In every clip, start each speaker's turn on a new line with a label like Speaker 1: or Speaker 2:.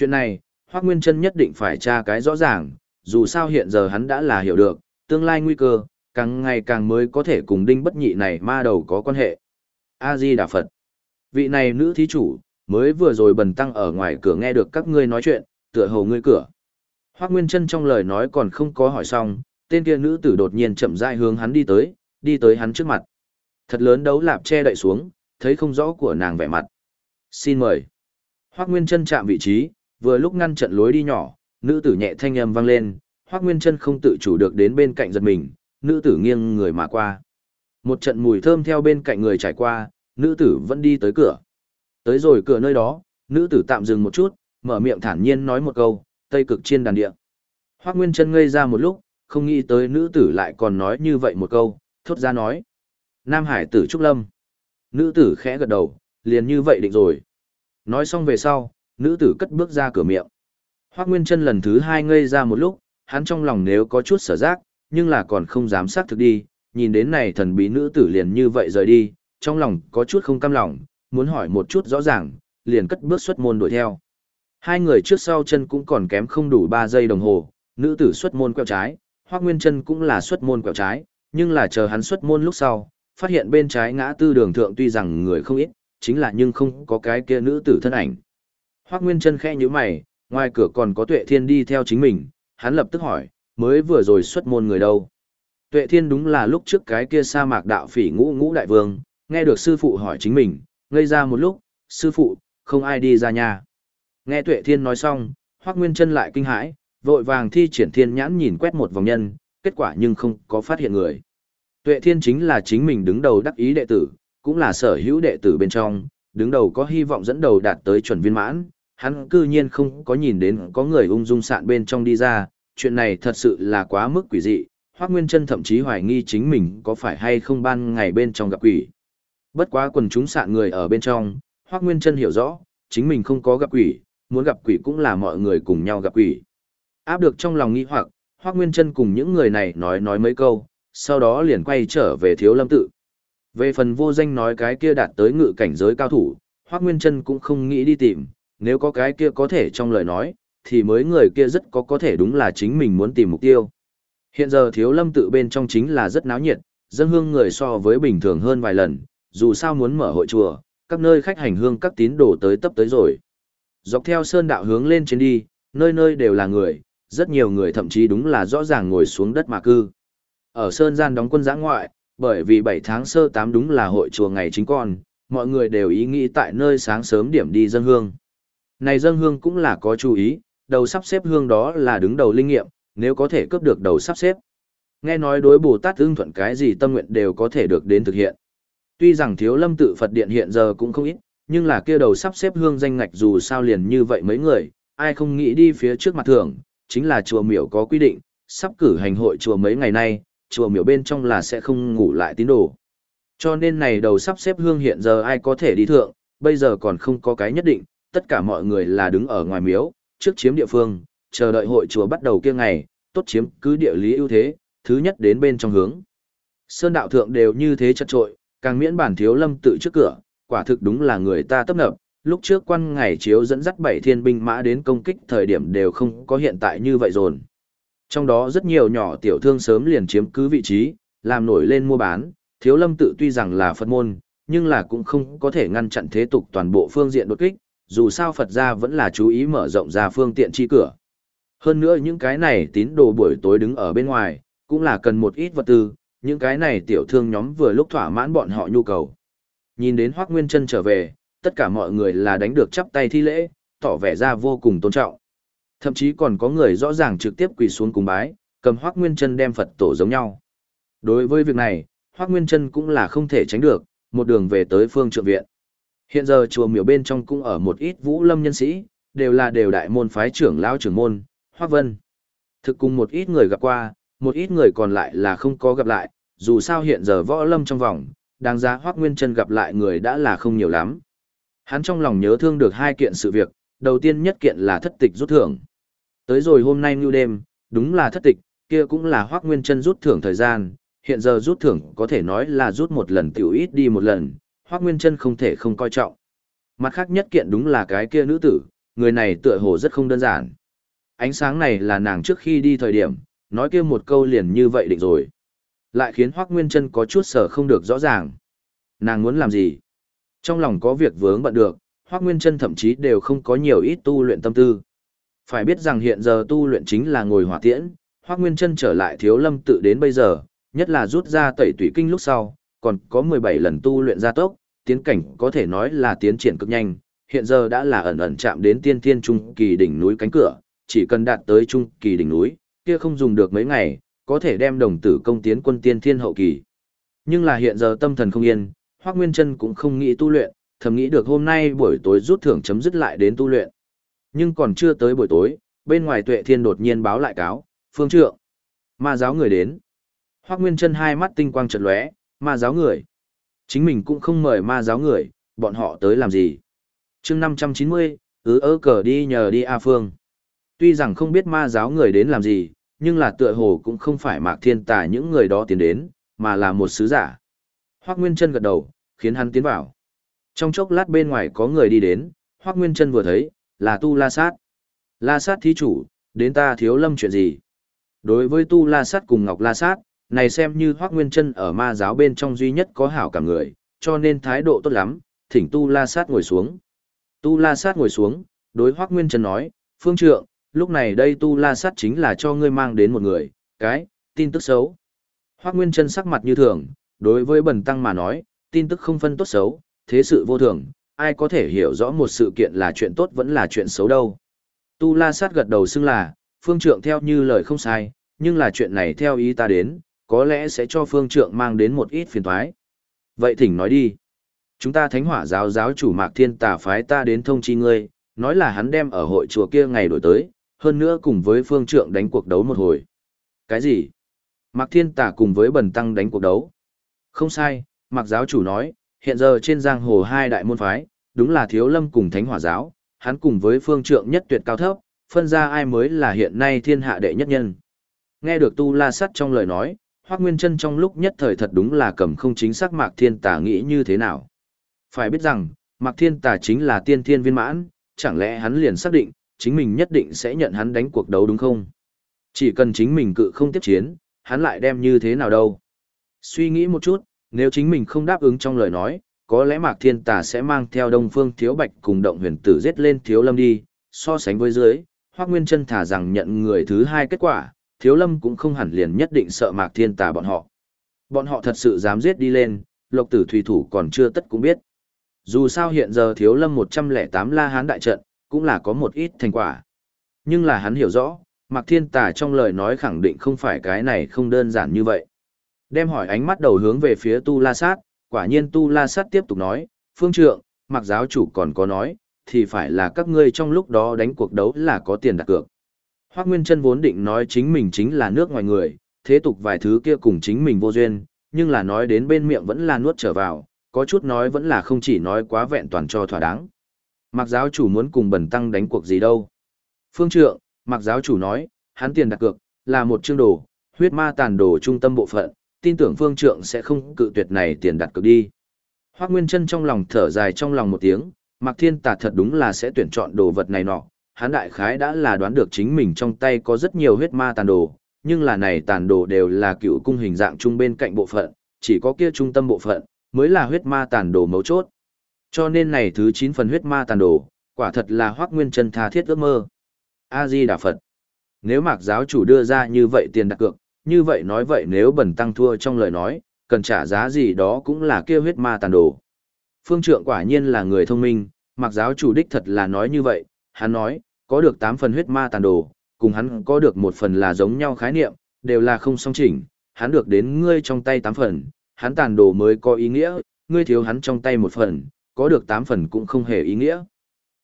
Speaker 1: Chuyện này, Hoác Nguyên Trân nhất định phải tra cái rõ ràng, dù sao hiện giờ hắn đã là hiểu được, tương lai nguy cơ, càng ngày càng mới có thể cùng đinh bất nhị này ma đầu có quan hệ. A-di Đà Phật. Vị này nữ thí chủ, mới vừa rồi bần tăng ở ngoài cửa nghe được các ngươi nói chuyện, tựa hồ ngươi cửa. Hoác Nguyên Trân trong lời nói còn không có hỏi xong, tên kia nữ tử đột nhiên chậm rãi hướng hắn đi tới, đi tới hắn trước mặt. Thật lớn đấu lạp che đậy xuống, thấy không rõ của nàng vẻ mặt. Xin mời. Hoác Nguyên Trân chạm vị trí, vừa lúc ngăn trận lối đi nhỏ, nữ tử nhẹ thanh âm vang lên, hoắc Nguyên chân không tự chủ được đến bên cạnh giật mình, nữ tử nghiêng người mà qua. Một trận mùi thơm theo bên cạnh người trải qua, nữ tử vẫn đi tới cửa. Tới rồi cửa nơi đó, nữ tử tạm dừng một chút, mở miệng thản nhiên nói một câu, Tây cực chiên đàn địa. hoắc Nguyên chân ngây ra một lúc, không nghĩ tới nữ tử lại còn nói như vậy một câu, thốt ra nói. Nam Hải tử Trúc Lâm. Nữ tử khẽ gật đầu, liền như vậy định rồi. Nói xong về sau, nữ tử cất bước ra cửa miệng. Hoác Nguyên Trân lần thứ hai ngây ra một lúc, hắn trong lòng nếu có chút sở giác, nhưng là còn không dám xác thực đi, nhìn đến này thần bí nữ tử liền như vậy rời đi, trong lòng có chút không cam lòng, muốn hỏi một chút rõ ràng, liền cất bước xuất môn đuổi theo. Hai người trước sau chân cũng còn kém không đủ 3 giây đồng hồ, nữ tử xuất môn quẹo trái, Hoắc Nguyên Chân cũng là xuất môn quẹo trái, nhưng là chờ hắn xuất môn lúc sau, phát hiện bên trái ngã tư đường thượng tuy rằng người không ít, chính là nhưng không có cái kia nữ tử thân ảnh. Hoắc Nguyên Trân khẽ như mày, ngoài cửa còn có Tuệ Thiên đi theo chính mình, hắn lập tức hỏi, mới vừa rồi xuất môn người đâu? Tuệ Thiên đúng là lúc trước cái kia sa mạc đạo phỉ ngũ ngũ đại vương, nghe được sư phụ hỏi chính mình, ngây ra một lúc, sư phụ, không ai đi ra nhà. Nghe Tuệ Thiên nói xong, Hoắc Nguyên Trân lại kinh hãi, vội vàng thi triển thiên nhãn nhìn quét một vòng nhân, kết quả nhưng không có phát hiện người. Tuệ Thiên chính là chính mình đứng đầu đắc ý đệ tử, cũng là sở hữu đệ tử bên trong, đứng đầu có hy vọng dẫn đầu đạt tới chuẩn viên mãn, hắn cư nhiên không có nhìn đến có người ung dung sạn bên trong đi ra, chuyện này thật sự là quá mức quỷ dị, Hoắc Nguyên Chân thậm chí hoài nghi chính mình có phải hay không ban ngày bên trong gặp quỷ. Bất quá quần chúng sạn người ở bên trong, Hoắc Nguyên Chân hiểu rõ, chính mình không có gặp quỷ, muốn gặp quỷ cũng là mọi người cùng nhau gặp quỷ. Áp được trong lòng nghi hoặc, Hoắc Nguyên Chân cùng những người này nói nói mấy câu, sau đó liền quay trở về Thiếu Lâm tự. Về phần vô danh nói cái kia đạt tới ngự cảnh giới cao thủ, Hoắc Nguyên Chân cũng không nghĩ đi tìm, nếu có cái kia có thể trong lời nói, thì mới người kia rất có có thể đúng là chính mình muốn tìm mục tiêu. Hiện giờ Thiếu Lâm tự bên trong chính là rất náo nhiệt, dân hương người so với bình thường hơn vài lần, dù sao muốn mở hội chùa, các nơi khách hành hương các tín đồ tới tấp tới rồi. Dọc theo sơn đạo hướng lên trên đi, nơi nơi đều là người, rất nhiều người thậm chí đúng là rõ ràng ngồi xuống đất mà cư. Ở sơn gian đóng quân giã ngoại, bởi vì 7 tháng sơ 8 đúng là hội chùa ngày chính con, mọi người đều ý nghĩ tại nơi sáng sớm điểm đi dân hương. Này dân hương cũng là có chú ý, đầu sắp xếp hương đó là đứng đầu linh nghiệm, nếu có thể cướp được đầu sắp xếp. Nghe nói đối Bồ Tát ưng thuận cái gì tâm nguyện đều có thể được đến thực hiện. Tuy rằng thiếu lâm tự Phật điện hiện giờ cũng không ít, nhưng là kia đầu sắp xếp hương danh ngạch dù sao liền như vậy mấy người, ai không nghĩ đi phía trước mặt thường, chính là chùa miểu có quy định, sắp cử hành hội chùa mấy ngày nay, chùa miểu bên trong là sẽ không ngủ lại tín đồ. Cho nên này đầu sắp xếp hương hiện giờ ai có thể đi thượng, bây giờ còn không có cái nhất định, tất cả mọi người là đứng ở ngoài miếu, trước chiếm địa phương, chờ đợi hội chùa bắt đầu kia ngày, tốt chiếm cứ địa lý ưu thế, thứ nhất đến bên trong hướng. Sơn đạo thượng đều như thế chật trội, càng miễn bản thiếu lâm tự trước cửa, quả thực đúng là người ta tấp nập, lúc trước quan ngày chiếu dẫn dắt bảy thiên binh mã đến công kích thời điểm đều không có hiện tại như vậy rồi. Trong đó rất nhiều nhỏ tiểu thương sớm liền chiếm cứ vị trí, làm nổi lên mua bán, thiếu lâm tự tuy rằng là Phật môn, nhưng là cũng không có thể ngăn chặn thế tục toàn bộ phương diện đột kích, dù sao Phật gia vẫn là chú ý mở rộng ra phương tiện chi cửa. Hơn nữa những cái này tín đồ buổi tối đứng ở bên ngoài, cũng là cần một ít vật tư, những cái này tiểu thương nhóm vừa lúc thỏa mãn bọn họ nhu cầu. Nhìn đến Hoác Nguyên Trân trở về, tất cả mọi người là đánh được chắp tay thi lễ, tỏ vẻ ra vô cùng tôn trọng. Thậm chí còn có người rõ ràng trực tiếp quỳ xuống cùng bái, cầm Hoác Nguyên Trân đem Phật tổ giống nhau. Đối với việc này, Hoác Nguyên Trân cũng là không thể tránh được, một đường về tới phương trượng viện. Hiện giờ chùa miểu bên trong cũng ở một ít vũ lâm nhân sĩ, đều là đều đại môn phái trưởng lão trưởng môn, Hoác Vân. Thực cùng một ít người gặp qua, một ít người còn lại là không có gặp lại, dù sao hiện giờ võ lâm trong vòng, đáng giá Hoác Nguyên chân gặp lại người đã là không nhiều lắm. Hắn trong lòng nhớ thương được hai kiện sự việc, đầu tiên nhất kiện là thất tịch rút thưởng. Tới rồi hôm nay như đêm, đúng là thất tịch, kia cũng là Hoác Nguyên chân rút thưởng thời gian, hiện giờ rút thưởng có thể nói là rút một lần tiểu ít đi một lần, Hoác Nguyên Trân không thể không coi trọng. Mặt khác nhất kiện đúng là cái kia nữ tử, người này tựa hồ rất không đơn giản. Ánh sáng này là nàng trước khi đi thời điểm, nói kia một câu liền như vậy định rồi. Lại khiến Hoác Nguyên Trân có chút sở không được rõ ràng. Nàng muốn làm gì? Trong lòng có việc vướng bận được, Hoác Nguyên Trân thậm chí đều không có nhiều ít tu luyện tâm tư. Phải biết rằng hiện giờ tu luyện chính là ngồi hỏa tiễn, Hoác Nguyên Trân trở lại thiếu lâm tự đến bây giờ, nhất là rút ra tẩy tủy kinh lúc sau, còn có 17 lần tu luyện gia tốc, tiến cảnh có thể nói là tiến triển cực nhanh, hiện giờ đã là ẩn ẩn chạm đến tiên thiên trung kỳ đỉnh núi cánh cửa, chỉ cần đạt tới trung kỳ đỉnh núi, kia không dùng được mấy ngày, có thể đem đồng tử công tiến quân tiên thiên hậu kỳ. Nhưng là hiện giờ tâm thần không yên, Hoắc Nguyên Chân cũng không nghĩ tu luyện, thầm nghĩ được hôm nay buổi tối rút thưởng chấm dứt lại đến tu luyện. Nhưng còn chưa tới buổi tối, bên ngoài Tuệ Thiên đột nhiên báo lại cáo, "Phương trượng, ma giáo người đến." Hoắc Nguyên Chân hai mắt tinh quang chợt lóe, "Ma giáo người?" Chính mình cũng không mời ma giáo người, bọn họ tới làm gì? Chương 590, ứ ớ cờ đi nhờ đi A Phương. Tuy rằng không biết ma giáo người đến làm gì, nhưng là tựa hồ cũng không phải mạc thiên tà những người đó tiến đến, mà là một sứ giả. Hoác Nguyên chân gật đầu, khiến hắn tiến vào. Trong chốc lát bên ngoài có người đi đến, Hoác Nguyên chân vừa thấy, là Tu La Sát. La Sát thí chủ, đến ta thiếu lâm chuyện gì? Đối với Tu La Sát cùng Ngọc La Sát, này xem như Hoác Nguyên Trân ở ma giáo bên trong duy nhất có hảo cảm người, cho nên thái độ tốt lắm, thỉnh Tu La Sát ngồi xuống. Tu La Sát ngồi xuống, đối Hoác Nguyên Trân nói, Phương Trượng, lúc này đây tu la sát chính là cho ngươi mang đến một người, cái, tin tức xấu. Hoác Nguyên Trân sắc mặt như thường, đối với bần tăng mà nói, tin tức không phân tốt xấu, thế sự vô thường, ai có thể hiểu rõ một sự kiện là chuyện tốt vẫn là chuyện xấu đâu. Tu la sát gật đầu xưng là, phương trượng theo như lời không sai, nhưng là chuyện này theo ý ta đến, có lẽ sẽ cho phương trượng mang đến một ít phiền thoái. Vậy thỉnh nói đi. Chúng ta thánh hỏa giáo giáo chủ mạc thiên tà phái ta đến thông chi ngươi, nói là hắn đem ở hội chùa kia ngày đổi tới, hơn nữa cùng với phương trượng đánh cuộc đấu một hồi. Cái gì? Mạc Thiên Tà cùng với Bần Tăng đánh cuộc đấu. Không sai, Mạc giáo chủ nói, hiện giờ trên giang hồ hai đại môn phái, đúng là Thiếu Lâm cùng Thánh Hỏa giáo, hắn cùng với phương trượng nhất tuyệt cao thấp, phân ra ai mới là hiện nay thiên hạ đệ nhất nhân. Nghe được Tu La Sắt trong lời nói, Hoắc Nguyên Chân trong lúc nhất thời thật đúng là cầm không chính xác Mạc Thiên Tà nghĩ như thế nào. Phải biết rằng, Mạc Thiên Tà chính là tiên thiên viên mãn, chẳng lẽ hắn liền xác định, chính mình nhất định sẽ nhận hắn đánh cuộc đấu đúng không? Chỉ cần chính mình cự không tiếp chiến, hắn lại đem như thế nào đâu? Suy nghĩ một chút, nếu chính mình không đáp ứng trong lời nói, có lẽ Mạc Thiên Tà sẽ mang theo Đông Phương Thiếu Bạch cùng động huyền tử giết lên Thiếu Lâm đi, so sánh với dưới, Hoắc Nguyên Chân thả rằng nhận người thứ hai kết quả, Thiếu Lâm cũng không hẳn liền nhất định sợ Mạc Thiên Tà bọn họ. Bọn họ thật sự dám giết đi lên, Lộc Tử Thủy Thủ còn chưa tất cũng biết. Dù sao hiện giờ Thiếu Lâm 108 La Hán đại trận, cũng là có một ít thành quả. Nhưng là hắn hiểu rõ, Mạc Thiên Tà trong lời nói khẳng định không phải cái này không đơn giản như vậy. Đem hỏi ánh mắt đầu hướng về phía Tu La Sát, quả nhiên Tu La Sát tiếp tục nói, Phương Trượng, Mặc Giáo Chủ còn có nói, thì phải là các ngươi trong lúc đó đánh cuộc đấu là có tiền đặt cược. Hoác Nguyên Trân vốn định nói chính mình chính là nước ngoài người, thế tục vài thứ kia cùng chính mình vô duyên, nhưng là nói đến bên miệng vẫn là nuốt trở vào, có chút nói vẫn là không chỉ nói quá vẹn toàn cho thỏa đáng. Mạc giáo chủ muốn cùng bần tăng đánh cuộc gì đâu. Phương trượng, Mạc giáo chủ nói, hắn tiền đặt cược, là một chương đồ, huyết ma tàn đồ trung tâm bộ phận, tin tưởng phương trượng sẽ không cự tuyệt này tiền đặt cược đi. Hoác Nguyên Trân trong lòng thở dài trong lòng một tiếng, Mạc Thiên Tà thật đúng là sẽ tuyển chọn đồ vật này nọ, hắn đại khái đã là đoán được chính mình trong tay có rất nhiều huyết ma tàn đồ, nhưng là này tàn đồ đều là cựu cung hình dạng trung bên cạnh bộ phận, chỉ có kia trung tâm bộ phận, mới là huyết ma tàn đồ mấu chốt. Cho nên này thứ 9 phần huyết ma tàn đồ, quả thật là hoác nguyên chân tha thiết ước mơ. A-di Đà Phật. Nếu mạc giáo chủ đưa ra như vậy tiền đặt cược, như vậy nói vậy nếu bẩn tăng thua trong lời nói, cần trả giá gì đó cũng là kia huyết ma tàn đồ. Phương trượng quả nhiên là người thông minh, mạc giáo chủ đích thật là nói như vậy, hắn nói, có được 8 phần huyết ma tàn đồ, cùng hắn có được một phần là giống nhau khái niệm, đều là không song chỉnh, hắn được đến ngươi trong tay 8 phần, hắn tàn đồ mới có ý nghĩa, ngươi thiếu hắn trong tay một phần, có được 8 phần cũng không hề ý nghĩa.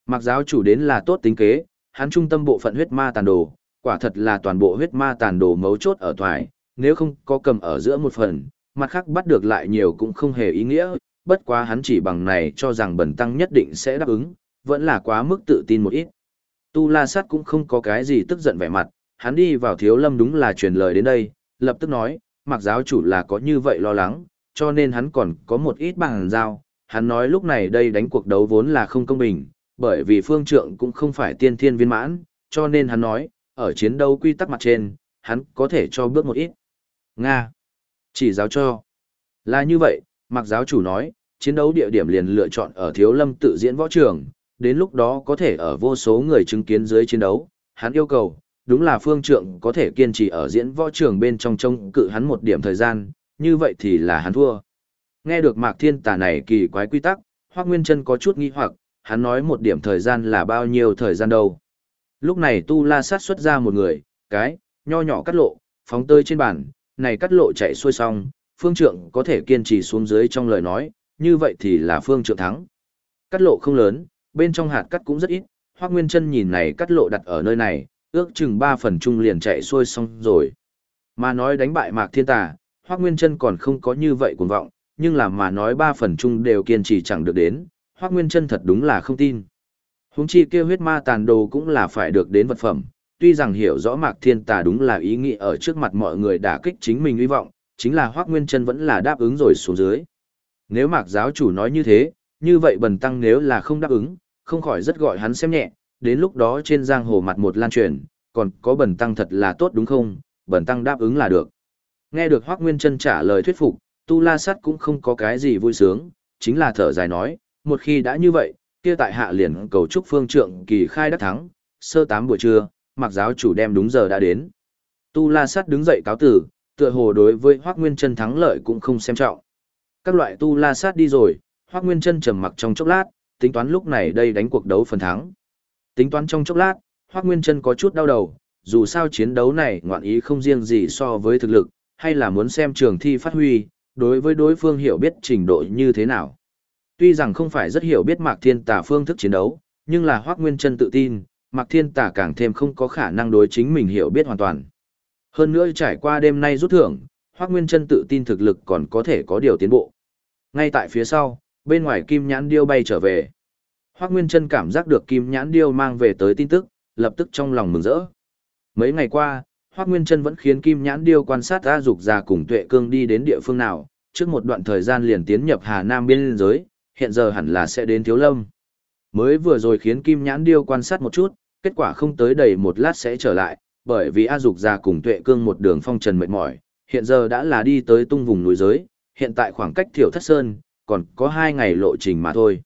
Speaker 1: Mặc giáo chủ đến là tốt tính kế, hắn trung tâm bộ phận huyết ma tàn đồ, quả thật là toàn bộ huyết ma tàn đồ mấu chốt ở thoại, nếu không có cầm ở giữa một phần, mặt khác bắt được lại nhiều cũng không hề ý nghĩa, bất quá hắn chỉ bằng này cho rằng bẩn tăng nhất định sẽ đáp ứng, vẫn là quá mức tự tin một ít. Tu La Sát cũng không có cái gì tức giận vẻ mặt, hắn đi vào thiếu lâm đúng là truyền lời đến đây, lập tức nói, mặc giáo chủ là có như vậy lo lắng, cho nên hắn còn có một ít bằng giao, hắn nói lúc này đây đánh cuộc đấu vốn là không công bình, bởi vì phương trượng cũng không phải tiên thiên viên mãn, cho nên hắn nói, ở chiến đấu quy tắc mặt trên, hắn có thể cho bước một ít. Nga. Chỉ giáo cho. Là như vậy, mặc giáo chủ nói, chiến đấu địa điểm liền lựa chọn ở thiếu lâm tự diễn võ trường, đến lúc đó có thể ở vô số người chứng kiến dưới chiến đấu. Hắn yêu cầu, đúng là phương trượng có thể kiên trì ở diễn võ trường bên trong trông cự hắn một điểm thời gian, như vậy thì là hắn thua. Nghe được Mạc Thiên Tà này kỳ quái quy tắc, Hoắc Nguyên Chân có chút nghi hoặc, hắn nói một điểm thời gian là bao nhiêu thời gian đâu. Lúc này Tu La sát xuất ra một người, cái, nho nhỏ cắt lộ, phóng tơi trên bàn, này cắt lộ chạy xuôi xong, phương trượng có thể kiên trì xuống dưới trong lời nói, như vậy thì là phương trượng thắng. Cắt lộ không lớn, bên trong hạt cắt cũng rất ít, Hoắc Nguyên Chân nhìn này cắt lộ đặt ở nơi này, ước chừng 3 phần trung liền chạy xuôi xong rồi. Mà nói đánh bại Mạc Thiên Tà, Hoắc Nguyên Chân còn không có như vậy cuồng vọng, nhưng là mà nói 3 phần trung đều kiên trì chẳng được đến, Hoắc Nguyên Chân thật đúng là không tin. Huống chi kia huyết ma tàn đồ cũng là phải được đến vật phẩm, tuy rằng hiểu rõ Mạc Thiên Tà đúng là ý nghĩ ở trước mặt mọi người đả kích chính mình hy vọng, chính là Hoắc Nguyên Chân vẫn là đáp ứng rồi xuống dưới. Nếu Mạc giáo chủ nói như thế, như vậy bần tăng nếu là không đáp ứng, không khỏi rất gọi hắn xem nhẹ, đến lúc đó trên giang hồ mặt một lan truyền, còn có bần tăng thật là tốt đúng không, bần tăng đáp ứng là được. Nghe được Hoắc Nguyên Trân trả lời thuyết phục, Tu La Sắt cũng không có cái gì vui sướng, chính là thở dài nói, một khi đã như vậy, kia tại hạ liền cầu chúc phương trượng kỳ khai đắc thắng, sơ tám buổi trưa, mặc giáo chủ đem đúng giờ đã đến. Tu La Sắt đứng dậy cáo tử, tựa hồ đối với Hoắc Nguyên Trân thắng lợi cũng không xem trọng. Các loại Tu La Sắt đi rồi, Hoắc Nguyên Trân trầm mặc trong chốc lát, tính toán lúc này đây đánh cuộc đấu phần thắng. Tính toán trong chốc lát, Hoắc Nguyên Chân có chút đau đầu, dù sao chiến đấu này ngoạn ý không riêng gì so với thực lực, hay là muốn xem trường thi phát huy, đối với đối phương hiểu biết trình độ như thế nào. Tuy rằng không phải rất hiểu biết Mạc Thiên Tà phương thức chiến đấu, nhưng là Hoắc Nguyên Chân tự tin, Mạc Thiên Tà càng thêm không có khả năng đối chính mình hiểu biết hoàn toàn. Hơn nữa trải qua đêm nay rút thưởng, Hoắc Nguyên Chân tự tin thực lực còn có thể có điều tiến bộ. Ngay tại phía sau, bên ngoài Kim Nhãn Điêu bay trở về. Hoắc Nguyên Chân cảm giác được Kim Nhãn Điêu mang về tới tin tức, lập tức trong lòng mừng rỡ. Mấy ngày qua, Hoắc Nguyên Chân vẫn khiến Kim Nhãn Điêu quan sát A Dục Già cùng Tuệ Cương đi đến địa phương nào, trước một đoạn thời gian liền tiến nhập Hà Nam biên giới, hiện giờ hẳn là sẽ đến Thiếu Lâm. Mới vừa rồi khiến Kim Nhãn Điêu quan sát một chút, kết quả không tới đầy một lát sẽ trở lại, bởi vì A Dục Già cùng Tuệ Cương một đường phong trần mệt mỏi, hiện giờ đã là đi tới tung vùng núi giới, hiện tại khoảng cách Thiểu Thất Sơn, còn có hai ngày lộ trình mà thôi.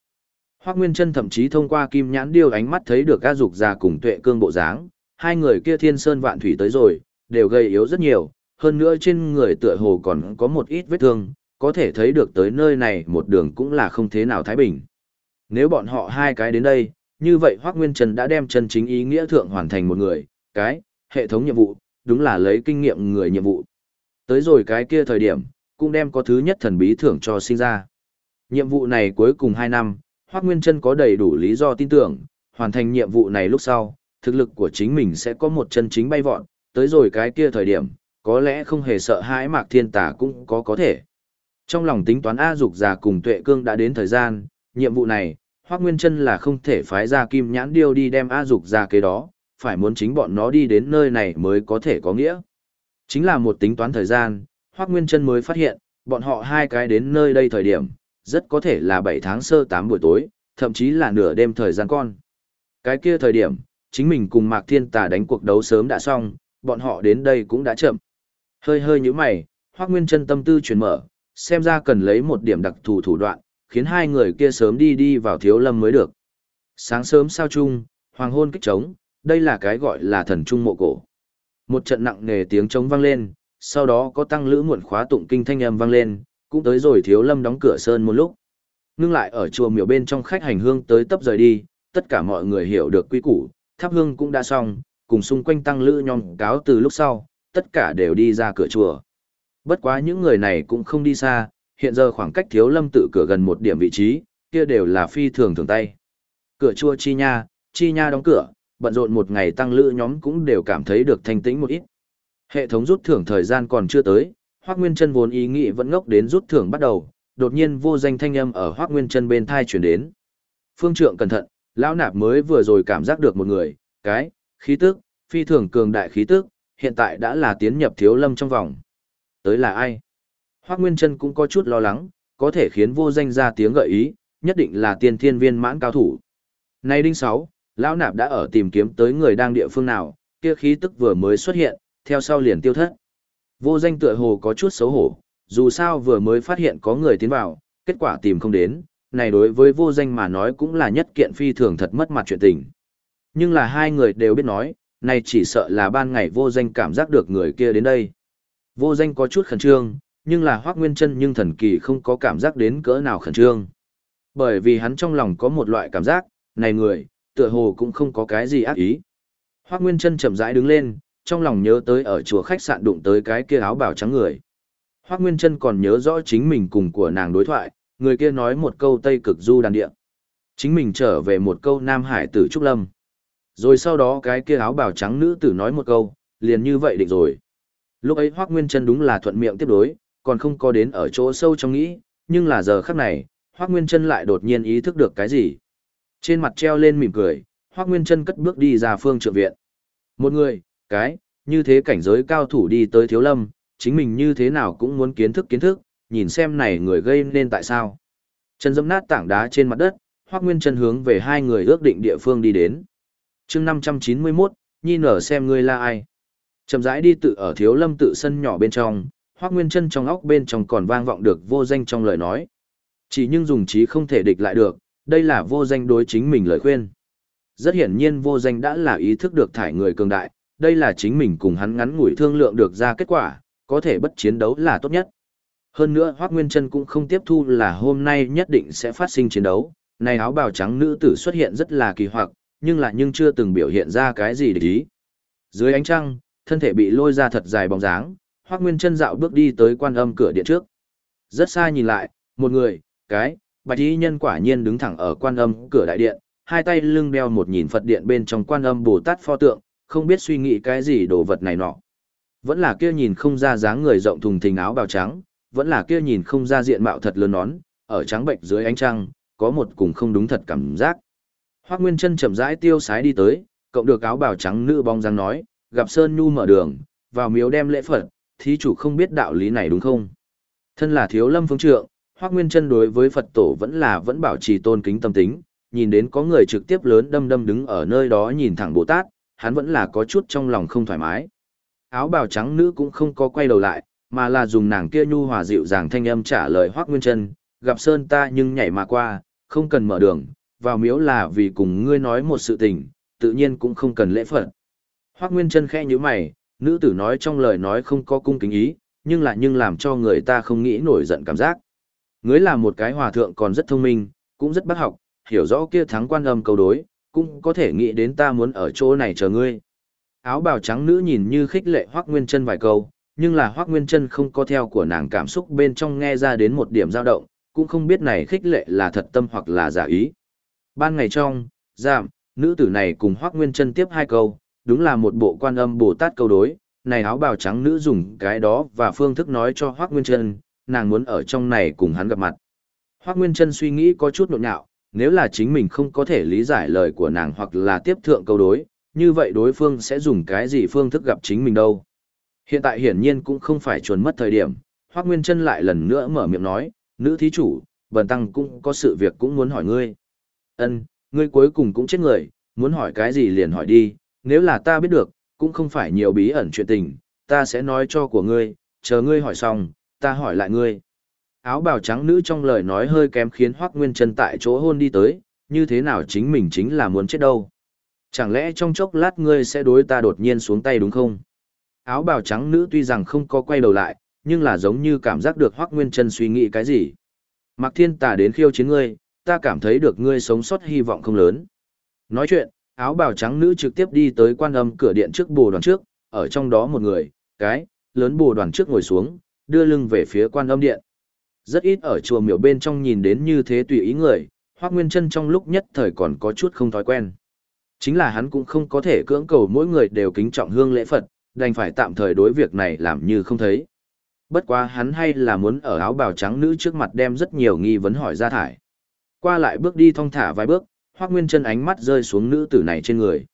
Speaker 1: Hoắc Nguyên Trân thậm chí thông qua Kim Nhãn Điêu ánh mắt thấy được A Dục Già cùng Tuệ Cương bộ dáng, hai người kia thiên sơn vạn thủy tới rồi, đều gây yếu rất nhiều, hơn nữa trên người tựa hồ còn có một ít vết thương, có thể thấy được tới nơi này một đường cũng là không thế nào thái bình. Nếu bọn họ hai cái đến đây, như vậy Hoác Nguyên Trần đã đem chân chính ý nghĩa thượng hoàn thành một người, cái, hệ thống nhiệm vụ, đúng là lấy kinh nghiệm người nhiệm vụ. Tới rồi cái kia thời điểm, cũng đem có thứ nhất thần bí thưởng cho sinh ra. Nhiệm vụ này cuối cùng 2 năm, Hoác Nguyên Trân có đầy đủ lý do tin tưởng, hoàn thành nhiệm vụ này lúc sau, thực lực của chính mình sẽ có một chân chính bay vọt, tới rồi cái kia thời điểm, có lẽ không hề sợ hãi Mạc Thiên Tà cũng có có thể. Trong lòng tính toán A Dục già cùng Tuệ Cương đã đến thời gian, nhiệm vụ này, Hoắc Nguyên Chân là không thể phái ra Kim Nhãn Điêu đi đem A Dục ra kế đó, phải muốn chính bọn nó đi đến nơi này mới có thể có nghĩa. Chính là một tính toán thời gian, Hoắc Nguyên Chân mới phát hiện, bọn họ hai cái đến nơi đây thời điểm, rất có thể là 7 tháng sơ 8 buổi tối, thậm chí là nửa đêm thời gian con. Cái kia thời điểm, chính mình cùng Mạc Thiên Tà đánh cuộc đấu sớm đã xong, bọn họ đến đây cũng đã chậm. Hơi hơi như mày, Hoác Nguyên chân tâm tư chuyển mở, xem ra cần lấy một điểm đặc thù thủ đoạn, khiến hai người kia sớm đi đi vào thiếu lâm mới được. Sáng sớm sao chung, hoàng hôn kích trống, đây là cái gọi là thần trung mộ cổ. Một trận nặng nề tiếng trống vang lên, sau đó có tăng lữ muộn khóa tụng kinh thanh âm vang lên, cũng tới rồi thiếu lâm đóng cửa sơn một lúc. Ngưng lại ở chùa miểu bên trong khách hành hương tới tấp rời đi, tất cả mọi người hiểu được quy củ, thắp hương cũng đã xong, cùng xung quanh tăng lữ nhóm cáo từ lúc sau, tất cả đều đi ra cửa chùa. Bất quá những người này cũng không đi xa, hiện giờ khoảng cách thiếu lâm tự cửa gần một điểm vị trí, kia đều là phi thường thường tay. Cửa chùa chi nha, chi nha đóng cửa, bận rộn một ngày tăng lữ nhóm cũng đều cảm thấy được thanh tĩnh một ít. Hệ thống rút thưởng thời gian còn chưa tới, Hoắc Nguyên Chân vốn ý nghĩ vẫn ngốc đến rút thưởng bắt đầu, đột nhiên vô danh thanh âm ở Hoắc Nguyên Chân bên tai truyền đến. Phương Trượng cẩn thận, lão nạp mới vừa rồi cảm giác được một người, cái, khí tức, phi thường cường đại khí tức, hiện tại đã là tiến nhập thiếu lâm trong vòng. Tới là ai? Hoắc Nguyên Trân cũng có chút lo lắng, có thể khiến vô danh ra tiếng gợi ý, nhất định là tiên thiên viên mãn cao thủ. Nay đinh sáu, lão nạp đã ở tìm kiếm tới người đang địa phương nào, kia khí tức vừa mới xuất hiện, theo sau liền tiêu thất. Vô danh tựa hồ có chút xấu hổ, dù sao vừa mới phát hiện có người tiến vào, kết quả tìm không đến, này đối với vô danh mà nói cũng là nhất kiện phi thường thật mất mặt chuyện tình. Nhưng là hai người đều biết nói, này chỉ sợ là ban ngày vô danh cảm giác được người kia đến đây. Vô danh có chút khẩn trương, nhưng là Hoác Nguyên chân nhưng thần kỳ không có cảm giác đến cỡ nào khẩn trương. Bởi vì hắn trong lòng có một loại cảm giác, này người, tựa hồ cũng không có cái gì ác ý. Hoác Nguyên chân chậm rãi đứng lên, trong lòng nhớ tới ở chùa khách sạn đụng tới cái kia áo bào trắng người. Hoác Nguyên chân còn nhớ rõ chính mình cùng của nàng đối thoại, người kia nói một câu Tây Cực Du đàn địa. Chính mình trở về một câu Nam Hải tử Trúc Lâm. Rồi sau đó cái kia áo bào trắng nữ tử nói một câu, liền như vậy định rồi. Lúc ấy Hoác Nguyên Trân đúng là thuận miệng tiếp đối, còn không có đến ở chỗ sâu trong nghĩ, nhưng là giờ khắc này, Hoác Nguyên Trân lại đột nhiên ý thức được cái gì. Trên mặt treo lên mỉm cười, Hoác Nguyên Trân cất bước đi ra phương trượng viện. Một người, cái, như thế cảnh giới cao thủ đi tới thiếu lâm, chính mình như thế nào cũng muốn kiến thức kiến thức, nhìn xem này người gây nên tại sao. Chân dẫm nát tảng đá trên mặt đất, Hoác Nguyên chân hướng về hai người ước định địa phương đi đến. chương 591, Nhi nở xem ngươi là ai. Chậm rãi đi tự ở thiếu lâm tự sân nhỏ bên trong, Hoác Nguyên chân trong óc bên trong còn vang vọng được vô danh trong lời nói. Chỉ nhưng dùng trí không thể địch lại được, đây là vô danh đối chính mình lời khuyên. Rất hiển nhiên vô danh đã là ý thức được thải người cường đại, đây là chính mình cùng hắn ngắn ngủi thương lượng được ra kết quả, có thể bất chiến đấu là tốt nhất. Hơn nữa Hoác Nguyên Trân cũng không tiếp thu là hôm nay nhất định sẽ phát sinh chiến đấu, này áo bào trắng nữ tử xuất hiện rất là kỳ hoặc, nhưng là nhưng chưa từng biểu hiện ra cái gì để ý. Dưới ánh trăng, thân thể bị lôi ra thật dài bóng dáng, Hoắc Nguyên Trân dạo bước đi tới quan âm cửa điện trước. Rất xa nhìn lại, một người, cái, bạch y nhân quả nhiên đứng thẳng ở quan âm cửa đại điện, hai tay lưng đeo một nhìn Phật điện bên trong quan âm Bồ Tát pho tượng, không biết suy nghĩ cái gì đồ vật này nọ. Vẫn là kia nhìn không ra dáng người rộng thùng thình áo bào trắng, vẫn là kia nhìn không ra diện mạo thật lớn nón, ở trắng bệnh dưới ánh trăng, có một cùng không đúng thật cảm giác. Hoắc Nguyên Chân chậm rãi tiêu sái đi tới, cộng được áo bào trắng nữ bóng dáng nói, gặp Sơn Nhu mở đường, vào miếu đem lễ Phật, thí chủ không biết đạo lý này đúng không? Thân là thiếu lâm phương trượng, Hoác Nguyên chân đối với Phật tổ vẫn là vẫn bảo trì tôn kính tâm tính, nhìn đến có người trực tiếp lớn đâm đâm đứng ở nơi đó nhìn thẳng Bồ Tát, hắn vẫn là có chút trong lòng không thoải mái. Áo bào trắng nữ cũng không có quay đầu lại, mà là dùng nàng kia nhu hòa dịu dàng thanh âm trả lời hoắc Nguyên chân, gặp Sơn ta nhưng nhảy mà qua, không cần mở đường, vào miếu là vì cùng ngươi nói một sự tình, tự nhiên cũng không cần lễ Phật. hoắc Nguyên chân khẽ như mày, nữ tử nói trong lời nói không có cung kính ý, nhưng lại nhưng làm cho người ta không nghĩ nổi giận cảm giác. Ngươi là một cái hòa thượng còn rất thông minh, cũng rất bác học, hiểu rõ kia thắng quan âm câu đối, cũng có thể nghĩ đến ta muốn ở chỗ này chờ ngươi. Áo bào trắng nữ nhìn như khích lệ Hoắc Nguyên Chân vài câu, nhưng là Hoắc Nguyên Chân không có theo của nàng cảm xúc bên trong nghe ra đến một điểm dao động, cũng không biết này khích lệ là thật tâm hoặc là giả ý. Ban ngày trong, giảm, nữ tử này cùng Hoắc Nguyên Chân tiếp hai câu, đúng là một bộ quan âm Bồ Tát câu đối, này áo bào trắng nữ dùng cái đó và phương thức nói cho Hoác Nguyên Trân, nàng muốn ở trong này cùng hắn gặp mặt. Hoác Nguyên Trân suy nghĩ có chút nộn nhạo, nếu là chính mình không có thể lý giải lời của nàng hoặc là tiếp thượng câu đối, như vậy đối phương sẽ dùng cái gì phương thức gặp chính mình đâu. Hiện tại hiển nhiên cũng không phải chuẩn mất thời điểm, Hoác Nguyên Trân lại lần nữa mở miệng nói, nữ thí chủ, bần tăng cũng có sự việc cũng muốn hỏi ngươi. ân ngươi cuối cùng cũng chết người, muốn hỏi cái gì liền hỏi đi, nếu là ta biết được, cũng không phải nhiều bí ẩn chuyện tình, ta sẽ nói cho của ngươi, chờ ngươi hỏi xong, ta hỏi lại ngươi. Áo bào trắng nữ trong lời nói hơi kém khiến Hoắc Nguyên Trân tại chỗ hôn đi tới, như thế nào chính mình chính là muốn chết đâu. Chẳng lẽ trong chốc lát ngươi sẽ đối ta đột nhiên xuống tay đúng không? Áo bào trắng nữ tuy rằng không có quay đầu lại, nhưng là giống như cảm giác được Hoắc Nguyên Trân suy nghĩ cái gì. Mạc Thiên Tà đến khiêu chiến ngươi, ta cảm thấy được ngươi sống sót hy vọng không lớn. Nói chuyện, áo bào trắng nữ trực tiếp đi tới quan âm cửa điện trước bồ đoàn trước, ở trong đó một người, cái, lớn bồ đoàn trước ngồi xuống, đưa lưng về phía quan âm điện. Rất ít ở chùa miểu bên trong nhìn đến như thế tùy ý người, Hoắc Nguyên chân trong lúc nhất thời còn có chút không thói quen. Chính là hắn cũng không có thể cưỡng cầu mỗi người đều kính trọng hương lễ Phật, đành phải tạm thời đối việc này làm như không thấy. Bất quá hắn hay là muốn ở áo bào trắng nữ trước mặt đem rất nhiều nghi vấn hỏi ra thải. Qua lại bước đi thong thả vài bước, Hoắc Nguyên Trân ánh mắt rơi xuống nữ tử này trên người.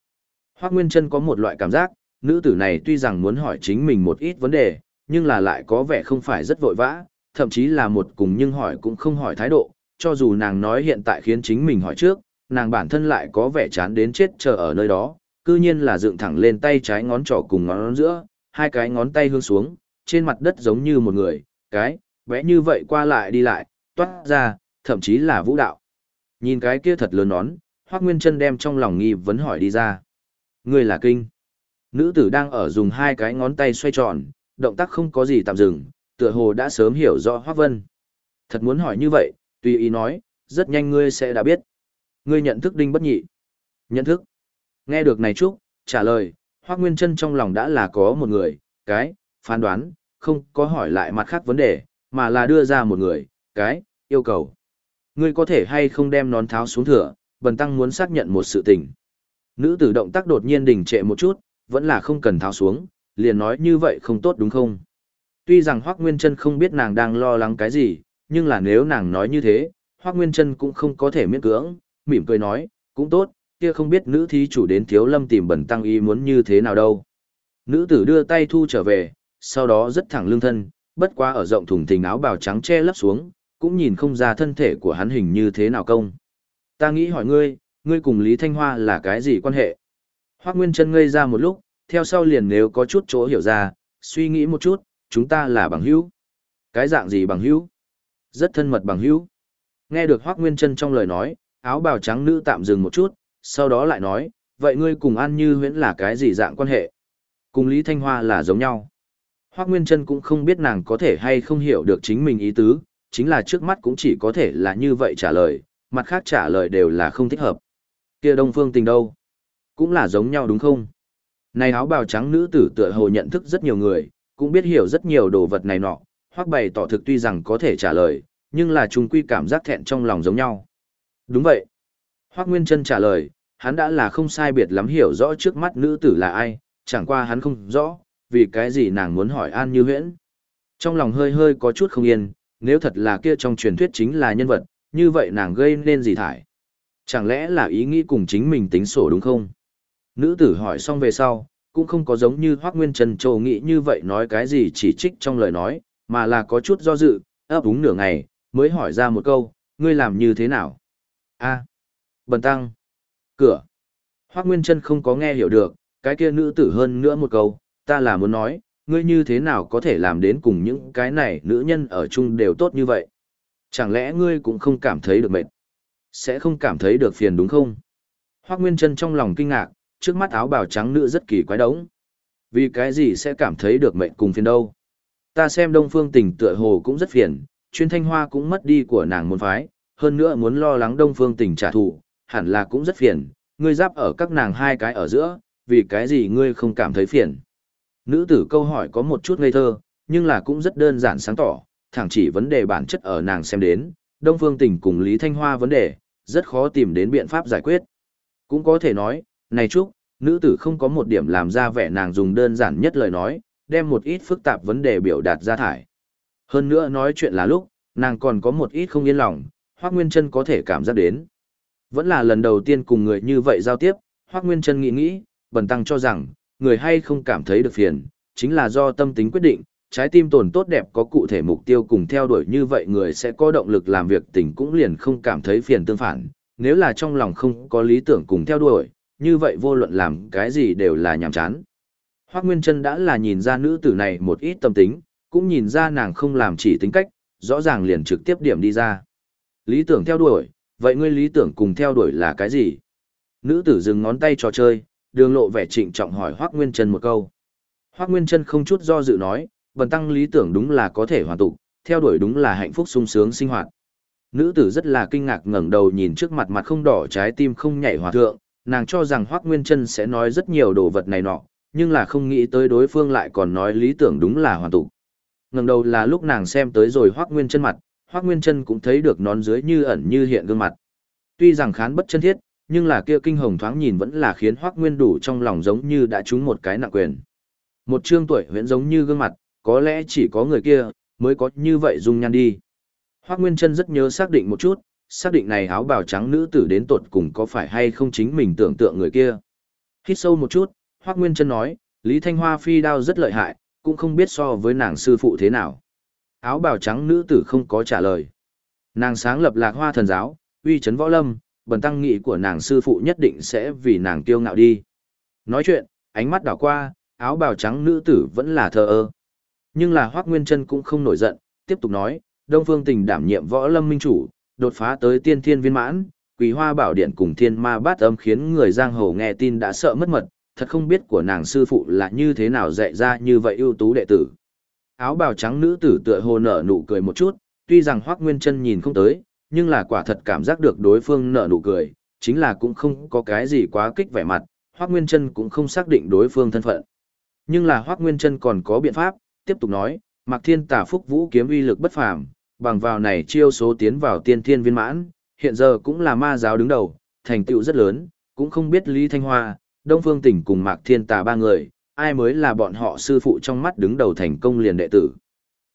Speaker 1: Hoắc Nguyên Trân có một loại cảm giác, nữ tử này tuy rằng muốn hỏi chính mình một ít vấn đề, nhưng là lại có vẻ không phải rất vội vã, thậm chí là một cùng nhưng hỏi cũng không hỏi thái độ, cho dù nàng nói hiện tại khiến chính mình hỏi trước, nàng bản thân lại có vẻ chán đến chết chờ ở nơi đó, cư nhiên là dựng thẳng lên tay trái ngón trỏ cùng ngón giữa, hai cái ngón tay hướng xuống, trên mặt đất giống như một người, cái, vẽ như vậy qua lại đi lại, toát ra, thậm chí là vũ đạo. Nhìn cái kia thật lớn nón, Hoắc Nguyên Chân đem trong lòng nghi vấn hỏi đi ra. Người là kinh. Nữ tử đang ở dùng hai cái ngón tay xoay tròn, động tác không có gì tạm dừng, tựa hồ đã sớm hiểu rõ Hoắc Vân. Thật muốn hỏi như vậy, tùy ý nói, rất nhanh ngươi sẽ đã biết. Ngươi nhận thức đinh bất nhị. Nhận thức. Nghe được này chúc, trả lời, Hoác Nguyên Trân trong lòng đã là có một người, cái, phán đoán, không có hỏi lại mặt khác vấn đề, mà là đưa ra một người, cái, yêu cầu. Ngươi có thể hay không đem nón tháo xuống thửa, bần tăng muốn xác nhận một sự tình. Nữ tử động tác đột nhiên đình trệ một chút, vẫn là không cần tháo xuống, liền nói như vậy không tốt đúng không? Tuy rằng Hoác Nguyên Trân không biết nàng đang lo lắng cái gì, nhưng là nếu nàng nói như thế, Hoác Nguyên Trân cũng không có thể miễn cưỡng, mỉm cười nói, cũng tốt, kia không biết nữ thí chủ đến thiếu lâm tìm bẩn tăng y muốn như thế nào đâu. Nữ tử đưa tay thu trở về, sau đó rất thẳng lương thân, bất quá ở rộng thùng thình áo bào trắng che lấp xuống, cũng nhìn không ra thân thể của hắn hình như thế nào công. Ta nghĩ hỏi ngươi, ngươi cùng Lý Thanh Hoa là cái gì quan hệ? Hoác Nguyên Trân ngây ra một lúc, theo sau liền nếu có chút chỗ hiểu ra, suy nghĩ một chút, chúng ta là bằng hữu. Cái dạng gì bằng hữu? Rất thân mật bằng hữu. Nghe được Hoác Nguyên Trân trong lời nói, áo bào trắng nữ tạm dừng một chút, sau đó lại nói, vậy ngươi cùng An Như Huyễn là cái gì dạng quan hệ? Cùng Lý Thanh Hoa là giống nhau. Hoác Nguyên Trân cũng không biết nàng có thể hay không hiểu được chính mình ý tứ, chính là trước mắt cũng chỉ có thể là như vậy trả lời, mặt khác trả lời đều là không thích hợp. kia Đông Phương tình đâu? Cũng là giống nhau đúng không? Này áo bào trắng nữ tử tựa hồ nhận thức rất nhiều người, cũng biết hiểu rất nhiều đồ vật này nọ, hoặc bày tỏ thực tuy rằng có thể trả lời, nhưng là chung quy cảm giác thẹn trong lòng giống nhau. Đúng vậy. Hoác Nguyên Trân trả lời, hắn đã là không sai biệt lắm hiểu rõ trước mắt nữ tử là ai, chẳng qua hắn không rõ, vì cái gì nàng muốn hỏi An Như Huyễn. Trong lòng hơi hơi có chút không yên, nếu thật là kia trong truyền thuyết chính là nhân vật, như vậy nàng gây nên gì thải? Chẳng lẽ là ý nghĩ cùng chính mình tính sổ đúng không? Nữ tử hỏi xong về sau, cũng không có giống như Hoác Nguyên Trần Châu nghĩ như vậy nói cái gì chỉ trích trong lời nói, mà là có chút do dự, ấp úng nửa ngày, mới hỏi ra một câu, ngươi làm như thế nào? a bần tăng. Cửa. Hoác Nguyên Trân không có nghe hiểu được, cái kia nữ tử hơn nữa một câu, ta là muốn nói, ngươi như thế nào có thể làm đến cùng những cái này nữ nhân ở chung đều tốt như vậy? Chẳng lẽ ngươi cũng không cảm thấy được mệt? Sẽ không cảm thấy được phiền đúng không? Hoác Nguyên Trân trong lòng kinh ngạc, trước mắt áo bào trắng nữ rất kỳ quái đống. Vì cái gì sẽ cảm thấy được mệnh cùng phiền đâu? Ta xem Đông Phương Tình tựa hồ cũng rất phiền, chuyên thanh hoa cũng mất đi của nàng môn phái, hơn nữa muốn lo lắng Đông Phương Tình trả thù, hẳn là cũng rất phiền, ngươi giáp ở các nàng hai cái ở giữa, vì cái gì ngươi không cảm thấy phiền. Nữ tử câu hỏi có một chút ngây thơ, nhưng là cũng rất đơn giản sáng tỏ, thẳng chỉ vấn đề bản chất ở nàng xem đến, Đông Phương Tình cùng Lý Thanh Hoa vấn đề, rất khó tìm đến biện pháp giải quyết. Cũng có thể nói, này chúc, nữ tử không có một điểm làm ra vẻ nàng dùng đơn giản nhất lời nói, đem một ít phức tạp vấn đề biểu đạt ra thải. Hơn nữa nói chuyện là lúc, nàng còn có một ít không yên lòng, Hoác Nguyên Trân có thể cảm giác đến. Vẫn là lần đầu tiên cùng người như vậy giao tiếp, Hoác Nguyên Trân nghĩ nghĩ, bần tăng cho rằng, người hay không cảm thấy được phiền, chính là do tâm tính quyết định, trái tim tồn tốt đẹp có cụ thể mục tiêu cùng theo đuổi như vậy người sẽ có động lực làm việc tình cũng liền không cảm thấy phiền tương phản. Nếu là trong lòng không có lý tưởng cùng theo đuổi, như vậy vô luận làm cái gì đều là nhàm chán. Hoác Nguyên Trân đã là nhìn ra nữ tử này một ít tâm tính, cũng nhìn ra nàng không làm chỉ tính cách, rõ ràng liền trực tiếp điểm đi ra. Lý tưởng theo đuổi, vậy ngươi lý tưởng cùng theo đuổi là cái gì? Nữ tử dừng ngón tay trò chơi, đường lộ vẻ trịnh trọng hỏi Hoác Nguyên Trân một câu. Hoác Nguyên Trân không chút do dự nói, bần tăng lý tưởng đúng là có thể hoàn tục, theo đuổi đúng là hạnh phúc sung sướng sinh hoạt. Nữ tử rất là kinh ngạc ngẩng đầu nhìn trước mặt mặt không đỏ trái tim không nhảy hòa thượng, nàng cho rằng Hoác Nguyên Trân sẽ nói rất nhiều đồ vật này nọ, nhưng là không nghĩ tới đối phương lại còn nói lý tưởng đúng là hoàn tụ. Ngần đầu là lúc nàng xem tới rồi Hoác Nguyên Trân mặt, Hoác Nguyên Trân cũng thấy được nón dưới như ẩn như hiện gương mặt. Tuy rằng khán bất chân thiết, nhưng là kia kinh hồng thoáng nhìn vẫn là khiến Hoác Nguyên đủ trong lòng giống như đã trúng một cái nặng quyền. Một trương tuổi huyễn giống như gương mặt, có lẽ chỉ có người kia mới có như vậy dung nhan đi. Hoác Nguyên Trân rất nhớ xác định một chút, xác định này áo bào trắng nữ tử đến tột cùng có phải hay không chính mình tưởng tượng người kia. Hít sâu một chút, Hoác Nguyên Trân nói, Lý Thanh Hoa phi đao rất lợi hại, cũng không biết so với nàng sư phụ thế nào. Áo bào trắng nữ tử không có trả lời. Nàng sáng lập lạc hoa thần giáo, uy chấn võ lâm, bần tăng nghị của nàng sư phụ nhất định sẽ vì nàng kiêu ngạo đi. Nói chuyện, ánh mắt đảo qua, áo bào trắng nữ tử vẫn là thờ ơ. Nhưng là Hoác Nguyên Trân cũng không nổi giận, tiếp tục nói, Đông Phương Tình đảm nhiệm võ lâm minh chủ, đột phá tới tiên thiên viên mãn, Quỳ Hoa Bảo Điện cùng Thiên Ma Bát Âm khiến người giang hồ nghe tin đã sợ mất mật, thật không biết của nàng sư phụ là như thế nào dạy ra như vậy ưu tú đệ tử. Áo bào trắng nữ tử tựa hồ nở nụ cười một chút, tuy rằng Hoắc Nguyên Chân nhìn không tới, nhưng là quả thật cảm giác được đối phương nở nụ cười, chính là cũng không có cái gì quá kích vẻ mặt, Hoắc Nguyên Chân cũng không xác định đối phương thân phận. Nhưng là Hoắc Nguyên Chân còn có biện pháp, tiếp tục nói, Mạc Thiên Tà Phúc Vũ kiếm uy lực bất phàm, bằng vào này chiêu số tiến vào tiên thiên viên mãn, hiện giờ cũng là ma giáo đứng đầu, thành tựu rất lớn, cũng không biết Lý Thanh Hoa, Đông Phương Tỉnh cùng Mạc Thiên Tà ba người, ai mới là bọn họ sư phụ trong mắt đứng đầu thành công liền đệ tử.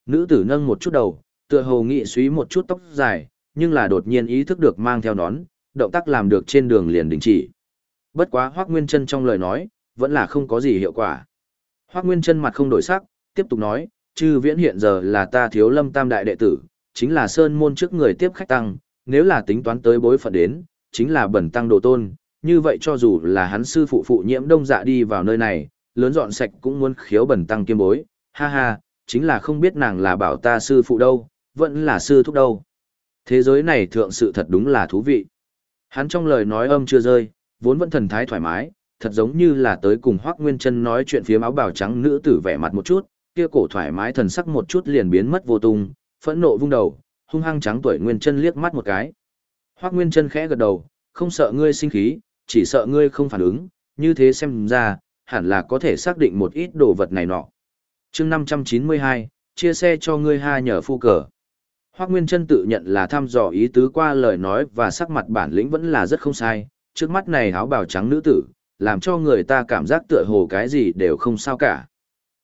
Speaker 1: Nữ tử nâng một chút đầu, tựa hồ nghị suý một chút tóc dài, nhưng là đột nhiên ý thức được mang theo nón, động tác làm được trên đường liền đình chỉ. Bất quá Hoắc Nguyên Chân trong lời nói, vẫn là không có gì hiệu quả. Hoắc Nguyên Chân mặt không đổi sắc, tiếp tục nói, "Chư Viễn hiện giờ là ta Thiếu Lâm Tam đại đệ tử, chính là sơn môn trước người tiếp khách tăng, nếu là tính toán tới bối phận đến, chính là bẩn tăng đồ tôn, như vậy cho dù là hắn sư phụ phụ nhiễm đông dạ đi vào nơi này, lớn dọn sạch cũng muốn khiếu bẩn tăng kiêm bối, ha ha, chính là không biết nàng là bảo ta sư phụ đâu, vẫn là sư thúc đâu. Thế giới này thượng sự thật đúng là thú vị. Hắn trong lời nói âm chưa rơi, vốn vẫn thần thái thoải mái, thật giống như là tới cùng Hoắc Nguyên Chân nói chuyện phía áo bào trắng nữ tử vẻ mặt một chút, kia cổ thoải mái thần sắc một chút liền biến mất vô tung, phẫn nộ vung đầu, hung hăng trắng tuổi Nguyên Chân liếc mắt một cái. Hoắc Nguyên Chân khẽ gật đầu, không sợ ngươi sinh khí, chỉ sợ ngươi không phản ứng, như thế xem ra, hẳn là có thể xác định một ít đồ vật này nọ. chương 592, chia sẻ cho ngươi ha nhờ phu cờ. hoắc Nguyên chân tự nhận là thăm dò ý tứ qua lời nói và sắc mặt bản lĩnh vẫn là rất không sai, trước mắt này áo bào trắng nữ tử, làm cho người ta cảm giác tựa hồ cái gì đều không sao cả.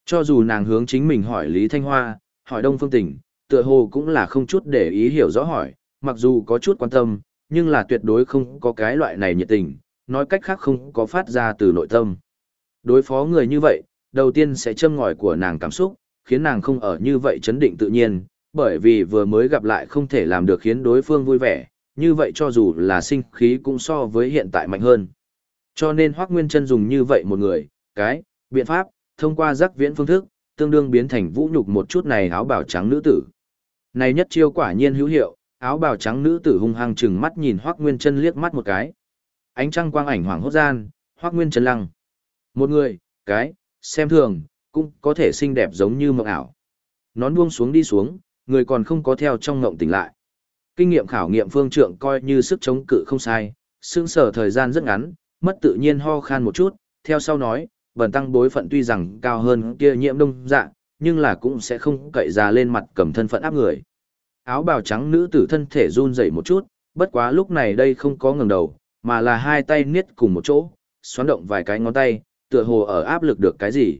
Speaker 1: Cho dù nàng hướng chính mình hỏi Lý Thanh Hoa, hỏi Đông Phương Tình, tựa hồ cũng là không chút để ý hiểu rõ hỏi, mặc dù có chút quan tâm, nhưng là tuyệt đối không có cái loại này nhiệt tình, nói cách khác không có phát ra từ nội tâm. Đối phó người như vậy, đầu tiên sẽ châm ngòi của nàng cảm xúc, khiến nàng không ở như vậy chấn định tự nhiên, bởi vì vừa mới gặp lại không thể làm được khiến đối phương vui vẻ, như vậy cho dù là sinh khí cũng so với hiện tại mạnh hơn. Cho nên Hoác Nguyên Trân dùng như vậy một người, cái, biện pháp, thông qua giác viễn phương thức, tương đương biến thành vũ nhục một chút này áo bào trắng nữ tử. Này nhất chiêu quả nhiên hữu hiệu, áo bào trắng nữ tử hung hăng chừng mắt nhìn Hoắc Nguyên Trân liếc mắt một cái. Ánh trăng quang ảnh hoàng hốt gian, Hoắc Nguyên Trân lăng. Một người, cái, xem thường, cũng có thể xinh đẹp giống như mộng ảo. Nón buông xuống đi xuống, người còn không có theo trong ngộng tỉnh lại. Kinh nghiệm khảo nghiệm phương trượng coi như sức chống cự không sai, sương sở thời gian rất ngắn, mất tự nhiên ho khan một chút, theo sau nói, bần tăng bối phận tuy rằng cao hơn kia nhiễm đông dạ, nhưng là cũng sẽ không cậy ra lên mặt cầm thân phận áp người. Áo bào trắng nữ tử thân thể run rẩy một chút, bất quá lúc này đây không có ngừng đầu, mà là hai tay niết cùng một chỗ, xoắn động vài cái ngón tay, tựa hồ ở áp lực được cái gì.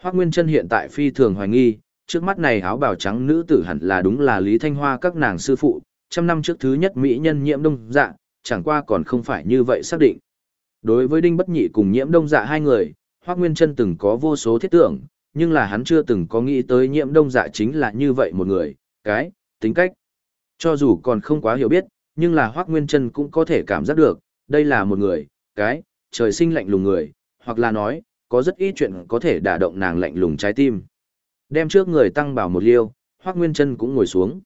Speaker 1: Hoác Nguyên Trân hiện tại phi thường hoài nghi, trước mắt này áo bào trắng nữ tử hẳn là đúng là Lý Thanh Hoa các nàng sư phụ, trăm năm trước thứ nhất Mỹ nhân nhiễm đông dạ, chẳng qua còn không phải như vậy xác định. Đối với Đinh Bất Nhị cùng nhiễm đông dạ hai người, Hoác Nguyên Trân từng có vô số thiết tưởng, nhưng là hắn chưa từng có nghĩ tới nhiễm đông dạ chính là như vậy một người, cái, tính cách. Cho dù còn không quá hiểu biết, nhưng là Hoác Nguyên Trân cũng có thể cảm giác được, đây là một người, cái, trời sinh lạnh lùng người, hoặc là nói, có rất ít chuyện có thể đả động nàng lạnh lùng trái tim. Đem trước người tăng bảo một liêu, Hoắc Nguyên Chân cũng ngồi xuống.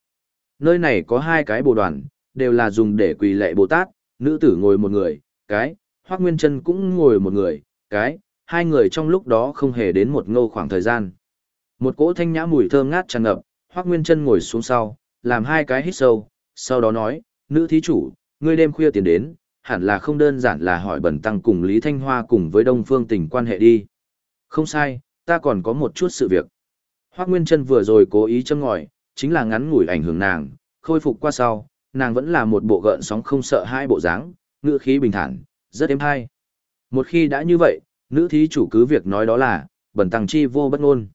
Speaker 1: Nơi này có hai cái bồ đoàn, đều là dùng để quỳ lệ Bồ Tát, nữ tử ngồi một người, cái, Hoắc Nguyên Chân cũng ngồi một người, cái, hai người trong lúc đó không hề đến một ngô khoảng thời gian. Một cỗ thanh nhã mùi thơm ngát tràn ngập, Hoắc Nguyên Chân ngồi xuống sau, làm hai cái hít sâu, sau đó nói, nữ thí chủ, ngươi đêm khuya tiền đến, hẳn là không đơn giản là hỏi bẩn tăng cùng Lý Thanh Hoa cùng với Đông Phương tình quan hệ đi. Không sai, ta còn có một chút sự việc. Hoắc Nguyên Trân vừa rồi cố ý châm ngòi, chính là ngắn ngủi ảnh hưởng nàng, khôi phục qua sau, nàng vẫn là một bộ gợn sóng không sợ hai bộ dáng, ngựa khí bình thản, rất êm hay. Một khi đã như vậy, nữ thí chủ cứ việc nói đó là, bẩn tăng chi vô bất ngôn.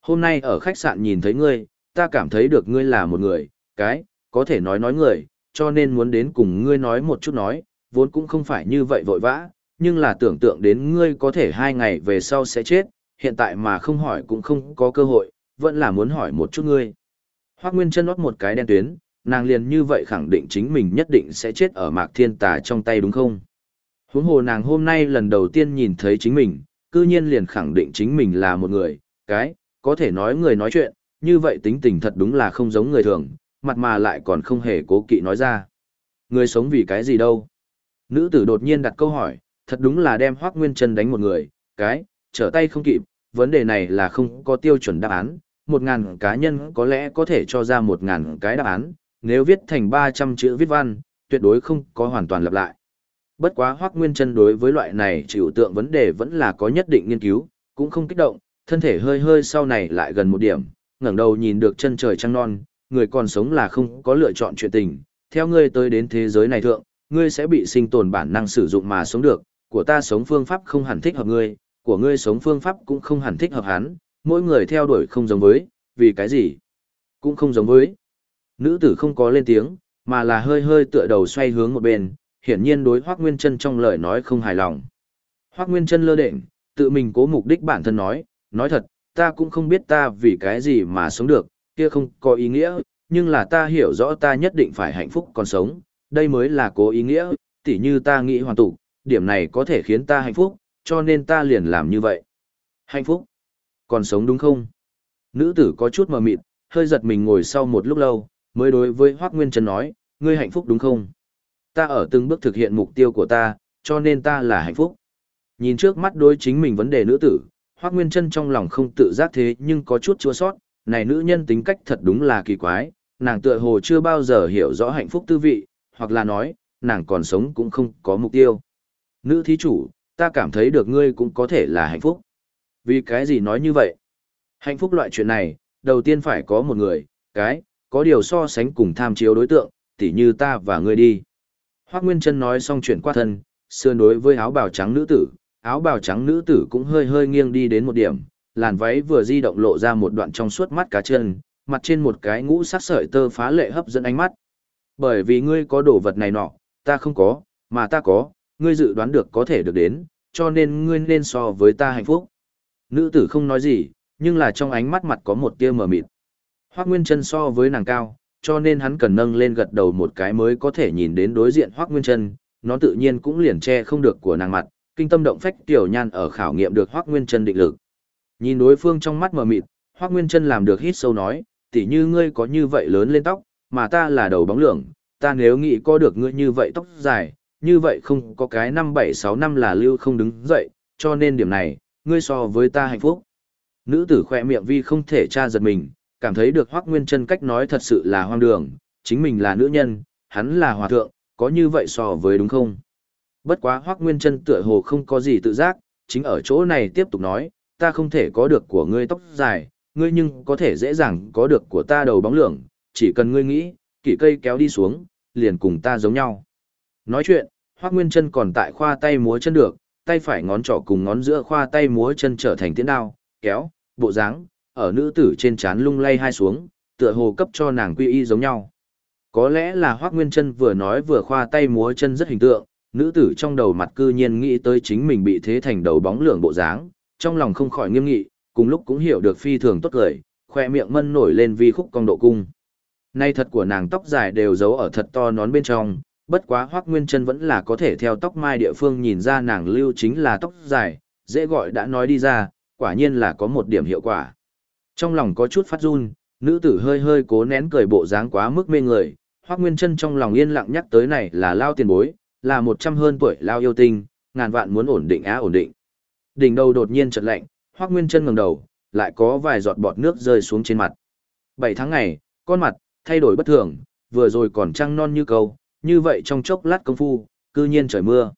Speaker 1: Hôm nay ở khách sạn nhìn thấy ngươi, ta cảm thấy được ngươi là một người, cái, có thể nói nói người, cho nên muốn đến cùng ngươi nói một chút nói, vốn cũng không phải như vậy vội vã, nhưng là tưởng tượng đến ngươi có thể hai ngày về sau sẽ chết, hiện tại mà không hỏi cũng không có cơ hội, vẫn là muốn hỏi một chút ngươi. Hoác Nguyên chân nót một cái đen tuyến, nàng liền như vậy khẳng định chính mình nhất định sẽ chết ở mạc thiên tà trong tay đúng không? Huống hồ nàng hôm nay lần đầu tiên nhìn thấy chính mình, cư nhiên liền khẳng định chính mình là một người, cái, có thể nói người nói chuyện, như vậy tính tình thật đúng là không giống người thường, mặt mà lại còn không hề cố kỵ nói ra. Người sống vì cái gì đâu? Nữ tử đột nhiên đặt câu hỏi, thật đúng là đem Hoác Nguyên Trân đánh một người, cái, trở tay không kịp, vấn đề này là không có tiêu chuẩn đáp án, một ngàn cá nhân có lẽ có thể cho ra một ngàn cái đáp án, nếu viết thành 300 chữ viết văn, tuyệt đối không có hoàn toàn lặp lại. Bất quá Hoắc Nguyên Chân đối với loại này chịu tượng vấn đề vẫn là có nhất định nghiên cứu, cũng không kích động, thân thể hơi hơi sau này lại gần một điểm, ngẩng đầu nhìn được chân trời trăng non, người còn sống là không có lựa chọn chuyện tình, theo ngươi tới đến thế giới này thượng, ngươi sẽ bị sinh tồn bản năng sử dụng mà sống được, của ta sống phương pháp không hẳn thích hợp ngươi, của ngươi sống phương pháp cũng không hẳn thích hợp hắn, mỗi người theo đuổi không giống với, vì cái gì? Cũng không giống với. Nữ tử không có lên tiếng, mà là hơi hơi tựa đầu xoay hướng một bên, hiển nhiên đối Hoắc Nguyên Chân trong lời nói không hài lòng. Hoắc Nguyên Chân lơ đễnh, tự mình cố mục đích bản thân nói, nói thật, ta cũng không biết ta vì cái gì mà sống được, kia không có ý nghĩa, nhưng là ta hiểu rõ ta nhất định phải hạnh phúc còn sống, đây mới là cố ý nghĩa, tỉ như ta nghĩ hoàn tụ, điểm này có thể khiến ta hạnh phúc, cho nên ta liền làm như vậy. Hạnh phúc? Còn sống đúng không? Nữ tử có chút mờ mịt, hơi giật mình ngồi sau một lúc lâu, mới đối với Hoác Nguyên Trần nói, ngươi hạnh phúc đúng không? Ta ở từng bước thực hiện mục tiêu của ta, cho nên ta là hạnh phúc. Nhìn trước mắt đối chính mình vấn đề nữ tử, Hoác Nguyên Trân trong lòng không tự giác thế nhưng có chút chua sót, này nữ nhân tính cách thật đúng là kỳ quái, nàng tựa hồ chưa bao giờ hiểu rõ hạnh phúc tư vị, hoặc là nói, nàng còn sống cũng không có mục tiêu. Nữ thí chủ, ta cảm thấy được ngươi cũng có thể là hạnh phúc. Vì cái gì nói như vậy? Hạnh phúc loại chuyện này, đầu tiên phải có một người, cái, có điều so sánh cùng tham chiếu đối tượng, tỉ như ta và ngươi đi. Hoác Nguyên Trân nói xong chuyện qua thân, sườn đối với áo bào trắng nữ tử, áo bào trắng nữ tử cũng hơi hơi nghiêng đi đến một điểm, làn váy vừa di động lộ ra một đoạn trong suốt mắt cá chân, mặt trên một cái ngũ sắc sợi tơ phá lệ hấp dẫn ánh mắt. Bởi vì ngươi có đồ vật này nọ, ta không có, mà ta có, ngươi dự đoán được có thể được đến, cho nên ngươi nên so với ta hạnh phúc. Nữ tử không nói gì, nhưng là trong ánh mắt mặt có một tia mờ mịt. Hoác Nguyên Trân so với nàng cao, cho nên hắn cần nâng lên gật đầu một cái mới có thể nhìn đến đối diện Hoắc Nguyên Trân, nó tự nhiên cũng liền che không được của nàng mặt, kinh tâm động phách tiểu nhan ở khảo nghiệm được Hoắc Nguyên Trân định lực. Nhìn đối phương trong mắt mờ mịt, Hoắc Nguyên Trân làm được hít sâu nói, tỉ như ngươi có như vậy lớn lên tóc, mà ta là đầu bóng lượng, ta nếu nghĩ có được ngươi như vậy tóc dài, như vậy không có cái năm bảy sáu năm là lưu không đứng dậy, cho nên điểm này, ngươi so với ta hạnh phúc. Nữ tử khỏe miệng vi không thể tra giật mình, cảm thấy được Hoắc Nguyên Chân cách nói thật sự là hoang đường, chính mình là nữ nhân, hắn là hòa thượng, có như vậy so với đúng không? Bất quá Hoắc Nguyên Chân tựa hồ không có gì tự giác, chính ở chỗ này tiếp tục nói, ta không thể có được của ngươi tóc dài, ngươi nhưng có thể dễ dàng có được của ta đầu bóng lượng, chỉ cần ngươi nghĩ, kỷ cây kéo đi xuống, liền cùng ta giống nhau. Nói chuyện, Hoắc Nguyên Chân còn tại khoa tay múa chân được, tay phải ngón trỏ cùng ngón giữa khoa tay múa chân trở thành tiến đao, kéo, bộ dáng, ở nữ tử trên trán lung lay hai xuống, tựa hồ cấp cho nàng quy y giống nhau. Có lẽ là Hoác Nguyên Trân vừa nói vừa khoa tay múa chân rất hình tượng, nữ tử trong đầu mặt cư nhiên nghĩ tới chính mình bị thế thành đầu bóng lượng bộ dáng, trong lòng không khỏi nghiêm nghị, cùng lúc cũng hiểu được phi thường tốt cười, khoe miệng mân nổi lên vi khúc cong độ cung. Nay thật của nàng tóc dài đều giấu ở thật to nón bên trong, bất quá Hoác Nguyên Trân vẫn là có thể theo tóc mai địa phương nhìn ra nàng lưu chính là tóc dài, dễ gọi đã nói đi ra, quả nhiên là có một điểm hiệu quả. Trong lòng có chút phát run, nữ tử hơi hơi cố nén cười bộ dáng quá mức mê người, Hoắc Nguyên Chân trong lòng yên lặng nhắc tới này là lao tiền bối, là một trăm hơn tuổi lao yêu tinh, ngàn vạn muốn ổn định á ổn định. Đỉnh đầu đột nhiên chợt lạnh, Hoắc Nguyên Chân ngẩng đầu, lại có vài giọt bọt nước rơi xuống trên mặt. Bảy tháng ngày, con mặt thay đổi bất thường, vừa rồi còn trăng non như câu, như vậy trong chốc lát công phu, cư nhiên trời mưa.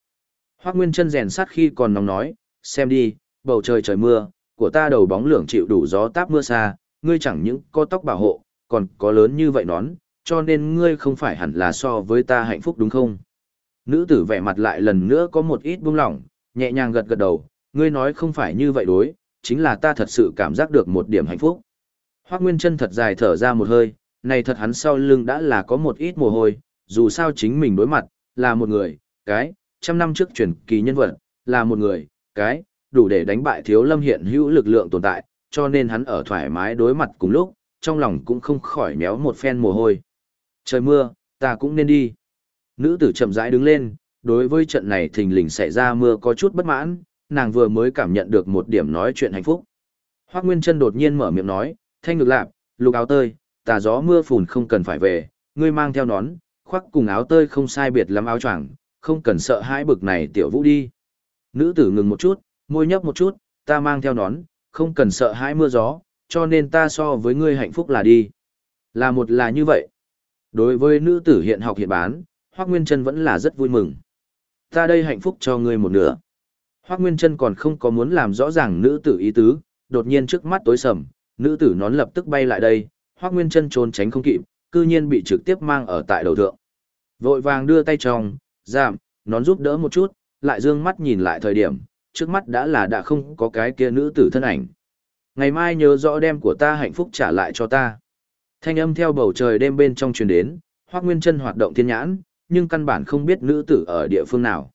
Speaker 1: Hoắc Nguyên Chân rèn sát khi còn nóng nói, xem đi, bầu trời trời mưa, của ta đầu bóng lưỡng chịu đủ gió táp mưa xa, ngươi chẳng những có tóc bảo hộ, còn có lớn như vậy nón, cho nên ngươi không phải hẳn là so với ta hạnh phúc đúng không? Nữ tử vẻ mặt lại lần nữa có một ít buông lỏng, nhẹ nhàng gật gật đầu, ngươi nói không phải như vậy đối, chính là ta thật sự cảm giác được một điểm hạnh phúc. Hoác Nguyên chân thật dài thở ra một hơi, này thật hắn sau lưng đã là có một ít mồ hôi, dù sao chính mình đối mặt, là một người, cái, trăm năm trước truyền kỳ nhân vật, là một người, cái, đủ để đánh bại thiếu lâm hiện hữu lực lượng tồn tại, cho nên hắn ở thoải mái đối mặt cùng lúc, trong lòng cũng không khỏi méo một phen mồ hôi. Trời mưa, ta cũng nên đi. Nữ tử chậm rãi đứng lên, đối với trận này thình lình xảy ra mưa có chút bất mãn, nàng vừa mới cảm nhận được một điểm nói chuyện hạnh phúc. Hoác Nguyên Trân đột nhiên mở miệng nói, thanh ngực lạp, lục áo tơi, tà gió mưa phùn không cần phải về, ngươi mang theo nón, khoác cùng áo tơi không sai biệt lắm áo choàng, không cần sợ hãi bực này tiểu vũ đi. Nữ tử ngừng một chút, môi nhấp một chút, ta mang theo nón, không cần sợ hãi mưa gió, cho nên ta so với ngươi hạnh phúc là đi. Là một là như vậy. Đối với nữ tử hiện học hiện bán, Hoác Nguyên Trân vẫn là rất vui mừng. Ta đây hạnh phúc cho ngươi một nửa. Hoác Nguyên Trân còn không có muốn làm rõ ràng nữ tử ý tứ, đột nhiên trước mắt tối sầm, nữ tử nón lập tức bay lại đây, Hoác Nguyên Trân trốn tránh không kịp, cư nhiên bị trực tiếp mang ở tại đầu thượng. Vội vàng đưa tay trong, giảm, nón giúp đỡ một chút, lại dương mắt nhìn lại thời điểm, trước mắt đã là đã không có cái kia nữ tử thân ảnh. Ngày mai nhớ rõ đem của ta hạnh phúc trả lại cho ta. Thanh âm theo bầu trời đêm bên trong truyền đến, Hoắc Nguyên Chân hoạt động thiên nhãn, nhưng căn bản không biết nữ tử ở địa phương nào.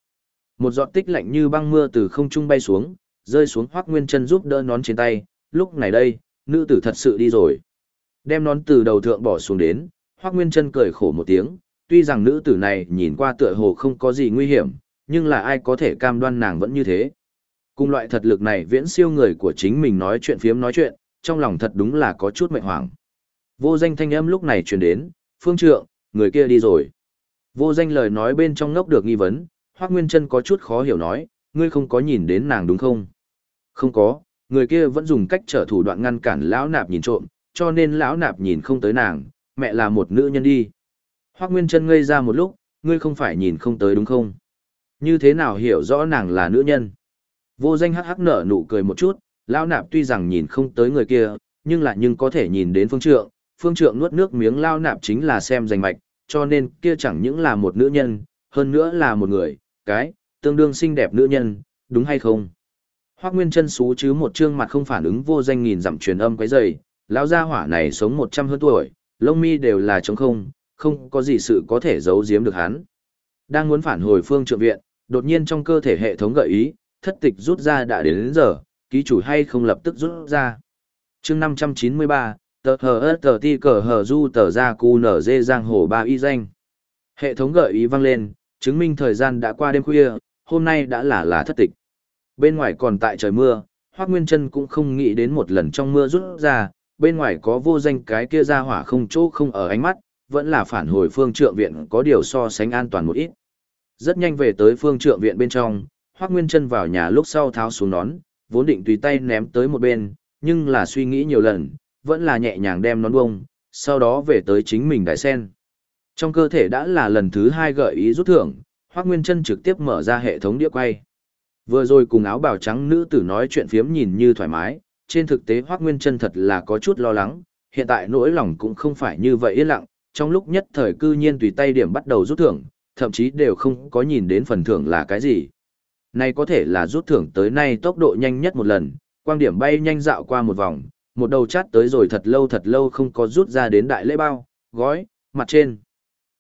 Speaker 1: Một giọt tích lạnh như băng mưa từ không trung bay xuống, rơi xuống Hoắc Nguyên Chân giúp đỡ nón trên tay, lúc này đây, nữ tử thật sự đi rồi. Đem nón từ đầu thượng bỏ xuống đến, Hoắc Nguyên Chân cười khổ một tiếng, tuy rằng nữ tử này nhìn qua tựa hồ không có gì nguy hiểm, nhưng là ai có thể cam đoan nàng vẫn như thế. Cùng loại thật lực này viễn siêu người của chính mình nói chuyện phiếm nói chuyện, trong lòng thật đúng là có chút mệnh hoảng. Vô danh thanh âm lúc này truyền đến, phương trượng, người kia đi rồi. Vô danh lời nói bên trong ngốc được nghi vấn, Hoác Nguyên Trân có chút khó hiểu nói, ngươi không có nhìn đến nàng đúng không? Không có, người kia vẫn dùng cách trở thủ đoạn ngăn cản lão nạp nhìn trộm, cho nên lão nạp nhìn không tới nàng, mẹ là một nữ nhân đi. Hoác Nguyên Trân ngây ra một lúc, ngươi không phải nhìn không tới đúng không? Như thế nào hiểu rõ nàng là nữ nhân? Vô danh hắc hắc nở nụ cười một chút, lão nạp tuy rằng nhìn không tới người kia, nhưng lại nhưng có thể nhìn đến phương trượng, phương trượng nuốt nước miếng lao nạp chính là xem danh mạch, cho nên kia chẳng những là một nữ nhân, hơn nữa là một người, cái, tương đương xinh đẹp nữ nhân, đúng hay không? Hoác Nguyên chân xú chứ một trương mặt không phản ứng vô danh nghìn dặm truyền âm quấy dày, lão gia hỏa này sống một trăm hơn tuổi, lông mi đều là trống không, không có gì sự có thể giấu giếm được hắn. Đang muốn phản hồi phương trượng viện, đột nhiên trong cơ thể hệ thống gợi ý, thất tịch rút ra đã đến, đến giờ, ký chủ hay không lập tức rút ra. chương 593, tờ hờ ớt tờ ti cờ hờ du tờ ra cu nở dê giang hồ ba y danh. Hệ thống gợi ý vang lên, chứng minh thời gian đã qua đêm khuya, hôm nay đã là là thất tịch. Bên ngoài còn tại trời mưa, Hoác Nguyên Trân cũng không nghĩ đến một lần trong mưa rút ra, bên ngoài có vô danh cái kia ra hỏa không chỗ không ở ánh mắt, vẫn là phản hồi phương trượng viện có điều so sánh an toàn một ít. Rất nhanh về tới phương trượng viện bên trong, Hoắc Nguyên Trân vào nhà lúc sau tháo xuống nón, vốn định tùy tay ném tới một bên, nhưng là suy nghĩ nhiều lần, vẫn là nhẹ nhàng đem nón bông, sau đó về tới chính mình đại sen. Trong cơ thể đã là lần thứ hai gợi ý rút thưởng, Hoắc Nguyên Trân trực tiếp mở ra hệ thống đĩa quay. Vừa rồi cùng áo bào trắng nữ tử nói chuyện phiếm nhìn như thoải mái, trên thực tế Hoắc Nguyên Trân thật là có chút lo lắng, hiện tại nỗi lòng cũng không phải như vậy yên lặng, trong lúc nhất thời cư nhiên tùy tay điểm bắt đầu rút thưởng, thậm chí đều không có nhìn đến phần thưởng là cái gì. Này có thể là rút thưởng tới nay tốc độ nhanh nhất một lần, quang điểm bay nhanh dạo qua một vòng, một đầu chát tới rồi thật lâu thật lâu không có rút ra đến đại lễ bao, gói, mặt trên.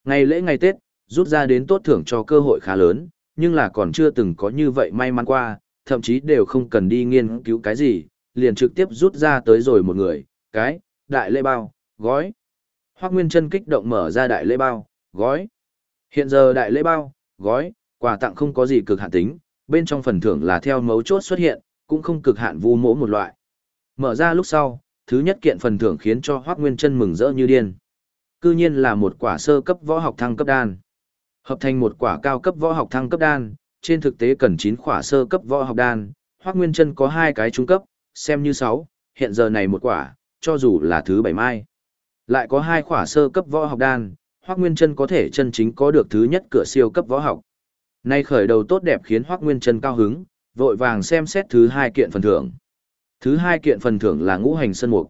Speaker 1: Ngày lễ ngày Tết, rút ra đến tốt thưởng cho cơ hội khá lớn, nhưng là còn chưa từng có như vậy may mắn qua, thậm chí đều không cần đi nghiên cứu cái gì, liền trực tiếp rút ra tới rồi một người, cái, đại lễ bao, gói. Hoác Nguyên chân kích động mở ra đại lễ bao, gói. Hiện giờ đại lễ bao, gói, quà tặng không có gì cực hạn tính, bên trong phần thưởng là theo mấu chốt xuất hiện, cũng không cực hạn vu mỗ một loại. Mở ra lúc sau, thứ nhất kiện phần thưởng khiến cho Hoắc Nguyên Chân mừng rỡ như điên. Cư nhiên là một quả sơ cấp võ học thăng cấp đan. Hợp thành một quả cao cấp võ học thăng cấp đan, trên thực tế cần 9 quả sơ cấp võ học đan, Hoắc Nguyên Chân có hai cái trung cấp, xem như 6, hiện giờ này một quả, cho dù là thứ bảy mai. Lại có hai quả sơ cấp võ học đan, Hoắc Nguyên Chân có thể chân chính có được thứ nhất cửa siêu cấp võ học. Nay khởi đầu tốt đẹp khiến Hoắc Nguyên Trân cao hứng, vội vàng xem xét thứ hai kiện phần thưởng. Thứ hai kiện phần thưởng là ngũ hành sơn mục.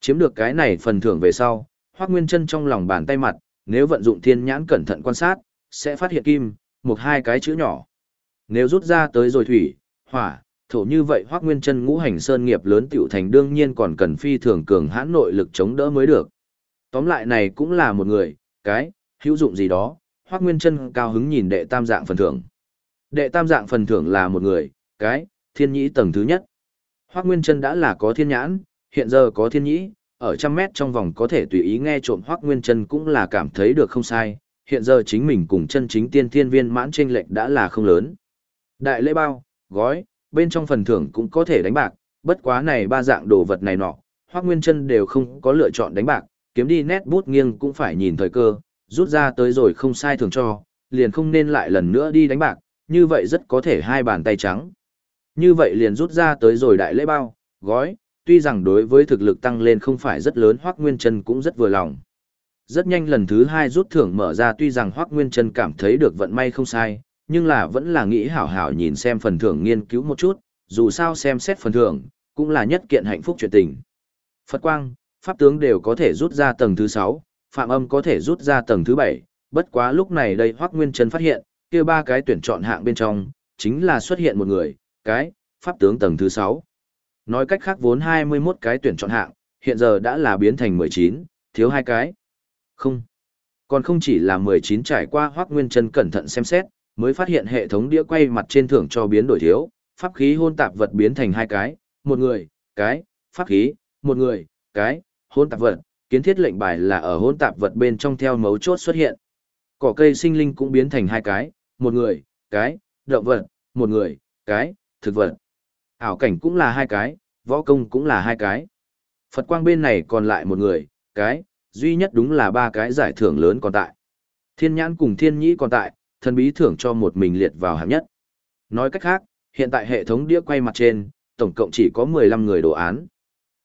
Speaker 1: Chiếm được cái này phần thưởng về sau, Hoắc Nguyên Trân trong lòng bàn tay mặt, nếu vận dụng thiên nhãn cẩn thận quan sát, sẽ phát hiện kim, một hai cái chữ nhỏ. Nếu rút ra tới rồi thủy, hỏa, thổ như vậy Hoắc Nguyên Chân ngũ hành sơn nghiệp lớn tiểu thành đương nhiên còn cần phi thường cường hãn nội lực chống đỡ mới được. Tóm lại này cũng là một người, cái, hữu dụng gì đó, Hoắc Nguyên Chân cao hứng nhìn đệ tam dạng phần thưởng. Đệ tam dạng phần thưởng là một người, cái, thiên nhĩ tầng thứ nhất. Hoắc Nguyên Trân đã là có thiên nhãn, hiện giờ có thiên nhĩ, ở trăm mét trong vòng có thể tùy ý nghe trộm Hoắc Nguyên Chân cũng là cảm thấy được không sai, hiện giờ chính mình cùng chân chính tiên thiên viên mãn chênh lệch đã là không lớn. Đại lễ bao, gói, bên trong phần thưởng cũng có thể đánh bạc, bất quá này ba dạng đồ vật này nọ, Hoắc Nguyên Chân đều không có lựa chọn đánh bạc, kiếm đi nét bút nghiêng cũng phải nhìn thời cơ, rút ra tới rồi không sai thường cho, liền không nên lại lần nữa đi đánh bạc, như vậy rất có thể hai bàn tay trắng. Như vậy liền rút ra tới rồi đại lễ bao, gói, tuy rằng đối với thực lực tăng lên không phải rất lớn Hoắc Nguyên Trân cũng rất vừa lòng. Rất nhanh lần thứ hai rút thưởng mở ra tuy rằng Hoắc Nguyên Trân cảm thấy được vận may không sai, nhưng là vẫn là nghĩ hảo hảo nhìn xem phần thưởng nghiên cứu một chút, dù sao xem xét phần thưởng, cũng là nhất kiện hạnh phúc chuyện tình. Phật Quang, Pháp tướng đều có thể rút ra tầng thứ 6, Phạm Âm có thể rút ra tầng thứ bảy, bất quá lúc này đây Hoắc Nguyên chân phát hiện, kia ba cái tuyển chọn hạng bên trong, chính là xuất hiện một người, cái, Pháp tướng tầng thứ sáu. Nói cách khác vốn 21 cái tuyển chọn hạng, hiện giờ đã là biến thành 19, thiếu hai cái. Không. Còn không chỉ là 19 trải qua Hoắc Nguyên chân cẩn thận xem xét, mới phát hiện hệ thống đĩa quay mặt trên thưởng cho biến đổi thiếu, pháp khí hôn tạp vật biến thành hai cái, một người, cái, pháp khí, một người, cái, hôn tạp vật, kiến thiết lệnh bài là ở hỗn tạp vật bên trong theo mấu chốt xuất hiện. Cỏ cây sinh linh cũng biến thành hai cái, một người, cái, động vật, một người, cái, thực vật. Ảo cảnh cũng là hai cái, võ công cũng là hai cái. Phật quang bên này còn lại một người, cái, duy nhất đúng là ba cái giải thưởng lớn còn tại. Thiên nhãn cùng thiên nhĩ còn tại, thần bí thưởng cho một mình liệt vào hạng nhất. Nói cách khác, hiện tại hệ thống đĩa quay mặt trên, tổng cộng chỉ có 15 người đồ án.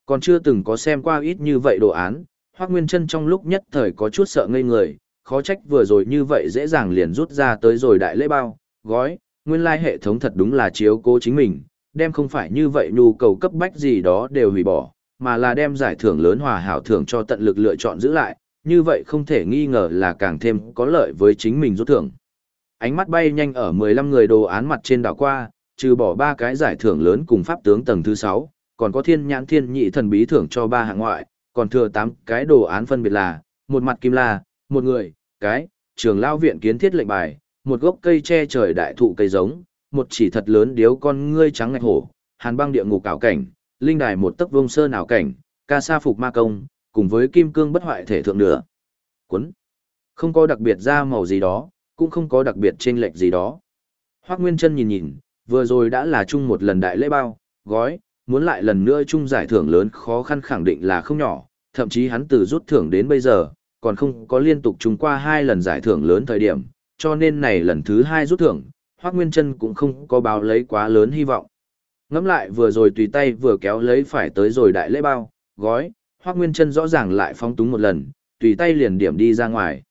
Speaker 1: Còn chưa từng có xem qua ít như vậy đồ án, Hoác Nguyên Trân trong lúc nhất thời có chút sợ ngây người, khó trách vừa rồi như vậy dễ dàng liền rút ra tới rồi đại lễ bao, gói, nguyên lai hệ thống thật đúng là chiếu cố chính mình, đem không phải như vậy nhu cầu cấp bách gì đó đều hủy bỏ, mà là đem giải thưởng lớn hòa hảo thưởng cho tận lực lựa chọn giữ lại, như vậy không thể nghi ngờ là càng thêm có lợi với chính mình rút thưởng. Ánh mắt bay nhanh ở 15 người đồ án mặt trên đảo qua, trừ bỏ ba cái giải thưởng lớn cùng pháp tướng tầng thứ 6, còn có thiên nhãn thiên nhị thần bí thưởng cho ba hạng ngoại, còn thừa 8 cái đồ án phân biệt là, một mặt kim la, một người, cái, trường lao viện kiến thiết lệnh bài, một gốc cây che trời đại thụ cây giống, một chỉ thật lớn điếu con ngươi trắng ngạch hổ, hàn băng địa ngục ảo cảnh, linh đài một tấc vông sơn ảo cảnh, ca sa phục ma công, cùng với kim cương bất hoại thể thượng nửa. Quấn. Không có đặc biệt ra màu gì đó, cũng không có đặc biệt chênh lệch gì đó. Hoắc Nguyên Chân nhìn nhìn, vừa rồi đã là chung một lần đại lễ bao, gói, muốn lại lần nữa chung giải thưởng lớn khó khăn khẳng định là không nhỏ, thậm chí hắn từ rút thưởng đến bây giờ, còn không có liên tục chung qua hai lần giải thưởng lớn thời điểm, cho nên này lần thứ hai rút thưởng, Hoác Nguyên Trân cũng không có báo lấy quá lớn hy vọng. Ngắm lại vừa rồi tùy tay vừa kéo lấy phải tới rồi đại lễ bao, gói, Hoác Nguyên Trân rõ ràng lại phóng túng một lần, tùy tay liền điểm đi ra ngoài.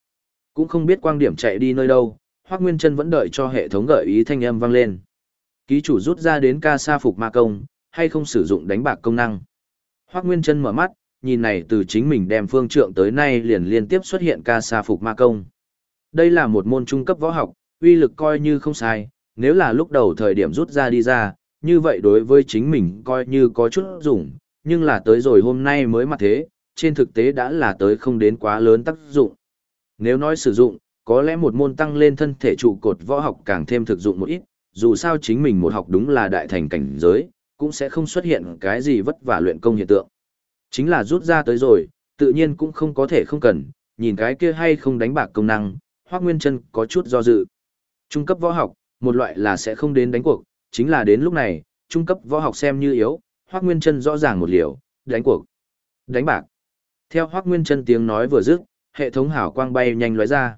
Speaker 1: Cũng không biết quang điểm chạy đi nơi đâu, Hoác Nguyên Trân vẫn đợi cho hệ thống gợi ý thanh âm vang lên. Ký chủ rút ra đến ca sa phục ma công, hay không sử dụng đánh bạc công năng. Hoác Nguyên Trân mở mắt, nhìn này từ chính mình đem phương trượng tới nay liền liên tiếp xuất hiện ca sa phục ma công. Đây là một môn trung cấp võ học, uy lực coi như không sai, nếu là lúc đầu thời điểm rút ra đi ra, như vậy đối với chính mình coi như có chút dùng, nhưng là tới rồi hôm nay mới mà thế, trên thực tế đã là tới không đến quá lớn tác dụng. Nếu nói sử dụng, có lẽ một môn tăng lên thân thể trụ cột võ học càng thêm thực dụng một ít, dù sao chính mình một học đúng là đại thành cảnh giới, cũng sẽ không xuất hiện cái gì vất vả luyện công hiện tượng. Chính là rút ra tới rồi, tự nhiên cũng không có thể không cần, nhìn cái kia hay không đánh bạc công năng, Hoắc Nguyên Chân có chút do dự. Trung cấp võ học, một loại là sẽ không đến đánh cuộc, chính là đến lúc này, trung cấp võ học xem như yếu, Hoắc Nguyên Chân rõ ràng một liều, đánh cuộc. Đánh bạc. Theo Hoắc Nguyên Chân tiếng nói vừa dứt, hệ thống hào quang bay nhanh lóe ra.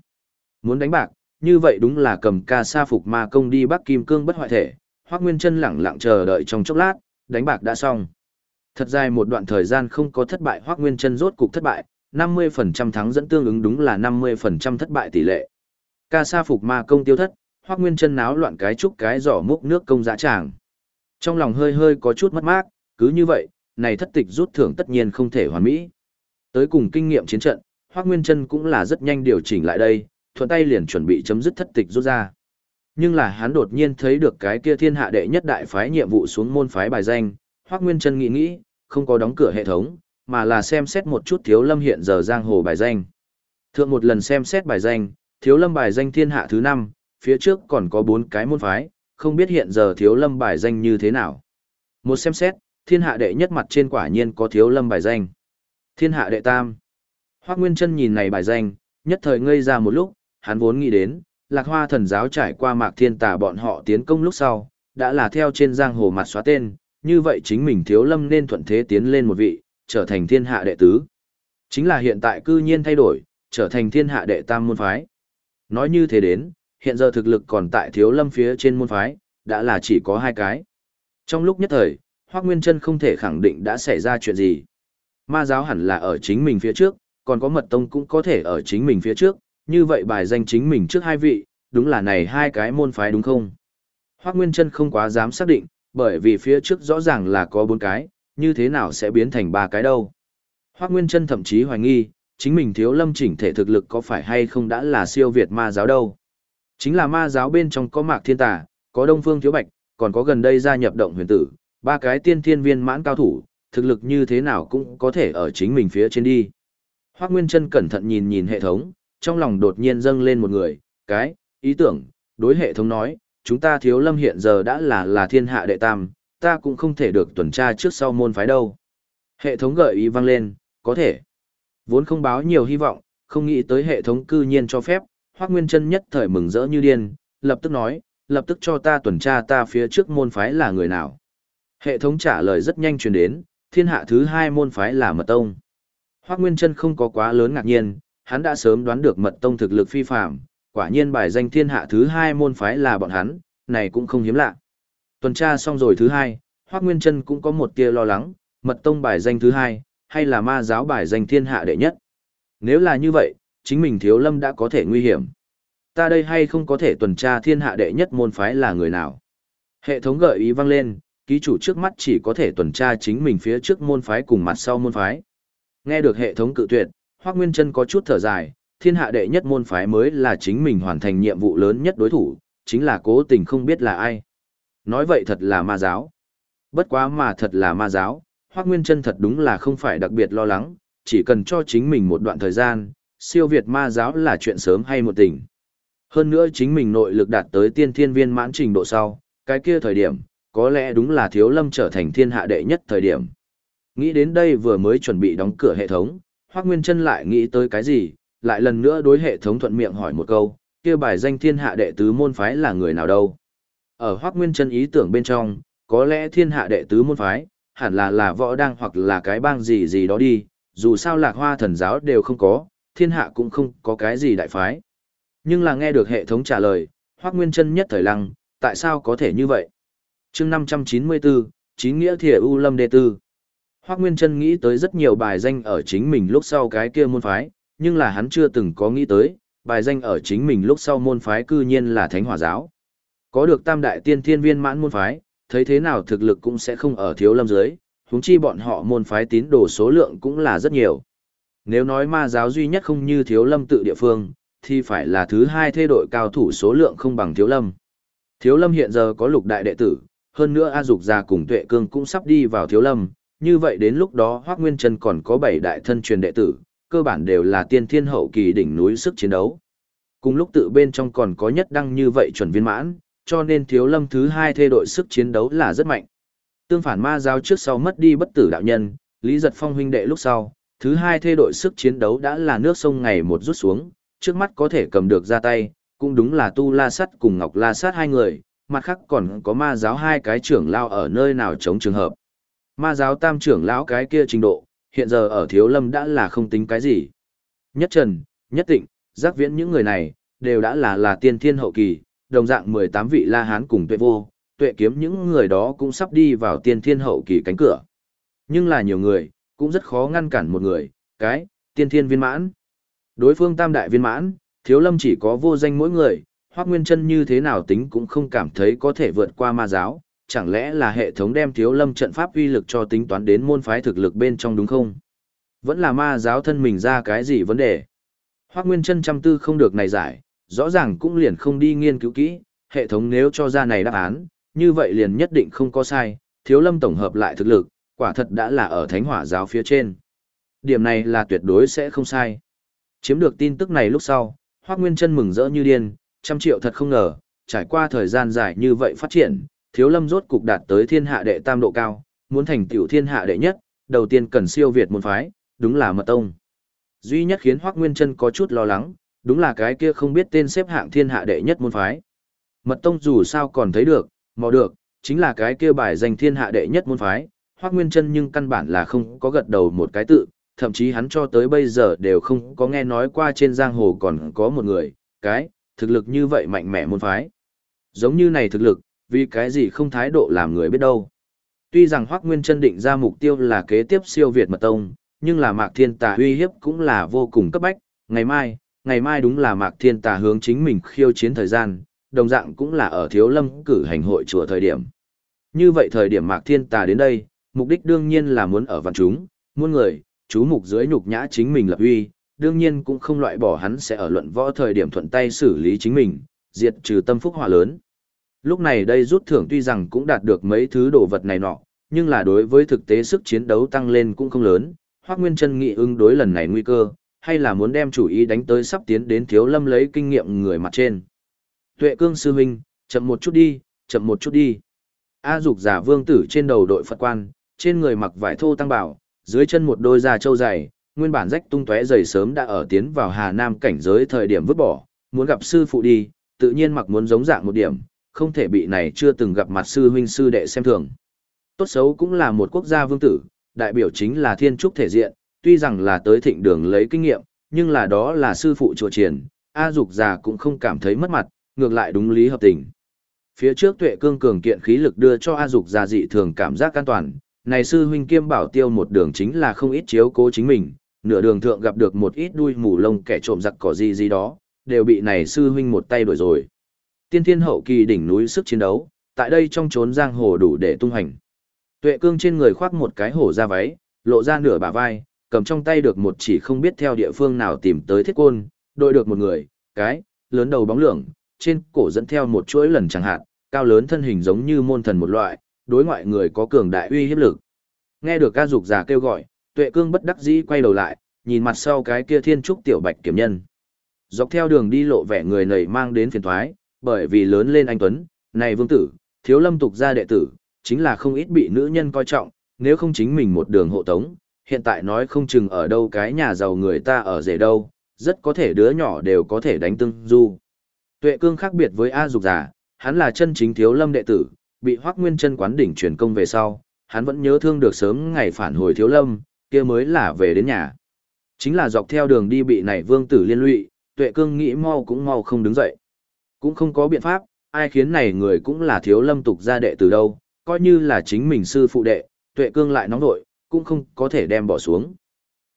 Speaker 1: Muốn đánh bạc, như vậy đúng là cầm ca sa phục ma công đi Bắc Kim Cương bất hoại thể, Hoắc Nguyên Chân lẳng lặng chờ đợi trong chốc lát, đánh bạc đã xong. Thật dài một đoạn thời gian không có thất bại Hoắc Nguyên Chân rốt cục thất bại, 50% thắng dẫn tương ứng đúng là 50% thất bại tỷ lệ. Ca sa phục ma công tiêu thất, Hoắc Nguyên Chân náo loạn cái chúc cái giỏ múc nước công dã tràng. Trong lòng hơi hơi có chút mất mát, cứ như vậy, này thất tịch rút thưởng tất nhiên không thể hoàn mỹ. Tới cùng kinh nghiệm chiến trận, Hoắc Nguyên Chân cũng là rất nhanh điều chỉnh lại đây, thuận tay liền chuẩn bị chấm dứt thất tịch rút ra. Nhưng là hắn đột nhiên thấy được cái kia thiên hạ đệ nhất đại phái nhiệm vụ xuống môn phái bài danh, Hoắc Nguyên Chân nghĩ nghĩ, không có đóng cửa hệ thống, mà là xem xét một chút Thiếu Lâm hiện giờ giang hồ bài danh. Thượng một lần xem xét bài danh, Thiếu Lâm bài danh thiên hạ thứ 5, phía trước còn có 4 cái môn phái, không biết hiện giờ Thiếu Lâm bài danh như thế nào. Một xem xét, thiên hạ đệ nhất mặt trên quả nhiên có Thiếu Lâm bài danh. Thiên hạ đệ tam. hoắc Nguyên chân nhìn này bài danh, nhất thời ngây ra một lúc, hắn vốn nghĩ đến, lạc hoa thần giáo trải qua mạc thiên tà bọn họ tiến công lúc sau, đã là theo trên giang hồ mặt xóa tên, như vậy chính mình thiếu lâm nên thuận thế tiến lên một vị, trở thành thiên hạ đệ tứ. Chính là hiện tại cư nhiên thay đổi, trở thành thiên hạ đệ tam môn phái. Nói như thế đến, hiện giờ thực lực còn tại thiếu lâm phía trên môn phái, đã là chỉ có hai cái. Trong lúc nhất thời, Hoác Nguyên Trân không thể khẳng định đã xảy ra chuyện gì. Ma giáo hẳn là ở chính mình phía trước, còn có mật tông cũng có thể ở chính mình phía trước, như vậy bài danh chính mình trước hai vị, đúng là này hai cái môn phái đúng không? Hoác Nguyên Trân không quá dám xác định, bởi vì phía trước rõ ràng là có bốn cái, như thế nào sẽ biến thành ba cái đâu. Hoác Nguyên Trân thậm chí hoài nghi, chính mình thiếu lâm chỉnh thể thực lực có phải hay không đã là siêu việt ma giáo đâu. Chính là ma giáo bên trong có mạc thiên tà, có đông phương thiếu bạch, còn có gần đây gia nhập động huyền tử, ba cái tiên thiên viên mãn cao thủ, thực lực như thế nào cũng có thể ở chính mình phía trên đi. Hoác Nguyên Trân cẩn thận nhìn nhìn hệ thống, trong lòng đột nhiên dâng lên một người, cái, ý tưởng, đối hệ thống nói, chúng ta thiếu lâm hiện giờ đã là là thiên hạ đệ tam, ta cũng không thể được tuần tra trước sau môn phái đâu. Hệ thống gợi ý vang lên, có thể. Vốn không báo nhiều hy vọng, không nghĩ tới hệ thống cư nhiên cho phép, Hoắc Nguyên Chân nhất thời mừng rỡ như điên, lập tức nói, lập tức cho ta tuần tra ta phía trước môn phái là người nào. Hệ thống trả lời rất nhanh truyền đến, thiên hạ thứ hai môn phái là Mật Tông. Hoắc Nguyên Chân không có quá lớn ngạc nhiên, hắn đã sớm đoán được Mật Tông thực lực phi phàm, quả nhiên bài danh thiên hạ thứ hai môn phái là bọn hắn, này cũng không hiếm lạ. Tuần tra xong rồi thứ hai, Hoác Nguyên Trân cũng có một tia lo lắng, mật tông bài danh thứ hai, hay là ma giáo bài danh thiên hạ đệ nhất. Nếu là như vậy, chính mình thiếu lâm đã có thể nguy hiểm. Ta đây hay không có thể tuần tra thiên hạ đệ nhất môn phái là người nào? Hệ thống gợi ý vang lên, ký chủ trước mắt chỉ có thể tuần tra chính mình phía trước môn phái cùng mặt sau môn phái. Nghe được hệ thống cự tuyệt, Hoác Nguyên Trân có chút thở dài, thiên hạ đệ nhất môn phái mới là chính mình hoàn thành nhiệm vụ lớn nhất đối thủ, chính là cố tình không biết là ai. Nói vậy thật là ma giáo. Bất quá mà thật là ma giáo, Hoác Nguyên chân thật đúng là không phải đặc biệt lo lắng, chỉ cần cho chính mình một đoạn thời gian, siêu việt ma giáo là chuyện sớm hay một tình. Hơn nữa chính mình nội lực đạt tới tiên thiên viên mãn trình độ sau, cái kia thời điểm, có lẽ đúng là thiếu lâm trở thành thiên hạ đệ nhất thời điểm. Nghĩ đến đây vừa mới chuẩn bị đóng cửa hệ thống, Hoác Nguyên chân lại nghĩ tới cái gì, lại lần nữa đối hệ thống thuận miệng hỏi một câu, kia bài danh thiên hạ đệ tứ môn phái là người nào đâu? Ở Hoắc Nguyên Chân ý tưởng bên trong, có lẽ thiên hạ đệ tứ môn phái, hẳn là là võ đang hoặc là cái bang gì gì đó đi, dù sao lạc hoa thần giáo đều không có, thiên hạ cũng không có cái gì đại phái. Nhưng là nghe được hệ thống trả lời, Hoắc Nguyên Chân nhất thời lăng, tại sao có thể như vậy? Chương 594, chín nghĩa Thiệ U Lâm đệ tư. Hoắc Nguyên Trân nghĩ tới rất nhiều bài danh ở chính mình lúc sau cái kia môn phái, nhưng là hắn chưa từng có nghĩ tới, bài danh ở chính mình lúc sau môn phái cư nhiên là Thánh Hòa giáo. Có được tam đại tiên thiên viên mãn môn phái, thấy thế nào thực lực cũng sẽ không ở thiếu lâm dưới, huống chi bọn họ môn phái tín đồ số lượng cũng là rất nhiều. Nếu nói ma giáo duy nhất không như thiếu lâm tự địa phương, thì phải là thứ hai thê đội cao thủ số lượng không bằng thiếu lâm. Thiếu lâm hiện giờ có lục đại đệ tử, hơn nữa A Dục gia cùng Tuệ Cương cũng sắp đi vào thiếu lâm, như vậy đến lúc đó Hoác Nguyên Trân còn có bảy đại thân truyền đệ tử, cơ bản đều là tiên thiên hậu kỳ đỉnh núi sức chiến đấu. Cùng lúc tự bên trong còn có nhất đăng như vậy chuẩn viên mãn, cho nên thiếu lâm thứ hai thê đội sức chiến đấu là rất mạnh. Tương phản ma giáo trước sau mất đi bất tử đạo nhân, Lý Giật Phong huynh đệ lúc sau, thứ hai thê đội sức chiến đấu đã là nước sông ngày một rút xuống, trước mắt có thể cầm được ra tay, cũng đúng là Tu La Sắt cùng Ngọc La Sát hai người, mặt khác còn có ma giáo hai cái trưởng lao ở nơi nào chống trường hợp. Ma giáo tam trưởng lão cái kia trình độ, hiện giờ ở thiếu lâm đã là không tính cái gì. Nhất trần, nhất tịnh, giác viễn những người này, đều đã là là tiên thiên hậu kỳ, đồng dạng 18 vị la hán cùng tuệ vô, tuệ kiếm những người đó cũng sắp đi vào tiên thiên hậu kỳ cánh cửa. Nhưng là nhiều người, cũng rất khó ngăn cản một người, cái, tiên thiên viên mãn. Đối phương tam đại viên mãn, thiếu lâm chỉ có vô danh mỗi người, hoác nguyên chân như thế nào tính cũng không cảm thấy có thể vượt qua ma giáo, chẳng lẽ là hệ thống đem thiếu lâm trận pháp uy lực cho tính toán đến môn phái thực lực bên trong đúng không? Vẫn là ma giáo thân mình ra cái gì vấn đề? Hoác Nguyên chân trăm tư không được này giải, rõ ràng cũng liền không đi nghiên cứu kỹ, hệ thống nếu cho ra này đáp án, như vậy liền nhất định không có sai, thiếu lâm tổng hợp lại thực lực, quả thật đã là ở thánh hỏa giáo phía trên. Điểm này là tuyệt đối sẽ không sai. Chiếm được tin tức này lúc sau, Hoác Nguyên chân mừng rỡ như điên, trăm triệu thật không ngờ, trải qua thời gian dài như vậy phát triển, thiếu lâm rốt cục đạt tới thiên hạ đệ tam độ cao, muốn thành tiểu thiên hạ đệ nhất, đầu tiên cần siêu việt môn phái, đúng là mật tông. Duy nhất khiến Hoác Nguyên Trân có chút lo lắng, đúng là cái kia không biết tên xếp hạng thiên hạ đệ nhất môn phái. Mật tông dù sao còn thấy được, mò được, chính là cái kia bài danh thiên hạ đệ nhất môn phái, Hoác Nguyên Trân nhưng căn bản là không có gật đầu một cái tự, thậm chí hắn cho tới bây giờ đều không có nghe nói qua trên giang hồ còn có một người, cái, thực lực như vậy mạnh mẽ môn phái. Giống như này thực lực, vì cái gì không thái độ làm người biết đâu. Tuy rằng Hoác Nguyên Trân định ra mục tiêu là kế tiếp siêu Việt Mật Tông, nhưng là Mạc Thiên Tà uy hiếp cũng là vô cùng cấp bách, ngày mai, ngày mai đúng là Mạc Thiên Tà hướng chính mình khiêu chiến thời gian, đồng dạng cũng là ở Thiếu Lâm cử hành hội chùa thời điểm. Như vậy thời điểm Mạc Thiên Tà đến đây, mục đích đương nhiên là muốn ở văn chúng, muôn người, chú mục dưới nhục nhã chính mình lập uy, đương nhiên cũng không loại bỏ hắn sẽ ở luận võ thời điểm thuận tay xử lý chính mình, diệt trừ tâm phúc hỏa lớn. Lúc này đây rút thưởng tuy rằng cũng đạt được mấy thứ đồ vật này nọ, nhưng là đối với thực tế sức chiến đấu tăng lên cũng không lớn, Hoắc Nguyên Chân nghĩ ứng đối lần này nguy cơ, hay là muốn đem chủ ý đánh tới sắp tiến đến Thiếu Lâm lấy kinh nghiệm người mặt trên. Tuệ Cương sư huynh, chậm một chút đi, chậm một chút đi. A Dục giả vương tử trên đầu đội Phật quan, trên người mặc vải thô tăng bảo, dưới chân một đôi da trâu dày, nguyên bản rách tung tóe giày sớm đã ở tiến vào Hà Nam cảnh giới thời điểm vứt bỏ, muốn gặp sư phụ đi, tự nhiên mặc muốn giống dạng một điểm, không thể bị này chưa từng gặp mặt sư huynh sư đệ xem thường. Tốt xấu cũng là một quốc gia vương tử, đại biểu chính là thiên trúc thể diện, tuy rằng là tới thịnh đường lấy kinh nghiệm, nhưng là đó là sư phụ chùa triển, A Dục già cũng không cảm thấy mất mặt, ngược lại đúng lý hợp tình. Phía trước tuệ cương cường kiện khí lực đưa cho A Dục già dị thường cảm giác an toàn, này sư huynh kiêm bảo tiêu một đường chính là không ít chiếu cố chính mình, nửa đường thượng gặp được một ít đuôi mù lông kẻ trộm giặc cỏ gì gì đó, đều bị này sư huynh một tay đuổi rồi. Tiên thiên hậu kỳ đỉnh núi sức chiến đấu, tại đây trong trốn giang hồ đủ để tung hành. Tuệ cương trên người khoác một cái hổ ra váy, lộ ra nửa bả vai, cầm trong tay được một chỉ không biết theo địa phương nào tìm tới thiết côn, đội được một người, cái, lớn đầu bóng lượng, trên cổ dẫn theo một chuỗi lần chẳng hạn, cao lớn thân hình giống như môn thần một loại, đối ngoại người có cường đại uy hiếp lực. Nghe được ca dục giả kêu gọi, tuệ cương bất đắc dĩ quay đầu lại, nhìn mặt sau cái kia thiên trúc tiểu bạch kiểm nhân. Dọc theo đường đi lộ vẻ người nầy mang đến phiền thoái, bởi vì lớn lên anh Tuấn, này vương tử, thiếu lâm tục gia đệ tử, chính là không ít bị nữ nhân coi trọng, nếu không chính mình một đường hộ tống, hiện tại nói không chừng ở đâu cái nhà giàu người ta ở rể đâu, rất có thể đứa nhỏ đều có thể đánh tương du. Tuệ cương khác biệt với A dục giả, hắn là chân chính thiếu lâm đệ tử, bị hoác nguyên chân quán đỉnh truyền công về sau, hắn vẫn nhớ thương được sớm ngày phản hồi thiếu lâm, kia mới là về đến nhà. Chính là dọc theo đường đi bị này vương tử liên lụy, tuệ cương nghĩ mau cũng mau không đứng dậy. Cũng không có biện pháp, ai khiến này người cũng là thiếu lâm tục gia đệ từ đâu, coi như là chính mình sư phụ đệ, tuệ cương lại nóng nội, cũng không có thể đem bỏ xuống.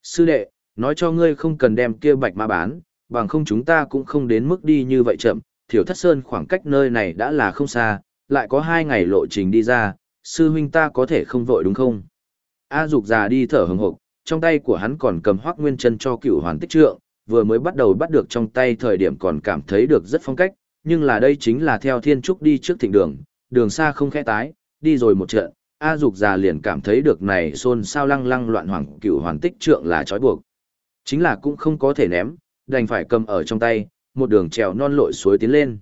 Speaker 1: Sư đệ, nói cho ngươi không cần đem kia bạch ma bán, bằng không chúng ta cũng không đến mức đi như vậy chậm, thiểu thất sơn khoảng cách nơi này đã là không xa, lại có hai ngày lộ trình đi ra, sư huynh ta có thể không vội đúng không? A dục già đi thở hừng hộp, trong tay của hắn còn cầm hoác nguyên chân cho cựu hoàn tích trượng, vừa mới bắt đầu bắt được trong tay thời điểm còn cảm thấy được rất phong cách, nhưng là đây chính là theo thiên trúc đi trước thịnh đường, đường xa không khẽ tái, đi rồi một trận, A Dục già liền cảm thấy được này xôn xao lăng lăng loạn hoàng cựu hoàn tích trượng là trói buộc. Chính là cũng không có thể ném, đành phải cầm ở trong tay, một đường trèo non lội suối tiến lên.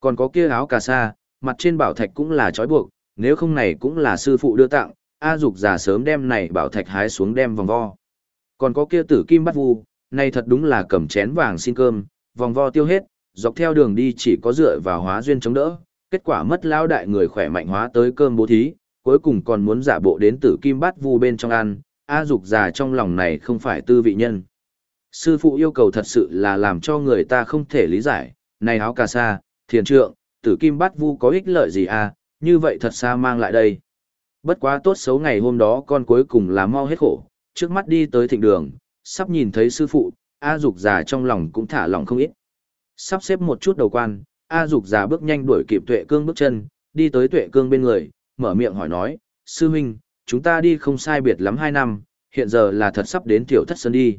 Speaker 1: Còn có kia áo cà sa, mặt trên bảo thạch cũng là trói buộc, nếu không này cũng là sư phụ đưa tặng, A Dục già sớm đem này bảo thạch hái xuống đem vòng vo. Còn có kia tử kim bắt vu, này thật đúng là cầm chén vàng xin cơm, vòng vo tiêu hết, dọc theo đường đi chỉ có dựa vào hóa duyên chống đỡ, kết quả mất lao đại người khỏe mạnh hóa tới cơm bố thí, cuối cùng còn muốn giả bộ đến tử kim bát vu bên trong ăn, A dục già trong lòng này không phải tư vị nhân. Sư phụ yêu cầu thật sự là làm cho người ta không thể lý giải, này áo cà sa, thiền trượng, tử kim bát vu có ích lợi gì à, như vậy thật xa mang lại đây. Bất quá tốt xấu ngày hôm đó con cuối cùng là mau hết khổ, trước mắt đi tới thịnh đường, sắp nhìn thấy sư phụ, A dục già trong lòng cũng thả lòng không ít. Sắp xếp một chút đầu quan, A Dục già bước nhanh đuổi kịp Tuệ Cương bước chân, đi tới Tuệ Cương bên người, mở miệng hỏi nói, Sư huynh, chúng ta đi không sai biệt lắm hai năm, hiện giờ là thật sắp đến tiểu thất sơn đi.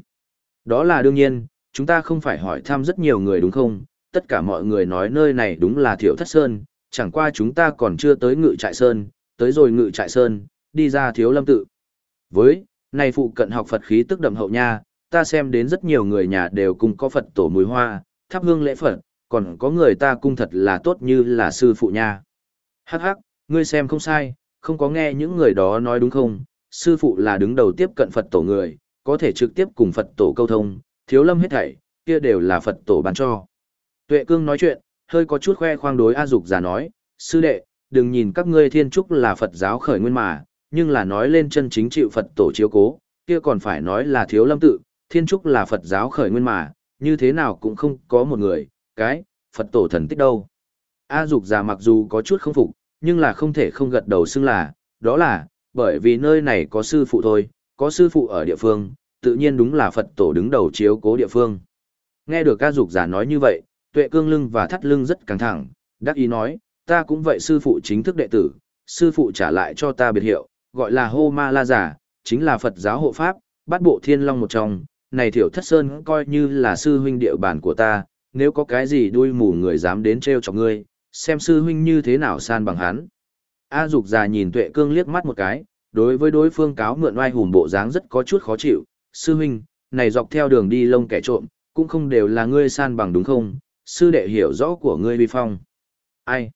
Speaker 1: Đó là đương nhiên, chúng ta không phải hỏi thăm rất nhiều người đúng không? Tất cả mọi người nói nơi này đúng là tiểu thất sơn, chẳng qua chúng ta còn chưa tới ngự trại sơn, tới rồi ngự trại sơn, đi ra thiếu lâm tự. Với, này phụ cận học Phật khí tức đậm hậu nha, ta xem đến rất nhiều người nhà đều cùng có Phật tổ mùi hoa, thắp hương lễ Phật, còn có người ta cung thật là tốt như là sư phụ nha. Hắc hắc, ngươi xem không sai, không có nghe những người đó nói đúng không, sư phụ là đứng đầu tiếp cận Phật tổ người, có thể trực tiếp cùng Phật tổ câu thông, thiếu lâm hết thảy, kia đều là Phật tổ ban cho. Tuệ cương nói chuyện, hơi có chút khoe khoang đối A Dục già nói, sư đệ, đừng nhìn các ngươi thiên trúc là Phật giáo khởi nguyên mà, nhưng là nói lên chân chính chịu Phật tổ chiếu cố, kia còn phải nói là thiếu lâm tự, thiên trúc là Phật giáo khởi nguyên mà, như thế nào cũng không có một người, cái, Phật tổ thần tích đâu. A Dục già mặc dù có chút không phục, nhưng là không thể không gật đầu xưng là, đó là, bởi vì nơi này có sư phụ thôi, có sư phụ ở địa phương, tự nhiên đúng là Phật tổ đứng đầu chiếu cố địa phương. Nghe được A Dục già nói như vậy, tuệ cương lưng và thắt lưng rất căng thẳng, đắc ý nói, ta cũng vậy sư phụ chính thức đệ tử, sư phụ trả lại cho ta biệt hiệu, gọi là hô ma la giả, chính là Phật giáo hộ pháp, bát bộ thiên long một trong, này thiểu thất sơn coi như là sư huynh địa bàn của ta, nếu có cái gì đuôi mù người dám đến treo chọc ngươi, xem sư huynh như thế nào san bằng hắn. A dục già nhìn tuệ cương liếc mắt một cái, đối với đối phương cáo mượn oai hùng bộ dáng rất có chút khó chịu, sư huynh, này dọc theo đường đi lông kẻ trộm, cũng không đều là ngươi san bằng đúng không, sư đệ hiểu rõ của ngươi vi phong. Ai?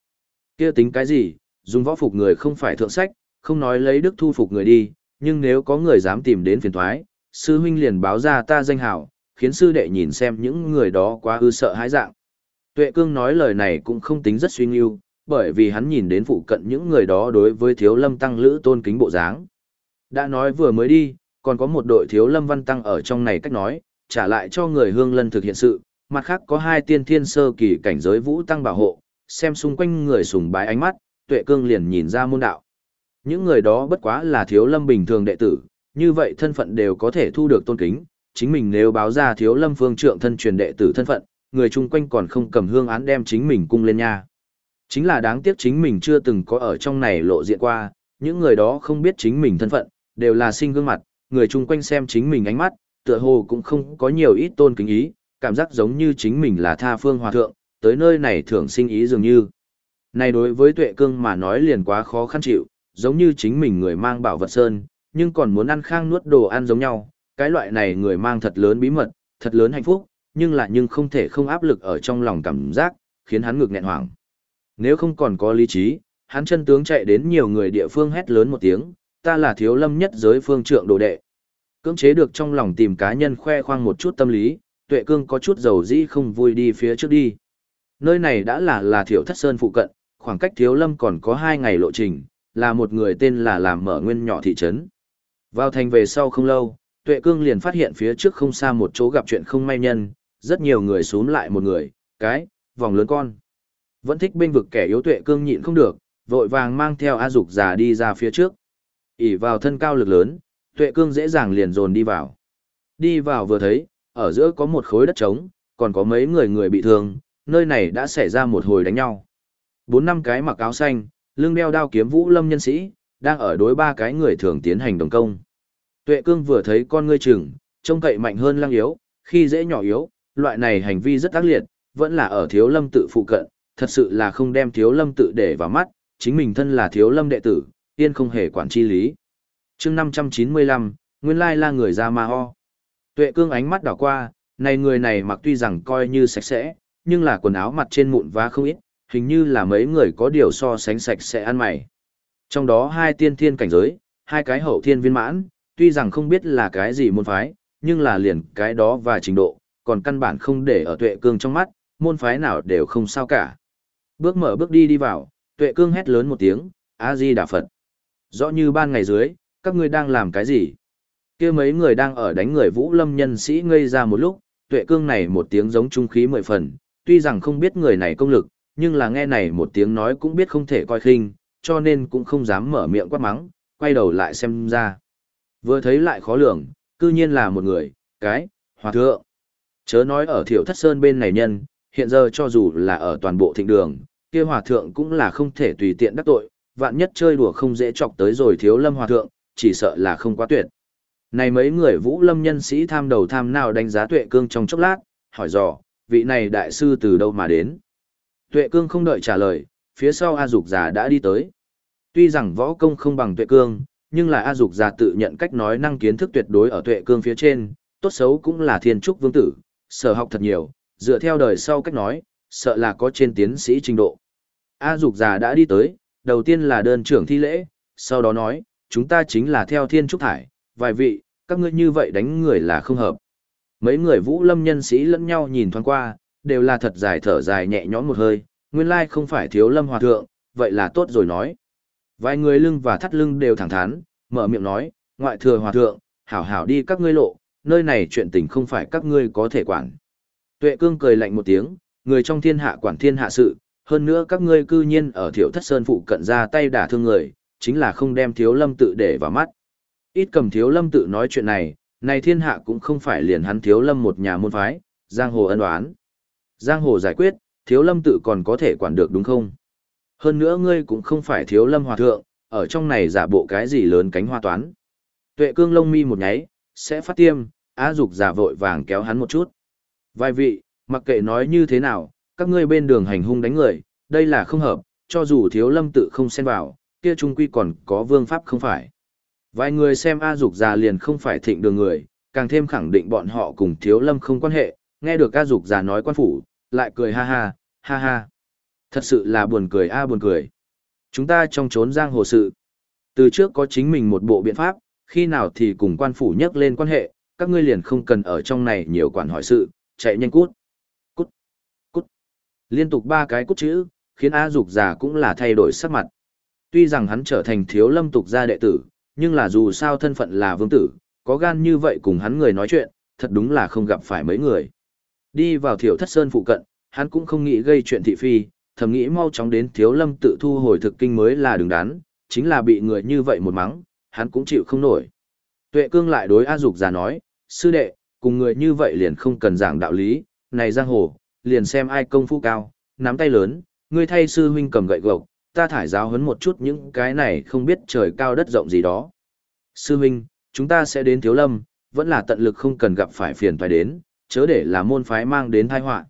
Speaker 1: kia tính cái gì, dùng võ phục người không phải thượng sách, không nói lấy đức thu phục người đi, nhưng nếu có người dám tìm đến phiền thoái, sư huynh liền báo ra ta danh hảo, khiến sư đệ nhìn xem những người đó quá ư sợ hãi dạng. Tuệ cương nói lời này cũng không tính rất suy nghiêu, bởi vì hắn nhìn đến phụ cận những người đó đối với thiếu lâm tăng lữ tôn kính bộ dáng. Đã nói vừa mới đi, còn có một đội thiếu lâm văn tăng ở trong này cách nói, trả lại cho người hương lân thực hiện sự, mặt khác có hai tiên thiên sơ kỳ cảnh giới vũ tăng bảo hộ, xem xung quanh người sùng bái ánh mắt, tuệ cương liền nhìn ra môn đạo. Những người đó bất quá là thiếu lâm bình thường đệ tử, như vậy thân phận đều có thể thu được tôn kính, chính mình nếu báo ra thiếu lâm phương trượng thân truyền đệ tử thân phận, người chung quanh còn không cầm hương án đem chính mình cung lên nha. Chính là đáng tiếc chính mình chưa từng có ở trong này lộ diện qua, những người đó không biết chính mình thân phận, đều là sinh gương mặt, người chung quanh xem chính mình ánh mắt, tựa hồ cũng không có nhiều ít tôn kính ý, cảm giác giống như chính mình là tha phương hòa thượng, tới nơi này thường sinh ý dường như. Này đối với tuệ cương mà nói liền quá khó khăn chịu, giống như chính mình người mang bảo vật sơn, nhưng còn muốn ăn khang nuốt đồ ăn giống nhau, cái loại này người mang thật lớn bí mật, thật lớn hạnh phúc, nhưng lại nhưng không thể không áp lực ở trong lòng cảm giác, khiến hắn ngực nghẹn hoảng. Nếu không còn có lý trí, hắn chân tướng chạy đến nhiều người địa phương hét lớn một tiếng, ta là thiếu lâm nhất giới phương trượng đồ đệ. Cưỡng chế được trong lòng tìm cá nhân khoe khoang một chút tâm lý, tuệ cương có chút dầu dĩ không vui đi phía trước đi. Nơi này đã là là thiểu thất sơn phụ cận, khoảng cách thiếu lâm còn có hai ngày lộ trình, là một người tên là làm mở nguyên nhỏ thị trấn. Vào thành về sau không lâu, tuệ cương liền phát hiện phía trước không xa một chỗ gặp chuyện không may nhân, rất nhiều người xuống lại một người, cái, vòng lớn con. Vẫn thích bên vực kẻ yếu tuệ cương nhịn không được, vội vàng mang theo A Dục già đi ra phía trước. ỉ vào thân cao lực lớn, tuệ cương dễ dàng liền dồn đi vào. Đi vào vừa thấy, ở giữa có một khối đất trống, còn có mấy người người bị thương, nơi này đã xảy ra một hồi đánh nhau. Bốn năm cái mặc áo xanh, lưng đeo đao kiếm vũ lâm nhân sĩ, đang ở đối ba cái người thường tiến hành đồng công. Tuệ cương vừa thấy con ngươi chừng, trông cậy mạnh hơn lăng yếu, khi dễ nhỏ yếu, loại này hành vi rất ác liệt, vẫn là ở thiếu lâm tự phụ cận, thật sự là không đem thiếu lâm tự để vào mắt, chính mình thân là thiếu lâm đệ tử, yên không hề quản chi lý. chương 595, nguyên lai là người ra ma ho. Tuệ cương ánh mắt đảo qua, này người này mặc tuy rằng coi như sạch sẽ, nhưng là quần áo mặt trên mụn vá không ít, hình như là mấy người có điều so sánh sạch sẽ ăn mày. Trong đó hai tiên thiên cảnh giới, hai cái hậu thiên viên mãn, tuy rằng không biết là cái gì môn phái, nhưng là liền cái đó và trình độ, còn căn bản không để ở tuệ cương trong mắt, môn phái nào đều không sao cả. Bước mở bước đi đi vào, tuệ cương hét lớn một tiếng, A-di Đà Phật. Rõ như ban ngày dưới, các ngươi đang làm cái gì? kia mấy người đang ở đánh người vũ lâm nhân sĩ ngây ra một lúc, tuệ cương này một tiếng giống trung khí mười phần, tuy rằng không biết người này công lực, nhưng là nghe này một tiếng nói cũng biết không thể coi khinh, cho nên cũng không dám mở miệng quát mắng, quay đầu lại xem ra. Vừa thấy lại khó lường, cư nhiên là một người, cái, hòa thượng. Chớ nói ở thiểu thất sơn bên này nhân, hiện giờ cho dù là ở toàn bộ thịnh đường, kia hòa thượng cũng là không thể tùy tiện đắc tội, vạn nhất chơi đùa không dễ chọc tới rồi thiếu lâm hòa thượng, chỉ sợ là không quá tuyệt. Này mấy người vũ lâm nhân sĩ tham đầu tham nào đánh giá tuệ cương trong chốc lát, hỏi dò, vị này đại sư từ đâu mà đến. Tuệ cương không đợi trả lời, phía sau A Dục già đã đi tới. Tuy rằng võ công không bằng tuệ cương, nhưng là A Dục già tự nhận cách nói năng kiến thức tuyệt đối ở tuệ cương phía trên, tốt xấu cũng là thiên trúc vương tử, sở học thật nhiều, dựa theo đời sau cách nói, sợ là có trên tiến sĩ trình độ. A Dục già đã đi tới, đầu tiên là đơn trưởng thi lễ, sau đó nói, chúng ta chính là theo thiên trúc thải, vài vị, Các ngươi như vậy đánh người là không hợp. Mấy người vũ lâm nhân sĩ lẫn nhau nhìn thoáng qua, đều là thật dài thở dài nhẹ nhõm một hơi, nguyên lai không phải thiếu lâm hòa thượng, vậy là tốt rồi nói. Vài người lưng và thắt lưng đều thẳng thắn, mở miệng nói, ngoại thừa hòa thượng, hảo hảo đi các ngươi lộ, nơi này chuyện tình không phải các ngươi có thể quản. Tuệ cương cười lạnh một tiếng, người trong thiên hạ quản thiên hạ sự, hơn nữa các ngươi cư nhiên ở thiểu thất sơn phụ cận ra tay đả thương người, chính là không đem thiếu lâm tự để vào mắt. Ít cầm thiếu lâm tự nói chuyện này, này thiên hạ cũng không phải liền hắn thiếu lâm một nhà môn phái, giang hồ ân oán. Giang hồ giải quyết, thiếu lâm tự còn có thể quản được đúng không? Hơn nữa ngươi cũng không phải thiếu lâm hòa thượng, ở trong này giả bộ cái gì lớn cánh hoa toán. Tuệ cương lông mi một nháy, sẽ phát tiêm, á dục giả vội vàng kéo hắn một chút. Vài vị, mặc kệ nói như thế nào, các ngươi bên đường hành hung đánh người, đây là không hợp, cho dù thiếu lâm tự không xen vào, kia trung quy còn có vương pháp không phải. Vài người xem A Dục già liền không phải thịnh đường người, càng thêm khẳng định bọn họ cùng thiếu lâm không quan hệ, nghe được A Dục già nói quan phủ, lại cười ha ha, ha ha. Thật sự là buồn cười a buồn cười. Chúng ta trong trốn giang hồ sự. Từ trước có chính mình một bộ biện pháp, khi nào thì cùng quan phủ nhắc lên quan hệ, các ngươi liền không cần ở trong này nhiều quản hỏi sự, chạy nhanh cút. Cút. Cút. Liên tục ba cái cút chữ, khiến A Dục già cũng là thay đổi sắc mặt. Tuy rằng hắn trở thành thiếu lâm tục gia đệ tử, nhưng là dù sao thân phận là vương tử, có gan như vậy cùng hắn người nói chuyện, thật đúng là không gặp phải mấy người. Đi vào thiểu thất sơn phụ cận, hắn cũng không nghĩ gây chuyện thị phi, thầm nghĩ mau chóng đến thiếu lâm tự thu hồi thực kinh mới là đứng đắn, chính là bị người như vậy một mắng, hắn cũng chịu không nổi. Tuệ cương lại đối A Dục già nói, sư đệ, cùng người như vậy liền không cần giảng đạo lý, này giang hồ, liền xem ai công phu cao, nắm tay lớn, ngươi thay sư huynh cầm gậy gộc, ta thải giáo huấn một chút những cái này không biết trời cao đất rộng gì đó. Sư huynh, chúng ta sẽ đến thiếu lâm, vẫn là tận lực không cần gặp phải phiền phải đến, chớ để là môn phái mang đến tai họa.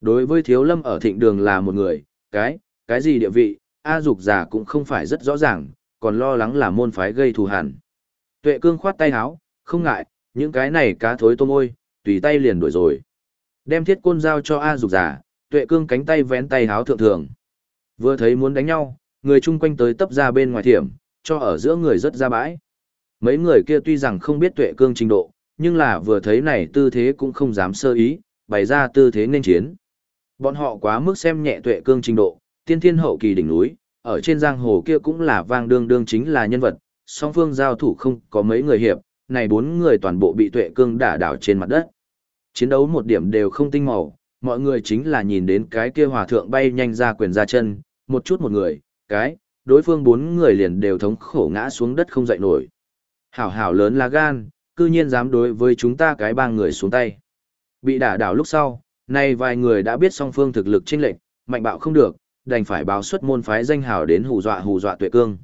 Speaker 1: Đối với thiếu lâm ở thịnh đường là một người, cái, cái gì địa vị, A dục già cũng không phải rất rõ ràng, còn lo lắng là môn phái gây thù hằn. Tuệ cương khoát tay háo, không ngại, những cái này cá thối tôm ôi, tùy tay liền đuổi rồi. Đem thiết côn giao cho A dục già, tuệ cương cánh tay vén tay háo thượng thường. Vừa thấy muốn đánh nhau, người chung quanh tới tấp ra bên ngoài thiểm, cho ở giữa người rất ra bãi. Mấy người kia tuy rằng không biết tuệ cương trình độ, nhưng là vừa thấy này tư thế cũng không dám sơ ý, bày ra tư thế nên chiến. Bọn họ quá mức xem nhẹ tuệ cương trình độ, tiên thiên hậu kỳ đỉnh núi, ở trên giang hồ kia cũng là vang đương đương chính là nhân vật, song phương giao thủ không có mấy người hiệp, này bốn người toàn bộ bị tuệ cương đả đảo trên mặt đất. Chiến đấu một điểm đều không tinh màu, mọi người chính là nhìn đến cái kia hòa thượng bay nhanh ra quyền ra chân, một chút một người, cái, đối phương bốn người liền đều thống khổ ngã xuống đất không dậy nổi. Hảo hảo lớn là gan, cư nhiên dám đối với chúng ta cái ba người xuống tay. Bị đả đảo lúc sau, nay vài người đã biết song phương thực lực chênh lệch, mạnh bạo không được, đành phải báo xuất môn phái danh hào đến hù dọa hù dọa tuệ cương.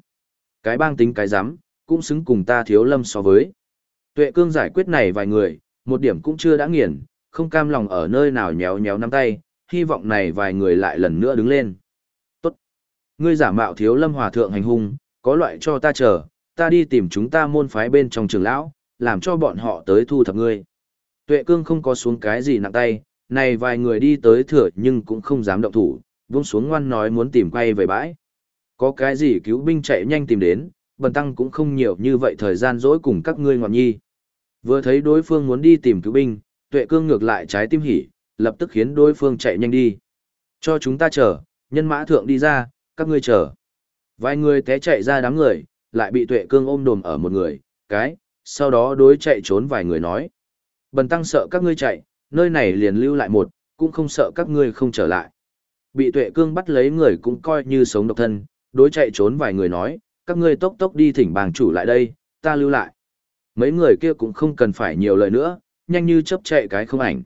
Speaker 1: Cái bang tính cái dám, cũng xứng cùng ta thiếu lâm so với. Tuệ cương giải quyết này vài người, một điểm cũng chưa đã nghiền, không cam lòng ở nơi nào nhéo nhéo nắm tay, hy vọng này vài người lại lần nữa đứng lên. Tốt. Ngươi giả mạo thiếu lâm hòa thượng hành hung, có loại cho ta chờ, ta đi tìm chúng ta môn phái bên trong trường lão, làm cho bọn họ tới thu thập ngươi. Tuệ cương không có xuống cái gì nặng tay, này vài người đi tới thừa nhưng cũng không dám động thủ, buông xuống ngoan nói muốn tìm quay về bãi. Có cái gì cứu binh chạy nhanh tìm đến, bần tăng cũng không nhiều như vậy thời gian dỗi cùng các ngươi ngọn nhi. Vừa thấy đối phương muốn đi tìm cứu binh, tuệ cương ngược lại trái tim hỉ, lập tức khiến đối phương chạy nhanh đi. Cho chúng ta chờ, nhân mã thượng đi ra, các ngươi chờ. Vài người té chạy ra đám người, lại bị tuệ cương ôm đồm ở một người, cái, sau đó đối chạy trốn vài người nói. Bần tăng sợ các ngươi chạy, nơi này liền lưu lại một, cũng không sợ các ngươi không trở lại. Bị tuệ cương bắt lấy người cũng coi như sống độc thân, đối chạy trốn vài người nói, các ngươi tốc tốc đi thỉnh bàng chủ lại đây, ta lưu lại. Mấy người kia cũng không cần phải nhiều lời nữa, nhanh như chấp chạy cái không ảnh.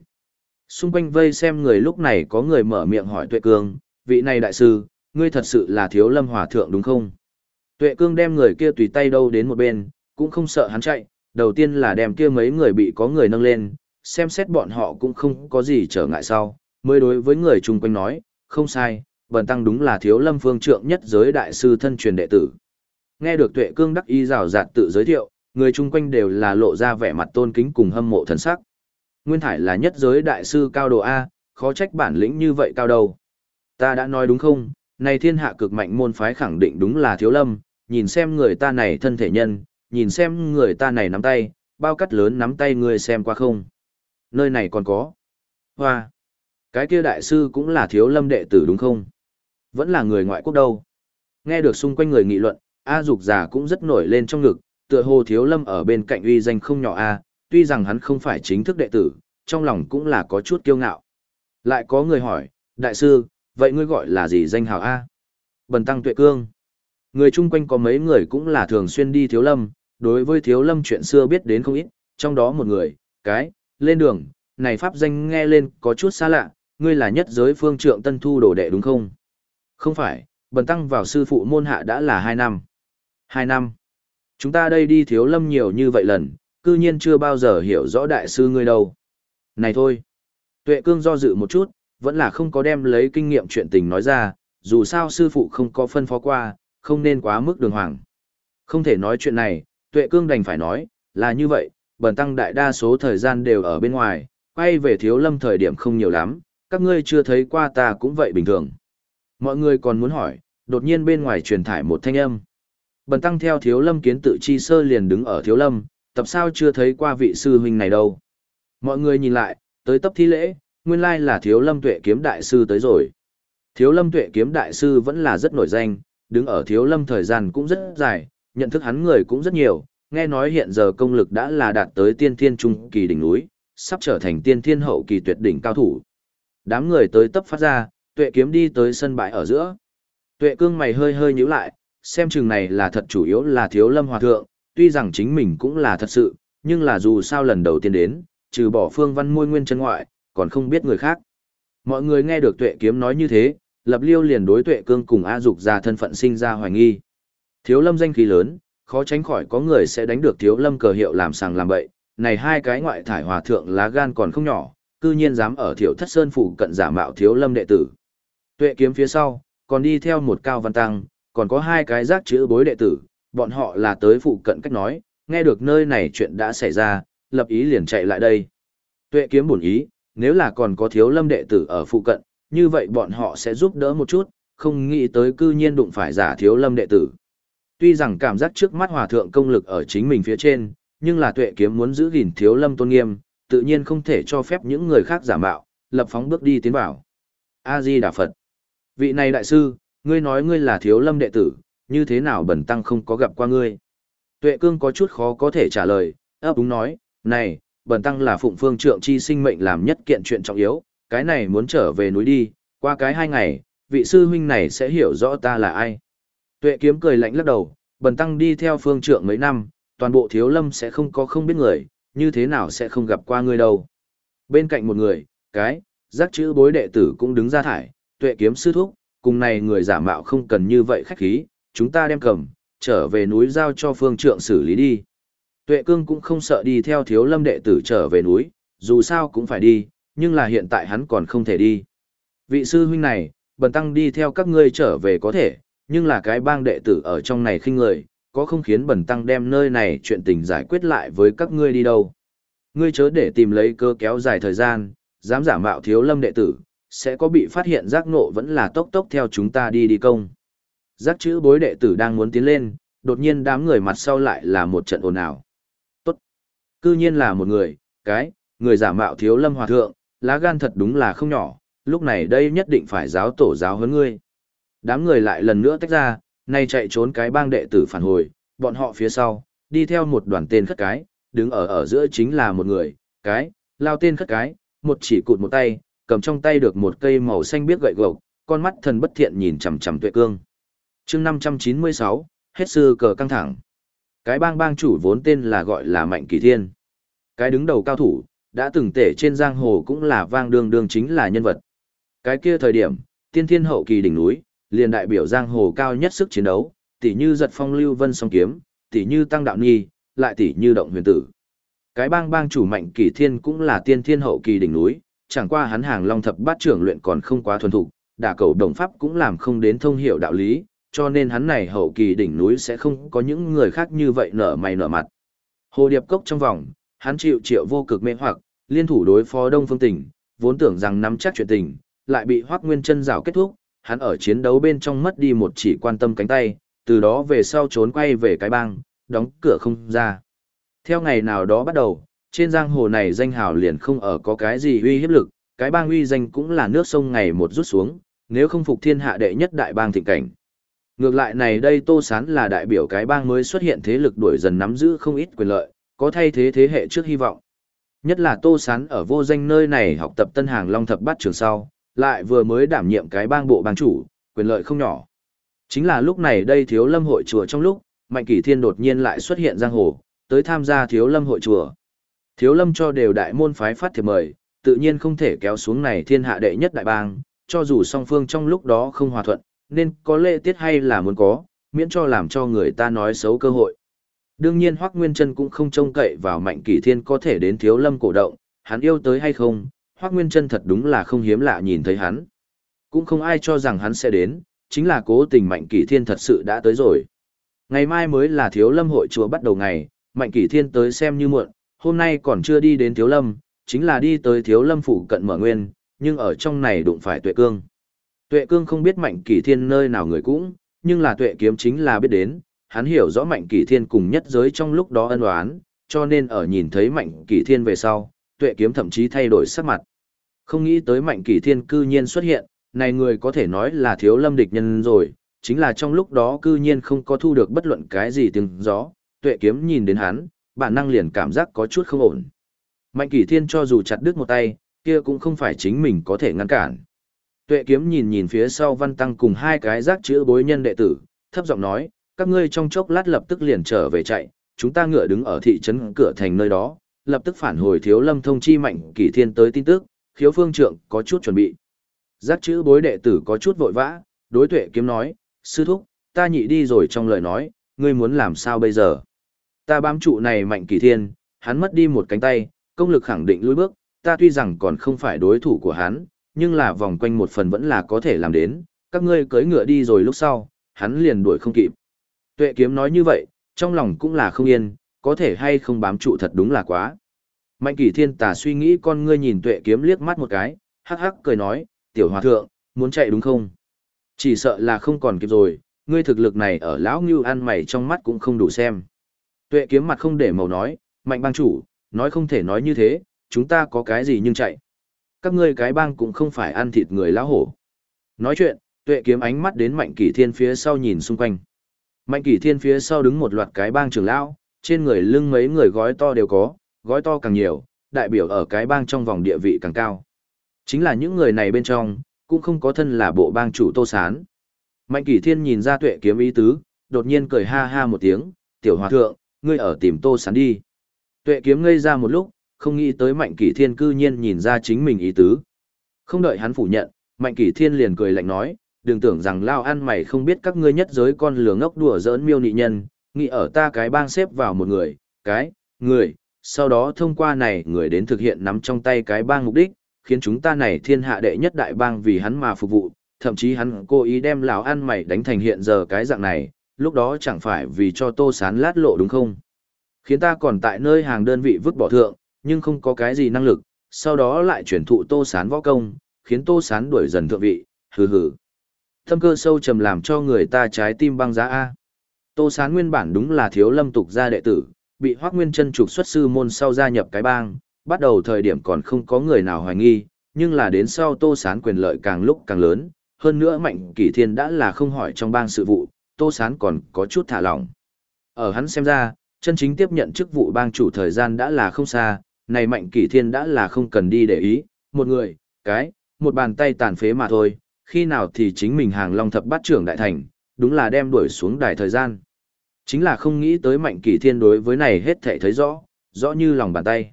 Speaker 1: Xung quanh vây xem người lúc này có người mở miệng hỏi tuệ cương, vị này đại sư, ngươi thật sự là thiếu lâm hòa thượng đúng không? Tuệ cương đem người kia tùy tay đâu đến một bên, cũng không sợ hắn chạy, đầu tiên là đem kia mấy người bị có người nâng lên, xem xét bọn họ cũng không có gì trở ngại sau, mới đối với người chung quanh nói, không sai, bần tăng đúng là thiếu lâm phương trượng nhất giới đại sư thân truyền đệ tử. Nghe được tuệ cương đắc y rào rạt tự giới thiệu, người chung quanh đều là lộ ra vẻ mặt tôn kính cùng hâm mộ thần sắc. Nguyên Thải là nhất giới đại sư cao độ A, khó trách bản lĩnh như vậy cao đầu Ta đã nói đúng không, này thiên hạ cực mạnh môn phái khẳng định đúng là thiếu lâm, nhìn xem người ta này thân thể nhân, nhìn xem người ta này nắm tay, bao cắt lớn nắm tay ngươi xem qua không. Nơi này còn có. Hoa. Cái kia đại sư cũng là thiếu lâm đệ tử đúng không? Vẫn là người ngoại quốc đâu. Nghe được xung quanh người nghị luận, A Dục già cũng rất nổi lên trong ngực, tựa hồ thiếu lâm ở bên cạnh uy danh không nhỏ A, tuy rằng hắn không phải chính thức đệ tử, trong lòng cũng là có chút kiêu ngạo. Lại có người hỏi, đại sư, vậy ngươi gọi là gì danh hào A? Bần tăng tuệ cương. Người chung quanh có mấy người cũng là thường xuyên đi thiếu lâm, đối với thiếu lâm chuyện xưa biết đến không ít, trong đó một người, cái, lên đường, này pháp danh nghe lên có chút xa lạ, ngươi là nhất giới phương trượng tân thu đồ đệ đúng không? Không phải, bần tăng vào sư phụ môn hạ đã là hai năm. Hai năm. Chúng ta đây đi thiếu lâm nhiều như vậy lần, cư nhiên chưa bao giờ hiểu rõ đại sư ngươi đâu. Này thôi. Tuệ cương do dự một chút, vẫn là không có đem lấy kinh nghiệm chuyện tình nói ra, dù sao sư phụ không có phân phó qua, không nên quá mức đường hoàng. Không thể nói chuyện này, tuệ cương đành phải nói, là như vậy, bần tăng đại đa số thời gian đều ở bên ngoài, quay về thiếu lâm thời điểm không nhiều lắm, các ngươi chưa thấy qua ta cũng vậy bình thường. Mọi người còn muốn hỏi, đột nhiên bên ngoài truyền thải một thanh âm. Bần tăng theo thiếu lâm kiến tự chi sơ liền đứng ở thiếu lâm, tập sao chưa thấy qua vị sư huynh này đâu. Mọi người nhìn lại, tới tấp thi lễ, nguyên lai là thiếu lâm tuệ kiếm đại sư tới rồi. Thiếu lâm tuệ kiếm đại sư vẫn là rất nổi danh, đứng ở thiếu lâm thời gian cũng rất dài, nhận thức hắn người cũng rất nhiều, nghe nói hiện giờ công lực đã là đạt tới tiên thiên trung kỳ đỉnh núi, sắp trở thành tiên thiên hậu kỳ tuyệt đỉnh cao thủ. Đám người tới tấp phát ra, tuệ kiếm đi tới sân bãi ở giữa. Tuệ cương mày hơi hơi nhíu lại, xem chừng này là thật chủ yếu là thiếu lâm hòa thượng, tuy rằng chính mình cũng là thật sự, nhưng là dù sao lần đầu tiên đến, trừ bỏ phương văn môi nguyên chân ngoại, còn không biết người khác. Mọi người nghe được tuệ kiếm nói như thế, lập liêu liền đối tuệ cương cùng A dục ra thân phận sinh ra hoài nghi. Thiếu lâm danh khí lớn, khó tránh khỏi có người sẽ đánh được thiếu lâm cờ hiệu làm sàng làm bậy, này hai cái ngoại thải hòa thượng lá gan còn không nhỏ, cư nhiên dám ở thiểu thất sơn phủ cận giả mạo thiếu lâm đệ tử. Tuệ kiếm phía sau, còn đi theo một cao văn tăng, còn có hai cái giác chữ bối đệ tử, bọn họ là tới phụ cận cách nói, nghe được nơi này chuyện đã xảy ra, lập ý liền chạy lại đây. Tuệ kiếm buồn ý, nếu là còn có thiếu lâm đệ tử ở phụ cận, như vậy bọn họ sẽ giúp đỡ một chút, không nghĩ tới cư nhiên đụng phải giả thiếu lâm đệ tử. Tuy rằng cảm giác trước mắt hòa thượng công lực ở chính mình phía trên, nhưng là tuệ kiếm muốn giữ gìn thiếu lâm tôn nghiêm, tự nhiên không thể cho phép những người khác giả mạo, lập phóng bước đi tiến vào. A-di Đà Phật. Vị này đại sư, ngươi nói ngươi là thiếu lâm đệ tử, như thế nào bẩn tăng không có gặp qua ngươi? Tuệ cương có chút khó có thể trả lời, ấp đúng nói, này, bẩn tăng là phụng phương trượng chi sinh mệnh làm nhất kiện chuyện trọng yếu, cái này muốn trở về núi đi, qua cái hai ngày, vị sư huynh này sẽ hiểu rõ ta là ai. Tuệ kiếm cười lạnh lắc đầu, bần tăng đi theo phương trượng mấy năm, toàn bộ thiếu lâm sẽ không có không biết người, như thế nào sẽ không gặp qua người đâu. Bên cạnh một người, cái, giác chữ bối đệ tử cũng đứng ra thải, tuệ kiếm sư thúc, cùng này người giả mạo không cần như vậy khách khí, chúng ta đem cầm, trở về núi giao cho phương trượng xử lý đi. Tuệ cương cũng không sợ đi theo thiếu lâm đệ tử trở về núi, dù sao cũng phải đi, nhưng là hiện tại hắn còn không thể đi. Vị sư huynh này, bần tăng đi theo các ngươi trở về có thể, nhưng là cái bang đệ tử ở trong này khinh người, có không khiến bẩn tăng đem nơi này chuyện tình giải quyết lại với các ngươi đi đâu. Ngươi chớ để tìm lấy cơ kéo dài thời gian, dám giả mạo thiếu lâm đệ tử, sẽ có bị phát hiện giác nộ vẫn là tốc tốc theo chúng ta đi đi công. Giác chữ bối đệ tử đang muốn tiến lên, đột nhiên đám người mặt sau lại là một trận ồn ào. Tốt. Cư nhiên là một người, cái, người giả mạo thiếu lâm hòa thượng, lá gan thật đúng là không nhỏ, lúc này đây nhất định phải giáo tổ giáo hơn ngươi. Đám người lại lần nữa tách ra, nay chạy trốn cái bang đệ tử phản hồi, bọn họ phía sau, đi theo một đoàn tên khất cái, đứng ở ở giữa chính là một người, cái, lao tên khất cái, một chỉ cụt một tay, cầm trong tay được một cây màu xanh biếc gậy gộc, con mắt thần bất thiện nhìn chằm chằm tuệ cương. chương 596, hết sư cờ căng thẳng. Cái bang bang chủ vốn tên là gọi là Mạnh Kỳ Thiên. Cái đứng đầu cao thủ, đã từng tể trên giang hồ cũng là vang đương đương chính là nhân vật. Cái kia thời điểm, tiên thiên hậu kỳ đỉnh núi, liền đại biểu giang hồ cao nhất sức chiến đấu, tỷ như giật phong lưu vân song kiếm, tỷ như tăng đạo nhi, lại tỷ như động huyền tử. Cái bang bang chủ mạnh kỳ thiên cũng là tiên thiên hậu kỳ đỉnh núi, chẳng qua hắn hàng long thập bát trưởng luyện còn không quá thuần thục, đả cầu đồng pháp cũng làm không đến thông hiểu đạo lý, cho nên hắn này hậu kỳ đỉnh núi sẽ không có những người khác như vậy nở mày nở mặt. Hồ điệp cốc trong vòng, hắn chịu triệu vô cực mê hoặc, liên thủ đối phó Đông Phương Tỉnh, vốn tưởng rằng nắm chắc chuyện tình, lại bị Hoắc Nguyên Chân rào kết thúc, hắn ở chiến đấu bên trong mất đi một chỉ quan tâm cánh tay, từ đó về sau trốn quay về cái bang, đóng cửa không ra. Theo ngày nào đó bắt đầu, trên giang hồ này danh hào liền không ở có cái gì uy hiếp lực, cái bang uy danh cũng là nước sông ngày một rút xuống, nếu không phục thiên hạ đệ nhất đại bang thịnh cảnh. Ngược lại này đây Tô Sán là đại biểu cái bang mới xuất hiện thế lực đuổi dần nắm giữ không ít quyền lợi, có thay thế thế hệ trước hy vọng. Nhất là Tô Sán ở vô danh nơi này học tập tân hàng long thập bát trường sau, lại vừa mới đảm nhiệm cái bang bộ bang chủ, quyền lợi không nhỏ. Chính là lúc này đây thiếu lâm hội chùa trong lúc, Mạnh Kỷ Thiên đột nhiên lại xuất hiện giang hồ, tới tham gia thiếu lâm hội chùa. Thiếu lâm cho đều đại môn phái phát thiệp mời, tự nhiên không thể kéo xuống này thiên hạ đệ nhất đại bang, cho dù song phương trong lúc đó không hòa thuận, nên có lệ tiết hay là muốn có, miễn cho làm cho người ta nói xấu cơ hội. Đương nhiên Hoắc Nguyên Trân cũng không trông cậy vào Mạnh Kỷ Thiên có thể đến Thiếu Lâm cổ động, hắn yêu tới hay không, Hoắc Nguyên Trân thật đúng là không hiếm lạ nhìn thấy hắn. Cũng không ai cho rằng hắn sẽ đến, chính là cố tình Mạnh Kỷ Thiên thật sự đã tới rồi. Ngày mai mới là Thiếu Lâm hội chùa bắt đầu ngày, Mạnh Kỷ Thiên tới xem như muộn, hôm nay còn chưa đi đến Thiếu Lâm, chính là đi tới Thiếu Lâm phủ cận mở nguyên, nhưng ở trong này đụng phải Tuệ Cương. Tuệ Cương không biết Mạnh Kỷ Thiên nơi nào người cũng, nhưng là Tuệ Kiếm chính là biết đến, hắn hiểu rõ Mạnh Kỷ Thiên cùng nhất giới trong lúc đó ân oán, cho nên ở nhìn thấy Mạnh Kỷ Thiên về sau, Tuệ Kiếm thậm chí thay đổi sắc mặt. Không nghĩ tới Mạnh Kỷ Thiên cư nhiên xuất hiện, này người có thể nói là thiếu lâm địch nhân rồi, chính là trong lúc đó cư nhiên không có thu được bất luận cái gì tiếng gió, Tuệ Kiếm nhìn đến hắn, bản năng liền cảm giác có chút không ổn. Mạnh Kỷ Thiên cho dù chặt đứt một tay, kia cũng không phải chính mình có thể ngăn cản. Tuệ kiếm nhìn nhìn phía sau văn tăng cùng hai cái rác chữ bối nhân đệ tử, thấp giọng nói, các ngươi trong chốc lát lập tức liền trở về chạy, chúng ta ngựa đứng ở thị trấn cửa thành nơi đó, lập tức phản hồi thiếu lâm thông chi mạnh kỷ thiên tới tin tức, khiếu phương trượng có chút chuẩn bị. Giác chữ bối đệ tử có chút vội vã, đối tuệ kiếm nói, sư thúc, ta nhị đi rồi trong lời nói, ngươi muốn làm sao bây giờ? Ta bám trụ này mạnh kỷ thiên, hắn mất đi một cánh tay, công lực khẳng định lùi bước, ta tuy rằng còn không phải đối thủ của hắn, nhưng là vòng quanh một phần vẫn là có thể làm đến, các ngươi cưỡi ngựa đi rồi lúc sau, hắn liền đuổi không kịp. Tuệ kiếm nói như vậy, trong lòng cũng là không yên, có thể hay không bám trụ thật đúng là quá. Mạnh kỷ thiên tà suy nghĩ con ngươi nhìn tuệ kiếm liếc mắt một cái, hắc hắc cười nói, tiểu hòa thượng, muốn chạy đúng không? Chỉ sợ là không còn kịp rồi, ngươi thực lực này ở lão ngưu ăn mày trong mắt cũng không đủ xem. Tuệ kiếm mặt không để màu nói, mạnh bang chủ, nói không thể nói như thế, chúng ta có cái gì nhưng chạy. Các ngươi cái bang cũng không phải ăn thịt người lão hổ. Nói chuyện, tuệ kiếm ánh mắt đến mạnh kỷ thiên phía sau nhìn xung quanh. Mạnh kỷ thiên phía sau đứng một loạt cái bang trưởng lão, trên người lưng mấy người gói to đều có, gói to càng nhiều, đại biểu ở cái bang trong vòng địa vị càng cao. Chính là những người này bên trong, cũng không có thân là bộ bang chủ tô sán. Mạnh kỷ thiên nhìn ra tuệ kiếm ý tứ, đột nhiên cười ha ha một tiếng, tiểu hòa thượng, ngươi ở tìm tô sán đi. Tuệ kiếm ngây ra một lúc, không nghĩ tới Mạnh Kỷ Thiên cư nhiên nhìn ra chính mình ý tứ. Không đợi hắn phủ nhận, Mạnh Kỷ Thiên liền cười lạnh nói, đừng tưởng rằng lao ăn mày không biết các ngươi nhất giới con lừa ngốc đùa giỡn miêu nị nhân, nghĩ ở ta cái bang xếp vào một người, cái, người, sau đó thông qua này người đến thực hiện nắm trong tay cái bang mục đích, khiến chúng ta này thiên hạ đệ nhất đại bang vì hắn mà phục vụ, thậm chí hắn cố ý đem lão ăn mày đánh thành hiện giờ cái dạng này, lúc đó chẳng phải vì cho tô sán lát lộ đúng không? Khiến ta còn tại nơi hàng đơn vị vứt bỏ thượng, nhưng không có cái gì năng lực, sau đó lại chuyển thụ tô sán võ công, khiến tô sán đuổi dần thượng vị, hừ hừ. Thâm cơ sâu trầm làm cho người ta trái tim băng giá A. Tô sán nguyên bản đúng là thiếu lâm tục gia đệ tử, bị hoắc nguyên chân trục xuất sư môn sau gia nhập cái bang, bắt đầu thời điểm còn không có người nào hoài nghi, nhưng là đến sau tô sán quyền lợi càng lúc càng lớn, hơn nữa mạnh kỷ thiên đã là không hỏi trong bang sự vụ, tô sán còn có chút thả lỏng. Ở hắn xem ra, chân chính tiếp nhận chức vụ bang chủ thời gian đã là không xa, này mạnh kỷ thiên đã là không cần đi để ý, một người, cái, một bàn tay tàn phế mà thôi, khi nào thì chính mình hàng long thập bát trưởng đại thành, đúng là đem đuổi xuống đài thời gian. Chính là không nghĩ tới mạnh kỷ thiên đối với này hết thể thấy rõ, rõ như lòng bàn tay.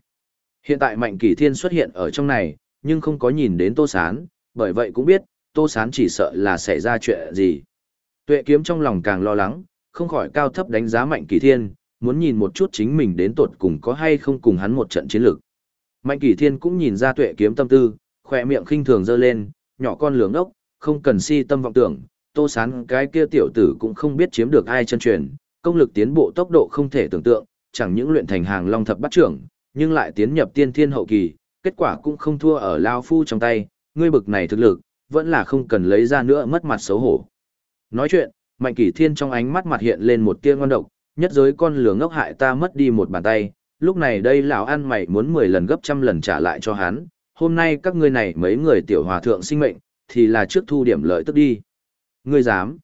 Speaker 1: Hiện tại mạnh kỷ thiên xuất hiện ở trong này, nhưng không có nhìn đến tô sán, bởi vậy cũng biết, tô sán chỉ sợ là xảy ra chuyện gì. Tuệ kiếm trong lòng càng lo lắng, không khỏi cao thấp đánh giá mạnh kỷ thiên, muốn nhìn một chút chính mình đến tột cùng có hay không cùng hắn một trận chiến lược. Mạnh Kỳ Thiên cũng nhìn ra tuệ kiếm tâm tư, khỏe miệng khinh thường dơ lên, nhỏ con lường ốc, không cần si tâm vọng tưởng, tô sán cái kia tiểu tử cũng không biết chiếm được ai chân truyền, công lực tiến bộ tốc độ không thể tưởng tượng, chẳng những luyện thành hàng long thập bắt trưởng, nhưng lại tiến nhập tiên thiên hậu kỳ, kết quả cũng không thua ở Lao Phu trong tay, ngươi bực này thực lực, vẫn là không cần lấy ra nữa mất mặt xấu hổ. Nói chuyện, Mạnh kỷ Thiên trong ánh mắt mặt hiện lên một tia ngon độc, nhất giới con lửa ngốc hại ta mất đi một bàn tay, lúc này đây lão ăn mày muốn 10 lần gấp trăm lần trả lại cho hắn, hôm nay các ngươi này mấy người tiểu hòa thượng sinh mệnh, thì là trước thu điểm lợi tức đi. Ngươi dám,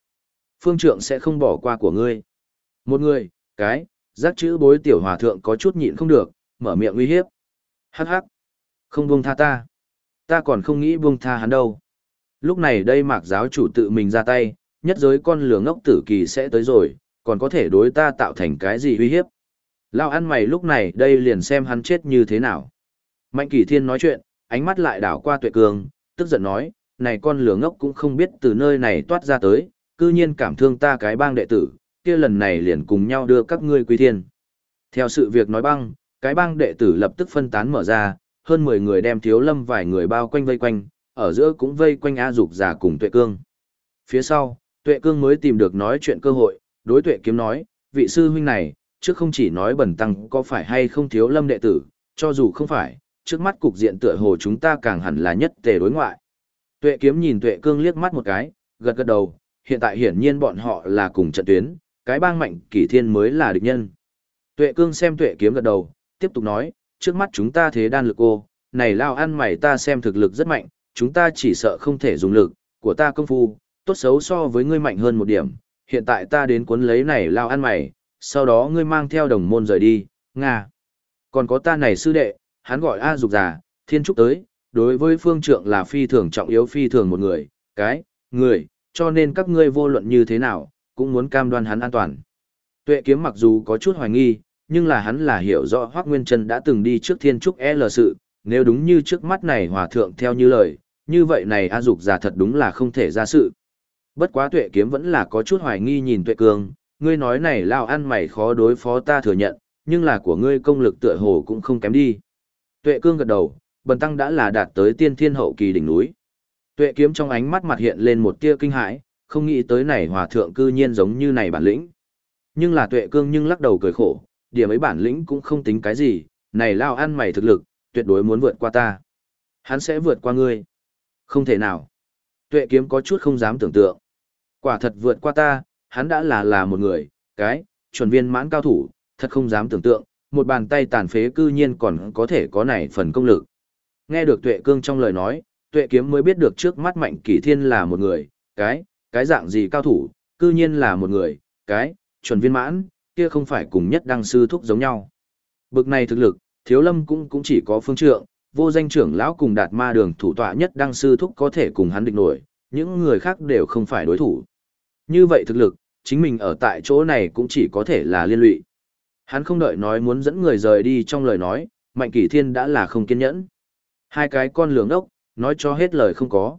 Speaker 1: phương trượng sẽ không bỏ qua của ngươi. Một người, cái, giác chữ bối tiểu hòa thượng có chút nhịn không được, mở miệng uy hiếp. Hắc hắc, không buông tha ta. Ta còn không nghĩ buông tha hắn đâu. Lúc này đây mạc giáo chủ tự mình ra tay, nhất giới con lửa ngốc tử kỳ sẽ tới rồi, còn có thể đối ta tạo thành cái gì uy hiếp. Lao ăn mày lúc này đây liền xem hắn chết như thế nào. Mạnh kỳ thiên nói chuyện, ánh mắt lại đảo qua tuệ cường, tức giận nói, này con lửa ngốc cũng không biết từ nơi này toát ra tới, cư nhiên cảm thương ta cái bang đệ tử, kia lần này liền cùng nhau đưa các ngươi quy thiên. Theo sự việc nói băng, cái bang đệ tử lập tức phân tán mở ra, hơn 10 người đem thiếu lâm vài người bao quanh vây quanh, ở giữa cũng vây quanh A Dục già cùng Tuệ Cương. Phía sau, Tuệ Cương mới tìm được nói chuyện cơ hội, đối Tuệ Kiếm nói, vị sư huynh này, trước không chỉ nói bẩn tăng có phải hay không thiếu lâm đệ tử, cho dù không phải, trước mắt cục diện tựa hồ chúng ta càng hẳn là nhất tề đối ngoại. Tuệ Kiếm nhìn Tuệ Cương liếc mắt một cái, gật gật đầu, hiện tại hiển nhiên bọn họ là cùng trận tuyến, cái bang mạnh kỷ thiên mới là địch nhân. Tuệ Cương xem Tuệ Kiếm gật đầu, tiếp tục nói, trước mắt chúng ta thế đan lực cô, này lao ăn mày ta xem thực lực rất mạnh, chúng ta chỉ sợ không thể dùng lực, của ta công phu, tốt xấu so với ngươi mạnh hơn một điểm, hiện tại ta đến cuốn lấy này lao ăn mày, sau đó ngươi mang theo đồng môn rời đi, Nga. Còn có ta này sư đệ, hắn gọi A Dục già, thiên trúc tới, đối với phương trượng là phi thường trọng yếu phi thường một người, cái, người, cho nên các ngươi vô luận như thế nào, cũng muốn cam đoan hắn an toàn. Tuệ kiếm mặc dù có chút hoài nghi, nhưng là hắn là hiểu rõ Hoác Nguyên Trân đã từng đi trước thiên trúc L sự, nếu đúng như trước mắt này hòa thượng theo như lời, như vậy này A Dục giả thật đúng là không thể ra sự. Bất quá tuệ kiếm vẫn là có chút hoài nghi nhìn tuệ cương, ngươi nói này lao ăn mày khó đối phó ta thừa nhận, nhưng là của ngươi công lực tựa hồ cũng không kém đi. Tuệ cương gật đầu, bần tăng đã là đạt tới tiên thiên hậu kỳ đỉnh núi. Tuệ kiếm trong ánh mắt mặt hiện lên một tia kinh hãi, không nghĩ tới này hòa thượng cư nhiên giống như này bản lĩnh. Nhưng là tuệ cương nhưng lắc đầu cười khổ, điểm ấy bản lĩnh cũng không tính cái gì, này lao ăn mày thực lực, tuyệt đối muốn vượt qua ta. Hắn sẽ vượt qua ngươi. Không thể nào. Tuệ kiếm có chút không dám tưởng tượng. Quả thật vượt qua ta, hắn đã là là một người, cái, chuẩn viên mãn cao thủ, thật không dám tưởng tượng, một bàn tay tàn phế cư nhiên còn có thể có này phần công lực. Nghe được tuệ cương trong lời nói, tuệ kiếm mới biết được trước mắt mạnh kỷ thiên là một người, cái, cái dạng gì cao thủ, cư nhiên là một người, cái, chuẩn viên mãn, kia không phải cùng nhất đăng sư thúc giống nhau. Bực này thực lực, thiếu lâm cũng cũng chỉ có phương trượng, vô danh trưởng lão cùng đạt ma đường thủ tọa nhất đăng sư thúc có thể cùng hắn địch nổi, những người khác đều không phải đối thủ. Như vậy thực lực, chính mình ở tại chỗ này cũng chỉ có thể là liên lụy. Hắn không đợi nói muốn dẫn người rời đi trong lời nói, Mạnh Kỷ Thiên đã là không kiên nhẫn. Hai cái con lường ốc, nói cho hết lời không có.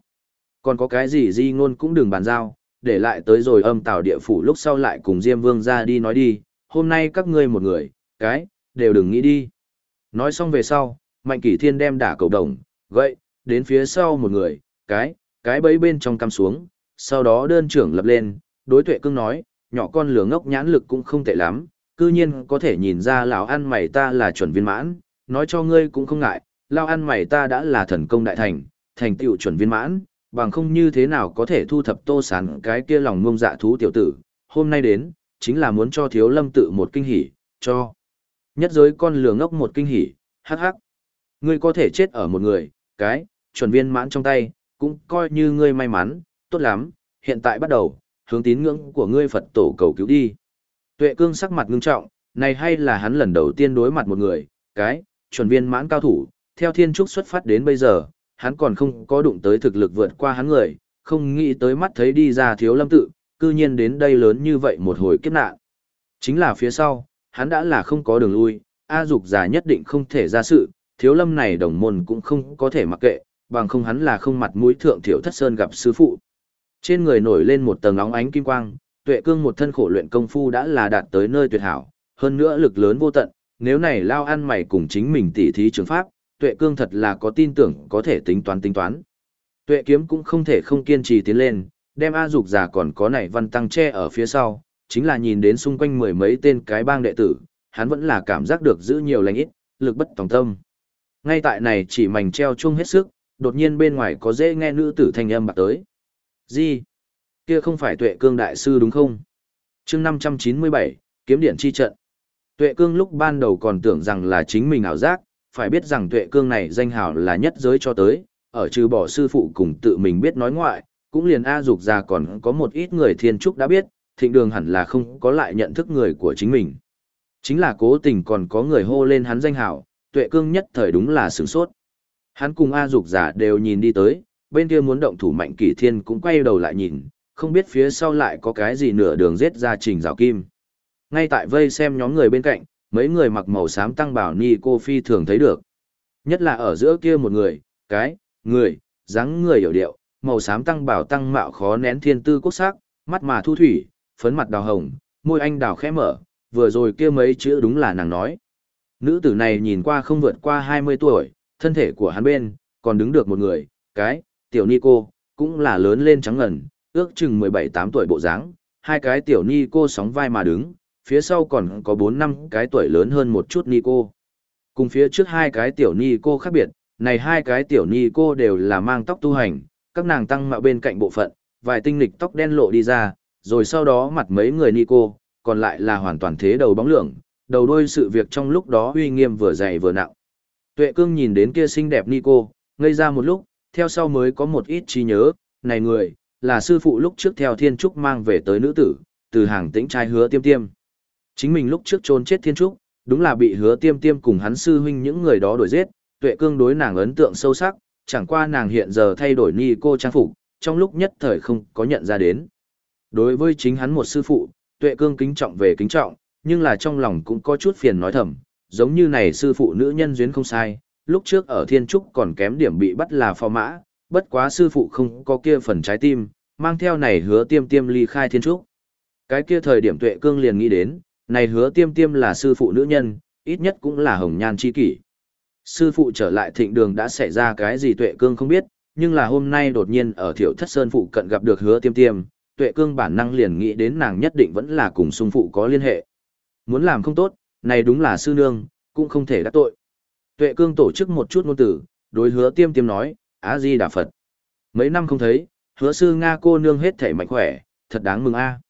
Speaker 1: Còn có cái gì di ngôn cũng đừng bàn giao, để lại tới rồi âm tào địa phủ lúc sau lại cùng Diêm Vương ra đi nói đi, hôm nay các ngươi một người, cái, đều đừng nghĩ đi. Nói xong về sau, Mạnh Kỷ Thiên đem đả cầu đồng, gậy, đến phía sau một người, cái, cái bấy bên trong cắm xuống, sau đó đơn trưởng lập lên, đối tuệ cưng nói, nhỏ con lửa ngốc nhãn lực cũng không tệ lắm, cư nhiên có thể nhìn ra lão ăn mày ta là chuẩn viên mãn, nói cho ngươi cũng không ngại, lão ăn mày ta đã là thần công đại thành, thành tựu chuẩn viên mãn, bằng không như thế nào có thể thu thập tô sán cái kia lòng ngông dạ thú tiểu tử, hôm nay đến, chính là muốn cho thiếu lâm tự một kinh hỉ, cho nhất giới con lừa ngốc một kinh hỉ, hắc hắc. Ngươi có thể chết ở một người, cái, chuẩn viên mãn trong tay, cũng coi như ngươi may mắn, tốt lắm, hiện tại bắt đầu, hướng tín ngưỡng của ngươi Phật tổ cầu cứu đi. Tuệ cương sắc mặt ngưng trọng, này hay là hắn lần đầu tiên đối mặt một người, cái, chuẩn viên mãn cao thủ, theo thiên trúc xuất phát đến bây giờ, hắn còn không có đụng tới thực lực vượt qua hắn người, không nghĩ tới mắt thấy đi ra thiếu lâm tự, cư nhiên đến đây lớn như vậy một hồi kiếp nạn. Chính là phía sau, hắn đã là không có đường lui, A dục già nhất định không thể ra sự, thiếu lâm này đồng môn cũng không có thể mặc kệ, bằng không hắn là không mặt mũi thượng thiểu thất sơn gặp sư phụ. Trên người nổi lên một tầng óng ánh kim quang, tuệ cương một thân khổ luyện công phu đã là đạt tới nơi tuyệt hảo, hơn nữa lực lớn vô tận, nếu này lao ăn mày cùng chính mình tỉ thí trường pháp, tuệ cương thật là có tin tưởng có thể tính toán tính toán. Tuệ kiếm cũng không thể không kiên trì tiến lên, đem A dục giả còn có này văn tăng che ở phía sau, chính là nhìn đến xung quanh mười mấy tên cái bang đệ tử, hắn vẫn là cảm giác được giữ nhiều lành ít, lực bất tòng tâm. Ngay tại này chỉ mảnh treo chung hết sức, đột nhiên bên ngoài có dễ nghe nữ tử thanh âm bạc tới. Gì? Kia không phải tuệ cương đại sư đúng không? chương 597, kiếm điện chi trận. Tuệ cương lúc ban đầu còn tưởng rằng là chính mình ảo giác, phải biết rằng tuệ cương này danh hào là nhất giới cho tới, ở trừ bỏ sư phụ cùng tự mình biết nói ngoại, cũng liền A dục ra còn có một ít người thiên trúc đã biết, thịnh đường hẳn là không có lại nhận thức người của chính mình. Chính là cố tình còn có người hô lên hắn danh hào, tuệ cương nhất thời đúng là sửng sốt. Hắn cùng A dục giả đều nhìn đi tới, bên kia muốn động thủ mạnh kỷ thiên cũng quay đầu lại nhìn, không biết phía sau lại có cái gì nửa đường giết ra trình rào kim. Ngay tại vây xem nhóm người bên cạnh, mấy người mặc màu xám tăng bảo ni cô phi thường thấy được. Nhất là ở giữa kia một người, cái, người, dáng người hiểu điệu, màu xám tăng bảo tăng mạo khó nén thiên tư quốc sắc, mắt mà thu thủy, phấn mặt đào hồng, môi anh đào khẽ mở, vừa rồi kia mấy chữ đúng là nàng nói. Nữ tử này nhìn qua không vượt qua 20 tuổi, thân thể của hắn bên, còn đứng được một người, cái, tiểu ni cô, cũng là lớn lên trắng ngần, ước chừng 17-8 tuổi bộ dáng, hai cái tiểu ni cô sóng vai mà đứng, phía sau còn có 4 năm cái tuổi lớn hơn một chút ni cô. Cùng phía trước hai cái tiểu ni cô khác biệt, này hai cái tiểu ni cô đều là mang tóc tu hành, các nàng tăng mạo bên cạnh bộ phận, vài tinh lịch tóc đen lộ đi ra, rồi sau đó mặt mấy người ni cô, còn lại là hoàn toàn thế đầu bóng lượng, đầu đôi sự việc trong lúc đó uy nghiêm vừa dày vừa nặng. Tuệ cương nhìn đến kia xinh đẹp ni cô, ngây ra một lúc, theo sau mới có một ít trí nhớ, này người, là sư phụ lúc trước theo thiên trúc mang về tới nữ tử, từ hàng tĩnh trai hứa tiêm tiêm. Chính mình lúc trước trốn chết thiên trúc, đúng là bị hứa tiêm tiêm cùng hắn sư huynh những người đó đuổi giết, tuệ cương đối nàng ấn tượng sâu sắc, chẳng qua nàng hiện giờ thay đổi ni cô trang phục, trong lúc nhất thời không có nhận ra đến. Đối với chính hắn một sư phụ, tuệ cương kính trọng về kính trọng, nhưng là trong lòng cũng có chút phiền nói thầm, giống như này sư phụ nữ nhân duyên không sai, lúc trước ở thiên trúc còn kém điểm bị bắt là phò mã, bất quá sư phụ không có kia phần trái tim, mang theo này hứa tiêm tiêm ly khai thiên trúc. Cái kia thời điểm tuệ cương liền nghĩ đến, này hứa tiêm tiêm là sư phụ nữ nhân, ít nhất cũng là hồng nhan chi kỷ. Sư phụ trở lại thịnh đường đã xảy ra cái gì tuệ cương không biết, nhưng là hôm nay đột nhiên ở thiểu thất sơn phụ cận gặp được hứa tiêm tiêm, tuệ cương bản năng liền nghĩ đến nàng nhất định vẫn là cùng sung phụ có liên hệ. Muốn làm không tốt, này đúng là sư nương, cũng không thể đắc tội. Tuệ cương tổ chức một chút ngôn tử, đối hứa tiêm tiêm nói, Á Di Đà Phật. Mấy năm không thấy, hứa sư Nga cô nương hết thể mạnh khỏe, thật đáng mừng a.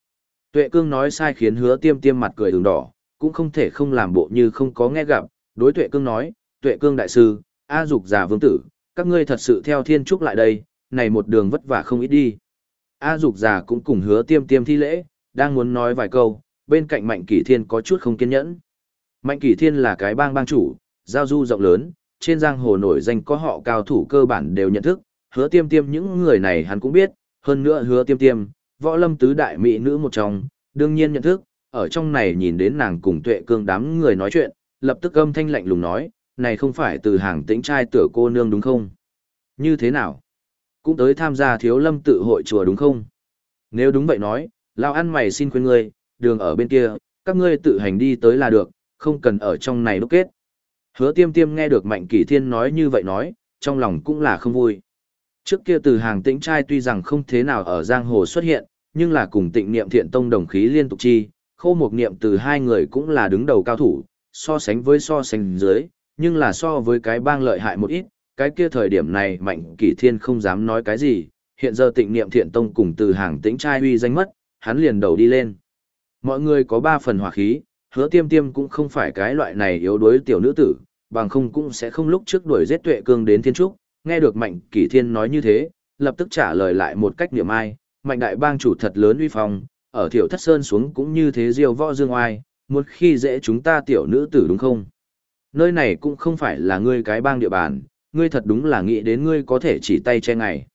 Speaker 1: Tuệ cương nói sai khiến hứa tiêm tiêm mặt cười đường đỏ, cũng không thể không làm bộ như không có nghe gặp, đối tuệ cương nói, tuệ cương đại sư, A dục già vương tử, các ngươi thật sự theo thiên trúc lại đây, này một đường vất vả không ít đi. A dục già cũng cùng hứa tiêm tiêm thi lễ, đang muốn nói vài câu, bên cạnh mạnh kỷ thiên có chút không kiên nhẫn. Mạnh kỷ thiên là cái bang bang chủ, giao du rộng lớn, trên giang hồ nổi danh có họ cao thủ cơ bản đều nhận thức, hứa tiêm tiêm những người này hắn cũng biết, hơn nữa hứa tiêm tiêm, võ lâm tứ đại mỹ nữ một trong, đương nhiên nhận thức, ở trong này nhìn đến nàng cùng tuệ cương đám người nói chuyện, lập tức âm thanh lạnh lùng nói, này không phải từ hàng tĩnh trai tửa cô nương đúng không? Như thế nào? Cũng tới tham gia thiếu lâm tự hội chùa đúng không? Nếu đúng vậy nói, lao ăn mày xin khuyên ngươi, đường ở bên kia, các ngươi tự hành đi tới là được, không cần ở trong này đúc kết. Hứa tiêm tiêm nghe được Mạnh Kỷ Thiên nói như vậy nói, trong lòng cũng là không vui. Trước kia từ hàng tĩnh trai tuy rằng không thế nào ở giang hồ xuất hiện, nhưng là cùng tịnh niệm thiện tông đồng khí liên tục chi, khô một niệm từ hai người cũng là đứng đầu cao thủ, so sánh với so sánh dưới, nhưng là so với cái bang lợi hại một ít, cái kia thời điểm này Mạnh Kỷ Thiên không dám nói cái gì, hiện giờ tịnh niệm thiện tông cùng từ hàng tĩnh trai uy danh mất, hắn liền đầu đi lên. Mọi người có ba phần hỏa khí, hứa tiêm tiêm cũng không phải cái loại này yếu đuối tiểu nữ tử, bằng không cũng sẽ không lúc trước đuổi giết tuệ cương đến thiên trúc, nghe được mạnh kỷ thiên nói như thế, lập tức trả lời lại một cách niệm ai, mạnh đại bang chủ thật lớn uy phong, ở thiểu thất sơn xuống cũng như thế diêu võ dương oai, một khi dễ chúng ta tiểu nữ tử đúng không? Nơi này cũng không phải là ngươi cái bang địa bàn, ngươi thật đúng là nghĩ đến ngươi có thể chỉ tay che ngày.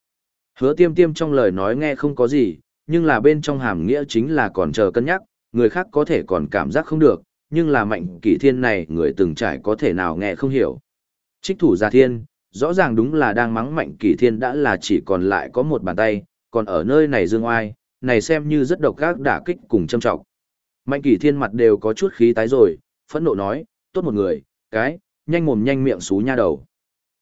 Speaker 1: Hứa tiêm tiêm trong lời nói nghe không có gì, nhưng là bên trong hàm nghĩa chính là còn chờ cân nhắc, người khác có thể còn cảm giác không được, nhưng là mạnh kỷ thiên này người từng trải có thể nào nghe không hiểu. Trích thủ gia thiên, rõ ràng đúng là đang mắng mạnh kỷ thiên đã là chỉ còn lại có một bàn tay, còn ở nơi này dương oai, này xem như rất độc ác đả kích cùng châm trọng. Mạnh kỷ thiên mặt đều có chút khí tái rồi, phẫn nộ nói, tốt một người, cái, nhanh mồm nhanh miệng xú nha đầu.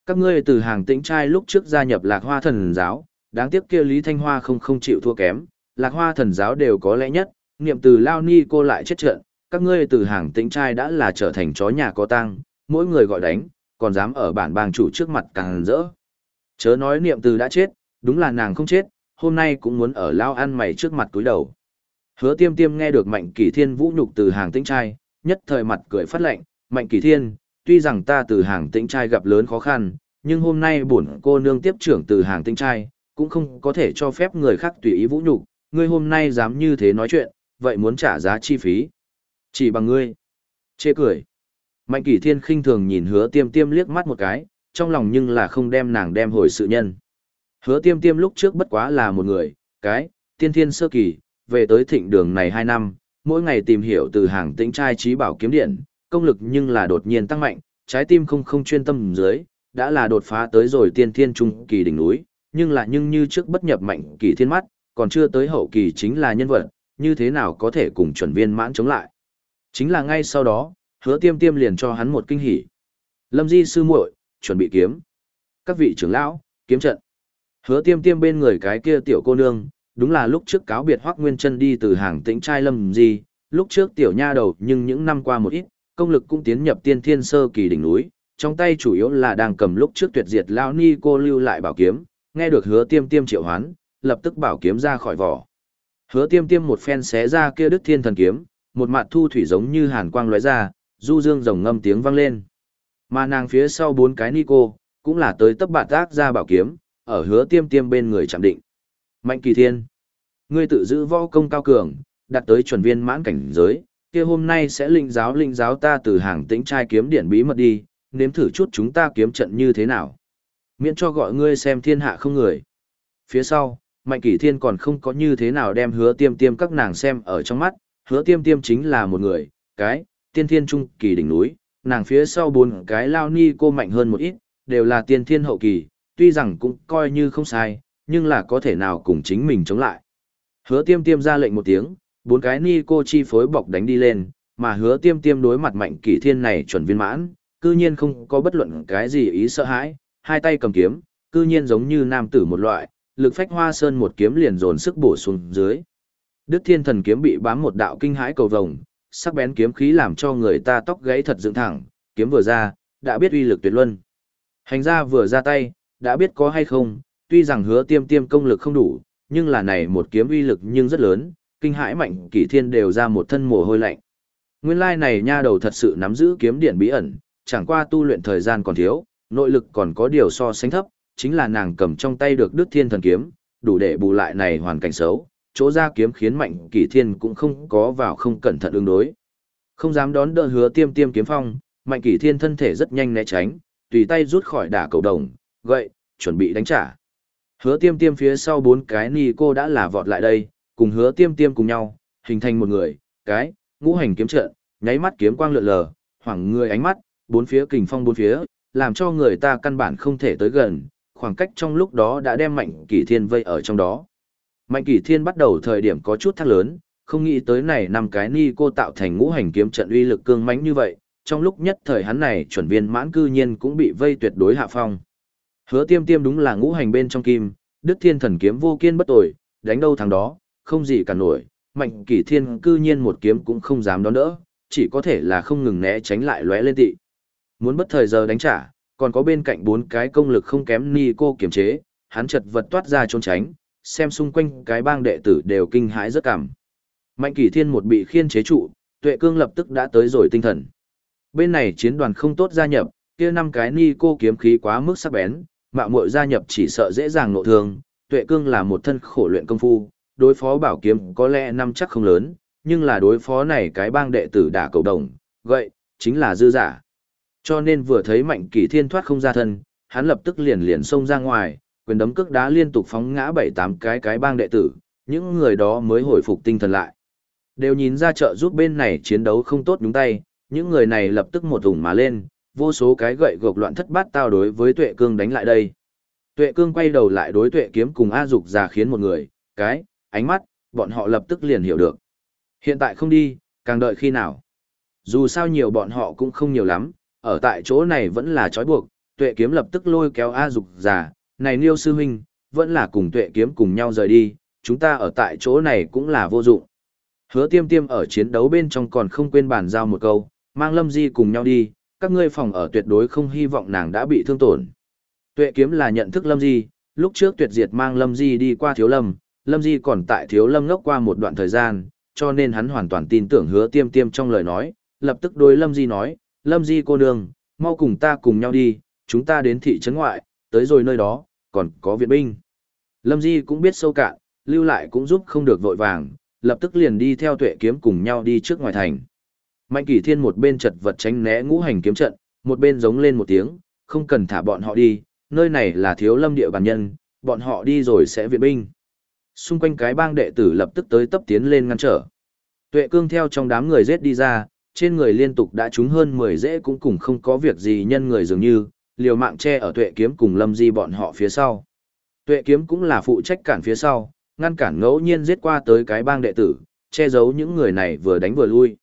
Speaker 1: Các ngươi từ hàng tĩnh trai lúc trước gia nhập lạc hoa thần giáo, đáng tiếc kia Lý Thanh Hoa không không chịu thua kém, lạc hoa thần giáo đều có lẽ nhất, niệm từ lao ni cô lại chết trận, các ngươi từ hàng tĩnh trai đã là trở thành chó nhà có tang, mỗi người gọi đánh, còn dám ở bản bang chủ trước mặt càng rỡ. Chớ nói niệm từ đã chết, đúng là nàng không chết, hôm nay cũng muốn ở lao ăn mày trước mặt túi đầu. Hứa tiêm tiêm nghe được mạnh kỳ thiên vũ nhục từ hàng tĩnh trai, nhất thời mặt cười phát lệnh, mạnh kỳ thiên, tuy rằng ta từ hàng tĩnh trai gặp lớn khó khăn, nhưng hôm nay bổn cô nương tiếp trưởng từ hàng tĩnh trai, cũng không có thể cho phép người khác tùy ý vũ nhục, ngươi hôm nay dám như thế nói chuyện, vậy muốn trả giá chi phí. Chỉ bằng ngươi. Chê cười. Mạnh kỳ thiên khinh thường nhìn hứa tiêm tiêm liếc mắt một cái, trong lòng nhưng là không đem nàng đem hồi sự nhân. Hứa tiêm tiêm lúc trước bất quá là một người, cái, tiên thiên sơ kỳ, về tới thịnh đường này hai năm, mỗi ngày tìm hiểu từ hàng tĩnh trai trí bảo kiếm điện, công lực nhưng là đột nhiên tăng mạnh, trái tim không không chuyên tâm dưới, đã là đột phá tới rồi tiên thiên trung kỳ đỉnh núi, nhưng là nhưng như trước bất nhập mạnh kỳ thiên mắt, còn chưa tới hậu kỳ chính là nhân vật, như thế nào có thể cùng chuẩn viên mãn chống lại. Chính là ngay sau đó, hứa tiêm tiêm liền cho hắn một kinh hỉ. Lâm di sư muội chuẩn bị kiếm. Các vị trưởng lão, kiếm trận. Hứa tiêm tiêm bên người cái kia tiểu cô nương, đúng là lúc trước cáo biệt Hoắc Nguyên Chân đi từ hàng tĩnh trai lâm di lúc trước tiểu nha đầu nhưng những năm qua một ít, công lực cũng tiến nhập tiên thiên sơ kỳ đỉnh núi, trong tay chủ yếu là đang cầm lúc trước tuyệt diệt lão ni cô lưu lại bảo kiếm, nghe được Hứa Tiêm Tiêm triệu hoán, lập tức bảo kiếm ra khỏi vỏ. Hứa Tiêm Tiêm một phen xé ra kia Đức Thiên thần kiếm, một mạt thu thủy giống như hàn quang lóe ra, du dương rồng ngâm tiếng vang lên. Mà nàng phía sau bốn cái ni cô, cũng là tới tấp bạt tác ra bảo kiếm, ở Hứa Tiêm Tiêm bên người chạm định. Mạnh kỳ thiên. Ngươi tự giữ võ công cao cường, đạt tới chuẩn viên mãn cảnh giới, kia hôm nay sẽ linh giáo linh giáo ta từ hàng tĩnh trai kiếm điển bí mật đi, nếm thử chút chúng ta kiếm trận như thế nào. Miễn cho gọi ngươi xem thiên hạ không người. Phía sau, Mạnh Kỷ Thiên còn không có như thế nào đem hứa tiêm tiêm các nàng xem ở trong mắt, hứa tiêm tiêm chính là một người, cái, tiên thiên trung kỳ đỉnh núi, nàng phía sau bốn cái lao ni cô mạnh hơn một ít, đều là tiên thiên hậu kỳ, tuy rằng cũng coi như không sai, nhưng là có thể nào cùng chính mình chống lại. Hứa tiêm tiêm ra lệnh một tiếng, bốn cái ni cô chi phối bọc đánh đi lên, mà hứa tiêm tiêm đối mặt mạnh kỷ thiên này chuẩn viên mãn, cư nhiên không có bất luận cái gì ý sợ hãi, hai tay cầm kiếm, cư nhiên giống như nam tử một loại, lực phách hoa sơn một kiếm liền dồn sức bổ xuống dưới. Đức thiên thần kiếm bị bám một đạo kinh hãi cầu vồng, sắc bén kiếm khí làm cho người ta tóc gãy thật dựng thẳng, kiếm vừa ra, đã biết uy lực tuyệt luân. Hành ra vừa ra tay, đã biết có hay không, tuy rằng hứa tiêm tiêm công lực không đủ, nhưng là này một kiếm uy lực nhưng rất lớn, kinh hãi mạnh kỷ thiên đều ra một thân mồ hôi lạnh. Nguyên lai này nha đầu thật sự nắm giữ kiếm điện bí ẩn, chẳng qua tu luyện thời gian còn thiếu, nội lực còn có điều so sánh thấp, chính là nàng cầm trong tay được Đức Thiên thần kiếm, đủ để bù lại này hoàn cảnh xấu, chỗ ra kiếm khiến mạnh kỷ thiên cũng không có vào không cẩn thận ứng đối. Không dám đón đỡ hứa tiêm tiêm kiếm phong, mạnh kỷ thiên thân thể rất nhanh né tránh, tùy tay rút khỏi đả cầu đồng, gậy, chuẩn bị đánh trả. Hứa tiêm tiêm phía sau bốn cái ni cô đã là vọt lại đây, cùng hứa tiêm tiêm cùng nhau, hình thành một người, cái, ngũ hành kiếm trận, nháy mắt kiếm quang lượn lờ, hoảng người ánh mắt, bốn phía kình phong bốn phía, làm cho người ta căn bản không thể tới gần, khoảng cách trong lúc đó đã đem mạnh kỷ thiên vây ở trong đó. Mạnh kỷ thiên bắt đầu thời điểm có chút thác lớn, không nghĩ tới này năm cái ni cô tạo thành ngũ hành kiếm trận uy lực cương mãnh như vậy, trong lúc nhất thời hắn này chuẩn viên mãn cư nhiên cũng bị vây tuyệt đối hạ phong. Hứa tiêm tiêm đúng là ngũ hành bên trong kim, đức thiên thần kiếm vô kiên bất tội, đánh đâu thằng đó, không gì cả nổi, mạnh kỷ thiên cư nhiên một kiếm cũng không dám đón đỡ, chỉ có thể là không ngừng né tránh lại lóe lên tị. Muốn bất thời giờ đánh trả, còn có bên cạnh bốn cái công lực không kém ni cô kiểm chế, hắn chật vật toát ra trốn tránh, xem xung quanh cái bang đệ tử đều kinh hãi rất cảm. Mạnh kỷ thiên một bị khiên chế trụ, tuệ cương lập tức đã tới rồi tinh thần. Bên này chiến đoàn không tốt gia nhập, kia năm cái ni cô kiếm khí quá mức sắc bén, mạo muội gia nhập chỉ sợ dễ dàng nộ thương, tuệ cương là một thân khổ luyện công phu, đối phó bảo kiếm có lẽ năm chắc không lớn, nhưng là đối phó này cái bang đệ tử đả cầu đồng, vậy, chính là dư giả. Cho nên vừa thấy mạnh kỳ thiên thoát không ra thân, hắn lập tức liền liền xông ra ngoài, quyền đấm cước đá liên tục phóng ngã bảy tám cái cái bang đệ tử, những người đó mới hồi phục tinh thần lại. Đều nhìn ra trợ giúp bên này chiến đấu không tốt đúng tay, những người này lập tức một ủng mà lên, vô số cái gậy gộc loạn thất bát tao đối với tuệ cương đánh lại đây. Tuệ cương quay đầu lại đối tuệ kiếm cùng A dục già khiến một người, cái, ánh mắt, bọn họ lập tức liền hiểu được. Hiện tại không đi, càng đợi khi nào. Dù sao nhiều bọn họ cũng không nhiều lắm, ở tại chỗ này vẫn là trói buộc, tuệ kiếm lập tức lôi kéo A dục già, này niêu sư huynh, vẫn là cùng tuệ kiếm cùng nhau rời đi, chúng ta ở tại chỗ này cũng là vô dụng. Hứa tiêm tiêm ở chiến đấu bên trong còn không quên bàn giao một câu, mang lâm di cùng nhau đi, các ngươi phòng ở tuyệt đối không hy vọng nàng đã bị thương tổn. Tuệ kiếm là nhận thức lâm di, lúc trước tuyệt diệt mang lâm di đi qua thiếu lâm, lâm di còn tại thiếu lâm ngốc qua một đoạn thời gian, cho nên hắn hoàn toàn tin tưởng hứa tiêm tiêm trong lời nói, lập tức đối Lâm Di nói, Lâm Di cô nương, mau cùng ta cùng nhau đi, chúng ta đến thị trấn ngoại, tới rồi nơi đó, còn có viện binh. Lâm Di cũng biết sâu cạn, lưu lại cũng giúp không được vội vàng, lập tức liền đi theo tuệ kiếm cùng nhau đi trước ngoài thành. Mạnh Kỷ Thiên một bên chật vật tránh né ngũ hành kiếm trận, một bên giống lên một tiếng, không cần thả bọn họ đi, nơi này là thiếu lâm địa bàn nhân, bọn họ đi rồi sẽ viện binh. Xung quanh cái bang đệ tử lập tức tới tấp tiến lên ngăn trở. Tuệ cương theo trong đám người giết đi ra, trên người liên tục đã trúng hơn 10 dễ cũng cùng không có việc gì nhân người dường như, liều mạng che ở tuệ kiếm cùng lâm di bọn họ phía sau. Tuệ kiếm cũng là phụ trách cản phía sau, ngăn cản ngẫu nhiên giết qua tới cái bang đệ tử, che giấu những người này vừa đánh vừa lui.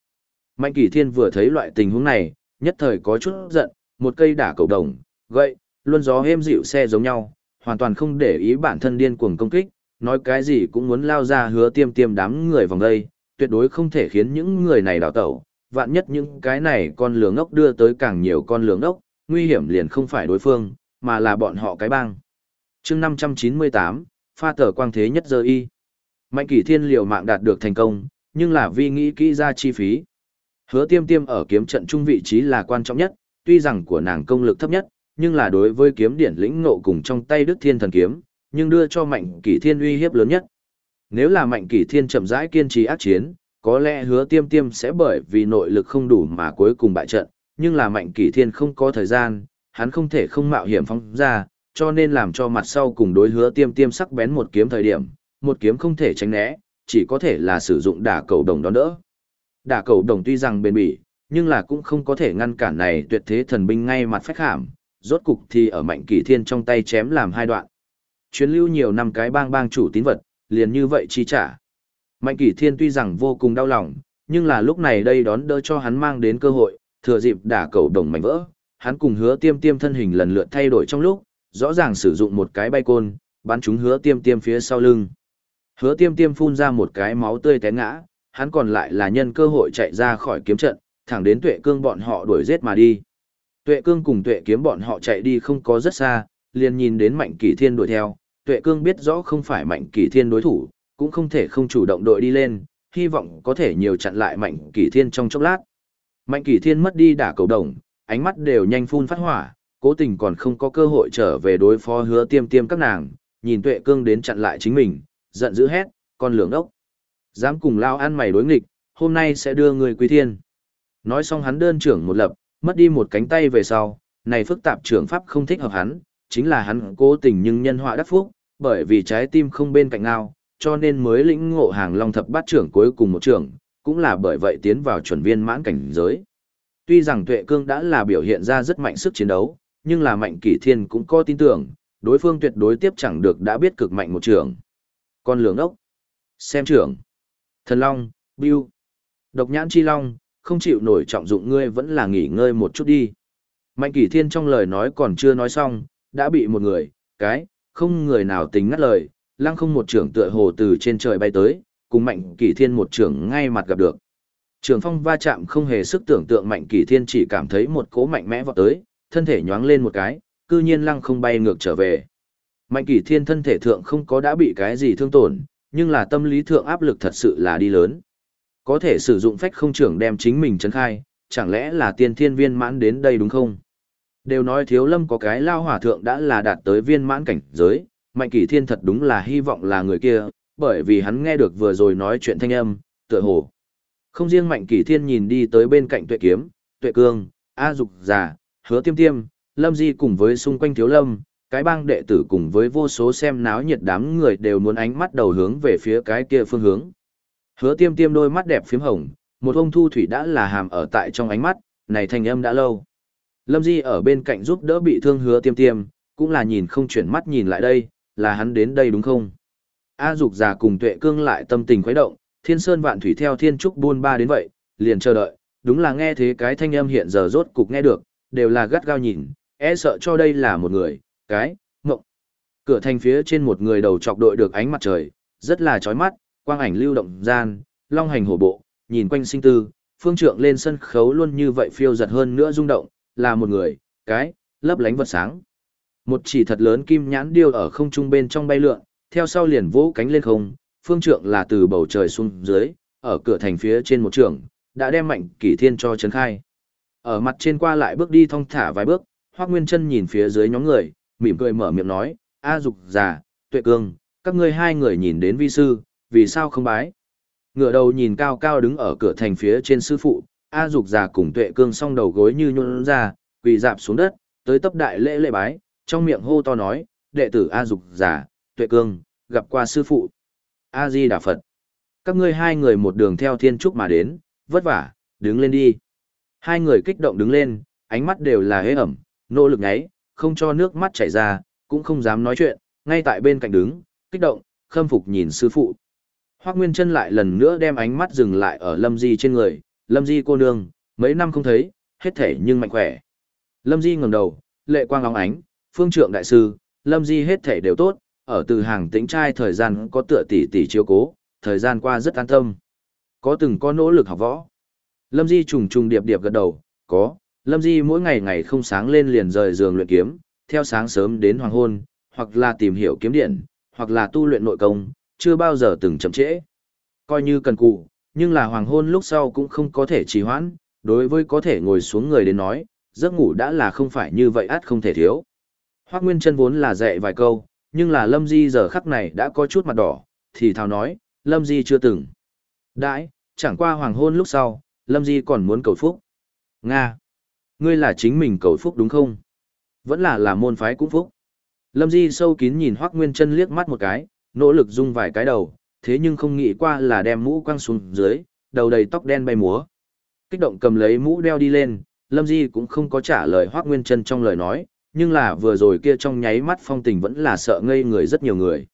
Speaker 1: Mạnh kỷ Thiên vừa thấy loại tình huống này, nhất thời có chút giận, một cây đả cầu đồng, gậy, luôn gió êm dịu xe giống nhau, hoàn toàn không để ý bản thân điên cuồng công kích, nói cái gì cũng muốn lao ra hứa tiêm tiêm đám người vòng đây, tuyệt đối không thể khiến những người này đào tẩu, vạn nhất những cái này con lường ốc đưa tới càng nhiều con lường ốc, nguy hiểm liền không phải đối phương, mà là bọn họ cái bang. chương 598, pha tờ quang thế nhất giờ y. Mạnh kỷ thiên liều mạng đạt được thành công, nhưng là vì nghĩ kỹ ra chi phí. Hứa tiêm tiêm ở kiếm trận trung vị trí là quan trọng nhất, tuy rằng của nàng công lực thấp nhất, nhưng là đối với kiếm điển lĩnh ngộ cùng trong tay Đức Thiên Thần Kiếm, nhưng đưa cho Mạnh Kỷ Thiên uy hiếp lớn nhất. Nếu là Mạnh Kỷ Thiên chậm rãi kiên trì ác chiến, có lẽ hứa tiêm tiêm sẽ bởi vì nội lực không đủ mà cuối cùng bại trận, nhưng là Mạnh Kỷ Thiên không có thời gian, hắn không thể không mạo hiểm phóng ra, cho nên làm cho mặt sau cùng đối hứa tiêm tiêm sắc bén một kiếm thời điểm, một kiếm không thể tránh né, chỉ có thể là sử dụng đả cầu đồng đón đỡ. Đả cầu đồng tuy rằng bền bỉ, nhưng là cũng không có thể ngăn cản này tuyệt thế thần binh ngay mặt phách hàm, rốt cục thì ở mạnh kỷ thiên trong tay chém làm hai đoạn. Chuyến lưu nhiều năm cái bang bang chủ tín vật, liền như vậy chi trả. Mạnh kỷ thiên tuy rằng vô cùng đau lòng, nhưng là lúc này đây đón đỡ cho hắn mang đến cơ hội, thừa dịp đả cầu đồng mảnh vỡ, hắn cùng hứa tiêm tiêm thân hình lần lượt thay đổi trong lúc, rõ ràng sử dụng một cái bay côn, bắn chúng hứa tiêm tiêm phía sau lưng. Hứa tiêm tiêm phun ra một cái máu tươi té ngã, hắn còn lại là nhân cơ hội chạy ra khỏi kiếm trận, thẳng đến tuệ cương bọn họ đuổi giết mà đi. Tuệ cương cùng tuệ kiếm bọn họ chạy đi không có rất xa, liền nhìn đến mạnh kỷ thiên đuổi theo, tuệ cương biết rõ không phải mạnh kỷ thiên đối thủ, cũng không thể không chủ động đội đi lên, hy vọng có thể nhiều chặn lại mạnh kỷ thiên trong chốc lát. Mạnh kỷ thiên mất đi đả cầu đồng, ánh mắt đều nhanh phun phát hỏa, cố tình còn không có cơ hội trở về đối phó hứa tiêm tiêm các nàng, nhìn tuệ cương đến chặn lại chính mình, giận dữ hét, con lường ốc. Dám cùng lao ăn mày đối nghịch, hôm nay sẽ đưa người quý thiên. Nói xong hắn đơn trưởng một lập, mất đi một cánh tay về sau, này phức tạp trưởng pháp không thích hợp hắn, chính là hắn cố tình nhưng nhân họa đắc phúc, bởi vì trái tim không bên cạnh nào, cho nên mới lĩnh ngộ hàng long thập bát trưởng cuối cùng một trưởng, cũng là bởi vậy tiến vào chuẩn viên mãn cảnh giới. Tuy rằng tuệ cương đã là biểu hiện ra rất mạnh sức chiến đấu, nhưng là mạnh kỷ thiên cũng có tin tưởng, đối phương tuyệt đối tiếp chẳng được đã biết cực mạnh một trưởng. Con lường ốc, xem trưởng, thần long, biêu, độc nhãn chi long, không chịu nổi trọng dụng ngươi vẫn là nghỉ ngơi một chút đi. Mạnh kỷ thiên trong lời nói còn chưa nói xong, đã bị một người, cái, không người nào tính ngắt lời, lăng không một trưởng tựa hồ từ trên trời bay tới, cùng mạnh kỷ thiên một trưởng ngay mặt gặp được. Trường phong va chạm không hề sức tưởng tượng mạnh kỷ thiên chỉ cảm thấy một cỗ mạnh mẽ vọt tới, thân thể nhoáng lên một cái, cư nhiên lăng không bay ngược trở về. Mạnh kỷ thiên thân thể thượng không có đã bị cái gì thương tổn, nhưng là tâm lý thượng áp lực thật sự là đi lớn. Có thể sử dụng phách không trưởng đem chính mình chấn khai, chẳng lẽ là tiên thiên viên mãn đến đây đúng không? Đều nói thiếu lâm có cái lao hỏa thượng đã là đạt tới viên mãn cảnh giới, mạnh kỷ thiên thật đúng là hy vọng là người kia, bởi vì hắn nghe được vừa rồi nói chuyện thanh âm, tựa hồ. Không riêng mạnh kỷ thiên nhìn đi tới bên cạnh tuệ kiếm, tuệ cương, A dục già, hứa tiêm tiêm, lâm di cùng với xung quanh thiếu lâm, cái bang đệ tử cùng với vô số xem náo nhiệt đám người đều muốn ánh mắt đầu hướng về phía cái kia phương hướng. Hứa tiêm tiêm đôi mắt đẹp phím hồng, một ông thu thủy đã là hàm ở tại trong ánh mắt, này thành âm đã lâu. Lâm Di ở bên cạnh giúp đỡ bị thương hứa tiêm tiêm, cũng là nhìn không chuyển mắt nhìn lại đây, là hắn đến đây đúng không? A dục già cùng tuệ cương lại tâm tình khuấy động, thiên sơn vạn thủy theo thiên trúc buôn ba đến vậy, liền chờ đợi, đúng là nghe thế cái thanh âm hiện giờ rốt cục nghe được, đều là gắt gao nhìn, e sợ cho đây là một người, cái, ngộng. Cửa thành phía trên một người đầu chọc đội được ánh mặt trời, rất là chói mắt, quang ảnh lưu động gian, long hành hổ bộ, nhìn quanh sinh tư, phương trượng lên sân khấu luôn như vậy phiêu giật hơn nữa rung động, là một người, cái, lấp lánh vật sáng. Một chỉ thật lớn kim nhãn điêu ở không trung bên trong bay lượn, theo sau liền vỗ cánh lên không, phương trượng là từ bầu trời xuống dưới, ở cửa thành phía trên một trường, đã đem mạnh kỷ thiên cho trấn khai. Ở mặt trên qua lại bước đi thong thả vài bước, Hoắc Nguyên Chân nhìn phía dưới nhóm người, mỉm cười mở miệng nói, "A Dục già, Tuệ Cương, các ngươi hai người nhìn đến vi sư, vì sao không bái?" Ngửa đầu nhìn cao cao đứng ở cửa thành phía trên sư phụ, A Dục già cùng Tuệ Cương song đầu gối như nhũn ra, quỳ dạp xuống đất, tới tấp đại lễ lễ bái, trong miệng hô to nói, "Đệ tử A Dục già, Tuệ Cương, gặp qua sư phụ." A Di Đà Phật. Các ngươi hai người một đường theo thiên trúc mà đến, vất vả, đứng lên đi. Hai người kích động đứng lên, ánh mắt đều là hế ẩm, nỗ lực nháy, không cho nước mắt chảy ra, cũng không dám nói chuyện, ngay tại bên cạnh đứng, kích động, khâm phục nhìn sư phụ. Hoác Nguyên Trân lại lần nữa đem ánh mắt dừng lại ở Lâm Di trên người, Lâm Di cô nương, mấy năm không thấy, hết thể nhưng mạnh khỏe. Lâm Di ngẩng đầu, lệ quang óng ánh, phương trượng đại sư, Lâm Di hết thể đều tốt, ở từ hàng tĩnh trai thời gian có tựa tỷ tỷ chiếu cố, thời gian qua rất an tâm. Có từng có nỗ lực học võ. Lâm Di trùng trùng điệp điệp gật đầu, có, Lâm Di mỗi ngày ngày không sáng lên liền rời giường luyện kiếm, theo sáng sớm đến hoàng hôn, hoặc là tìm hiểu kiếm điện, hoặc là tu luyện nội công, chưa bao giờ từng chậm trễ. Coi như cần cụ, nhưng là hoàng hôn lúc sau cũng không có thể trì hoãn, đối với có thể ngồi xuống người đến nói, giấc ngủ đã là không phải như vậy át không thể thiếu. Hoác Nguyên chân vốn là dạy vài câu, nhưng là Lâm Di giờ khắc này đã có chút mặt đỏ, thì thào nói, Lâm Di chưa từng. Đãi, chẳng qua hoàng hôn lúc sau, Lâm Di còn muốn cầu phúc. Nga! Ngươi là chính mình cầu phúc đúng không? Vẫn là là môn phái cũng phúc. Lâm Di sâu kín nhìn Hoác Nguyên chân liếc mắt một cái, nỗ lực dung vài cái đầu, thế nhưng không nghĩ qua là đem mũ quăng xuống dưới, đầu đầy tóc đen bay múa. Kích động cầm lấy mũ đeo đi lên, Lâm Di cũng không có trả lời Hoác Nguyên chân trong lời nói, nhưng là vừa rồi kia trong nháy mắt phong tình vẫn là sợ ngây người rất nhiều người.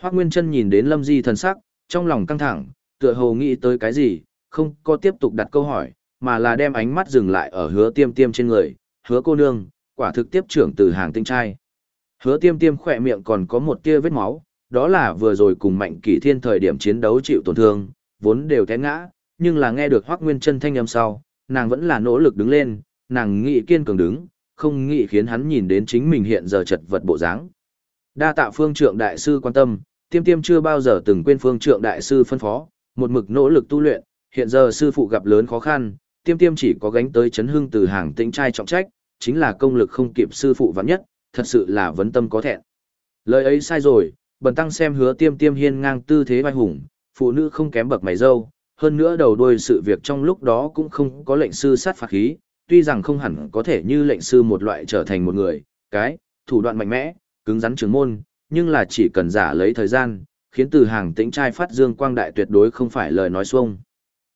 Speaker 1: Hoác Nguyên chân nhìn đến Lâm Di thần sắc, trong lòng căng thẳng, tựa hồ nghĩ tới cái gì, không có tiếp tục đặt câu hỏi, mà là đem ánh mắt dừng lại ở hứa tiêm tiêm trên người, hứa cô nương, quả thực tiếp trưởng từ hàng tinh trai. Hứa tiêm tiêm khỏe miệng còn có một tia vết máu, đó là vừa rồi cùng mạnh kỷ thiên thời điểm chiến đấu chịu tổn thương, vốn đều té ngã, nhưng là nghe được hoác nguyên chân thanh âm sau, nàng vẫn là nỗ lực đứng lên, nàng nghĩ kiên cường đứng, không nghĩ khiến hắn nhìn đến chính mình hiện giờ chật vật bộ dáng. Đa tạ phương trượng đại sư quan tâm, tiêm tiêm chưa bao giờ từng quên phương trượng đại sư phân phó, một mực nỗ lực tu luyện, hiện giờ sư phụ gặp lớn khó khăn, tiêm tiêm chỉ có gánh tới chấn hương từ hàng tĩnh trai trọng trách, chính là công lực không kịp sư phụ vắng nhất, thật sự là vấn tâm có thẹn. Lời ấy sai rồi, bần tăng xem hứa tiêm tiêm hiên ngang tư thế vai hùng, phụ nữ không kém bậc mày dâu, hơn nữa đầu đuôi sự việc trong lúc đó cũng không có lệnh sư sát phạt khí, tuy rằng không hẳn có thể như lệnh sư một loại trở thành một người, cái, thủ đoạn mạnh mẽ, cứng rắn trường môn, nhưng là chỉ cần giả lấy thời gian, khiến từ hàng tĩnh trai phát dương quang đại tuyệt đối không phải lời nói xuông.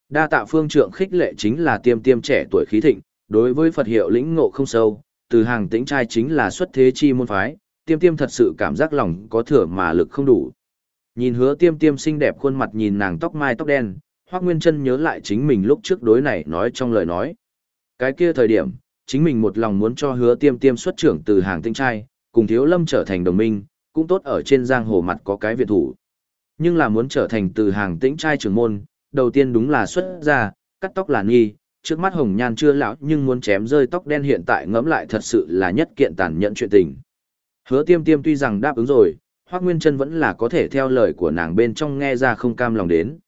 Speaker 1: Đa tạ phương trượng khích lệ chính là tiêm tiêm trẻ tuổi khí thịnh, đối với Phật hiệu lĩnh ngộ không sâu, từ hàng tĩnh trai chính là xuất thế chi môn phái, tiêm tiêm thật sự cảm giác lòng có thừa mà lực không đủ. Nhìn hứa tiêm tiêm xinh đẹp khuôn mặt nhìn nàng tóc mai tóc đen, Hoác Nguyên chân nhớ lại chính mình lúc trước đối này nói trong lời nói. Cái kia thời điểm, chính mình một lòng muốn cho hứa tiêm tiêm xuất trưởng từ hàng tinh trai, cùng thiếu lâm trở thành đồng minh, cũng tốt ở trên giang hồ mặt có cái viện thủ. Nhưng là muốn trở thành từ hàng tĩnh trai trưởng môn, đầu tiên đúng là xuất ra, cắt tóc là nghi, trước mắt hồng nhan chưa lão nhưng muốn chém rơi tóc đen hiện tại ngẫm lại thật sự là nhất kiện tàn nhẫn chuyện tình. Hứa tiêm tiêm tuy rằng đáp ứng rồi, Hoác Nguyên Trân vẫn là có thể theo lời của nàng bên trong nghe ra không cam lòng đến.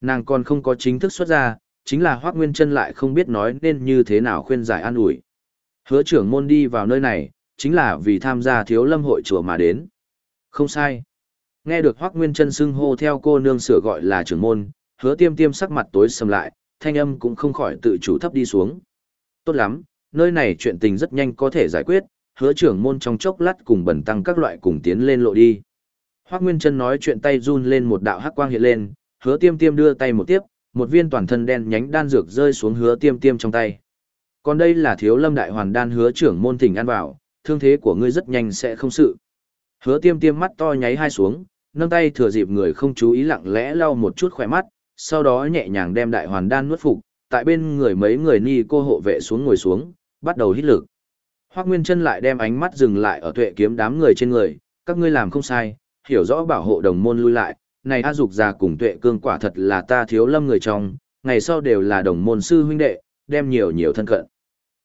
Speaker 1: Nàng còn không có chính thức xuất ra, chính là Hoác Nguyên Trân lại không biết nói nên như thế nào khuyên giải an ủi. Hứa trưởng môn đi vào nơi này, chính là vì tham gia thiếu lâm hội chùa mà đến. Không sai. Nghe được Hoác Nguyên Trân xưng hô theo cô nương sửa gọi là trưởng môn, hứa tiêm tiêm sắc mặt tối sầm lại, thanh âm cũng không khỏi tự chủ thấp đi xuống. Tốt lắm, nơi này chuyện tình rất nhanh có thể giải quyết, hứa trưởng môn trong chốc lát cùng bẩn tăng các loại cùng tiến lên lộ đi. Hoác Nguyên Trân nói chuyện tay run lên một đạo hắc quang hiện lên, hứa tiêm tiêm đưa tay một tiếp, một viên toàn thân đen nhánh đan dược rơi xuống hứa tiêm tiêm trong tay. Còn đây là thiếu lâm đại hoàn đan hứa trưởng môn thỉnh ăn vào, thương thế của ngươi rất nhanh sẽ không sự. Hứa tiêm tiêm mắt to nháy hai xuống, nâng tay thừa dịp người không chú ý lặng lẽ lau một chút khỏe mắt, sau đó nhẹ nhàng đem đại hoàn đan nuốt phục, tại bên người mấy người ni cô hộ vệ xuống ngồi xuống, bắt đầu hít lực. Hoắc Nguyên Chân lại đem ánh mắt dừng lại ở tuệ kiếm đám người trên người, các ngươi làm không sai, hiểu rõ bảo hộ đồng môn lui lại, này A Dục già cùng tuệ cương quả thật là ta thiếu lâm người trong, ngày sau đều là đồng môn sư huynh đệ, đem nhiều nhiều thân cận.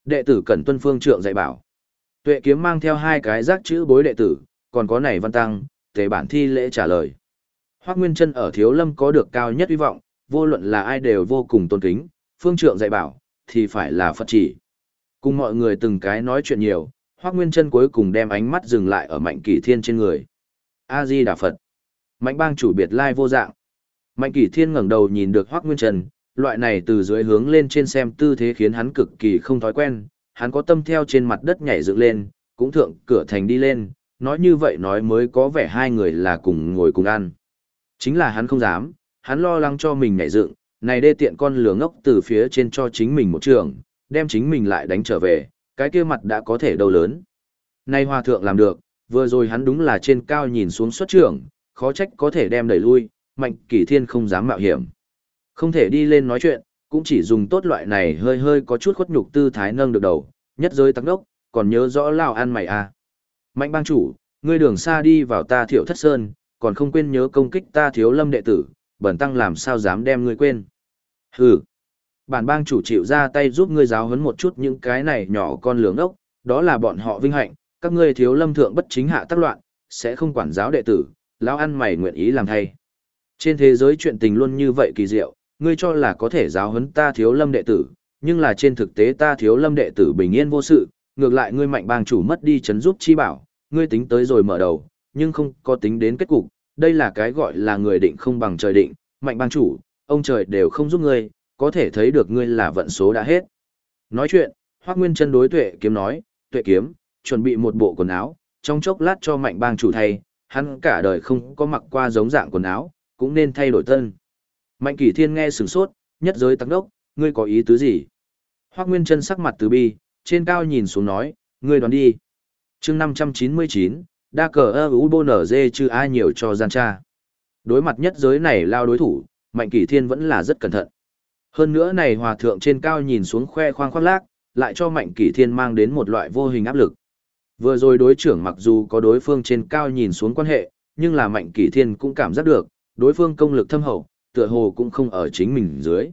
Speaker 1: Đệ tử Cẩn Tuân Phương trượng dạy bảo. Tuệ kiếm mang theo hai cái giác chữ bối đệ tử, còn có này văn tăng, tề bản thi lễ trả lời. hoắc Nguyên chân ở Thiếu Lâm có được cao nhất hy vọng, vô luận là ai đều vô cùng tôn kính, phương trượng dạy bảo, thì phải là Phật chỉ. Cùng mọi người từng cái nói chuyện nhiều, Hoắc Nguyên Chân cuối cùng đem ánh mắt dừng lại ở Mạnh Kỷ Thiên trên người. A Di Đà Phật. Mạnh Bang chủ biệt lai vô dạng. Mạnh Kỷ Thiên ngẩng đầu nhìn được Hoắc Nguyên Trần, loại này từ dưới hướng lên trên xem tư thế khiến hắn cực kỳ không thói quen, hắn có tâm theo trên mặt đất nhảy dựng lên, cũng thượng cửa thành đi lên, nói như vậy nói mới có vẻ hai người là cùng ngồi cùng ăn. Chính là hắn không dám, hắn lo lắng cho mình nhảy dựng, này đê tiện con lửa ngốc từ phía trên cho chính mình một trường, đem chính mình lại đánh trở về, cái kia mặt đã có thể đâu lớn. Nay hòa thượng làm được, vừa rồi hắn đúng là trên cao nhìn xuống xuất trưởng, khó trách có thể đem đẩy lui, mạnh kỷ thiên không dám mạo hiểm. Không thể đi lên nói chuyện, cũng chỉ dùng tốt loại này hơi hơi có chút khuất nhục tư thái nâng được đầu, nhất giới tăng đốc, còn nhớ rõ lao ăn mày à. Mạnh bang chủ, ngươi đường xa đi vào ta thiểu thất sơn, còn không quên nhớ công kích ta thiếu lâm đệ tử, bẩn tăng làm sao dám đem ngươi quên. Hừ, bản bang chủ chịu ra tay giúp ngươi giáo huấn một chút những cái này nhỏ con lưỡng ốc, đó là bọn họ vinh hạnh, các ngươi thiếu lâm thượng bất chính hạ tác loạn, sẽ không quản giáo đệ tử, lão ăn mày nguyện ý làm thay. Trên thế giới chuyện tình luôn như vậy kỳ diệu, ngươi cho là có thể giáo huấn ta thiếu lâm đệ tử, nhưng là trên thực tế ta thiếu lâm đệ tử bình yên vô sự, ngược lại ngươi mạnh bang chủ mất đi chấn giúp chi bảo, ngươi tính tới rồi mở đầu, nhưng không có tính đến kết cục, đây là cái gọi là người định không bằng trời định, mạnh bang chủ, ông trời đều không giúp ngươi, có thể thấy được ngươi là vận số đã hết. Nói chuyện, Hoắc Nguyên chân đối Tuệ Kiếm nói, Tuệ Kiếm, chuẩn bị một bộ quần áo, trong chốc lát cho mạnh bang chủ thay, hắn cả đời không có mặc qua giống dạng quần áo, cũng nên thay đổi thân Mạnh Kỷ Thiên nghe sửng sốt, nhất giới tăng đốc, ngươi có ý tứ gì? Hoắc Nguyên chân sắc mặt từ bi, trên cao nhìn xuống nói, ngươi đoán đi. Chương 599, đa cờ ơ u bô nở dê chứ ai nhiều cho gian tra Đối mặt nhất giới này lao đối thủ, Mạnh Kỷ Thiên vẫn là rất cẩn thận. Hơn nữa này hòa thượng trên cao nhìn xuống khoe khoang khoác lác, lại cho Mạnh Kỷ Thiên mang đến một loại vô hình áp lực. Vừa rồi đối trưởng mặc dù có đối phương trên cao nhìn xuống quan hệ, nhưng là Mạnh Kỷ Thiên cũng cảm giác được, đối phương công lực thâm hậu, tựa hồ cũng không ở chính mình dưới.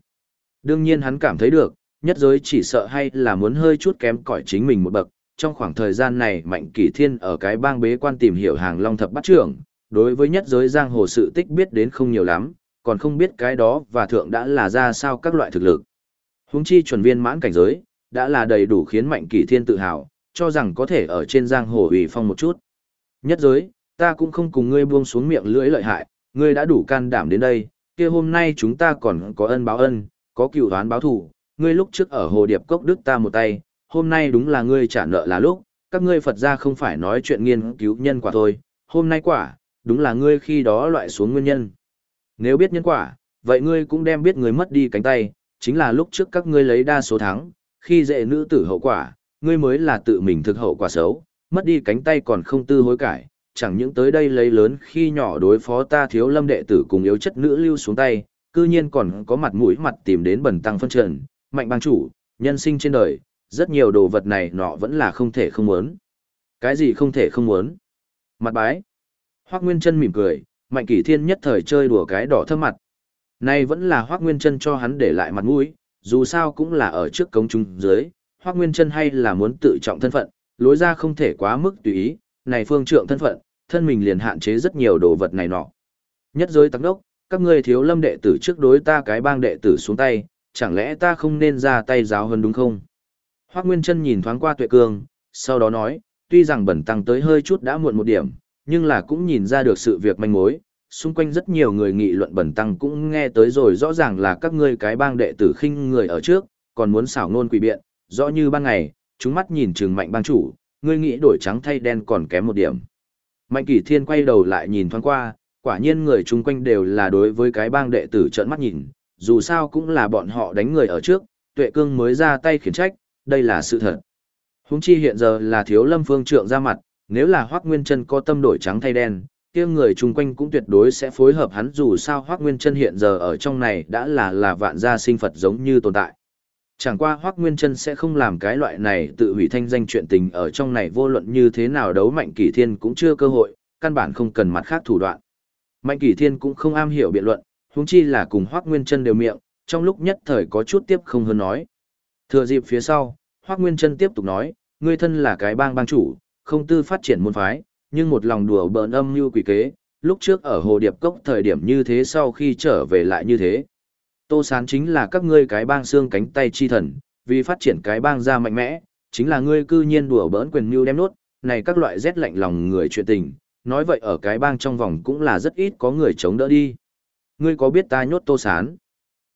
Speaker 1: Đương nhiên hắn cảm thấy được, nhất giới chỉ sợ hay là muốn hơi chút kém cỏi chính mình một bậc. Trong khoảng thời gian này Mạnh Kỷ Thiên ở cái bang bế quan tìm hiểu hàng long thập bắt trưởng, đối với nhất giới giang hồ sự tích biết đến không nhiều lắm, còn không biết cái đó và thượng đã là ra sao các loại thực lực. Huống chi chuẩn viên mãn cảnh giới, đã là đầy đủ khiến Mạnh Kỷ Thiên tự hào, cho rằng có thể ở trên giang hồ ủy phong một chút. Nhất giới, ta cũng không cùng ngươi buông xuống miệng lưỡi lợi hại, ngươi đã đủ can đảm đến đây, kia hôm nay chúng ta còn có ân báo ân, có cựu đoán báo thù, ngươi lúc trước ở hồ điệp cốc đức ta một tay, hôm nay đúng là ngươi trả nợ là lúc, các ngươi Phật gia không phải nói chuyện nghiên cứu nhân quả thôi, hôm nay quả, đúng là ngươi khi đó loại xuống nguyên nhân. Nếu biết nhân quả, vậy ngươi cũng đem biết người mất đi cánh tay, chính là lúc trước các ngươi lấy đa số thắng, khi dễ nữ tử hậu quả, ngươi mới là tự mình thực hậu quả xấu, mất đi cánh tay còn không tư hối cải, chẳng những tới đây lấy lớn khi nhỏ đối phó ta thiếu lâm đệ tử cùng yếu chất nữ lưu xuống tay, cư nhiên còn có mặt mũi mặt tìm đến bẩn tăng phân trần, mạnh bang chủ, nhân sinh trên đời, rất nhiều đồ vật này nọ vẫn là không thể không muốn. Cái gì không thể không muốn? Mặt bái. Hoác Nguyên chân mỉm cười, mạnh kỷ thiên nhất thời chơi đùa cái đỏ thơm mặt. Nay vẫn là Hoác Nguyên chân cho hắn để lại mặt mũi, dù sao cũng là ở trước cống chúng dưới, Hoắc Nguyên chân hay là muốn tự trọng thân phận, lối ra không thể quá mức tùy ý, này phương trượng thân phận, thân mình liền hạn chế rất nhiều đồ vật này nọ. Nhất giới tắc đốc, các ngươi thiếu lâm đệ tử trước đối ta cái bang đệ tử xuống tay, chẳng lẽ ta không nên ra tay giáo hơn đúng không? Hoắc Nguyên Trân nhìn thoáng qua tuệ cương, sau đó nói, tuy rằng bẩn tăng tới hơi chút đã muộn một điểm, nhưng là cũng nhìn ra được sự việc manh mối, xung quanh rất nhiều người nghị luận bẩn tăng cũng nghe tới rồi rõ ràng là các ngươi cái bang đệ tử khinh người ở trước, còn muốn xảo ngôn quỷ biện, rõ như ban ngày, chúng mắt nhìn trừng mạnh bang chủ, ngươi nghĩ đổi trắng thay đen còn kém một điểm. Mạnh kỷ thiên quay đầu lại nhìn thoáng qua, quả nhiên người chung quanh đều là đối với cái bang đệ tử trợn mắt nhìn, dù sao cũng là bọn họ đánh người ở trước, tuệ cương mới ra tay khiển trách, đây là sự thật. Húng chi hiện giờ là thiếu lâm phương trượng ra mặt, nếu là Hoác Nguyên Trân có tâm đổi trắng thay đen, kia người chung quanh cũng tuyệt đối sẽ phối hợp hắn dù sao Hoác Nguyên Trân hiện giờ ở trong này đã là là vạn gia sinh Phật giống như tồn tại. Chẳng qua Hoác Nguyên Trân sẽ không làm cái loại này tự hủy thanh danh chuyện tình ở trong này vô luận như thế nào đấu Mạnh Kỷ Thiên cũng chưa cơ hội, căn bản không cần mặt khác thủ đoạn. Mạnh Kỷ Thiên cũng không am hiểu biện luận, huống chi là cùng Hoác Nguyên Trân đều miệng, trong lúc nhất thời có chút tiếp không hơn nói. Thừa dịp phía sau, Hoác Nguyên Trân tiếp tục nói, ngươi thân là cái bang bang chủ, không tư phát triển môn phái, nhưng một lòng đùa bỡn âm như quỷ kế, lúc trước ở Hồ Điệp Cốc thời điểm như thế sau khi trở về lại như thế. Tô Sán chính là các ngươi cái bang xương cánh tay chi thần, vì phát triển cái bang ra mạnh mẽ, chính là ngươi cư nhiên đùa bỡn quyền mưu đem nốt, này các loại rét lạnh lòng người chuyện tình, nói vậy ở cái bang trong vòng cũng là rất ít có người chống đỡ đi. Ngươi có biết ta nhốt Tô Sán?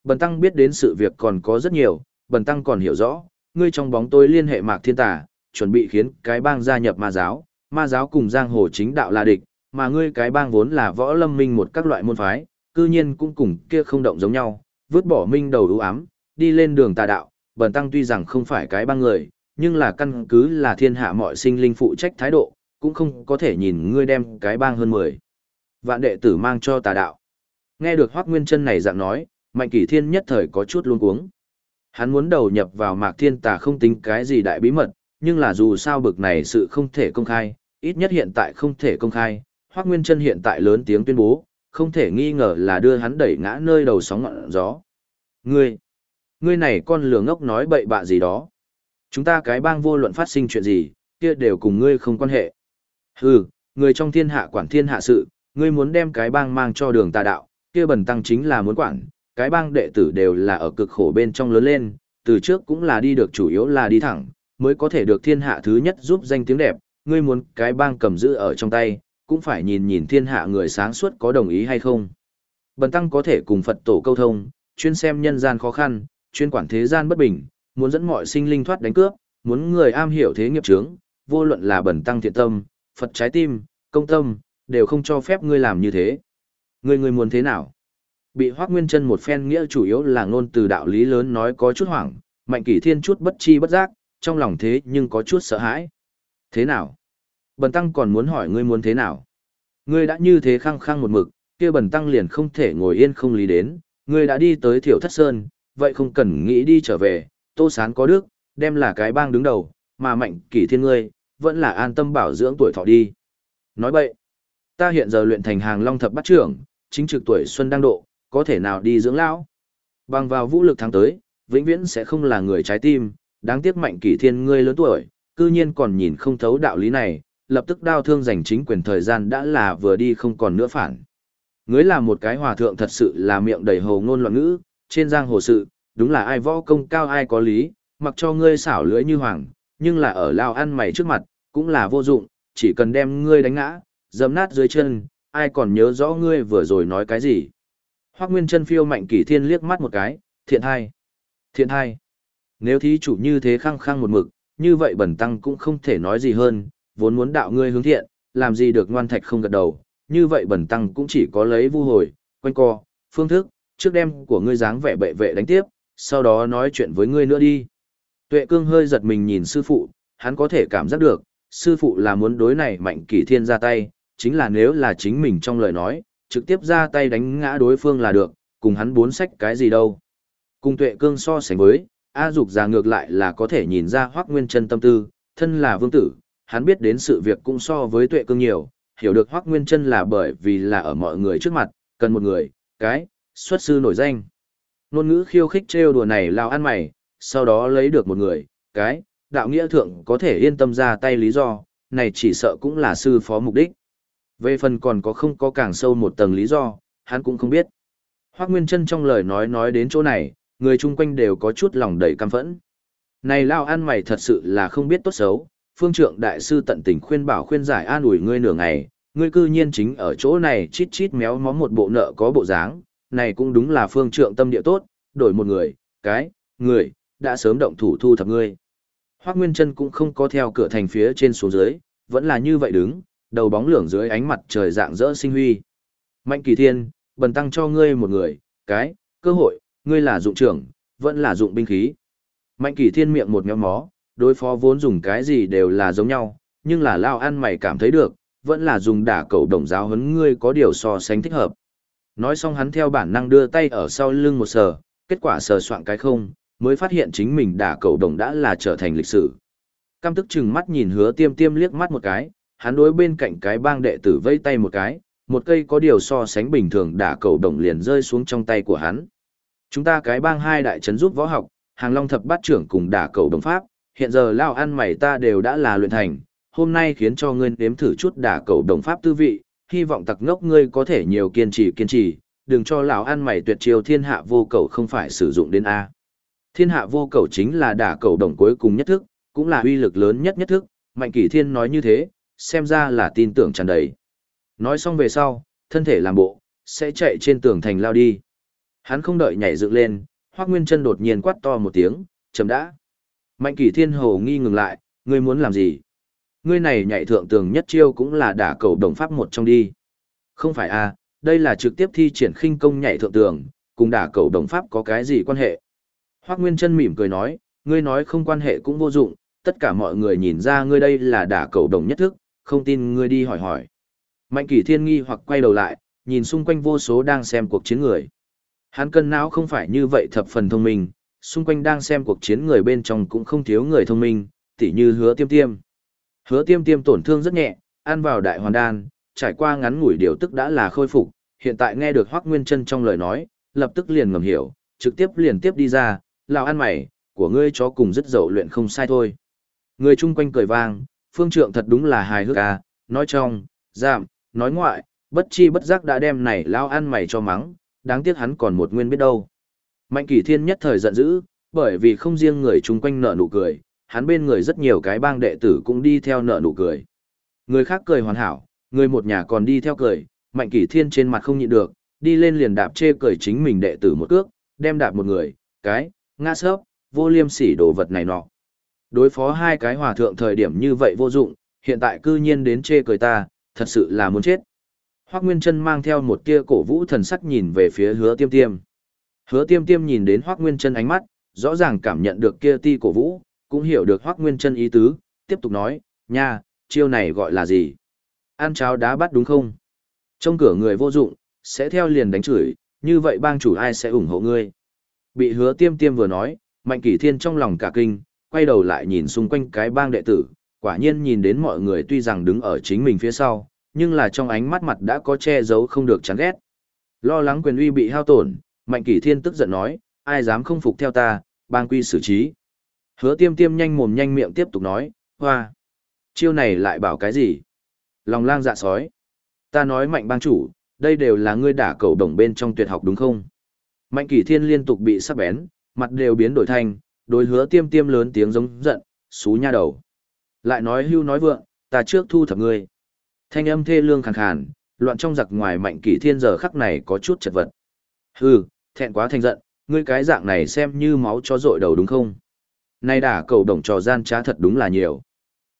Speaker 1: Bần Tăng biết đến sự việc còn có rất nhiều, Bần Tăng còn hiểu rõ, ngươi trong bóng tôi liên hệ Mạc Thiên Tà, chuẩn bị khiến cái bang gia nhập ma giáo, ma giáo cùng giang hồ chính đạo là địch, mà ngươi cái bang vốn là võ lâm minh một các loại môn phái, cư nhiên cũng cùng kia không động giống nhau, vứt bỏ minh đầu ưu ám, đi lên đường tà đạo, bần tăng tuy rằng không phải cái băng người, nhưng là căn cứ là thiên hạ mọi sinh linh phụ trách thái độ, cũng không có thể nhìn ngươi đem cái bang hơn 10. Vạn đệ tử mang cho tà đạo. Nghe được Hoác Nguyên chân này dạng nói, Mạnh Kỷ Thiên nhất thời có chút luống cuống. Hắn muốn đầu nhập vào Mạc Thiên Tà không tính cái gì đại bí mật, nhưng là dù sao bực này sự không thể công khai, ít nhất hiện tại không thể công khai, Hoắc Nguyên Chân hiện tại lớn tiếng tuyên bố, không thể nghi ngờ là đưa hắn đẩy ngã nơi đầu sóng ngọn gió. Ngươi, ngươi này con lừa ngốc nói bậy bạ gì đó. Chúng ta cái bang vô luận phát sinh chuyện gì, kia đều cùng ngươi không quan hệ. Hừ, người trong thiên hạ quản thiên hạ sự, ngươi muốn đem cái bang mang cho đường tà đạo, kia bần tăng chính là muốn quản, cái bang đệ tử đều là ở cực khổ bên trong lớn lên, từ trước cũng là đi được chủ yếu là đi thẳng, mới có thể được thiên hạ thứ nhất giúp danh tiếng đẹp, ngươi muốn cái bang cầm giữ ở trong tay, cũng phải nhìn nhìn thiên hạ người sáng suốt có đồng ý hay không. Bần tăng có thể cùng Phật tổ câu thông, chuyên xem nhân gian khó khăn, chuyên quản thế gian bất bình, muốn dẫn mọi sinh linh thoát đánh cướp, muốn người am hiểu thế nghiệp chướng, vô luận là bần tăng thiện tâm, Phật trái tim, công tâm, đều không cho phép ngươi làm như thế. Ngươi ngươi muốn thế nào? Bị Hoắc Nguyên Chân một phen nghĩa chủ yếu là ngôn từ đạo lý lớn nói có chút hoảng, Mạnh Kỷ Thiên chút bất chi bất giác, trong lòng thế nhưng có chút sợ hãi. Thế nào? Bần tăng còn muốn hỏi ngươi muốn thế nào? Ngươi đã như thế khăng khăng một mực, kia bần tăng liền không thể ngồi yên không lý đến, ngươi đã đi tới thiểu thất sơn, vậy không cần nghĩ đi trở về, tô sán có đức, đem là cái bang đứng đầu, mà mạnh kỷ thiên ngươi, vẫn là an tâm bảo dưỡng tuổi thọ đi. Nói vậy, ta hiện giờ luyện thành hàng long thập bắt trưởng, chính trực tuổi xuân đang độ, có thể nào đi dưỡng lão. Bằng vào vũ lực tháng tới, vĩnh viễn sẽ không là người trái tim, đáng tiếc mạnh kỷ thiên ngươi lớn tuổi, cư nhiên còn nhìn không thấu đạo lý này, lập tức đao thương giành chính quyền thời gian đã là vừa đi không còn nữa phản. Ngươi là một cái hòa thượng thật sự là miệng đầy hồ ngôn loạn ngữ, trên giang hồ sự, đúng là ai võ công cao ai có lý, mặc cho ngươi xảo lưỡi như hoàng, nhưng là ở lao ăn mày trước mặt, cũng là vô dụng, chỉ cần đem ngươi đánh ngã, dầm nát dưới chân, ai còn nhớ rõ ngươi vừa rồi nói cái gì. Hoác Nguyên chân phiêu mạnh kỷ thiên liếc mắt một cái, thiện hai. Thiện hai. Nếu thí chủ như thế khăng khăng một mực, như vậy bẩn tăng cũng không thể nói gì hơn, vốn muốn đạo ngươi hướng thiện, làm gì được ngoan thạch không gật đầu, như vậy bẩn tăng cũng chỉ có lấy vu hồi, quanh co, phương thức, trước đem của ngươi dáng vẻ bệ vệ đánh tiếp, sau đó nói chuyện với ngươi nữa đi. Tuệ cương hơi giật mình nhìn sư phụ, hắn có thể cảm giác được, sư phụ là muốn đối này mạnh kỷ thiên ra tay, chính là nếu là chính mình trong lời nói, trực tiếp ra tay đánh ngã đối phương là được, cùng hắn bốn sách cái gì đâu. Cùng tuệ cương so sánh với, A Dục già ngược lại là có thể nhìn ra Hoắc Nguyên Chân tâm tư, thân là vương tử, hắn biết đến sự việc cũng so với Tuệ Cương nhiều, hiểu được Hoắc Nguyên Chân là bởi vì là ở mọi người trước mặt, cần một người, cái, xuất sư nổi danh. Nôn ngữ khiêu khích trêu đùa này lao ăn mày, sau đó lấy được một người, cái, đạo nghĩa thượng có thể yên tâm ra tay lý do, này chỉ sợ cũng là sư phó mục đích. Về phần còn có không có càng sâu một tầng lý do, hắn cũng không biết. Hoắc Nguyên Chân trong lời nói nói đến chỗ này, người chung quanh đều có chút lòng đầy căm phẫn. Này lao ăn mày thật sự là không biết tốt xấu, phương trượng đại sư tận tình khuyên bảo khuyên giải an ủi ngươi nửa ngày, ngươi cư nhiên chính ở chỗ này chít chít méo mó một bộ nợ có bộ dáng, này cũng đúng là phương trượng tâm địa tốt, đổi một người, cái, người, đã sớm động thủ thu thập ngươi. Hoác Nguyên Trân cũng không có theo cửa thành phía trên xuống dưới, vẫn là như vậy đứng, đầu bóng lưỡng dưới ánh mặt trời dạng dỡ sinh huy. Mạnh kỳ thiên, bần tăng cho ngươi một người, cái, cơ hội, ngươi là dụng trưởng, vẫn là dụng binh khí. Mạnh kỳ thiên miệng một nhóm mó, đối phó vốn dùng cái gì đều là giống nhau, nhưng là lao ăn mày cảm thấy được, vẫn là dùng đả cầu đồng giáo huấn ngươi có điều so sánh thích hợp. Nói xong hắn theo bản năng đưa tay ở sau lưng một sờ, kết quả sờ soạn cái không, mới phát hiện chính mình đả cầu đồng đã là trở thành lịch sử. Cam tức chừng mắt nhìn hứa tiêm tiêm liếc mắt một cái, hắn đối bên cạnh cái bang đệ tử vây tay một cái, một cây có điều so sánh bình thường đả cầu đồng liền rơi xuống trong tay của hắn. Chúng ta cái bang hai đại trấn giúp võ học, hàng long thập bát trưởng cùng đả cầu đồng pháp, hiện giờ lao ăn mày ta đều đã là luyện thành, hôm nay khiến cho ngươi nếm thử chút đả cầu đồng pháp tư vị, hy vọng tặc ngốc ngươi có thể nhiều kiên trì kiên trì, đừng cho lão ăn mày tuyệt chiêu thiên hạ vô cầu không phải sử dụng đến A. Thiên hạ vô cầu chính là đả cầu đồng cuối cùng nhất thức, cũng là uy lực lớn nhất nhất thức, Mạnh Kỷ Thiên nói như thế, xem ra là tin tưởng tràn đầy. Nói xong về sau, thân thể làm bộ, sẽ chạy trên tường thành lao đi. Hắn không đợi nhảy dựng lên, Hoắc Nguyên Chân đột nhiên quát to một tiếng, "Chấm đã." Mạnh Kỷ Thiên hồ nghi ngừng lại, "Ngươi muốn làm gì?" Ngươi này nhảy thượng tường nhất chiêu cũng là đả cầu đồng pháp một trong đi. Không phải a, à, đây là trực tiếp thi triển khinh công nhảy thượng tường, cùng đả cầu đồng pháp có cái gì quan hệ? Hoắc Nguyên Chân mỉm cười nói, ngươi nói không quan hệ cũng vô dụng, tất cả mọi người nhìn ra ngươi đây là đả cầu đồng nhất thức, không tin ngươi đi hỏi hỏi. Mạnh Kỷ Thiên nghi hoặc quay đầu lại, nhìn xung quanh vô số đang xem cuộc chiến người. Hắn cân não không phải như vậy thập phần thông minh, xung quanh đang xem cuộc chiến người bên trong cũng không thiếu người thông minh, tỉ như hứa tiêm tiêm. Hứa tiêm tiêm tổn thương rất nhẹ, ăn vào đại hoàn đan, trải qua ngắn ngủi điều tức đã là khôi phục, hiện tại nghe được Hoắc Nguyên Chân trong lời nói, lập tức liền ngầm hiểu, trực tiếp liền tiếp đi ra, "Lão ăn mày, của ngươi chó cùng rất dậu luyện không sai thôi." Người chung quanh cười vang, phương trượng thật đúng là hài hước à, nói trong, giảm, nói ngoại, bất chi bất giác đã đem này lão ăn mày cho mắng, đáng tiếc hắn còn một nguyên biết đâu. Mạnh Kỷ Thiên nhất thời giận dữ, bởi vì không riêng người chung quanh nở nụ cười, hắn bên người rất nhiều cái bang đệ tử cũng đi theo nở nụ cười. Người khác cười hoàn hảo, người một nhà còn đi theo cười, Mạnh Kỷ Thiên trên mặt không nhịn được, đi lên liền đạp chê cười chính mình đệ tử một cước, đem đạp một người, cái, ngã sớp, vô liêm sỉ đồ vật này nọ. Đối phó hai cái hòa thượng thời điểm như vậy vô dụng, hiện tại cư nhiên đến chê cười ta, thật sự là muốn chết. Hoác Nguyên Trân mang theo một tia cổ vũ thần sắc nhìn về phía hứa tiêm tiêm. Hứa tiêm tiêm nhìn đến Hoác Nguyên Trân ánh mắt, rõ ràng cảm nhận được kia ti cổ vũ, cũng hiểu được Hoác Nguyên Trân ý tứ, tiếp tục nói, nha, chiêu này gọi là gì? Ăn cháo đá bắt đúng không? Trong cửa người vô dụng, sẽ theo liền đánh chửi, như vậy bang chủ ai sẽ ủng hộ ngươi? Bị hứa tiêm tiêm vừa nói, Mạnh Kỷ Thiên trong lòng cả kinh, quay đầu lại nhìn xung quanh cái bang đệ tử, quả nhiên nhìn đến mọi người tuy rằng đứng ở chính mình phía sau, nhưng là trong ánh mắt mặt đã có che giấu không được chán ghét. Lo lắng quyền uy bị hao tổn, Mạnh Kỷ Thiên tức giận nói, ai dám không phục theo ta, bang quy xử trí. Hứa tiêm tiêm nhanh mồm nhanh miệng tiếp tục nói, hoa. Chiêu này lại bảo cái gì? Lòng lang dạ sói. Ta nói mạnh bang chủ, đây đều là ngươi đả cầu đồng bên trong tuyệt học đúng không? Mạnh Kỷ Thiên liên tục bị sắc bén, mặt đều biến đổi thành, đối hứa tiêm tiêm lớn tiếng giống giận, xú nha đầu. Lại nói hưu nói vượng, ta trước thu thập ngươi. Thanh âm thê lương khàn khàn, loạn trong giặc ngoài mạnh kỷ thiên giờ khắc này có chút chật vật. Hừ, thẹn quá thành giận, ngươi cái dạng này xem như máu cho dội đầu đúng không? Nay đả cầu đồng trò gian trá thật đúng là nhiều.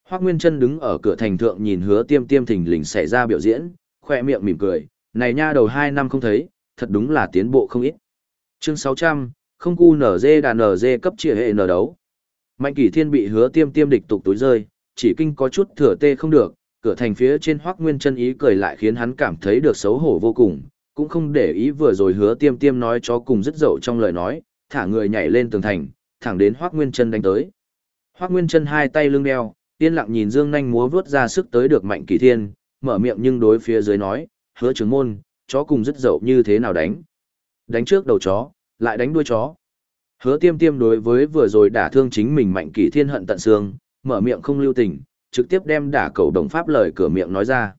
Speaker 1: Hoác Nguyên Trân đứng ở cửa thành thượng nhìn hứa tiêm tiêm thình lình xảy ra biểu diễn, khoe miệng mỉm cười, này nha đầu hai năm không thấy, thật đúng là tiến bộ không ít. Chương sáu trăm không cu nở dê đà nở dê cấp trịa hệ nở đấu. Mạnh kỷ thiên bị hứa tiêm tiêm địch tục túi rơi, chỉ kinh có chút thừa tê không được, cửa thành phía trên hoác nguyên chân ý cười lại khiến hắn cảm thấy được xấu hổ vô cùng, cũng không để ý vừa rồi hứa tiêm tiêm nói cho cùng rất dậu trong lời nói, thả người nhảy lên tường thành, thẳng đến hoác nguyên chân đánh tới. Hoác nguyên chân hai tay lưng đeo, yên lặng nhìn dương nhanh múa vướt ra sức tới được mạnh kỳ thiên, mở miệng nhưng đối phía dưới nói, hứa trưởng môn, chó cùng rất dậu như thế nào đánh. Đánh trước đầu chó, lại đánh đuôi chó. Hứa tiêm tiêm đối với vừa rồi đả thương chính mình mạnh kỳ thiên hận tận xương, mở miệng không lưu tình, trực tiếp đem đả cầu đồng pháp lời cửa miệng nói ra.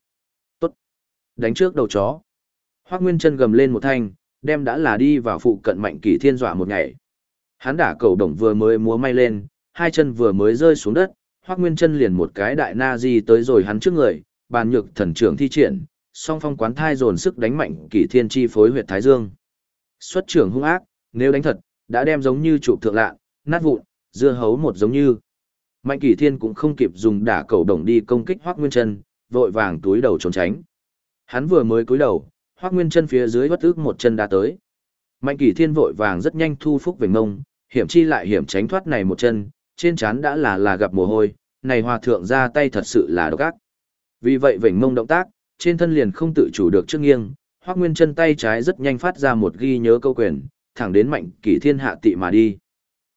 Speaker 1: Tốt. Đánh trước đầu chó. Hoác Nguyên chân gầm lên một thanh, đem đã là đi vào phụ cận mạnh kỳ thiên dọa một ngày. Hắn đả cầu đồng vừa mới múa may lên, hai chân vừa mới rơi xuống đất, Hoác Nguyên chân liền một cái đại na di tới rồi hắn trước người, bàn nhược thần trưởng thi triển, song phong quán thai dồn sức đánh mạnh kỳ thiên chi phối huyệt thái dương. Xuất trưởng hung ác, nếu đánh thật, đã đem giống như trụ thượng lạ, nát vụn, dưa hấu một giống như. Mạnh Kỳ Thiên cũng không kịp dùng đả cầu đồng đi công kích Hoắc Nguyên Chân, vội vàng túi đầu trốn tránh. Hắn vừa mới cúi đầu, Hoắc Nguyên Chân phía dưới bất ức một chân đã tới. Mạnh Kỳ Thiên vội vàng rất nhanh thu phúc về ngông, hiểm chi lại hiểm tránh thoát này một chân, trên trán đã là là gặp mồ hôi, này hòa thượng ra tay thật sự là độc ác. Vì vậy vểnh mông động tác, trên thân liền không tự chủ được trước nghiêng, Hoắc Nguyên Chân tay trái rất nhanh phát ra một ghi nhớ câu quyền, thẳng đến Mạnh Kỳ Thiên hạ tị mà đi.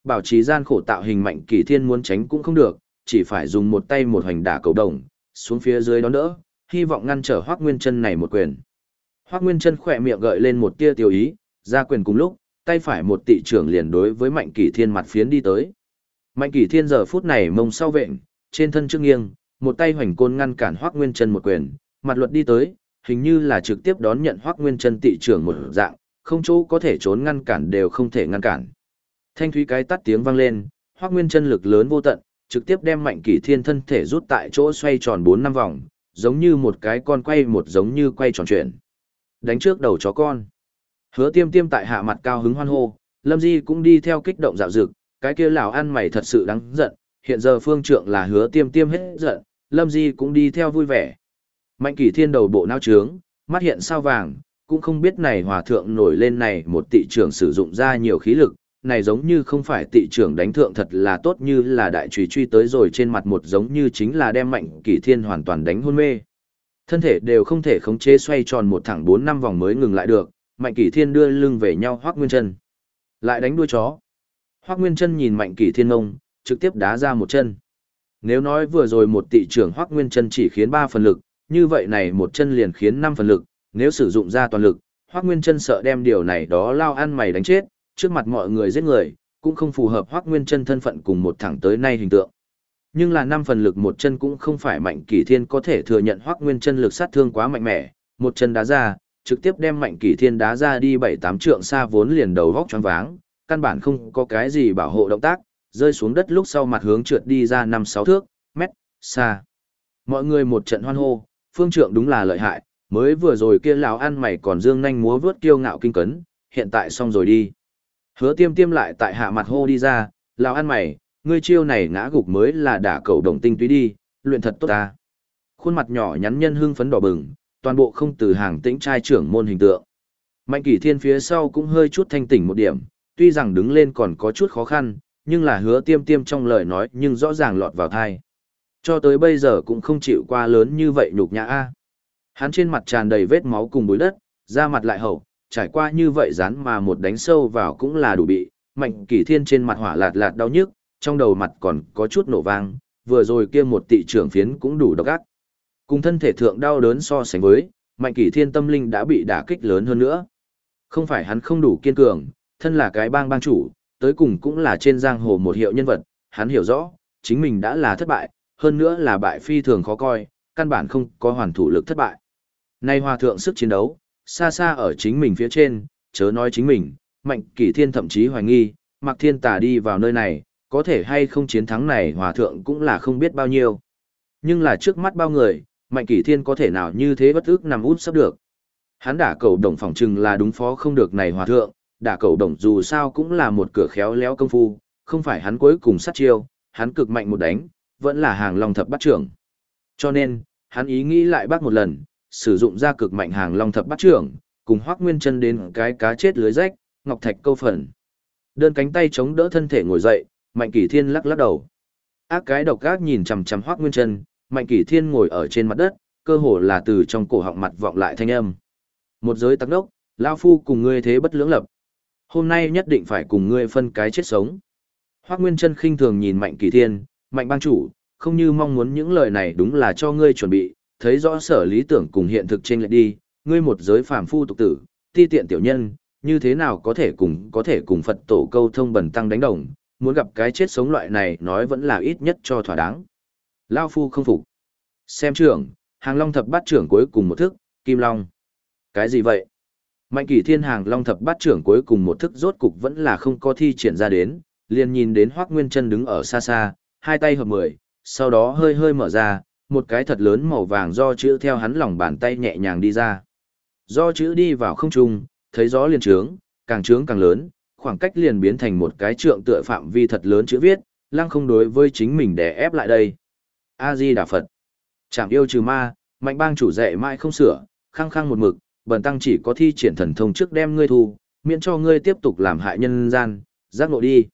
Speaker 1: Bảo trì gian khổ tạo hình mạnh kỳ thiên muốn tránh cũng không được, chỉ phải dùng một tay một hoành đả cầu đồng, xuống phía dưới đó đỡ, hy vọng ngăn trở Hoắc Nguyên Chân này một quyền. Hoắc Nguyên Chân khỏe miệng gợi lên một tia tiêu ý, ra quyền cùng lúc, tay phải một tị trưởng liền đối với Mạnh kỷ Thiên mặt phiến đi tới. Mạnh kỷ Thiên giờ phút này mông sau vện, trên thân trước nghiêng, một tay hoành côn ngăn cản Hoắc Nguyên Chân một quyền, mặt luật đi tới, hình như là trực tiếp đón nhận Hoắc Nguyên Chân tị trưởng một dạng, không chỗ có thể trốn ngăn cản đều không thể ngăn cản. Thanh thúy cái tắt tiếng vang lên, Hoắc Nguyên Chân lực lớn vô tận, trực tiếp đem Mạnh Kỷ Thiên thân thể rút tại chỗ xoay tròn 4 năm vòng, giống như một cái con quay một giống như quay tròn chuyển. Đánh trước đầu chó con. Hứa Tiêm Tiêm tại hạ mặt cao hứng hoan hô, Lâm Di cũng đi theo kích động dạo dực, cái kia lão ăn mày thật sự đáng giận, hiện giờ phương trượng là Hứa Tiêm Tiêm hết giận, Lâm Di cũng đi theo vui vẻ. Mạnh Kỷ Thiên đầu bộ nao trướng, mắt hiện sao vàng, cũng không biết này hòa thượng nổi lên này một tị trưởng sử dụng ra nhiều khí lực, này giống như không phải tị trưởng đánh thượng thật là tốt như là đại trùy truy tới rồi trên mặt một giống như chính là đem mạnh kỷ thiên hoàn toàn đánh hôn mê. Thân thể đều không thể khống chế xoay tròn một thẳng bốn năm vòng mới ngừng lại được, mạnh kỷ thiên đưa lưng về nhau hoác nguyên chân. Lại đánh đuôi chó. Hoác nguyên chân nhìn mạnh kỷ thiên ngông, trực tiếp đá ra một chân. Nếu nói vừa rồi một tị trưởng hoác nguyên chân chỉ khiến ba phần lực, như vậy này một chân liền khiến năm phần lực, nếu sử dụng ra toàn lực, hoác nguyên chân sợ đem điều này đó lao ăn mày đánh chết, trước mặt mọi người giết người, cũng không phù hợp Hoắc Nguyên Chân thân phận cùng một thẳng tới nay hình tượng. Nhưng là năm phần lực một chân cũng không phải Mạnh Kỷ Thiên có thể thừa nhận Hoắc Nguyên Chân lực sát thương quá mạnh mẽ, một chân đá ra, trực tiếp đem Mạnh Kỷ Thiên đá ra đi bảy tám trượng xa vốn liền đầu vóc choáng váng, căn bản không có cái gì bảo hộ động tác, rơi xuống đất lúc sau mặt hướng trượt đi ra năm sáu thước, mét, xa. Mọi người một trận hoan hô, phương trượng đúng là lợi hại, mới vừa rồi kia lão ăn mày còn dương nhanh múa vớt kiêu ngạo kinh cấn, hiện tại xong rồi đi. Hứa tiêm tiêm lại tại hạ mặt hô đi ra, lão ăn mày, ngươi chiêu này ngã gục mới là đả cầu đồng tinh túy đi, luyện thật tốt ta. Khuôn mặt nhỏ nhắn nhân hưng phấn đỏ bừng, toàn bộ không từ hàng tĩnh trai trưởng môn hình tượng. Mạnh kỷ thiên phía sau cũng hơi chút thanh tỉnh một điểm, tuy rằng đứng lên còn có chút khó khăn, nhưng là hứa tiêm tiêm trong lời nói nhưng rõ ràng lọt vào thai. Cho tới bây giờ cũng không chịu qua lớn như vậy nhục nhã a. Hắn trên mặt tràn đầy vết máu cùng bụi đất, da mặt lại hậu, trải qua như vậy rán mà một đánh sâu vào cũng là đủ bị, mạnh kỷ thiên trên mặt hỏa lạt lạt đau nhức, trong đầu mặt còn có chút nổ vang, vừa rồi kia một tị trưởng phiến cũng đủ độc ác. Cùng thân thể thượng đau đớn so sánh với, mạnh kỷ thiên tâm linh đã bị đả kích lớn hơn nữa. Không phải hắn không đủ kiên cường, thân là cái bang bang chủ, tới cùng cũng là trên giang hồ một hiệu nhân vật, hắn hiểu rõ, chính mình đã là thất bại, hơn nữa là bại phi thường khó coi, căn bản không có hoàn thủ lực thất bại. Nay hòa thượng sức chiến đấu, xa xa ở chính mình phía trên, chớ nói chính mình, mạnh kỷ thiên thậm chí hoài nghi, mặc thiên tà đi vào nơi này, có thể hay không chiến thắng này hòa thượng cũng là không biết bao nhiêu. Nhưng là trước mắt bao người, mạnh kỷ thiên có thể nào như thế bất ức nằm út sắp được. Hắn đả cầu đồng phòng trừng là đúng phó không được này hòa thượng, đả cầu đồng dù sao cũng là một cửa khéo léo công phu, không phải hắn cuối cùng sát chiêu, hắn cực mạnh một đánh, vẫn là hàng long thập bắt trưởng. Cho nên, hắn ý nghĩ lại bác một lần, sử dụng ra cực mạnh hàng long thập bắt trưởng, cùng hoác nguyên chân đến cái cá chết lưới rách, ngọc thạch câu phần. Đơn cánh tay chống đỡ thân thể ngồi dậy, mạnh kỷ thiên lắc lắc đầu. Ác cái độc gác nhìn chằm chằm hoác nguyên chân, mạnh kỷ thiên ngồi ở trên mặt đất, cơ hồ là từ trong cổ họng mặt vọng lại thanh âm. Một giới tắc đốc, lao phu cùng ngươi thế bất lưỡng lập. Hôm nay nhất định phải cùng ngươi phân cái chết sống. Hoác Nguyên Chân khinh thường nhìn Mạnh Kỳ Thiên, Mạnh bang chủ, không như mong muốn những lời này đúng là cho ngươi chuẩn bị, thấy rõ sở lý tưởng cùng hiện thực trên lệch đi, ngươi một giới phàm phu tục tử, ti tiện tiểu nhân, như thế nào có thể cùng có thể cùng Phật tổ câu thông bẩn tăng đánh đồng, muốn gặp cái chết sống loại này nói vẫn là ít nhất cho thỏa đáng. Lao phu không phục. Xem trưởng, hàng long thập bát trưởng cuối cùng một thức, kim long. Cái gì vậy? Mạnh kỷ thiên hàng long thập bát trưởng cuối cùng một thức rốt cục vẫn là không có thi triển ra đến, liền nhìn đến Hoác Nguyên chân đứng ở xa xa, hai tay hợp mười, sau đó hơi hơi mở ra, một cái thật lớn màu vàng do chữ theo hắn lòng bàn tay nhẹ nhàng đi ra. Do chữ đi vào không trung, thấy gió liền trướng, càng trướng càng lớn, khoảng cách liền biến thành một cái trượng tựa phạm vi thật lớn chữ viết, lăng không đối với chính mình để ép lại đây. A-di Đà Phật. Chẳng yêu trừ ma, mạnh bang chủ dạy mãi không sửa, khăng khăng một mực, bần tăng chỉ có thi triển thần thông trước đem ngươi thu, miễn cho ngươi tiếp tục làm hại nhân gian, giác ngộ đi.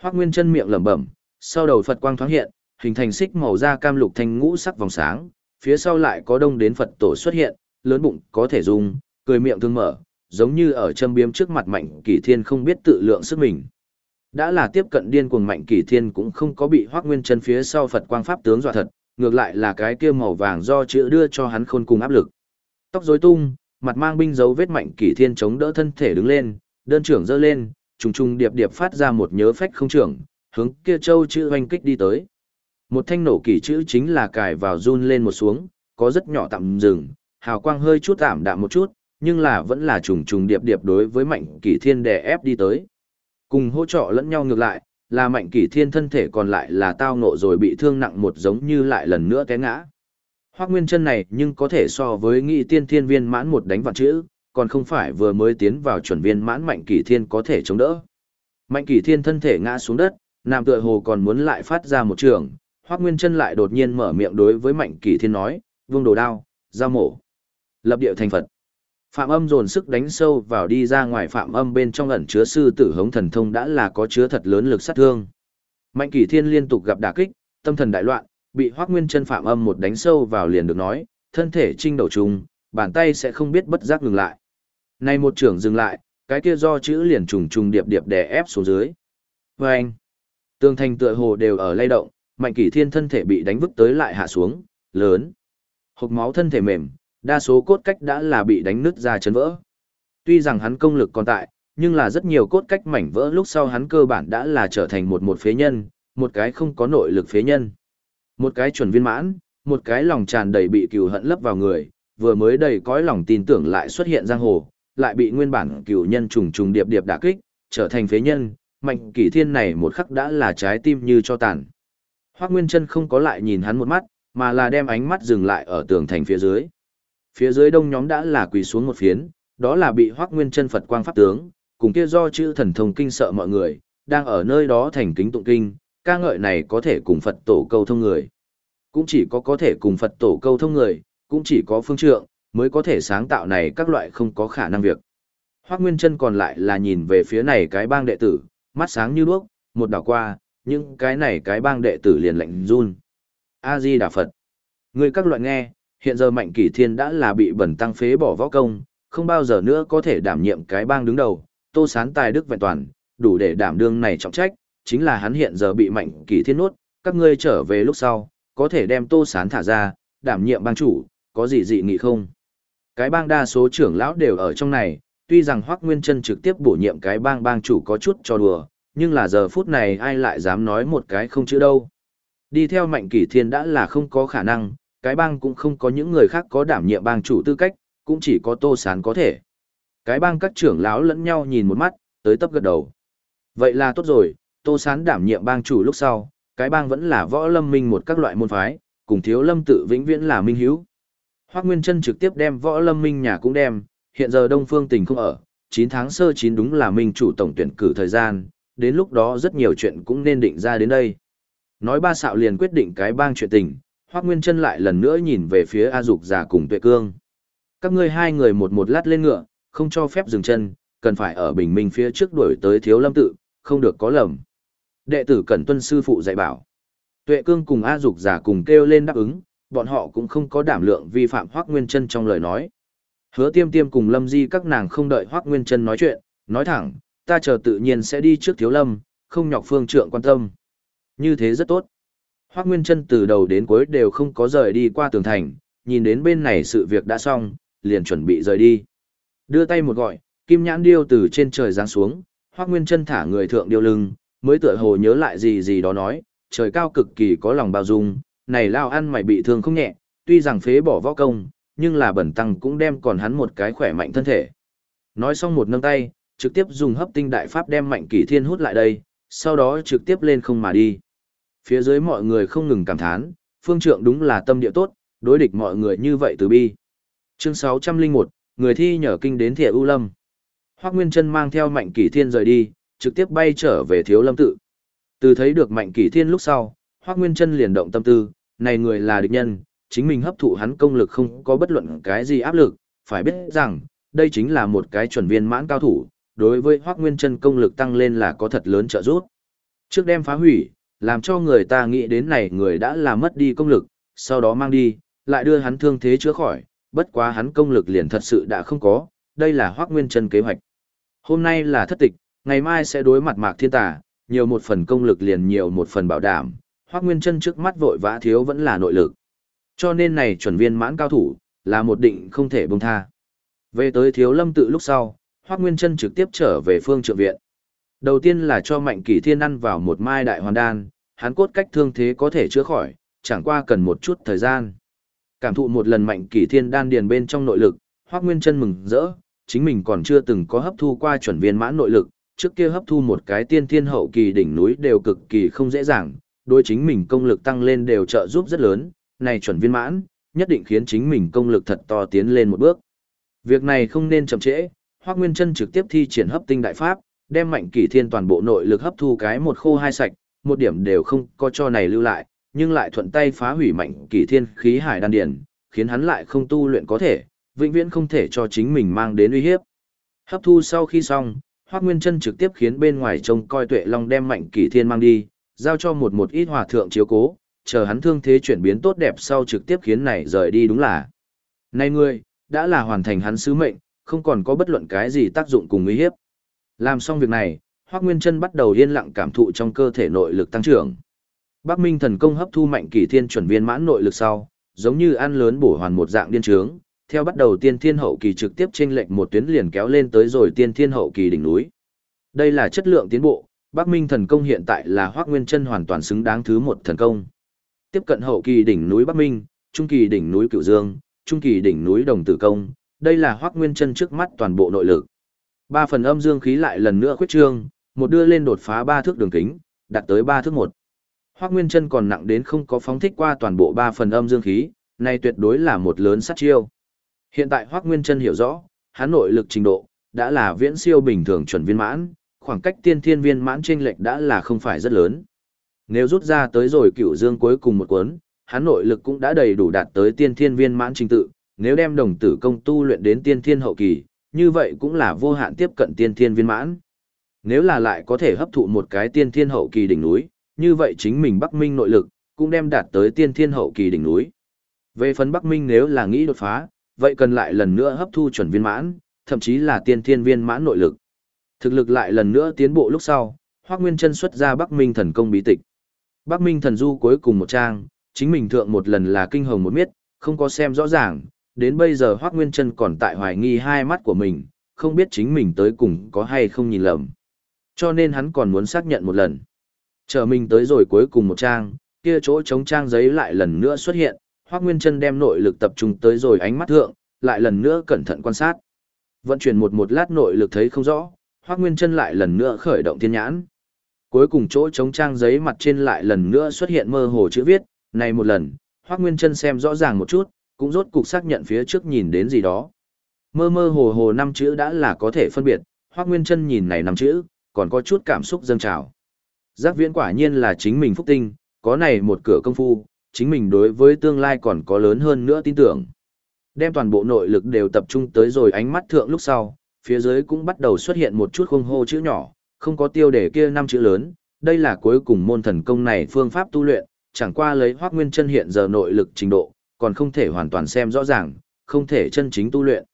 Speaker 1: Hoác Nguyên chân miệng lẩm bẩm, sau đầu Phật quang thoáng hiện, hình thành xích màu da cam lục thanh ngũ sắc vòng sáng, phía sau lại có đông đến Phật tổ xuất hiện, lớn bụng có thể dùng, cười miệng thương mở, giống như ở châm biếm trước mặt mạnh kỷ thiên không biết tự lượng sức mình. Đã là tiếp cận điên cuồng mạnh kỷ thiên cũng không có bị hoác nguyên chân phía sau Phật quang pháp tướng dọa thật, ngược lại là cái kia màu vàng do chữ đưa cho hắn khôn cùng áp lực. Tóc rối tung, mặt mang binh dấu vết mạnh kỷ thiên chống đỡ thân thể đứng lên, đơn trưởng giơ lên, trùng trùng điệp điệp phát ra một nhớ phách không trưởng, hướng kia châu chữ hoành kích đi tới. Một thanh nổ kỷ chữ chính là cài vào run lên một xuống, có rất nhỏ tạm dừng, hào quang hơi chút tạm đạm một chút, nhưng là vẫn là trùng trùng điệp điệp đối với mạnh kỷ thiên đè ép đi tới. Cùng hỗ trợ lẫn nhau ngược lại, là mạnh kỷ thiên thân thể còn lại là tao nộ rồi bị thương nặng một giống như lại lần nữa té ngã. Hoác nguyên chân này nhưng có thể so với nghị tiên thiên viên mãn một đánh vạn chữ, còn không phải vừa mới tiến vào chuẩn viên mãn mạnh kỷ thiên có thể chống đỡ. Mạnh kỷ thiên thân thể ngã xuống đất, nam tựa hồ còn muốn lại phát ra một trường, hoác nguyên chân lại đột nhiên mở miệng đối với mạnh kỷ thiên nói, vương đồ đao, giao mổ. Lập điệu thành Phật. Phạm âm dồn sức đánh sâu vào đi ra ngoài phạm âm bên trong ẩn chứa sư tử hống thần thông đã là có chứa thật lớn lực sát thương. Mạnh kỷ thiên liên tục gặp đả kích, tâm thần đại loạn, bị hoác nguyên chân phạm âm một đánh sâu vào liền được nói, thân thể trinh đầu trùng, bàn tay sẽ không biết bất giác ngừng lại. Nay một trưởng dừng lại, cái kia do chữ liền trùng trùng điệp điệp đè ép xuống dưới. Và anh, tường thành tựa hồ đều ở lay động, mạnh kỷ thiên thân thể bị đánh vứt tới lại hạ xuống, lớn. Hộp máu thân thể mềm, đa số cốt cách đã là bị đánh nứt ra chấn vỡ. Tuy rằng hắn công lực còn tại, nhưng là rất nhiều cốt cách mảnh vỡ lúc sau hắn cơ bản đã là trở thành một một phế nhân, một cái không có nội lực phế nhân. Một cái chuẩn viên mãn, một cái lòng tràn đầy bị cừu hận lấp vào người, vừa mới đầy cõi lòng tin tưởng lại xuất hiện giang hồ, lại bị nguyên bản cừu nhân trùng trùng điệp điệp đả kích, trở thành phế nhân, mạnh kỷ thiên này một khắc đã là trái tim như cho tàn. Hoác Nguyên Trân không có lại nhìn hắn một mắt, mà là đem ánh mắt dừng lại ở tường thành phía dưới. Phía dưới đông nhóm đã là quỳ xuống một phiến, đó là bị Hoắc Nguyên Chân Phật quang pháp tướng, cùng kia do chữ thần thông kinh sợ mọi người, đang ở nơi đó thành kính tụng kinh, ca ngợi này có thể cùng Phật tổ câu thông người. Cũng chỉ có có thể cùng Phật tổ câu thông người, cũng chỉ có phương trượng, mới có thể sáng tạo này các loại không có khả năng việc. Hoắc Nguyên Chân còn lại là nhìn về phía này cái bang đệ tử, mắt sáng như đuốc, một đảo qua, nhưng cái này cái bang đệ tử liền lạnh run. A Di Đà Phật. Người các loại nghe, hiện giờ Mạnh Kỷ Thiên đã là bị bẩn tăng phế bỏ võ công, không bao giờ nữa có thể đảm nhiệm cái bang đứng đầu, Tô Sán tài đức vẹn toàn, đủ để đảm đương này trọng trách, chính là hắn hiện giờ bị Mạnh Kỷ Thiên nuốt, các ngươi trở về lúc sau, có thể đem Tô Sán thả ra, đảm nhiệm bang chủ, có gì dị nghị không? Cái bang đa số trưởng lão đều ở trong này, tuy rằng Hoắc Nguyên Chân trực tiếp bổ nhiệm cái bang bang chủ có chút cho đùa, nhưng là giờ phút này ai lại dám nói một cái không chữ đâu. Đi theo Mạnh Kỷ Thiên đã là không có khả năng, cái bang cũng không có những người khác có đảm nhiệm bang chủ tư cách, cũng chỉ có Tô Sán có thể. Cái bang các trưởng lão lẫn nhau nhìn một mắt, tới tấp gật đầu. Vậy là tốt rồi, Tô Sán đảm nhiệm bang chủ lúc sau, cái bang vẫn là võ lâm minh một các loại môn phái, cùng thiếu lâm tự vĩnh viễn là minh hiếu. Hoác Nguyên Trân trực tiếp đem võ lâm minh nhà cũng đem, hiện giờ Đông Phương Tình không ở, 9 tháng sơ 9 đúng là minh chủ tổng tuyển cử thời gian, đến lúc đó rất nhiều chuyện cũng nên định ra đến đây. Nói ba xạo liền quyết định cái bang chuyện tình, Hoác Nguyên Trân lại lần nữa nhìn về phía A Dục già cùng Tuệ Cương. Các ngươi hai người một một lát lên ngựa, không cho phép dừng chân, cần phải ở bình minh phía trước đuổi tới thiếu lâm tự, không được có lầm. Đệ tử cần tuân sư phụ dạy bảo. Tuệ Cương cùng A Dục già cùng kêu lên đáp ứng, bọn họ cũng không có đảm lượng vi phạm Hoác Nguyên Trân trong lời nói. Hứa tiêm tiêm cùng Lâm Di các nàng không đợi Hoác Nguyên Trân nói chuyện, nói thẳng, ta chờ tự nhiên sẽ đi trước thiếu lâm, không nhọc phương trượng quan tâm. Như thế rất tốt. Hoác Nguyên Trân từ đầu đến cuối đều không có rời đi qua tường thành, nhìn đến bên này sự việc đã xong, liền chuẩn bị rời đi. Đưa tay một gọi, kim nhãn điêu từ trên trời giáng xuống, Hoác Nguyên Trân thả người thượng điêu lưng, mới tựa hồ nhớ lại gì gì đó nói, trời cao cực kỳ có lòng bao dung, này lao ăn mày bị thương không nhẹ, tuy rằng phế bỏ võ công, nhưng là bẩn tăng cũng đem còn hắn một cái khỏe mạnh thân thể. Nói xong một nâng tay, trực tiếp dùng hấp tinh đại pháp đem mạnh kỷ thiên hút lại đây, sau đó trực tiếp lên không mà đi. Phía dưới mọi người không ngừng cảm thán, phương trượng đúng là tâm địa tốt, đối địch mọi người như vậy từ bi. Chương 601, người thi nhờ kinh đến Thiệ U Lâm. Hoác Nguyên Trân mang theo Mạnh Kỷ Thiên rời đi, trực tiếp bay trở về Thiếu Lâm tự. Từ thấy được Mạnh Kỷ Thiên lúc sau, Hoác Nguyên Trân liền động tâm tư, này người là địch nhân, chính mình hấp thụ hắn công lực không có bất luận cái gì áp lực, phải biết rằng, đây chính là một cái chuẩn viên mãn cao thủ, đối với Hoác Nguyên Trân công lực tăng lên là có thật lớn trợ giúp. Trước đem phá hủy, làm cho người ta nghĩ đến này người đã làm mất đi công lực, sau đó mang đi, lại đưa hắn thương thế chữa khỏi, bất quá hắn công lực liền thật sự đã không có, đây là Hoác Nguyên Trân kế hoạch. Hôm nay là thất tịch, ngày mai sẽ đối mặt Mạc Thiên Tà, nhiều một phần công lực liền nhiều một phần bảo đảm, Hoác Nguyên Trân trước mắt vội vã thiếu vẫn là nội lực. Cho nên này chuẩn viên mãn cao thủ, là một định không thể buông tha. Về tới thiếu lâm tự lúc sau, Hoác Nguyên Trân trực tiếp trở về phương trượng viện. Đầu tiên là cho Mạnh Kỷ Thiên ăn vào một mai đại hoàn đan, hắn cốt cách thương thế có thể chữa khỏi, chẳng qua cần một chút thời gian. Cảm thụ một lần mạnh kỳ thiên đan điền bên trong nội lực, Hoắc Nguyên Chân mừng rỡ, chính mình còn chưa từng có hấp thu qua chuẩn viên mãn nội lực, trước kia hấp thu một cái tiên thiên hậu kỳ đỉnh núi đều cực kỳ không dễ dàng, đối chính mình công lực tăng lên đều trợ giúp rất lớn, này chuẩn viên mãn, nhất định khiến chính mình công lực thật to tiến lên một bước. Việc này không nên chậm trễ, Hoắc Nguyên Chân trực tiếp thi triển hấp tinh đại pháp, đem mạnh kỷ thiên toàn bộ nội lực hấp thu cái một khô hai sạch, một điểm đều không có cho này lưu lại, nhưng lại thuận tay phá hủy mạnh kỷ thiên khí hải đan điển, khiến hắn lại không tu luyện có thể, vĩnh viễn không thể cho chính mình mang đến uy hiếp. Hấp thu sau khi xong, Hoắc Nguyên Chân trực tiếp khiến bên ngoài trông coi Tuệ Long đem Mạnh Kỷ Thiên mang đi, giao cho một một ít hòa thượng chiếu cố, chờ hắn thương thế chuyển biến tốt đẹp sau trực tiếp khiến này rời đi đúng là. Này ngươi, đã là hoàn thành hắn sứ mệnh, không còn có bất luận cái gì tác dụng cùng uy hiếp. Làm xong việc này, Hoắc Nguyên Chân bắt đầu yên lặng cảm thụ trong cơ thể nội lực tăng trưởng. Bắc Minh thần công hấp thu mạnh kỳ thiên chuẩn viên mãn nội lực sau, giống như ăn lớn bổ hoàn một dạng điên trướng, theo bắt đầu tiên thiên hậu kỳ trực tiếp chênh lệch một tuyến liền kéo lên tới rồi tiên thiên hậu kỳ đỉnh núi. Đây là chất lượng tiến bộ, Bắc Minh thần công hiện tại là Hoắc Nguyên Chân hoàn toàn xứng đáng thứ một thần công. Tiếp cận hậu kỳ đỉnh núi Bắc Minh, trung kỳ đỉnh núi Cửu Dương, trung kỳ đỉnh núi Đồng Tử Công, đây là Hoắc Nguyên Chân trước mắt toàn bộ nội lực. Ba phần âm dương khí lại lần nữa khuyết trương, một đưa lên đột phá ba thước đường kính, đạt tới ba thước một. Hoắc Nguyên Chân còn nặng đến không có phóng thích qua toàn bộ ba phần âm dương khí, này tuyệt đối là một lớn sát chiêu. Hiện tại Hoắc Nguyên Chân hiểu rõ, hắn nội lực trình độ đã là viễn siêu bình thường chuẩn viên mãn, khoảng cách tiên thiên viên mãn chênh lệch đã là không phải rất lớn. Nếu rút ra tới rồi cựu dương cuối cùng một cuốn, hắn nội lực cũng đã đầy đủ đạt tới tiên thiên viên mãn trình tự, nếu đem đồng tử công tu luyện đến tiên thiên hậu kỳ, như vậy cũng là vô hạn tiếp cận tiên thiên viên mãn. Nếu là lại có thể hấp thụ một cái tiên thiên hậu kỳ đỉnh núi, như vậy chính mình Bắc Minh nội lực cũng đem đạt tới tiên thiên hậu kỳ đỉnh núi. Về phần Bắc Minh nếu là nghĩ đột phá, vậy cần lại lần nữa hấp thu chuẩn viên mãn, thậm chí là tiên thiên viên mãn nội lực. Thực lực lại lần nữa tiến bộ lúc sau, Hoắc Nguyên Chân xuất ra Bắc Minh thần công bí tịch. Bắc Minh thần du cuối cùng một trang, chính mình thượng một lần là kinh hồng một miết, không có xem rõ ràng, đến bây giờ Hoắc Nguyên Trân còn tại hoài nghi hai mắt của mình, không biết chính mình tới cùng có hay không nhìn lầm. Cho nên hắn còn muốn xác nhận một lần. Chờ mình tới rồi cuối cùng một trang, kia chỗ chống trang giấy lại lần nữa xuất hiện, Hoắc Nguyên Trân đem nội lực tập trung tới rồi ánh mắt thượng, lại lần nữa cẩn thận quan sát. Vận chuyển một một lát nội lực thấy không rõ, Hoắc Nguyên Trân lại lần nữa khởi động thiên nhãn. Cuối cùng chỗ chống trang giấy mặt trên lại lần nữa xuất hiện mơ hồ chữ viết, này một lần, Hoắc Nguyên Trân xem rõ ràng một chút, cũng rốt cục xác nhận phía trước nhìn đến gì đó. Mơ mơ hồ hồ năm chữ đã là có thể phân biệt, Hoắc Nguyên Chân nhìn này năm chữ, còn có chút cảm xúc dâng trào. Giác viễn quả nhiên là chính mình phúc tinh, có này một cửa công phu, chính mình đối với tương lai còn có lớn hơn nữa tin tưởng. Đem toàn bộ nội lực đều tập trung tới rồi ánh mắt thượng lúc sau, phía dưới cũng bắt đầu xuất hiện một chút khung hô chữ nhỏ, không có tiêu đề kia năm chữ lớn, đây là cuối cùng môn thần công này phương pháp tu luyện, chẳng qua lấy Hoắc Nguyên Chân hiện giờ nội lực trình độ, còn không thể hoàn toàn xem rõ ràng, không thể chân chính tu luyện.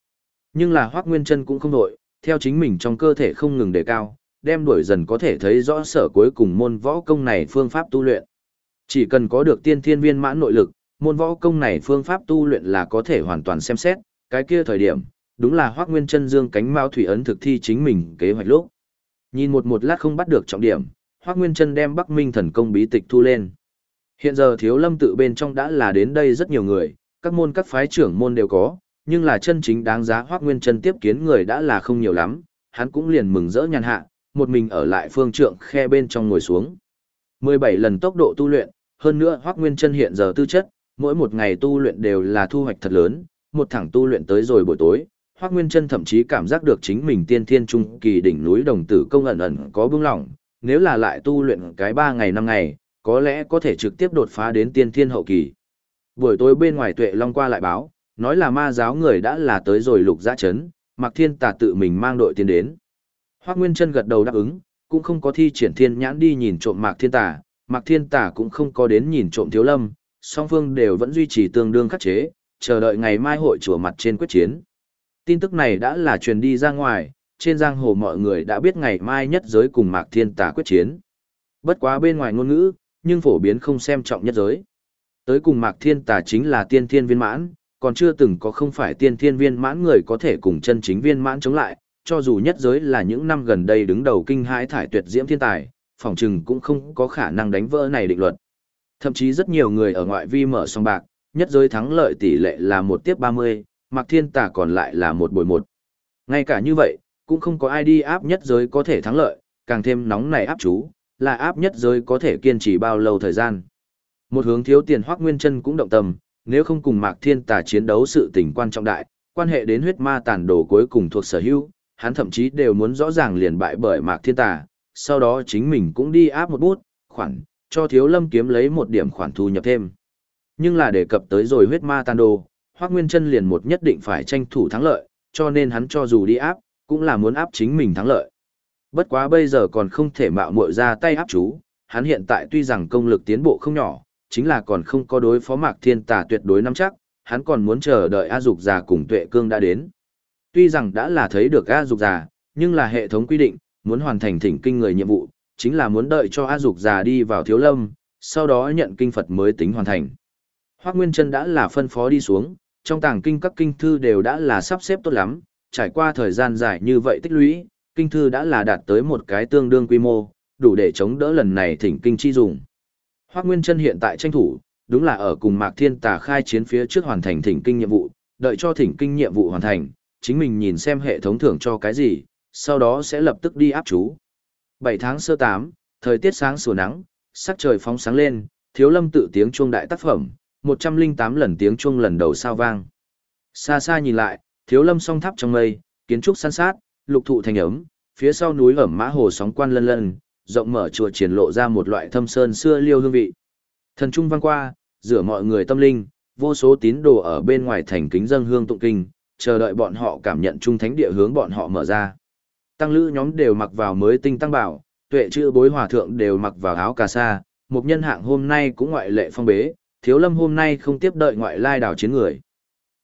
Speaker 1: Nhưng là Hoắc Nguyên Chân cũng không đổi, theo chính mình trong cơ thể không ngừng đề cao, đem đuổi dần có thể thấy rõ sở cuối cùng môn võ công này phương pháp tu luyện. Chỉ cần có được tiên thiên viên mãn nội lực, môn võ công này phương pháp tu luyện là có thể hoàn toàn xem xét, cái kia thời điểm, đúng là Hoắc Nguyên Chân dương cánh mao thủy ấn thực thi chính mình kế hoạch lúc. Nhìn một một lát không bắt được trọng điểm, Hoắc Nguyên Chân đem Bắc Minh thần công bí tịch thu lên. Hiện giờ Thiếu Lâm tự bên trong đã là đến đây rất nhiều người, các môn các phái trưởng môn đều có, nhưng là chân chính đáng giá Hoắc Nguyên Chân tiếp kiến người đã là không nhiều lắm, hắn cũng liền mừng rỡ nhàn hạ, một mình ở lại phương trượng khe bên trong ngồi xuống. 17 lần tốc độ tu luyện, hơn nữa Hoắc Nguyên Chân hiện giờ tư chất, mỗi một ngày tu luyện đều là thu hoạch thật lớn, một thẳng tu luyện tới rồi buổi tối, Hoắc Nguyên Chân thậm chí cảm giác được chính mình tiên thiên trung kỳ đỉnh núi đồng tử công ẩn ẩn có bướng lỏng, nếu là lại tu luyện cái 3 ngày 5 ngày, có lẽ có thể trực tiếp đột phá đến tiên thiên hậu kỳ. Buổi tối bên ngoài Tuệ Long qua lại báo, nói là ma giáo người đã là tới rồi lục giã chấn, Mạc Thiên Tà tự mình mang đội tiến đến. Hoắc Nguyên Chân gật đầu đáp ứng, cũng không có thi triển thiên nhãn đi nhìn trộm Mạc Thiên Tà, Mạc Thiên Tà cũng không có đến nhìn trộm Thiếu Lâm, song phương đều vẫn duy trì tương đương khắc chế, chờ đợi ngày mai hội chùa mặt trên quyết chiến. Tin tức này đã là truyền đi ra ngoài, trên giang hồ mọi người đã biết ngày mai nhất giới cùng Mạc Thiên Tà quyết chiến. Bất quá bên ngoài ngôn ngữ, nhưng phổ biến không xem trọng nhất giới. Tới cùng Mạc Thiên Tà chính là tiên thiên viên mãn, còn chưa từng có không phải tiên thiên viên mãn người có thể cùng chân chính viên mãn chống lại, cho dù nhất giới là những năm gần đây đứng đầu kinh hãi thải tuyệt diễm thiên tài, phỏng chừng cũng không có khả năng đánh vỡ này định luật. Thậm chí rất nhiều người ở ngoại vi mở song bạc, nhất giới thắng lợi tỷ lệ là một tiếp 30, Mạc Thiên Tà còn lại là một bồi một. Ngay cả như vậy, cũng không có ai đi áp nhất giới có thể thắng lợi, càng thêm nóng này áp chú, là áp nhất giới có thể kiên trì bao lâu thời gian. Một hướng thiếu tiền Hoắc Nguyên Chân cũng động tâm, nếu không cùng Mạc Thiên Tà chiến đấu sự tình quan trọng đại, quan hệ đến huyết ma tàn đồ cuối cùng thuộc sở hữu, hắn thậm chí đều muốn rõ ràng liền bại bởi Mạc Thiên Tà, sau đó chính mình cũng đi áp một bút, khoản, cho Thiếu Lâm kiếm lấy một điểm khoản thu nhập thêm. Nhưng là đề cập tới rồi huyết ma tàn đồ, Hoắc Nguyên Chân liền một nhất định phải tranh thủ thắng lợi, cho nên hắn cho dù đi áp, cũng là muốn áp chính mình thắng lợi. Bất quá bây giờ còn không thể mạo muội ra tay áp chú, hắn hiện tại tuy rằng công lực tiến bộ không nhỏ, chính là còn không có đối phó Mạc Thiên Tà tuyệt đối nắm chắc, hắn còn muốn chờ đợi A Dục già cùng Tuệ Cương đã đến. Tuy rằng đã là thấy được A Dục già, nhưng là hệ thống quy định, muốn hoàn thành thỉnh kinh người nhiệm vụ, chính là muốn đợi cho A Dục già đi vào Thiếu Lâm, sau đó nhận kinh Phật mới tính hoàn thành. Hoắc Nguyên Chân đã là phân phó đi xuống, trong tàng kinh các kinh thư đều đã là sắp xếp tốt lắm, trải qua thời gian dài như vậy tích lũy, kinh thư đã là đạt tới một cái tương đương quy mô, đủ để chống đỡ lần này thỉnh kinh chi dùng. Hoắc Nguyên Chân hiện tại tranh thủ, đúng là ở cùng Mạc Thiên Tà khai chiến phía trước hoàn thành thỉnh kinh nhiệm vụ, đợi cho thỉnh kinh nhiệm vụ hoàn thành, chính mình nhìn xem hệ thống thưởng cho cái gì, sau đó sẽ lập tức đi áp chú. 7 tháng sơ 8, thời tiết sáng sủa nắng, sắc trời phóng sáng lên, Thiếu Lâm tự tiếng chuông đại tác phẩm, 108 lần tiếng chuông lần đầu sao vang. Xa xa nhìn lại, Thiếu Lâm song tháp trong mây, kiến trúc san sát, lục thụ thành ấm, phía sau núi ẩm mã hồ sóng quan lân lân, rộng mở chùa triển lộ ra một loại thâm sơn xưa liêu hương vị. Thần trung vang qua, rửa mọi người tâm linh, vô số tín đồ ở bên ngoài thành kính dâng hương tụng kinh, chờ đợi bọn họ cảm nhận trung thánh địa hướng bọn họ mở ra. Tăng lữ nhóm đều mặc vào mới tinh tăng bảo, tuệ chữ bối hòa thượng đều mặc vào áo cà sa, một nhân hạng hôm nay cũng ngoại lệ phong bế, thiếu lâm hôm nay không tiếp đợi ngoại lai đảo chiến người.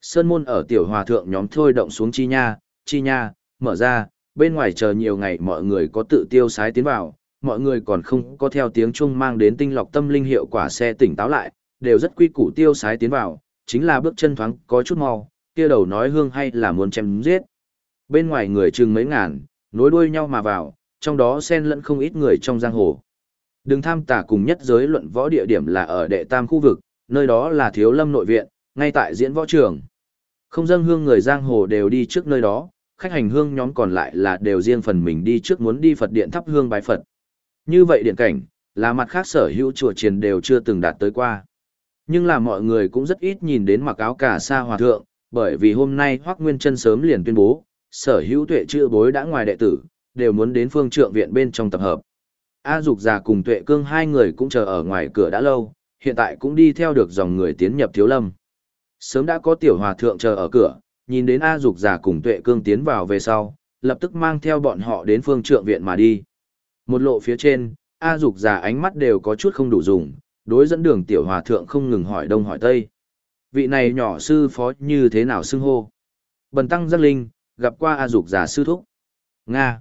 Speaker 1: Sơn môn ở tiểu hòa thượng nhóm thôi động xuống chi nha, chi nha, mở ra, bên ngoài chờ nhiều ngày mọi người có tự tiêu sái tiến vào, mọi người còn không có theo tiếng chuông mang đến tinh lọc tâm linh hiệu quả xe tỉnh táo lại, đều rất quy củ tiêu sái tiến vào, chính là bước chân thoáng có chút mau, kia đầu nói hương hay là muốn chém giết. Bên ngoài người chừng mấy ngàn, nối đuôi nhau mà vào, trong đó xen lẫn không ít người trong giang hồ. Đừng tham tả cùng nhất giới luận võ địa điểm là ở đệ tam khu vực, nơi đó là thiếu lâm nội viện, ngay tại diễn võ trường. Không dâng hương người giang hồ đều đi trước nơi đó, khách hành hương nhóm còn lại là đều riêng phần mình đi trước muốn đi Phật điện thắp hương bái Phật. Như vậy điện cảnh, là mặt khác sở hữu chùa triền đều chưa từng đạt tới qua. Nhưng là mọi người cũng rất ít nhìn đến mặc áo cà sa hòa thượng, bởi vì hôm nay Hoắc Nguyên Chân sớm liền tuyên bố, sở hữu tuệ chữ bối đã ngoài đệ tử, đều muốn đến phương trượng viện bên trong tập hợp. A Dục già cùng Tuệ Cương hai người cũng chờ ở ngoài cửa đã lâu, hiện tại cũng đi theo được dòng người tiến nhập Thiếu Lâm. Sớm đã có tiểu hòa thượng chờ ở cửa, nhìn đến A Dục Giả cùng Tuệ Cương tiến vào về sau, lập tức mang theo bọn họ đến phương trượng viện mà đi. Một lộ phía trên, A Dục Giả ánh mắt đều có chút không đủ dùng, đối dẫn đường tiểu hòa thượng không ngừng hỏi đông hỏi tây. Vị này nhỏ sư phó như thế nào xưng hô? Bần tăng giác linh, gặp qua A Dục Giả sư thúc. Nga.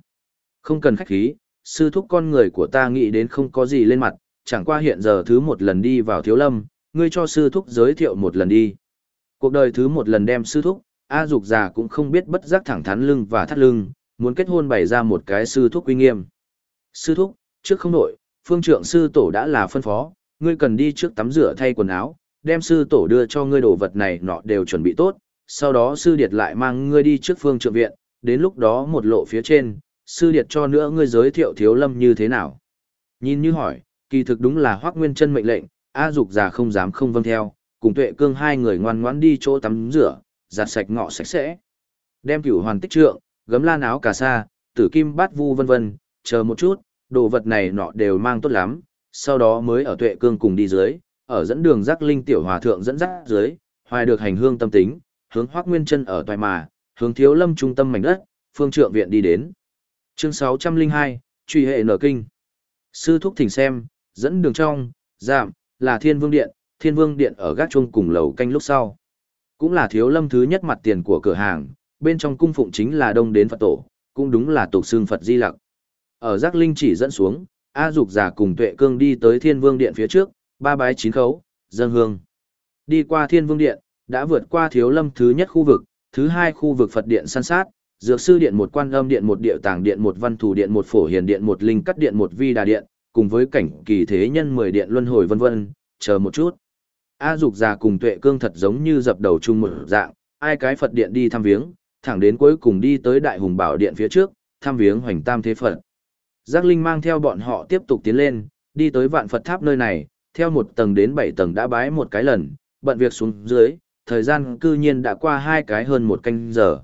Speaker 1: Không cần khách khí, sư thúc con người của ta nghĩ đến không có gì lên mặt, chẳng qua hiện giờ thứ một lần đi vào thiếu lâm, ngươi cho sư thúc giới thiệu một lần đi. Cuộc đời thứ một lần đem sư thúc, A Dục già cũng không biết bất giác thẳng thắn lưng và thắt lưng, muốn kết hôn bày ra một cái sư thúc uy nghiêm. Sư thúc, trước không nội, phương trượng sư tổ đã là phân phó, ngươi cần đi trước tắm rửa thay quần áo, đem sư tổ đưa cho ngươi đồ vật này nọ đều chuẩn bị tốt, sau đó sư điệt lại mang ngươi đi trước phương trượng viện, đến lúc đó một lộ phía trên, sư điệt cho nữa ngươi giới thiệu thiếu lâm như thế nào. Nhìn như hỏi, kỳ thực đúng là hoác nguyên chân mệnh lệnh, A dục già không dám không vâng theo, cùng tuệ cương hai người ngoan ngoãn đi chỗ tắm rửa, giặt sạch ngọ sạch sẽ. Đem cửu hoàn tích trượng, gấm lan áo cà sa, tử kim bát vu vân vân, chờ một chút, đồ vật này nọ đều mang tốt lắm, sau đó mới ở tuệ cương cùng đi dưới, ở dẫn đường giác linh tiểu hòa thượng dẫn dắt dưới, hoài được hành hương tâm tính, hướng hoác nguyên chân ở toài mà, hướng thiếu lâm trung tâm mảnh đất, phương trượng viện đi đến. Chương 602, truy hệ nở kinh. Sư thúc thỉnh xem, dẫn đường trong, giảm, là thiên vương điện, thiên vương điện ở gác chuông cùng lầu canh lúc sau. Cũng là thiếu lâm thứ nhất mặt tiền của cửa hàng, bên trong cung phụng chính là đông đến Phật tổ, cũng đúng là tục xương Phật di lặc. Ở giác linh chỉ dẫn xuống, A Dục giả cùng Tuệ Cương đi tới Thiên Vương Điện phía trước, ba bái chín khấu, dân hương. Đi qua Thiên Vương Điện, đã vượt qua Thiếu Lâm thứ nhất khu vực, thứ hai khu vực Phật Điện san sát, Dược Sư Điện một Quan Âm Điện một Điệu Tàng Điện một Văn Thủ Điện một Phổ Hiền Điện một Linh Cắt Điện một Vi Đà Điện, cùng với cảnh kỳ thế nhân mười điện luân hồi vân vân, chờ một chút. A Dục già cùng Tuệ Cương thật giống như dập đầu chung một dạng, ai cái Phật điện đi thăm viếng, thẳng đến cuối cùng đi tới Đại Hùng Bảo điện phía trước, thăm viếng Hoành Tam Thế Phật. Giác Linh mang theo bọn họ tiếp tục tiến lên, đi tới Vạn Phật Tháp nơi này, theo một tầng đến bảy tầng đã bái một cái lần, bận việc xuống dưới, thời gian cư nhiên đã qua hai cái hơn một canh giờ.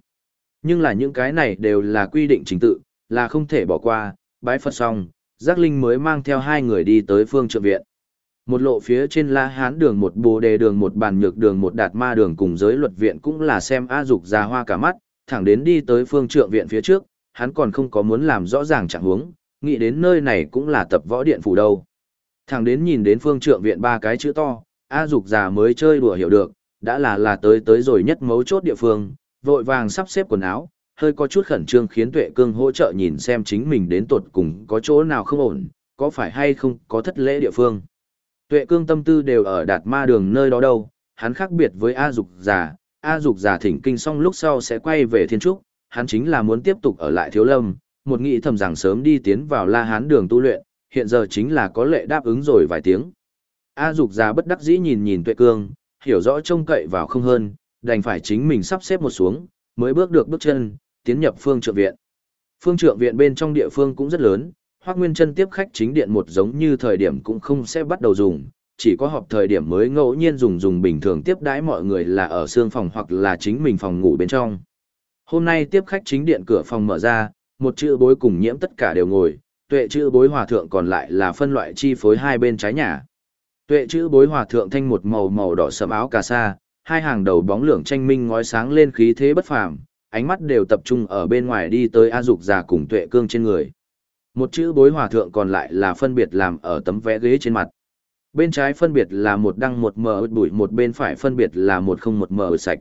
Speaker 1: Nhưng là những cái này đều là quy định trình tự, là không thể bỏ qua, bái Phật xong, Giác Linh mới mang theo hai người đi tới phương trượng viện. Một lộ phía trên La Hán đường một bồ đề đường một bàn nhược đường một đạt ma đường cùng giới luật viện cũng là xem A Dục ra hoa cả mắt, thẳng đến đi tới phương trượng viện phía trước, hắn còn không có muốn làm rõ ràng trạng huống, nghĩ đến nơi này cũng là tập võ điện phủ đâu. Thẳng đến nhìn đến phương trượng viện ba cái chữ to, A Dục già mới chơi đùa hiểu được, đã là là tới tới rồi nhất mấu chốt địa phương, vội vàng sắp xếp quần áo, hơi có chút khẩn trương khiến Tuệ Cương hỗ trợ nhìn xem chính mình đến tột cùng có chỗ nào không ổn, có phải hay không có thất lễ địa phương. Tuệ Cương tâm tư đều ở đạt ma đường nơi đó đâu, hắn khác biệt với A Dục già, A Dục già thỉnh kinh xong lúc sau sẽ quay về Thiên Trúc, hắn chính là muốn tiếp tục ở lại Thiếu Lâm, một nghĩ thầm rằng sớm đi tiến vào La Hán đường tu luyện, hiện giờ chính là có lệ đáp ứng rồi vài tiếng. A Dục già bất đắc dĩ nhìn nhìn Tuệ Cương, hiểu rõ trông cậy vào không hơn, đành phải chính mình sắp xếp một xuống, mới bước được bước chân, tiến nhập phương trượng viện. Phương trượng viện bên trong địa phương cũng rất lớn, Hoắc Nguyên Chân tiếp khách chính điện một giống như thời điểm cũng không sẽ bắt đầu dùng, chỉ có họp thời điểm mới ngẫu nhiên dùng dùng bình thường tiếp đãi mọi người là ở xương phòng hoặc là chính mình phòng ngủ bên trong. Hôm nay tiếp khách chính điện cửa phòng mở ra, một chữ bối cùng nhiễm tất cả đều ngồi, tuệ chữ bối hòa thượng còn lại là phân loại chi phối hai bên trái nhà. Tuệ chữ bối hòa thượng thanh một màu màu đỏ sẫm áo cà sa, hai hàng đầu bóng lưỡng tranh minh ngói sáng lên khí thế bất phàm, ánh mắt đều tập trung ở bên ngoài đi tới A Dục già cùng Tuệ Cương trên người. Một chữ bối hòa thượng còn lại là phân biệt làm ở tấm vẽ ghế trên mặt. Bên trái phân biệt là một đăng một mờ bụi một bên phải phân biệt là một không một mờ sạch.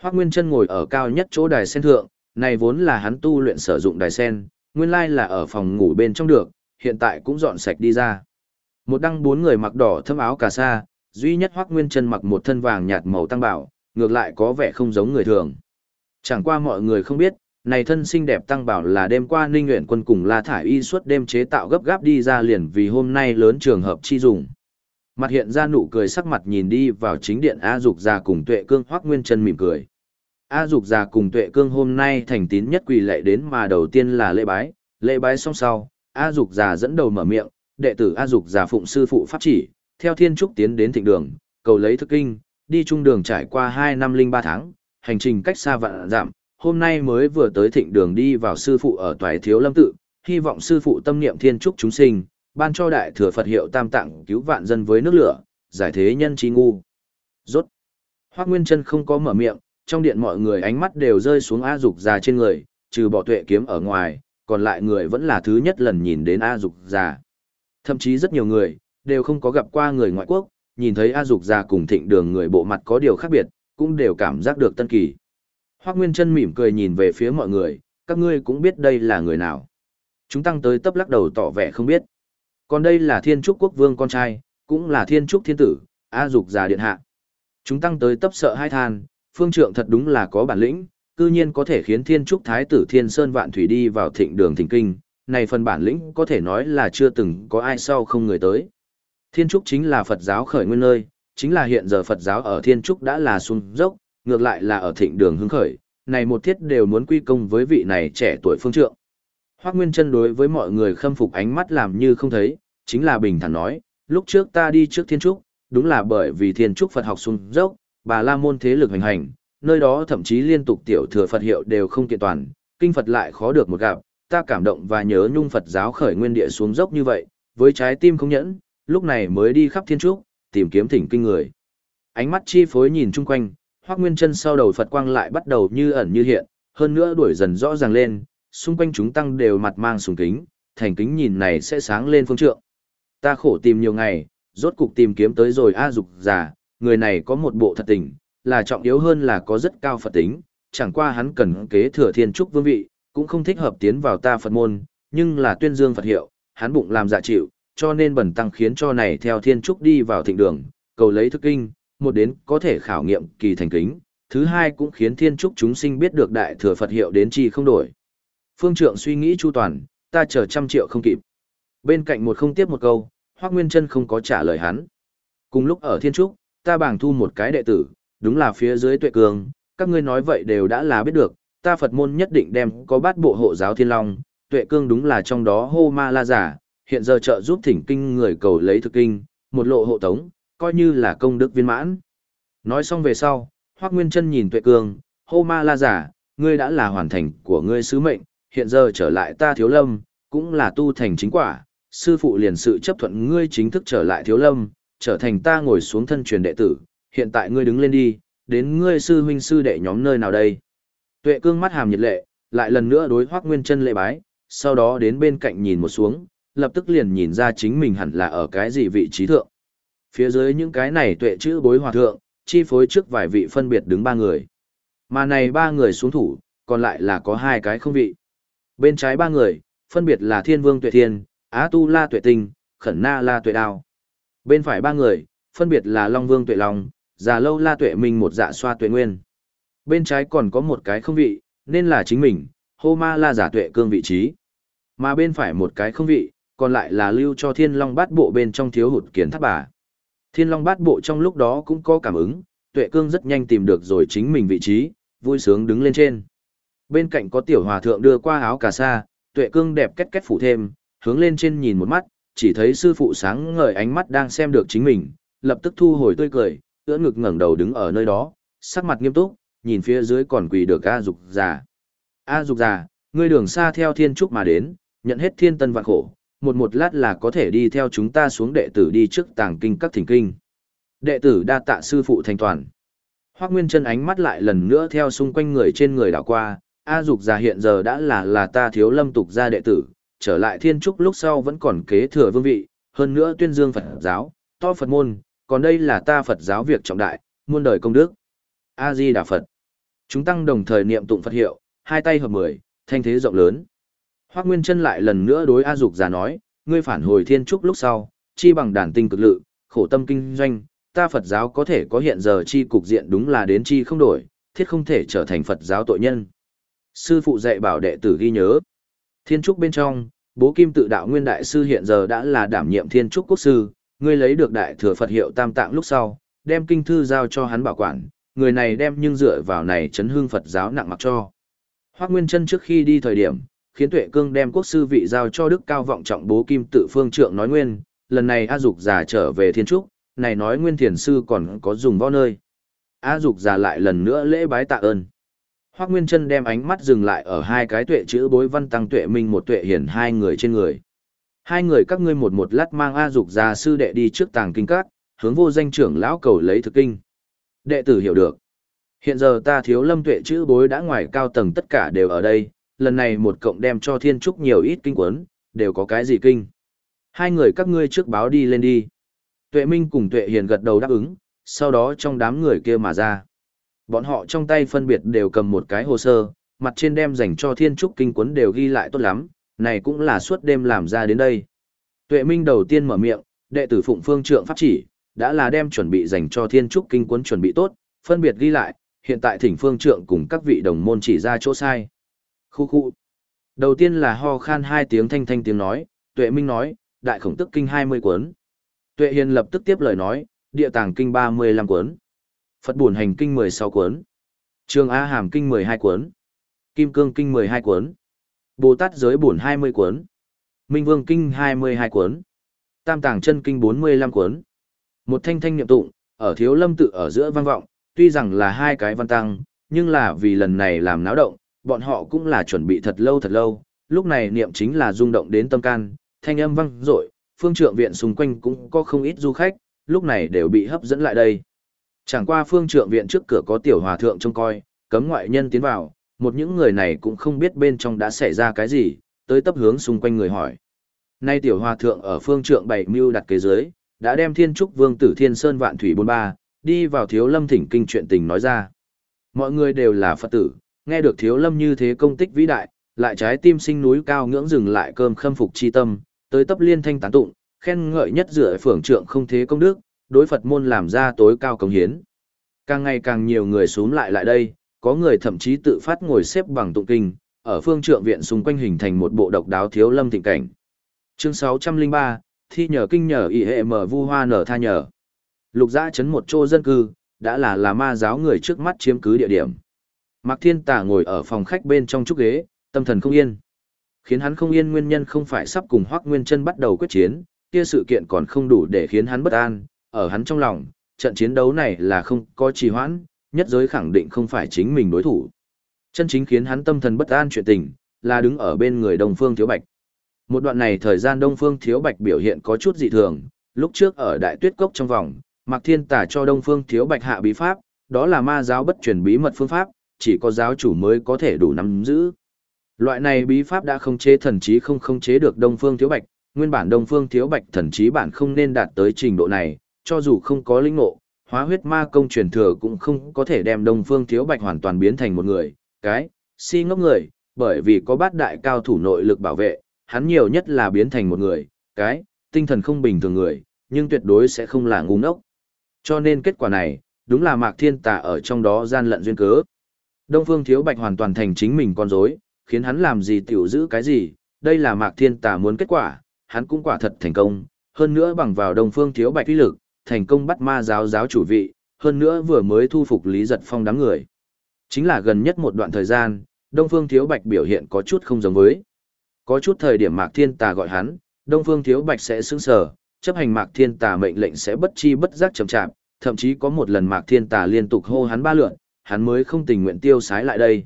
Speaker 1: Hoác Nguyên chân ngồi ở cao nhất chỗ đài sen thượng, này vốn là hắn tu luyện sử dụng đài sen, nguyên lai là ở phòng ngủ bên trong được, hiện tại cũng dọn sạch đi ra. Một đăng bốn người mặc đỏ thâm áo cà sa, duy nhất Hoắc Nguyên Chân mặc một thân vàng nhạt màu tăng bảo, ngược lại có vẻ không giống người thường. Chẳng qua mọi người không biết, này thân xinh đẹp tăng bảo là đêm qua Ninh Nguyện Quân cùng La Thải Y suốt đêm chế tạo gấp gáp đi ra liền vì hôm nay lớn trường hợp chi dùng. Mặt hiện ra nụ cười sắc mặt nhìn đi vào chính điện A Dục già cùng Tuệ Cương Hoắc Nguyên Chân mỉm cười. A Dục già cùng Tuệ Cương hôm nay thành tín nhất quỳ lệ đến mà đầu tiên là lễ bái, lễ bái xong sau, A Dục già dẫn đầu mở miệng, đệ tử A Dục già phụng sư phụ pháp chỉ, theo thiên trúc tiến đến thịnh đường, cầu lấy thức kinh, đi trung đường trải qua hai năm linh ba tháng, hành trình cách xa vạn giảm, hôm nay mới vừa tới thịnh đường đi vào sư phụ ở toài thiếu lâm tự, hy vọng sư phụ tâm niệm thiên trúc chúng sinh, ban cho đại thừa Phật hiệu tam Tạng cứu vạn dân với nước lửa, giải thế nhân trí ngu. Rốt. Hoác Nguyên chân không có mở miệng, trong điện mọi người ánh mắt đều rơi xuống A Dục già trên người, trừ bỏ tuệ kiếm ở ngoài, còn lại người vẫn là thứ nhất lần nhìn đến A Dục già. Thậm chí rất nhiều người, đều không có gặp qua người ngoại quốc, nhìn thấy A Dục già cùng thịnh đường người bộ mặt có điều khác biệt, cũng đều cảm giác được tân kỳ. Hoác Nguyên Trân mỉm cười nhìn về phía mọi người, các ngươi cũng biết đây là người nào. Chúng tăng tới tấp lắc đầu tỏ vẻ không biết. Còn đây là Thiên Trúc Quốc Vương con trai, cũng là Thiên Trúc Thiên Tử, A Dục già điện hạ. Chúng tăng tới tấp sợ hai than, phương trượng thật đúng là có bản lĩnh, cư nhiên có thể khiến Thiên Trúc Thái tử Thiên Sơn Vạn Thủy đi vào thịnh đường thịnh kinh, này phần bản lĩnh có thể nói là chưa từng có ai sau không người tới. Thiên Trúc chính là Phật giáo khởi nguyên nơi, chính là hiện giờ Phật giáo ở Thiên Trúc đã là xuống dốc, ngược lại là ở thịnh đường hứng khởi, này một thiết đều muốn quy công với vị này trẻ tuổi phương trượng. Hoác Nguyên chân đối với mọi người khâm phục ánh mắt làm như không thấy, chính là bình thản nói, lúc trước ta đi trước Thiên Trúc, đúng là bởi vì Thiên Trúc Phật học xuống dốc, bà la môn thế lực hành hành, nơi đó thậm chí liên tục tiểu thừa Phật hiệu đều không kiện toàn, kinh Phật lại khó được một gặp, ta cảm động và nhớ nhung Phật giáo khởi nguyên địa xuống dốc như vậy, với trái tim không nhẫn, lúc này mới đi khắp thiên trúc, tìm kiếm thỉnh kinh người. Ánh mắt chi phối nhìn chung quanh, Hoắc Nguyên Chân sau đầu Phật quang lại bắt đầu như ẩn như hiện, hơn nữa đuổi dần rõ ràng lên, xung quanh chúng tăng đều mặt mang sùng kính, thành kính nhìn này sẽ sáng lên phương trượng. Ta khổ tìm nhiều ngày, rốt cục tìm kiếm tới rồi A Dục già, người này có một bộ thật tình, là trọng yếu hơn là có rất cao Phật tính, chẳng qua hắn cần kế thừa thiên trúc vương vị, cũng không thích hợp tiến vào ta Phật môn, nhưng là tuyên dương Phật hiệu, hắn bụng làm dạ chịu, cho nên bẩn tăng khiến cho này theo thiên trúc đi vào thịnh đường, cầu lấy thức kinh, một đến có thể khảo nghiệm kỳ thành kính, thứ hai cũng khiến thiên trúc chúng sinh biết được đại thừa Phật hiệu đến chi không đổi. Phương trượng suy nghĩ chu toàn, ta chờ trăm triệu không kịp. Bên cạnh một không tiếp một câu, Hoác Nguyên Trân không có trả lời hắn. Cùng lúc ở thiên trúc, ta bảng thu một cái đệ tử, đúng là phía dưới tuệ cường, các ngươi nói vậy đều đã là biết được, ta Phật môn nhất định đem có bát bộ hộ giáo thiên long, tuệ cương đúng là trong đó hô ma la giả, hiện giờ trợ giúp thỉnh kinh người cầu lấy thực kinh, một lộ hộ tống, coi như là công đức viên mãn. Nói xong về sau, Hoắc Nguyên Chân nhìn tuệ cương, hô ma la giả, ngươi đã là hoàn thành của ngươi sứ mệnh, hiện giờ trở lại ta thiếu lâm, cũng là tu thành chính quả, sư phụ liền sự chấp thuận ngươi chính thức trở lại thiếu lâm, trở thành ta ngồi xuống thân truyền đệ tử, hiện tại ngươi đứng lên đi, đến ngươi sư huynh sư đệ nhóm nơi nào đây. Tuệ cương mắt hàm nhiệt lệ, lại lần nữa đối Hoắc Nguyên Chân lễ bái, sau đó đến bên cạnh nhìn một xuống, lập tức liền nhìn ra chính mình hẳn là ở cái gì vị trí thượng. Phía dưới những cái này tuệ chữ bối hòa thượng, chi phối trước vài vị phân biệt đứng ba người. Mà này ba người xuống thủ, còn lại là có hai cái không vị. Bên trái ba người, phân biệt là Thiên Vương Tuệ Thiên, Á Tu La Tuệ Tinh, Khẩn Na La Tuệ Đao. Bên phải ba người, phân biệt là Long Vương Tuệ Long, Già Lâu La Tuệ Minh một dạ xoa Tuệ Nguyên. Bên trái còn có một cái không vị, nên là chính mình, hô ma la giả tuệ cương vị trí. Mà bên phải một cái không vị, còn lại là lưu cho thiên long bát bộ bên trong thiếu hụt kiến tháp bà. Thiên long bát bộ trong lúc đó cũng có cảm ứng, tuệ cương rất nhanh tìm được rồi chính mình vị trí, vui sướng đứng lên trên. Bên cạnh có tiểu hòa thượng đưa qua áo cà sa, tuệ cương đẹp kết kết phủ thêm, hướng lên trên nhìn một mắt, chỉ thấy sư phụ sáng ngời ánh mắt đang xem được chính mình, lập tức thu hồi tươi cười, ưỡn ngực ngẩng đầu đứng ở nơi đó, sắc mặt nghiêm túc, nhìn phía dưới còn quỳ được A Dục già. A Dục già, ngươi đường xa theo thiên trúc mà đến, nhận hết thiên tân vạn khổ, một một lát là có thể đi theo chúng ta xuống đệ tử đi trước tàng kinh các thỉnh kinh. Đệ tử đa tạ sư phụ thành toàn. Hoác Nguyên chân ánh mắt lại lần nữa theo xung quanh người trên người đảo qua, A Dục già hiện giờ đã là là ta thiếu lâm tục gia đệ tử, trở lại thiên trúc lúc sau vẫn còn kế thừa vương vị, hơn nữa tuyên dương Phật giáo, to Phật môn, còn đây là ta Phật giáo việc trọng đại, muôn đời công đức. A Di Đà Phật. Chúng tăng đồng thời niệm tụng Phật hiệu, hai tay hợp mười, thanh thế rộng lớn. Hoắc Nguyên Chân lại lần nữa đối A Dục già nói, ngươi phản hồi thiên trúc lúc sau, chi bằng đàn tinh cực lự, khổ tâm kinh doanh, ta Phật giáo có thể có hiện giờ chi cục diện đúng là đến chi không đổi, thiết không thể trở thành Phật giáo tội nhân. Sư phụ dạy bảo đệ tử ghi nhớ. Thiên trúc bên trong, bố kim tự đạo nguyên đại sư hiện giờ đã là đảm nhiệm thiên trúc quốc sư, ngươi lấy được đại thừa Phật hiệu tam tạng lúc sau, đem kinh thư giao cho hắn bảo quản, người này đem nhưng dựa vào này chấn hương Phật giáo nặng mặc cho. Hoác Nguyên Trân trước khi đi thời điểm, khiến Tuệ Cương đem quốc sư vị giao cho Đức Cao vọng trọng bố kim tự phương trượng nói nguyên, lần này A Dục già trở về thiên trúc, này nói nguyên thiền sư còn có dùng võ nơi. A Dục già lại lần nữa lễ bái tạ ơn. Hoác Nguyên Trân đem ánh mắt dừng lại ở hai cái tuệ chữ bối văn tăng tuệ minh một tuệ hiển hai người trên người. Hai người các ngươi một một lát mang A Dục già sư đệ đi trước tàng kinh các, hướng vô danh trưởng lão cầu lấy thực kinh. Đệ tử hiểu được. Hiện giờ ta thiếu lâm tuệ chữ bối đã ngoài cao tầng tất cả đều ở đây, lần này một cộng đem cho thiên trúc nhiều ít kinh quấn, đều có cái gì kinh. Hai người các ngươi trước báo đi lên đi. Tuệ Minh cùng Tuệ Hiền gật đầu đáp ứng, sau đó trong đám người kia mà ra. Bọn họ trong tay phân biệt đều cầm một cái hồ sơ, mặt trên đem dành cho thiên trúc kinh quấn đều ghi lại tốt lắm, này cũng là suốt đêm làm ra đến đây. Tuệ Minh đầu tiên mở miệng, đệ tử Phụng Phương Trượng pháp chỉ, đã là đem chuẩn bị dành cho thiên trúc kinh quấn chuẩn bị tốt, phân biệt ghi lại, hiện tại thỉnh phương trượng cùng các vị đồng môn chỉ ra chỗ sai. Khu khu. Đầu tiên là ho khan hai tiếng thanh thanh tiếng nói, tuệ minh nói, đại khổng tức kinh 20 cuốn. Tuệ hiền lập tức tiếp lời nói, địa tàng kinh 35 cuốn. Phật buồn hành kinh 16 cuốn. Trường A hàm kinh 12 cuốn. Kim cương kinh 12 cuốn. Bồ Tát giới buồn 20 cuốn. Minh vương kinh 22 cuốn. Tam tàng chân kinh 45 cuốn. Một thanh thanh niệm tụng, ở thiếu lâm tự ở giữa vang vọng, tuy rằng là hai cái văn tăng, nhưng là vì lần này làm náo động, bọn họ cũng là chuẩn bị thật lâu thật lâu, lúc này niệm chính là rung động đến tâm can, thanh âm vang dội, phương trượng viện xung quanh cũng có không ít du khách, lúc này đều bị hấp dẫn lại đây. Chẳng qua phương trượng viện trước cửa có tiểu hòa thượng trông coi, cấm ngoại nhân tiến vào, một những người này cũng không biết bên trong đã xảy ra cái gì, tới tấp hướng xung quanh người hỏi. Nay tiểu hòa thượng ở phương trượng bảy mưu đặt kế dưới, đã đem thiên trúc vương tử thiên sơn vạn thủy bôn ba, đi vào thiếu lâm thỉnh kinh chuyện tình nói ra. Mọi người đều là Phật tử, nghe được thiếu lâm như thế công tích vĩ đại, lại trái tim sinh núi cao ngưỡng dừng lại cơm khâm phục chi tâm, tới tấp liên thanh tán tụng, khen ngợi nhất dựa phưởng trượng không thế công đức, đối Phật môn làm ra tối cao công hiến. Càng ngày càng nhiều người xuống lại lại đây, có người thậm chí tự phát ngồi xếp bằng tụng kinh, ở phương trượng viện xung quanh hình thành một bộ độc đáo thiếu lâm thịnh cảnh. Chương 603, thi nhờ kinh nhờ ý hệ mở vu hoa nở tha nhờ. lục gia chấn một chô dân cư, đã là là ma giáo người trước mắt chiếm cứ địa điểm. Mạc Thiên Tà ngồi ở phòng khách bên trong trúc ghế, tâm thần không yên. Khiến hắn không yên nguyên nhân không phải sắp cùng Hoắc Nguyên Chân bắt đầu quyết chiến, kia sự kiện còn không đủ để khiến hắn bất an, ở hắn trong lòng, trận chiến đấu này là không có trì hoãn, nhất giới khẳng định không phải chính mình đối thủ. Chân chính khiến hắn tâm thần bất an chuyện tình, là đứng ở bên người Đông Phương Thiếu Bạch. Một đoạn này thời gian Đông Phương Thiếu Bạch biểu hiện có chút dị thường, lúc trước ở Đại Tuyết Cốc trong vòng, Mạc Thiên Tả cho Đông Phương Thiếu Bạch hạ bí pháp, đó là ma giáo bất truyền bí mật phương pháp, chỉ có giáo chủ mới có thể đủ nắm giữ. Loại này bí pháp đã không chế thần trí không không chế được Đông Phương Thiếu Bạch, nguyên bản Đông Phương Thiếu Bạch thần trí bản không nên đạt tới trình độ này, cho dù không có linh ngộ, hóa huyết ma công truyền thừa cũng không có thể đem Đông Phương Thiếu Bạch hoàn toàn biến thành một người, cái, si ngốc người, bởi vì có bát đại cao thủ nội lực bảo vệ, hắn nhiều nhất là biến thành một người, cái, tinh thần không bình thường người, nhưng tuyệt đối sẽ không là ngu ngốc. Cho nên kết quả này, đúng là Mạc Thiên Tà ở trong đó gian lận duyên cớ. Đông Phương Thiếu Bạch hoàn toàn thành chính mình con rối, khiến hắn làm gì tiểu giữ cái gì, đây là Mạc Thiên Tà muốn kết quả, hắn cũng quả thật thành công, hơn nữa bằng vào Đông Phương Thiếu Bạch uy lực, thành công bắt ma giáo giáo chủ vị, hơn nữa vừa mới thu phục Lý Giật Phong đám người. Chính là gần nhất một đoạn thời gian, Đông Phương Thiếu Bạch biểu hiện có chút không giống với. Có chút thời điểm Mạc Thiên Tà gọi hắn, Đông Phương Thiếu Bạch sẽ sững sờ, chấp hành Mạc Thiên Tà mệnh lệnh sẽ bất chi bất giác chậm chạp, thậm chí có một lần Mạc Thiên Tà liên tục hô hắn ba lượt hắn mới không tình nguyện tiêu sái lại đây.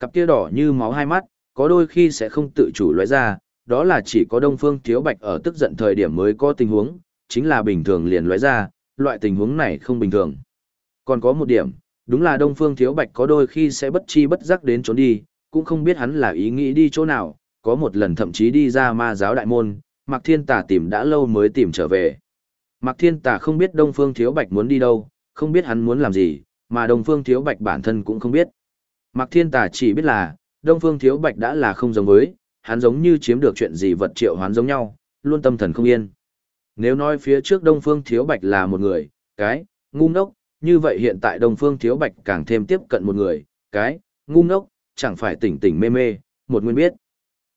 Speaker 1: Cặp kia đỏ như máu hai mắt, có đôi khi sẽ không tự chủ lóe ra, đó là chỉ có Đông Phương Thiếu Bạch ở tức giận thời điểm mới có tình huống, chính là bình thường liền lóe ra, loại tình huống này không bình thường. Còn có một điểm, đúng là Đông Phương Thiếu Bạch có đôi khi sẽ bất chi bất giác đến trốn đi, cũng không biết hắn là ý nghĩ đi chỗ nào, có một lần thậm chí đi ra ma giáo đại môn, Mạc Thiên Tà tìm đã lâu mới tìm trở về. Mạc Thiên Tà không biết Đông Phương Thiếu Bạch muốn đi đâu, không biết hắn muốn làm gì, mà Đông Phương Thiếu Bạch bản thân cũng không biết. Mạc Thiên Tà chỉ biết là, Đông Phương Thiếu Bạch đã là không giống với, hắn giống như chiếm được chuyện gì vật triệu hoán giống nhau, luôn tâm thần không yên. Nếu nói phía trước Đông Phương Thiếu Bạch là một người, cái, ngu ngốc, như vậy hiện tại Đông Phương Thiếu Bạch càng thêm tiếp cận một người, cái, ngu ngốc, chẳng phải tỉnh tỉnh mê mê, một nguyên biết.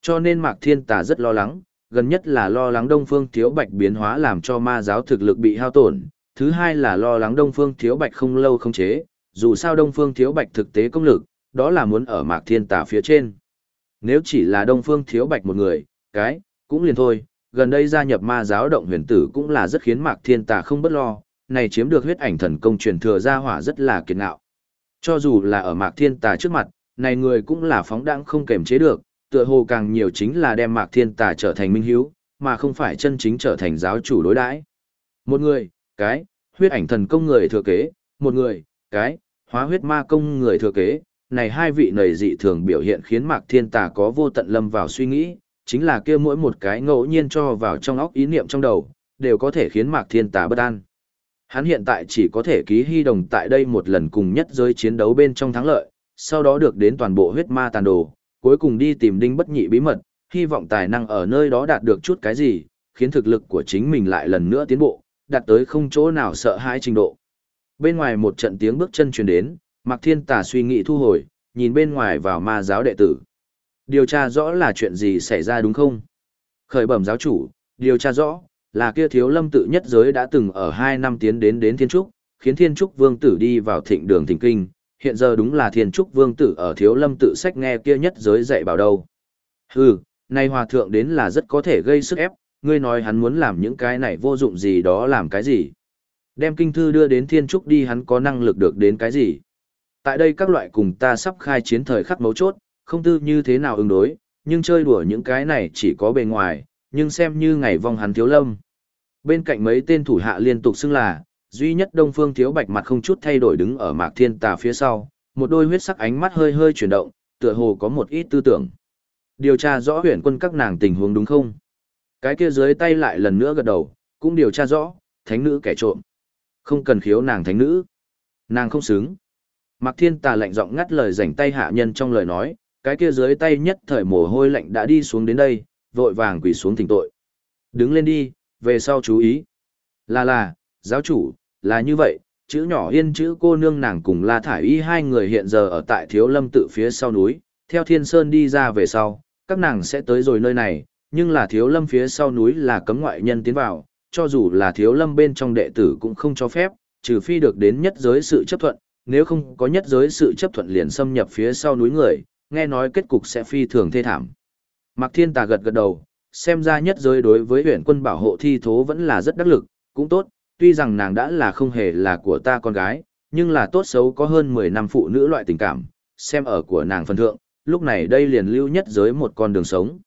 Speaker 1: Cho nên Mạc Thiên Tà rất lo lắng, gần nhất là lo lắng Đông Phương Thiếu Bạch biến hóa làm cho ma giáo thực lực bị hao tổn, thứ hai là lo lắng Đông Phương Thiếu Bạch không lâu không chế, dù sao Đông Phương Thiếu Bạch thực tế công lực, đó là muốn ở Mạc Thiên Tà phía trên. Nếu chỉ là Đông Phương Thiếu Bạch một người, cái, cũng liền thôi, gần đây gia nhập ma giáo động huyền tử cũng là rất khiến Mạc Thiên Tà không bất lo, này chiếm được huyết ảnh thần công truyền thừa ra hỏa rất là kiệt ngạo. Cho dù là ở Mạc Thiên Tà trước mặt, này người cũng là phóng đãng không kềm chế được, tựa hồ càng nhiều chính là đem Mạc Thiên Tà trở thành minh hiếu, mà không phải chân chính trở thành giáo chủ đối đãi. Một người, cái, huyết ảnh thần công người thừa kế, một người, cái, hóa huyết ma công người thừa kế, này hai vị nầy dị thường biểu hiện khiến Mạc Thiên Tà có vô tận lâm vào suy nghĩ, chính là kia mỗi một cái ngẫu nhiên cho vào trong óc ý niệm trong đầu, đều có thể khiến Mạc Thiên Tà bất an. Hắn hiện tại chỉ có thể ký hy đồng tại đây một lần cùng nhất giới chiến đấu bên trong thắng lợi, sau đó được đến toàn bộ huyết ma tàn đồ, cuối cùng đi tìm đinh bất nhị bí mật, hy vọng tài năng ở nơi đó đạt được chút cái gì, khiến thực lực của chính mình lại lần nữa tiến bộ, đạt tới không chỗ nào sợ hãi trình độ. Bên ngoài một trận tiếng bước chân truyền đến, Mạc Thiên Tà suy nghĩ thu hồi, nhìn bên ngoài vào ma giáo đệ tử. Điều tra rõ là chuyện gì xảy ra đúng không? Khởi bẩm giáo chủ, điều tra rõ, là kia thiếu lâm tự nhất giới đã từng ở hai năm tiến đến đến Thiên Trúc, khiến Thiên Trúc Vương tử đi vào thịnh đường thỉnh kinh, hiện giờ đúng là Thiên Trúc Vương tử ở thiếu lâm tự sách nghe kia nhất giới dạy bảo đâu. Hừ, nay hòa thượng đến là rất có thể gây sức ép, ngươi nói hắn muốn làm những cái này vô dụng gì đó làm cái gì. Đem kinh thư đưa đến Thiên Trúc đi hắn có năng lực được đến cái gì. Tại đây các loại cùng ta sắp khai chiến thời khắc mấu chốt, không tư như thế nào ứng đối, nhưng chơi đùa những cái này chỉ có bề ngoài, nhưng xem như ngày vong hắn thiếu lâm. Bên cạnh mấy tên thủ hạ liên tục xưng là, duy nhất đông phương thiếu bạch mặt không chút thay đổi đứng ở mạc thiên tà phía sau, một đôi huyết sắc ánh mắt hơi hơi chuyển động, tựa hồ có một ít tư tưởng. Điều tra rõ huyền quân các nàng tình huống đúng không? Cái kia dưới tay lại lần nữa gật đầu, cũng điều tra rõ, thánh nữ kẻ trộm. Không cần khiếu nàng thánh nữ. Nàng không xứng. Mạc Thiên Tà lạnh giọng ngắt lời rảnh tay hạ nhân trong lời nói, cái kia dưới tay nhất thời mồ hôi lạnh đã đi xuống đến đây, vội vàng quỳ xuống thỉnh tội. Đứng lên đi, về sau chú ý. Là là, giáo chủ, là như vậy, chữ nhỏ yên chữ cô nương nàng cùng La Thải Y hai người hiện giờ ở tại Thiếu Lâm tự phía sau núi, theo Thiên Sơn đi ra về sau, các nàng sẽ tới rồi nơi này, nhưng là Thiếu Lâm phía sau núi là cấm ngoại nhân tiến vào, cho dù là thiếu lâm bên trong đệ tử cũng không cho phép, trừ phi được đến nhất giới sự chấp thuận, nếu không có nhất giới sự chấp thuận liền xâm nhập phía sau núi người, nghe nói kết cục sẽ phi thường thê thảm. Mạc Thiên Tà gật gật đầu, xem ra nhất giới đối với huyện quân bảo hộ thi thố vẫn là rất đắc lực, cũng tốt, tuy rằng nàng đã là không hề là của ta con gái, nhưng là tốt xấu có hơn 10 năm phụ nữ loại tình cảm, xem ở của nàng phân thượng, lúc này đây liền lưu nhất giới một con đường sống.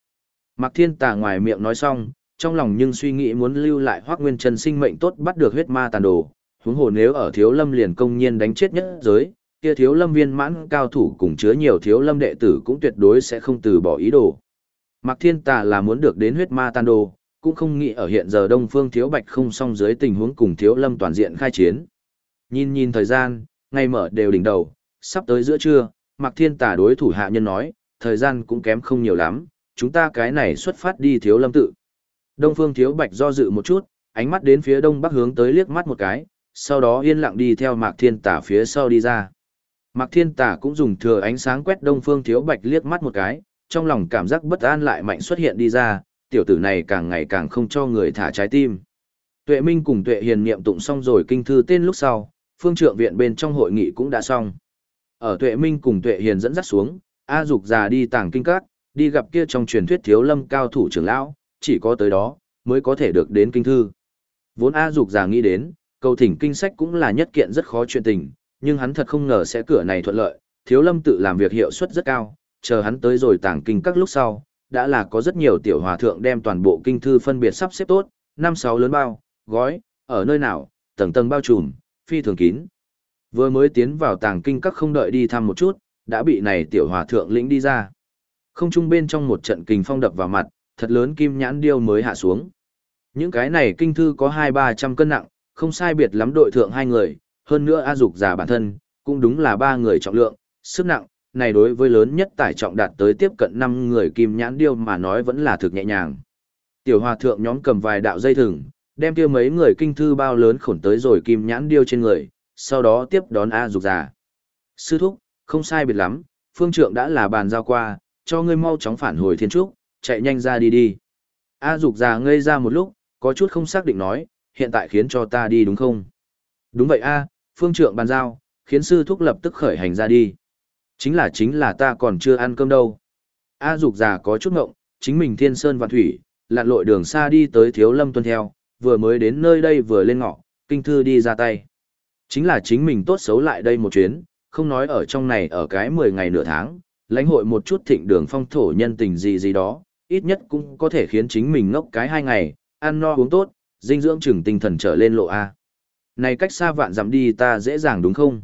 Speaker 1: Mạc Thiên Tà ngoài miệng nói xong, trong lòng nhưng suy nghĩ muốn lưu lại Hoắc Nguyên Trần sinh mệnh tốt bắt được huyết ma tàn đồ, huống hồ nếu ở Thiếu Lâm liền công nhiên đánh chết nhất giới, kia Thiếu Lâm viên mãn cao thủ cùng chứa nhiều Thiếu Lâm đệ tử cũng tuyệt đối sẽ không từ bỏ ý đồ. Mạc Thiên Tà là muốn được đến huyết ma tàn đồ, cũng không nghĩ ở hiện giờ Đông Phương Thiếu Bạch không song dưới tình huống cùng Thiếu Lâm toàn diện khai chiến. Nhìn nhìn thời gian, ngày mở đều đỉnh đầu, sắp tới giữa trưa, Mạc Thiên Tà đối thủ hạ nhân nói, thời gian cũng kém không nhiều lắm, chúng ta cái này xuất phát đi Thiếu Lâm tự. Đông Phương Thiếu Bạch do dự một chút, ánh mắt đến phía đông bắc hướng tới liếc mắt một cái, sau đó yên lặng đi theo Mạc Thiên tả phía sau đi ra. Mạc Thiên tả cũng dùng thừa ánh sáng quét Đông Phương Thiếu Bạch liếc mắt một cái, trong lòng cảm giác bất an lại mạnh xuất hiện đi ra, tiểu tử này càng ngày càng không cho người thả trái tim. Tuệ Minh cùng Tuệ Hiền niệm tụng xong rồi kinh thư tên lúc sau, phương trượng viện bên trong hội nghị cũng đã xong. Ở Tuệ Minh cùng Tuệ Hiền dẫn dắt xuống, A Dục già đi tàng kinh các, đi gặp kia trong truyền thuyết thiếu lâm cao thủ trưởng lão, chỉ có tới đó, mới có thể được đến kinh thư. Vốn A Dục già nghĩ đến, cầu thỉnh kinh sách cũng là nhất kiện rất khó chuyện tình, nhưng hắn thật không ngờ sẽ cửa này thuận lợi, thiếu lâm tự làm việc hiệu suất rất cao, chờ hắn tới rồi tàng kinh các lúc sau, đã là có rất nhiều tiểu hòa thượng đem toàn bộ kinh thư phân biệt sắp xếp tốt, năm sáu lớn bao, gói, ở nơi nào, tầng tầng bao trùm, phi thường kín. Vừa mới tiến vào tàng kinh các không đợi đi thăm một chút, đã bị này tiểu hòa thượng lĩnh đi ra. Không trung bên trong một trận kình phong đập vào mặt, thật lớn kim nhãn điêu mới hạ xuống. Những cái này kinh thư có hai ba trăm cân nặng, không sai biệt lắm đội thượng hai người, hơn nữa A Dục già bản thân, cũng đúng là ba người trọng lượng, sức nặng, này đối với lớn nhất tải trọng đạt tới tiếp cận năm người kim nhãn điêu mà nói vẫn là thực nhẹ nhàng. Tiểu hòa thượng nhóm cầm vài đạo dây thừng, đem kia mấy người kinh thư bao lớn khổn tới rồi kim nhãn điêu trên người, sau đó tiếp đón A Dục già. Sư thúc, không sai biệt lắm, phương trượng đã là bàn giao qua, cho ngươi mau chóng phản hồi thiên trúc, chạy nhanh ra đi đi. A Dục già ngây ra một lúc, có chút không xác định nói, hiện tại khiến cho ta đi đúng không? Đúng vậy a, phương trượng bàn giao, khiến sư thúc lập tức khởi hành ra đi. Chính là chính là ta còn chưa ăn cơm đâu. A Dục già có chút ngộng, chính mình thiên sơn và thủy, lặn lội đường xa đi tới thiếu lâm tuân theo, vừa mới đến nơi đây vừa lên ngọ, kinh thư đi ra tay. Chính là chính mình tốt xấu lại đây một chuyến, không nói ở trong này ở cái 10 ngày nửa tháng, lãnh hội một chút thịnh đường phong thổ nhân tình gì gì đó, ít nhất cũng có thể khiến chính mình ngốc cái hai ngày, ăn no uống tốt, dinh dưỡng chừng tinh thần trở lên lộ A. Này cách xa vạn dặm đi ta dễ dàng đúng không?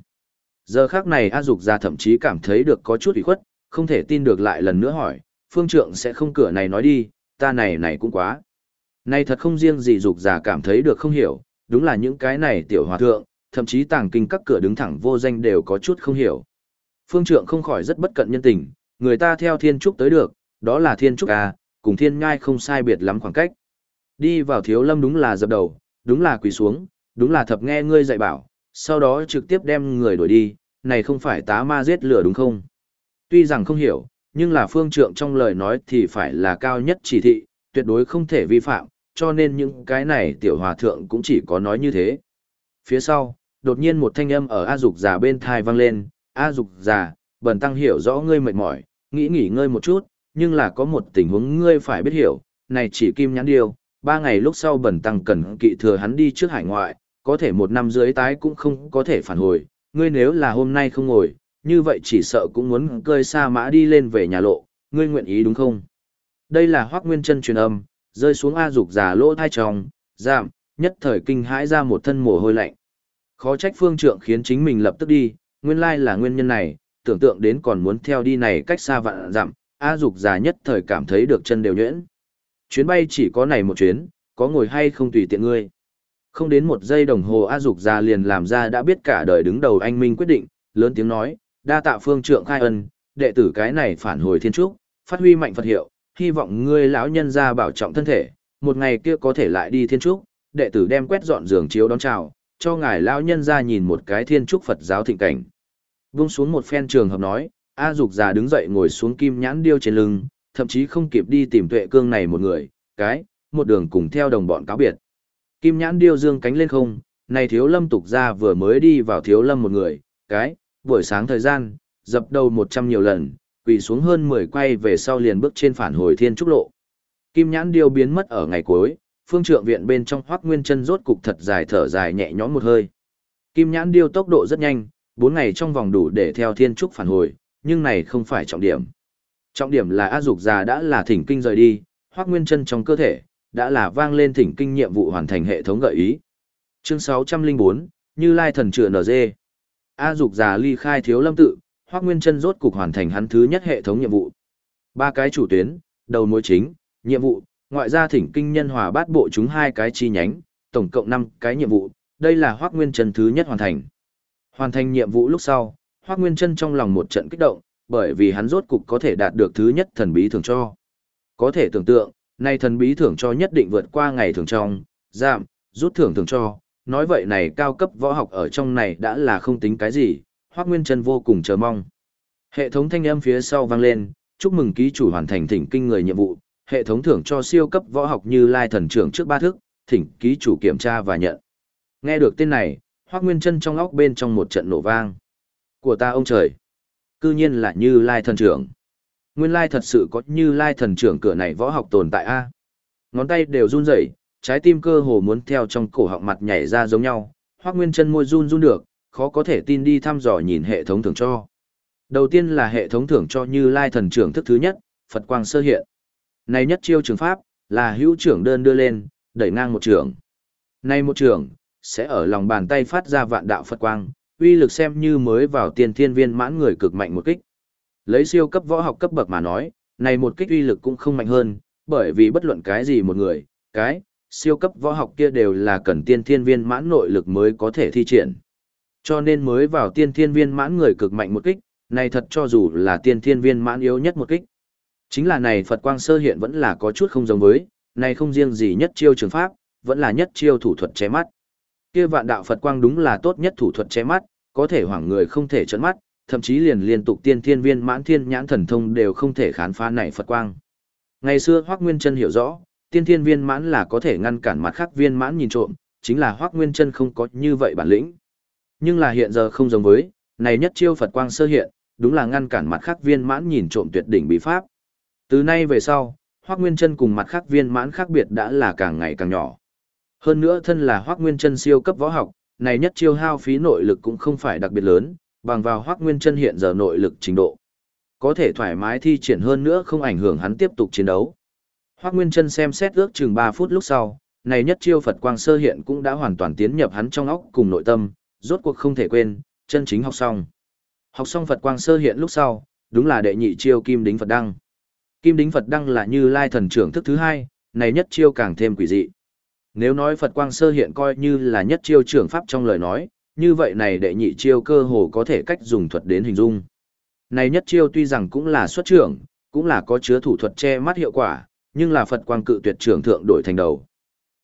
Speaker 1: Giờ khác này A Dục ra thậm chí cảm thấy được có chút ủy khuất, không thể tin được lại lần nữa hỏi, phương trượng sẽ không cửa này nói đi, ta này này cũng quá. Này thật không riêng gì Dục già cảm thấy được không hiểu, đúng là những cái này tiểu hòa thượng, thậm chí tàng kinh các cửa đứng thẳng vô danh đều có chút không hiểu. Phương trượng không khỏi rất bất cận nhân tình, người ta theo thiên trúc tới được, đó là thiên trúc à, cùng thiên ngai không sai biệt lắm khoảng cách. Đi vào thiếu lâm đúng là dập đầu, đúng là quỳ xuống, đúng là thập nghe ngươi dạy bảo, sau đó trực tiếp đem người đuổi đi, này không phải tá ma giết lửa đúng không? Tuy rằng không hiểu, nhưng là phương trượng trong lời nói thì phải là cao nhất chỉ thị, tuyệt đối không thể vi phạm, cho nên những cái này tiểu hòa thượng cũng chỉ có nói như thế. Phía sau, đột nhiên một thanh âm ở A Dục già bên thai vang lên, A Dục già, bần tăng hiểu rõ ngươi mệt mỏi, nghĩ nghỉ ngơi một chút, nhưng là có một tình huống ngươi phải biết hiểu, này chỉ kim nhãn điều, ba ngày lúc sau bần tăng cần kỵ thừa hắn đi trước hải ngoại, có thể một năm dưới tái cũng không có thể phản hồi, ngươi nếu là hôm nay không ngồi, như vậy chỉ sợ cũng muốn cơi xa mã đi lên về nhà lộ, ngươi nguyện ý đúng không? Đây là Hoắc Nguyên Chân truyền âm, rơi xuống A Dục già lỗ thai tròng, giảm, nhất thời kinh hãi ra một thân mồ hôi lạnh. Khó trách phương trượng khiến chính mình lập tức đi, nguyên lai là nguyên nhân này, tưởng tượng đến còn muốn theo đi này cách xa vạn dặm, A Dục già nhất thời cảm thấy được chân đều nhuyễn. Chuyến bay chỉ có này một chuyến, có ngồi hay không tùy tiện ngươi. Không đến một giây đồng hồ A Dục già liền làm ra đã biết cả đời đứng đầu anh Minh quyết định, lớn tiếng nói, đa tạ phương trượng khai ân, đệ tử cái này phản hồi thiên trúc, phát huy mạnh Phật hiệu, hy vọng ngươi lão nhân gia bảo trọng thân thể, một ngày kia có thể lại đi thiên trúc, đệ tử đem quét dọn giường chiếu đón chào, cho ngài lão nhân ra nhìn một cái thiên trúc Phật giáo thịnh cảnh. Vung xuống một phen trường hợp nói, A Dục già đứng dậy ngồi xuống kim nhãn điêu trên lưng, thậm chí không kịp đi tìm tuệ cương này một người, cái, một đường cùng theo đồng bọn cáo biệt. Kim nhãn điêu dương cánh lên không, này thiếu lâm tục ra vừa mới đi vào thiếu lâm một người, cái, buổi sáng thời gian, dập đầu một trăm nhiều lần, quỳ xuống hơn mười quay về sau liền bước trên phản hồi thiên trúc lộ. Kim nhãn điêu biến mất ở ngày cuối, phương trượng viện bên trong hoác nguyên chân rốt cục thật dài thở dài nhẹ nhõm một hơi. Kim nhãn điêu tốc độ rất nhanh, bốn ngày trong vòng đủ để theo thiên trúc phản hồi, nhưng này không phải trọng điểm. Trọng điểm là A Dục già đã là thỉnh kinh rời đi, hoác nguyên chân trong cơ thể, đã là vang lên thỉnh kinh nhiệm vụ hoàn thành hệ thống gợi ý. Chương 604, Như Lai thần trựa NG. A Dục già ly khai thiếu lâm tự, hoác nguyên chân rốt cục hoàn thành hắn thứ nhất hệ thống nhiệm vụ. Ba cái chủ tuyến, đầu mối chính, nhiệm vụ, ngoại gia thỉnh kinh nhân hòa bát bộ chúng hai cái chi nhánh, tổng cộng 5 cái nhiệm vụ, đây là hoác nguyên chân thứ nhất hoàn thành. Hoàn thành nhiệm vụ lúc sau, hoác nguyên chân trong lòng một trận kích động, bởi vì hắn rốt cục có thể đạt được thứ nhất thần bí thưởng cho. Có thể tưởng tượng, nay thần bí thưởng cho nhất định vượt qua ngày thường trong, giảm, rút thưởng thưởng cho, nói vậy này cao cấp võ học ở trong này đã là không tính cái gì, Hoắc Nguyên Trân vô cùng chờ mong. Hệ thống thanh âm phía sau vang lên, chúc mừng ký chủ hoàn thành thỉnh kinh người nhiệm vụ, hệ thống thưởng cho siêu cấp võ học như Lai thần trưởng trước ba thức, thỉnh ký chủ kiểm tra và nhận. Nghe được tên này, Hoắc Nguyên Trân trong óc bên trong một trận nổ vang. Của ta ông trời, cư nhiên là như Lai thần trưởng. Nguyên lai thật sự có như Lai thần trưởng cửa này võ học tồn tại a. Ngón tay đều run rẩy, trái tim cơ hồ muốn theo trong cổ họng mặt nhảy ra giống nhau, Hoắc Nguyên Chân môi run run được, khó có thể tin đi thăm dò nhìn hệ thống thưởng cho. Đầu tiên là hệ thống thưởng cho Như Lai thần trưởng thức thứ nhất, Phật quang sơ hiện. Này nhất chiêu trường pháp, là hữu trưởng đơn đưa lên, đẩy ngang một trường. Này một trường, sẽ ở lòng bàn tay phát ra vạn đạo Phật quang, uy lực xem như mới vào tiên thiên viên mãn người cực mạnh một kích. Lấy siêu cấp võ học cấp bậc mà nói, này một kích uy lực cũng không mạnh hơn, bởi vì bất luận cái gì một người, cái, siêu cấp võ học kia đều là cần tiên thiên viên mãn nội lực mới có thể thi triển. Cho nên mới vào tiên thiên viên mãn người cực mạnh một kích, này thật cho dù là tiên thiên viên mãn yếu nhất một kích. Chính là này Phật quang sơ hiện vẫn là có chút không giống với, này không riêng gì nhất chiêu trường pháp, vẫn là nhất chiêu thủ thuật che mắt. Kia vạn đạo Phật quang đúng là tốt nhất thủ thuật che mắt, có thể hoảng người không thể trấn mắt, thậm chí liền liên tục tiên thiên viên mãn thiên nhãn thần thông đều không thể khán phá này Phật quang. Ngày xưa Hoắc Nguyên Chân hiểu rõ, tiên thiên viên mãn là có thể ngăn cản mặt khác viên mãn nhìn trộm, chính là Hoắc Nguyên Chân không có như vậy bản lĩnh. Nhưng là hiện giờ không giống với, này nhất chiêu Phật quang sơ hiện, đúng là ngăn cản mặt khác viên mãn nhìn trộm tuyệt đỉnh bí pháp. Từ nay về sau, Hoắc Nguyên Chân cùng mặt khác viên mãn khác biệt đã là càng ngày càng nhỏ. Hơn nữa thân là Hoắc Nguyên Chân siêu cấp võ học, này nhất chiêu hao phí nội lực cũng không phải đặc biệt lớn, bằng vào Hoắc Nguyên Chân hiện giờ nội lực trình độ, có thể thoải mái thi triển hơn nữa không ảnh hưởng hắn tiếp tục chiến đấu. Hoắc Nguyên Chân xem xét ước chừng 3 phút lúc sau, này nhất chiêu Phật quang sơ hiện cũng đã hoàn toàn tiến nhập hắn trong óc cùng nội tâm, rốt cuộc không thể quên, chân chính học xong. Học xong Phật quang sơ hiện lúc sau, đúng là đệ nhị chiêu Kim Đính Phật Đăng. Kim Đính Phật Đăng là như lai thần trưởng thức thứ hai, này nhất chiêu càng thêm quỷ dị. Nếu nói Phật quang sơ hiện coi như là nhất chiêu trưởng pháp trong lời nói, như vậy này đệ nhị chiêu cơ hồ có thể cách dùng thuật đến hình dung. Này nhất chiêu tuy rằng cũng là xuất trưởng, cũng là có chứa thủ thuật che mắt hiệu quả, nhưng là Phật quang cự tuyệt trưởng thượng đổi thành đầu.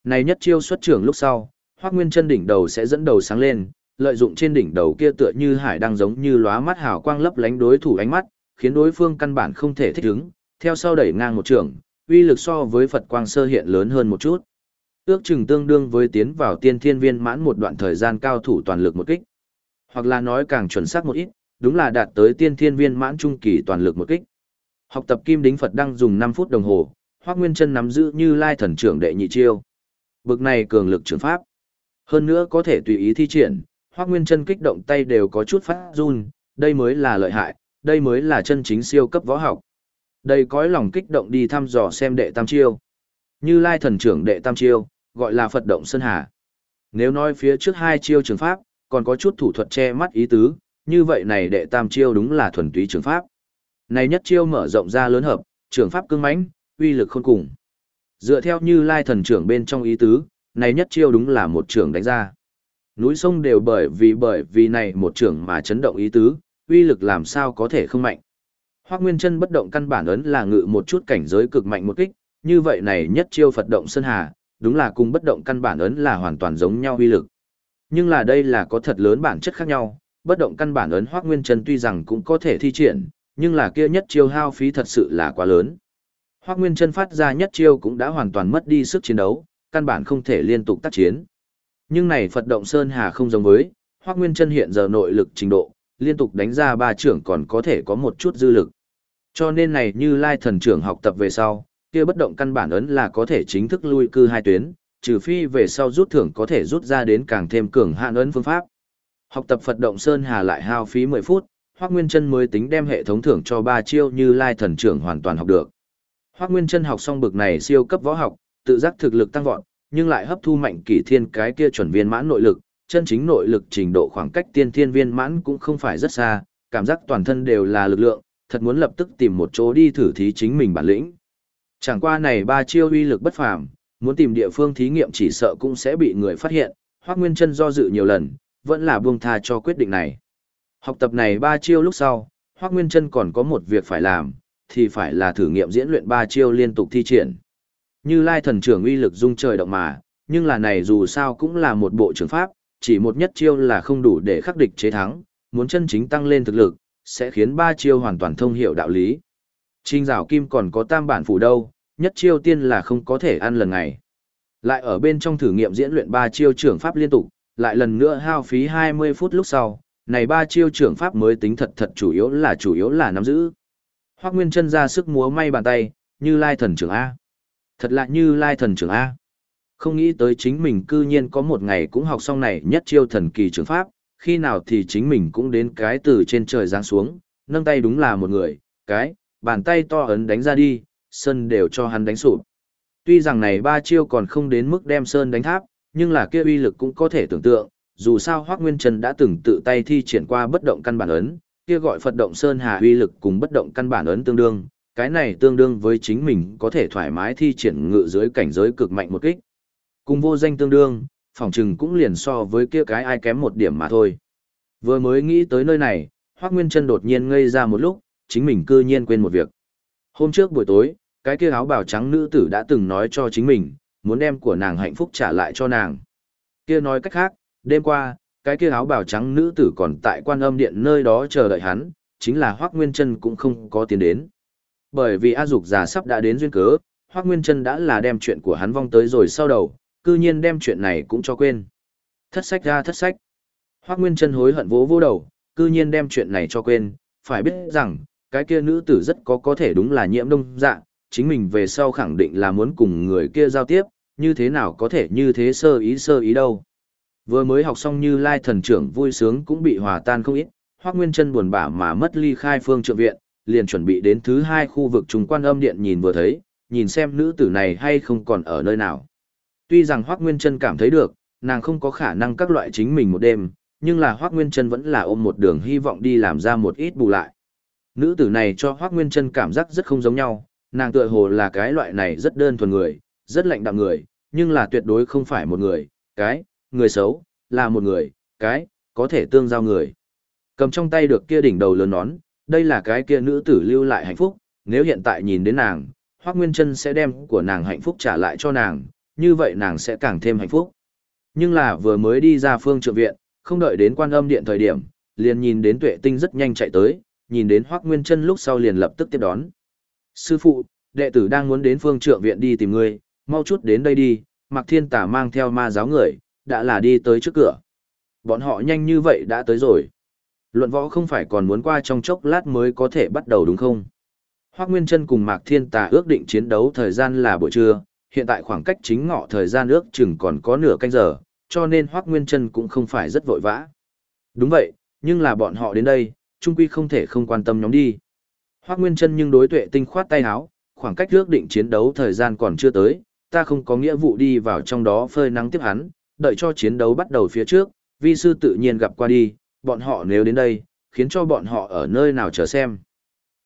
Speaker 1: Này nhất chiêu xuất trưởng lúc sau, Hoắc Nguyên chân đỉnh đầu sẽ dẫn đầu sáng lên, lợi dụng trên đỉnh đầu kia tựa như hải đang giống như lóa mắt hào quang lấp lánh đối thủ ánh mắt, khiến đối phương căn bản không thể thích ứng, theo sau đẩy ngang một trường, uy lực so với Phật quang sơ hiện lớn hơn một chút. Ước chừng tương đương với tiến vào tiên thiên viên mãn một đoạn thời gian cao thủ toàn lực một kích. Hoặc là nói càng chuẩn xác một ít, đúng là đạt tới tiên thiên viên mãn trung kỳ toàn lực một kích. Học tập kim đính Phật đang dùng 5 phút đồng hồ, Hoắc Nguyên Chân nắm giữ như lai thần trưởng đệ nhị chiêu. Bực này cường lực trưởng pháp. Hơn nữa có thể tùy ý thi triển, Hoắc Nguyên Chân kích động tay đều có chút phát run, đây mới là lợi hại, đây mới là chân chính siêu cấp võ học. Đây cõi lòng kích động đi thăm dò xem đệ tam chiêu. Như Lai thần trưởng đệ tam chiêu, gọi là Phật động sơn hà. Nếu nói phía trước hai chiêu trường pháp, còn có chút thủ thuật che mắt ý tứ, như vậy này đệ tam chiêu đúng là thuần túy trường pháp. Này nhất chiêu mở rộng ra lớn hợp, trường pháp cương mãnh, uy lực khôn cùng. Dựa theo như Lai thần trưởng bên trong ý tứ, này nhất chiêu đúng là một trường đánh ra. Núi sông đều bởi vì bởi vì này một trường mà chấn động ý tứ, uy lực làm sao có thể không mạnh. Hoắc Nguyên Chân bất động căn bản ấn là ngự một chút cảnh giới cực mạnh một kích, như vậy này nhất chiêu Phật động sơn hà, đúng là cùng bất động căn bản ấn là hoàn toàn giống nhau uy lực. Nhưng là đây là có thật lớn bản chất khác nhau, bất động căn bản ấn Hoắc Nguyên Chân tuy rằng cũng có thể thi triển, nhưng là kia nhất chiêu hao phí thật sự là quá lớn. Hoắc Nguyên Chân phát ra nhất chiêu cũng đã hoàn toàn mất đi sức chiến đấu, căn bản không thể liên tục tác chiến. Nhưng này Phật động Sơn Hà không giống với, Hoắc Nguyên Chân hiện giờ nội lực trình độ, liên tục đánh ra ba trưởng còn có thể có một chút dư lực. Cho nên này như Lai thần trưởng học tập về sau, kia bất động căn bản ấn là có thể chính thức lui cư hai tuyến, trừ phi về sau rút thưởng có thể rút ra đến càng thêm cường hạn ấn phương pháp. Học tập Phật động Sơn Hà lại hao phí 10 phút, Hoắc Nguyên Chân mới tính đem hệ thống thưởng cho ba chiêu như Lai thần trưởng hoàn toàn học được. Hoắc Nguyên Chân học xong bực này siêu cấp võ học, tự giác thực lực tăng vọt, nhưng lại hấp thu mạnh kỷ thiên cái kia chuẩn viên mãn nội lực, chân chính nội lực trình độ khoảng cách tiên thiên viên mãn cũng không phải rất xa, cảm giác toàn thân đều là lực lượng, thật muốn lập tức tìm một chỗ đi thử thí chính mình bản lĩnh. Chẳng qua này ba chiêu uy lực bất phàm, muốn tìm địa phương thí nghiệm chỉ sợ cũng sẽ bị người phát hiện, Hoắc Nguyên Chân do dự nhiều lần, vẫn là buông tha cho quyết định này. Học tập này ba chiêu lúc sau, Hoắc Nguyên Chân còn có một việc phải làm, thì phải là thử nghiệm diễn luyện ba chiêu liên tục thi triển. Như Lai thần trưởng uy lực dung trời động mà, nhưng là này dù sao cũng là một bộ trường pháp, chỉ một nhất chiêu là không đủ để khắc địch chế thắng, muốn chân chính tăng lên thực lực, sẽ khiến ba chiêu hoàn toàn thông hiểu đạo lý. Trình rào kim còn có tam bản phủ đâu, nhất chiêu tiên là không có thể ăn lần này. Lại ở bên trong thử nghiệm diễn luyện ba chiêu trưởng pháp liên tục, lại lần nữa hao phí 20 phút lúc sau, này ba chiêu trưởng pháp mới tính thật thật chủ yếu là chủ yếu là nắm giữ. Hoắc Nguyên chân ra sức múa may bàn tay, như lai thần trưởng A. Thật lạ như lai thần trưởng A. Không nghĩ tới chính mình cư nhiên có một ngày cũng học xong này nhất chiêu thần kỳ trưởng pháp, khi nào thì chính mình cũng đến cái từ trên trời giáng xuống, nâng tay đúng là một người, cái, bàn tay to ấn đánh ra đi, sơn đều cho hắn đánh sụp. Tuy rằng này ba chiêu còn không đến mức đem sơn đánh tháp, nhưng là kia uy lực cũng có thể tưởng tượng, dù sao Hoắc Nguyên Trần đã từng tự tay thi triển qua bất động căn bản ấn, kia gọi Phật động sơn hà uy lực cùng bất động căn bản ấn tương đương, cái này tương đương với chính mình có thể thoải mái thi triển ngự dưới cảnh giới cực mạnh một kích. Cùng vô danh tương đương, Phỏng chừng cũng liền so với kia cái ai kém một điểm mà thôi. Vừa mới nghĩ tới nơi này, Hoác Nguyên Trân đột nhiên ngây ra một lúc, chính mình cư nhiên quên một việc. Hôm trước buổi tối, cái kia áo bào trắng nữ tử đã từng nói cho chính mình, muốn đem của nàng hạnh phúc trả lại cho nàng. Kia nói cách khác, đêm qua, cái kia áo bào trắng nữ tử còn tại quan âm điện nơi đó chờ đợi hắn, chính là Hoác Nguyên Trân cũng không có tiền đến. Bởi vì A Dục già sắp đã đến duyên cớ, Hoác Nguyên Trân đã là đem chuyện của hắn vong tới rồi sau đầu, cư nhiên đem chuyện này cũng cho quên. Thất sách ra thất sách. Hoác Nguyên Trân hối hận vỗ vô đầu, cư nhiên đem chuyện này cho quên, phải biết rằng, cái kia nữ tử rất có có thể đúng là nhiễm đông dạ, chính mình về sau khẳng định là muốn cùng người kia giao tiếp, như thế nào có thể như thế sơ ý sơ ý đâu. Vừa mới học xong như lai thần trưởng vui sướng cũng bị hòa tan không ít, Hoác Nguyên Trân buồn bã mà mất ly khai phương trượng viện, liền chuẩn bị đến thứ hai khu vực trùng quan âm điện nhìn vừa thấy, nhìn xem nữ tử này hay không còn ở nơi nào. Tuy rằng Hoác Nguyên Trân cảm thấy được, nàng không có khả năng các loại chính mình một đêm, nhưng là Hoác Nguyên Trân vẫn là ôm một đường hy vọng đi làm ra một ít bù lại. Nữ tử này cho Hoác Nguyên Trân cảm giác rất không giống nhau, nàng tựa hồ là cái loại này rất đơn thuần người, rất lạnh đạm người, nhưng là tuyệt đối không phải một người, cái, người xấu, là một người, cái, có thể tương giao người. Cầm trong tay được kia đỉnh đầu lớn nón, đây là cái kia nữ tử lưu lại hạnh phúc, nếu hiện tại nhìn đến nàng, Hoác Nguyên Trân sẽ đem của nàng hạnh phúc trả lại cho nàng, như vậy nàng sẽ càng thêm hạnh phúc. Nhưng là vừa mới đi ra phương trượng viện, không đợi đến quan âm điện thời điểm, liền nhìn đến tuệ tinh rất nhanh chạy tới, nhìn đến Hoác Nguyên chân lúc sau liền lập tức tiếp đón. Sư phụ, đệ tử đang muốn đến phương trượng viện đi tìm ngươi, mau chút đến đây đi, Mạc Thiên Tả mang theo ma giáo người, đã là đi tới trước cửa. Bọn họ nhanh như vậy đã tới rồi. Luận võ không phải còn muốn qua trong chốc lát mới có thể bắt đầu đúng không? Hoác Nguyên Trân cùng Mạc Thiên Tà ước định chiến đấu thời gian là buổi trưa, hiện tại khoảng cách chính ngọ thời gian ước chừng còn có nửa canh giờ, cho nên Hoác Nguyên Trân cũng không phải rất vội vã. Đúng vậy, nhưng là bọn họ đến đây, trung quy không thể không quan tâm nhóm đi. Hoác Nguyên Trân nhưng đối tuệ tinh khoát tay áo, khoảng cách ước định chiến đấu thời gian còn chưa tới, ta không có nghĩa vụ đi vào trong đó phơi nắng tiếp hắn, đợi cho chiến đấu bắt đầu phía trước, vi sư tự nhiên gặp qua đi, bọn họ nếu đến đây, khiến cho bọn họ ở nơi nào chờ xem.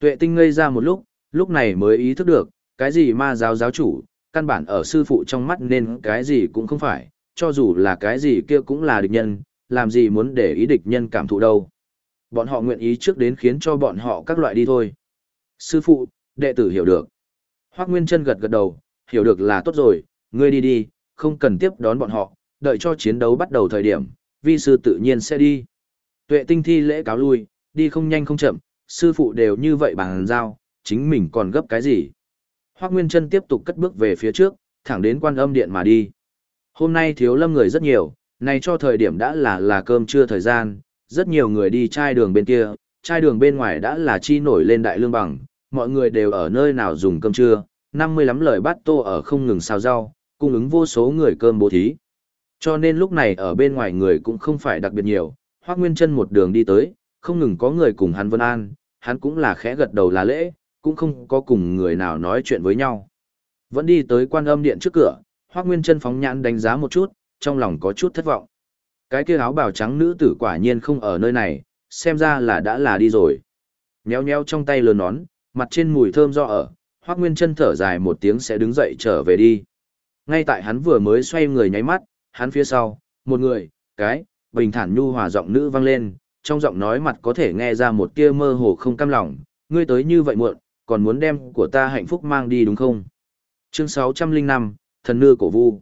Speaker 1: Tuệ tinh ngây ra một lúc, lúc này mới ý thức được, cái gì ma giáo giáo chủ, căn bản ở sư phụ trong mắt nên cái gì cũng không phải, cho dù là cái gì kia cũng là địch nhân, làm gì muốn để ý địch nhân cảm thụ đâu. Bọn họ nguyện ý trước đến khiến cho bọn họ các loại đi thôi. Sư phụ, đệ tử hiểu được. Hoác Nguyên chân gật gật đầu, hiểu được là tốt rồi, ngươi đi đi, không cần tiếp đón bọn họ, đợi cho chiến đấu bắt đầu thời điểm, vi sư tự nhiên sẽ đi. Tuệ tinh thi lễ cáo lui, đi không nhanh không chậm, sư phụ đều như vậy bằng giao, chính mình còn gấp cái gì. Hoác Nguyên Trân tiếp tục cất bước về phía trước, thẳng đến quan âm điện mà đi. Hôm nay thiếu lâm người rất nhiều, này cho thời điểm đã là là cơm trưa thời gian, rất nhiều người đi chai đường bên kia, chai đường bên ngoài đã là chi nổi lên đại lương bằng, mọi người đều ở nơi nào dùng cơm trưa, 50 lắm lời bát tô ở không ngừng xào rau, cung ứng vô số người cơm bố thí. Cho nên lúc này ở bên ngoài người cũng không phải đặc biệt nhiều, Hoác Nguyên Trân một đường đi tới, không ngừng có người cùng hắn vân an, hắn cũng là khẽ gật đầu là lễ, cũng không có cùng người nào nói chuyện với nhau. Vẫn đi tới quan âm điện trước cửa, Hoác Nguyên Trân phóng nhãn đánh giá một chút, trong lòng có chút thất vọng. Cái kia áo bào trắng nữ tử quả nhiên không ở nơi này, xem ra là đã là đi rồi. Nhéo nhéo trong tay lớn nón, mặt trên mùi thơm do ở, Hoác Nguyên Trân thở dài một tiếng sẽ đứng dậy trở về đi. Ngay tại hắn vừa mới xoay người nháy mắt, hắn phía sau, một người, cái, bình thản nhu hòa giọng nữ vang lên, trong giọng nói mặt có thể nghe ra một tia mơ hồ không cam lòng, ngươi tới như vậy muộn, còn muốn đem của ta hạnh phúc mang đi đúng không? Chương 605, thần nưa cổ vu.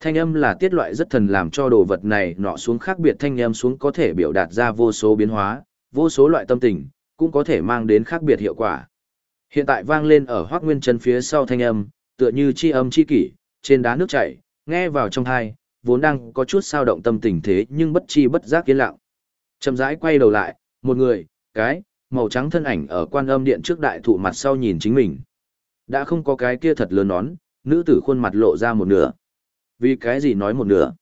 Speaker 1: Thanh âm là tiết loại rất thần làm cho đồ vật này nọ xuống khác biệt thanh âm xuống có thể biểu đạt ra vô số biến hóa, vô số loại tâm tình, cũng có thể mang đến khác biệt hiệu quả. Hiện tại vang lên ở Hoắc Nguyên Chân phía sau thanh âm, tựa như chi âm chi kỷ, trên đá nước chảy, nghe vào trong tai, vốn đang có chút sao động tâm tình thế nhưng bất chi bất giác yên lặng. Chậm rãi quay đầu lại, một người, cái, màu trắng thân ảnh ở quan âm điện trước đại thụ mặt sau nhìn chính mình. Đã không có cái kia thật lớn nón, nữ tử khuôn mặt lộ ra một nửa. Vì cái gì nói một nửa?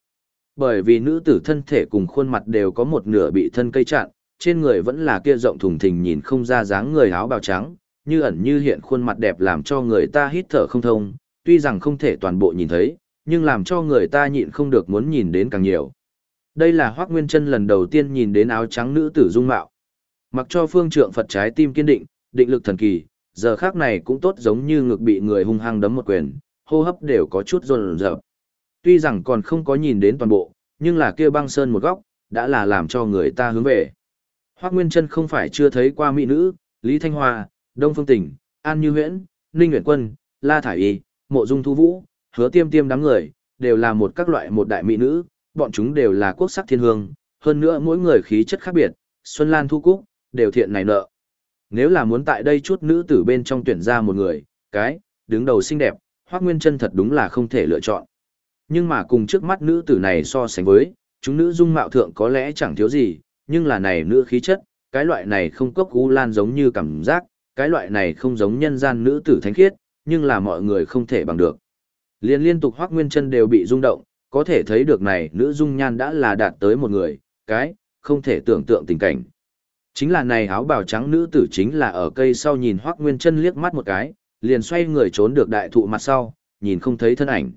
Speaker 1: Bởi vì nữ tử thân thể cùng khuôn mặt đều có một nửa bị thân cây chặn, trên người vẫn là kia rộng thùng thình nhìn không ra dáng người áo bào trắng, như ẩn như hiện khuôn mặt đẹp làm cho người ta hít thở không thông, tuy rằng không thể toàn bộ nhìn thấy, nhưng làm cho người ta nhịn không được muốn nhìn đến càng nhiều. Đây là Hoác Nguyên Trân lần đầu tiên nhìn đến áo trắng nữ tử dung mạo. Mặc cho phương trượng Phật trái tim kiên định, định lực thần kỳ, giờ khác này cũng tốt giống như ngực bị người hung hăng đấm một quyền, hô hấp đều có chút rồn rợp. Tuy rằng còn không có nhìn đến toàn bộ, nhưng là kia băng sơn một góc, đã là làm cho người ta hướng về. Hoác Nguyên Trân không phải chưa thấy qua mỹ nữ, Lý Thanh Hoa, Đông Phương Tỉnh, An Như Huyễn, Ninh Nguyễn Quân, La Thải Y, Mộ Dung Thu Vũ, hứa tiêm tiêm đám người, đều là một các loại một đại mỹ nữ, bọn chúng đều là quốc sắc thiên hương, hơn nữa mỗi người khí chất khác biệt, Xuân Lan Thu Cúc, đều thiện này nợ. Nếu là muốn tại đây chút nữ tử bên trong tuyển ra một người, cái, đứng đầu xinh đẹp, Hoác Nguyên Trân thật đúng là không thể lựa chọn. Nhưng mà cùng trước mắt nữ tử này so sánh với, chúng nữ dung mạo thượng có lẽ chẳng thiếu gì, nhưng là này nữ khí chất, cái loại này không cốc u lan giống như cảm giác, cái loại này không giống nhân gian nữ tử thánh khiết, nhưng là mọi người không thể bằng được. Liên liên tục Hoắc Nguyên Chân đều bị rung động, có thể thấy được này nữ dung nhan đã là đạt tới một người, cái không thể tưởng tượng tình cảnh. Chính là này áo bào trắng nữ tử chính là ở cây sau nhìn Hoắc Nguyên Chân liếc mắt một cái, liền xoay người trốn được đại thụ mặt sau, nhìn không thấy thân ảnh.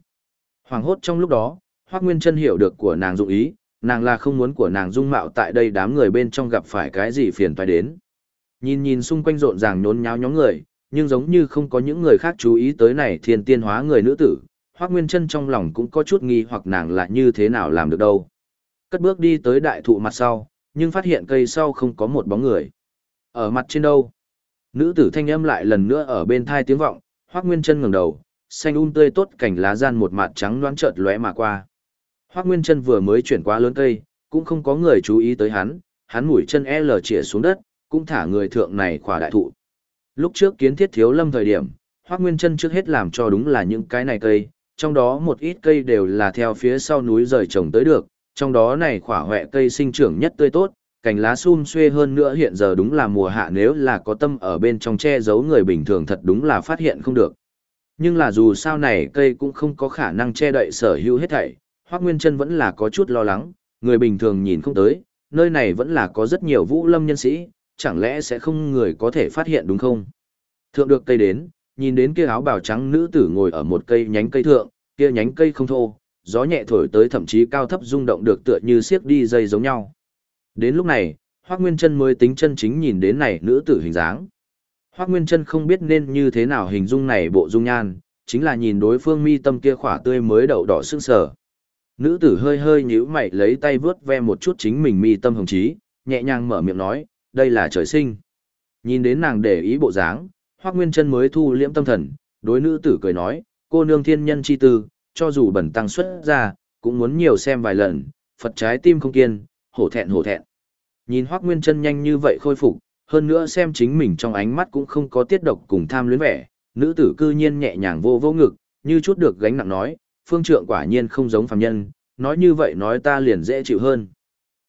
Speaker 1: Hoàng hốt trong lúc đó, Hoắc Nguyên Chân hiểu được của nàng dụng ý, nàng là không muốn của nàng dung mạo tại đây đám người bên trong gặp phải cái gì phiền toái đến. Nhìn nhìn xung quanh rộn ràng nhốn nháo nhóm người, nhưng giống như không có những người khác chú ý tới này thiên tiên hóa người nữ tử, Hoắc Nguyên Chân trong lòng cũng có chút nghi hoặc nàng là như thế nào làm được đâu. Cất bước đi tới đại thụ mặt sau, nhưng phát hiện cây sau không có một bóng người. Ở mặt trên đâu? Nữ tử thanh âm lại lần nữa ở bên thai tiếng vọng, Hoắc Nguyên Chân ngẩng đầu, xanh um tươi tốt cảnh lá gian một mặt trắng loáng chợt lóe mà qua. Hoắc Nguyên Chân vừa mới chuyển qua lớn cây, cũng không có người chú ý tới hắn, hắn mũi chân L chĩa xuống đất, cũng thả người thượng này khỏa đại thụ. Lúc trước kiến thiết thiếu lâm thời điểm, Hoắc Nguyên Chân trước hết làm cho đúng là những cái này cây, trong đó một ít cây đều là theo phía sau núi rời trồng tới được, trong đó này khỏa hoẹ cây sinh trưởng nhất tươi tốt, cành lá sum xuê hơn nữa hiện giờ đúng là mùa hạ nếu là có tâm ở bên trong che giấu người bình thường thật đúng là phát hiện không được. Nhưng là dù sao này cây cũng không có khả năng che đậy sở hữu hết thảy, Hoắc Nguyên Chân vẫn là có chút lo lắng, người bình thường nhìn không tới, nơi này vẫn là có rất nhiều vũ lâm nhân sĩ, chẳng lẽ sẽ không người có thể phát hiện đúng không? Thượng được cây đến, nhìn đến kia áo bào trắng nữ tử ngồi ở một cây nhánh cây thượng, kia nhánh cây không thô, gió nhẹ thổi tới thậm chí cao thấp rung động được tựa như siếc đi dây giống nhau. Đến lúc này, Hoắc Nguyên Chân mới tính chân chính nhìn đến này nữ tử hình dáng. Hoắc Nguyên Chân không biết nên như thế nào hình dung này bộ dung nhan, chính là nhìn đối phương mi tâm kia khỏa tươi mới đậu đỏ sưng sờ. Nữ tử hơi hơi nhíu mày lấy tay vướt ve một chút chính mình mi tâm hồng trí, nhẹ nhàng mở miệng nói, đây là trời sinh. Nhìn đến nàng để ý bộ dáng, Hoắc Nguyên Chân mới thu liễm tâm thần, đối nữ tử cười nói, cô nương thiên nhân chi tư, cho dù bẩn tăng xuất ra, cũng muốn nhiều xem vài lần, Phật trái tim không kiên, hổ thẹn hổ thẹn. Nhìn Hoắc Nguyên Chân nhanh như vậy khôi phục, hơn nữa xem chính mình trong ánh mắt cũng không có tiết độc cùng tham luyến vẻ, nữ tử cư nhiên nhẹ nhàng vô vô ngực, như chút được gánh nặng nói, phương trượng quả nhiên không giống phàm nhân, nói như vậy nói ta liền dễ chịu hơn.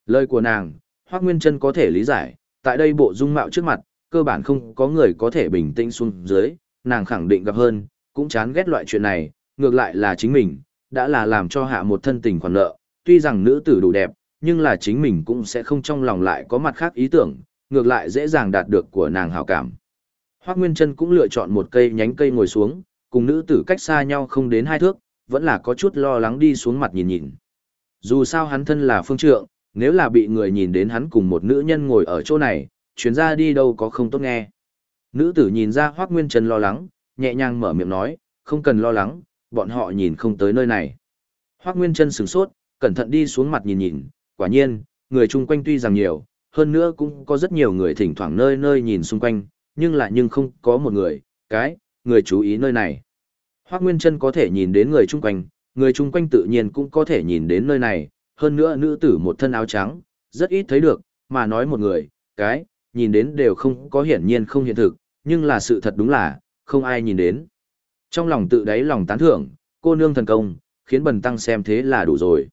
Speaker 1: Lời của nàng, Hoác Nguyên Trân có thể lý giải, tại đây bộ dung mạo trước mặt, cơ bản không có người có thể bình tĩnh xuống dưới, nàng khẳng định gặp hơn, cũng chán ghét loại chuyện này, ngược lại là chính mình, đã là làm cho hạ một thân tình khoản nợ, tuy rằng nữ tử đủ đẹp, nhưng là chính mình cũng sẽ không trong lòng lại có mặt khác ý tưởng, ngược lại dễ dàng đạt được của nàng hảo cảm. Hoác Nguyên Trân cũng lựa chọn một cây nhánh cây ngồi xuống, cùng nữ tử cách xa nhau không đến hai thước, vẫn là có chút lo lắng đi xuống mặt nhìn nhìn. Dù sao hắn thân là phương trượng, nếu là bị người nhìn đến hắn cùng một nữ nhân ngồi ở chỗ này, chuyến ra đi đâu có không tốt nghe. Nữ tử nhìn ra Hoác Nguyên Trân lo lắng, nhẹ nhàng mở miệng nói, không cần lo lắng, bọn họ nhìn không tới nơi này. Hoác Nguyên Trân sửng sốt, cẩn thận đi xuống mặt nhìn nhìn, quả nhiên, người chung quanh tuy rằng nhiều, hơn nữa cũng có rất nhiều người thỉnh thoảng nơi nơi nhìn xung quanh, nhưng lại nhưng không có một người, cái, người chú ý nơi này. Hoác Nguyên Trân có thể nhìn đến người chung quanh, người chung quanh tự nhiên cũng có thể nhìn đến nơi này, hơn nữa nữ tử một thân áo trắng, rất ít thấy được, mà nói một người, cái, nhìn đến đều không có hiển nhiên không hiện thực, nhưng là sự thật đúng là, không ai nhìn đến. Trong lòng tự đáy lòng tán thưởng, cô nương thần công, khiến bần tăng xem thế là đủ rồi.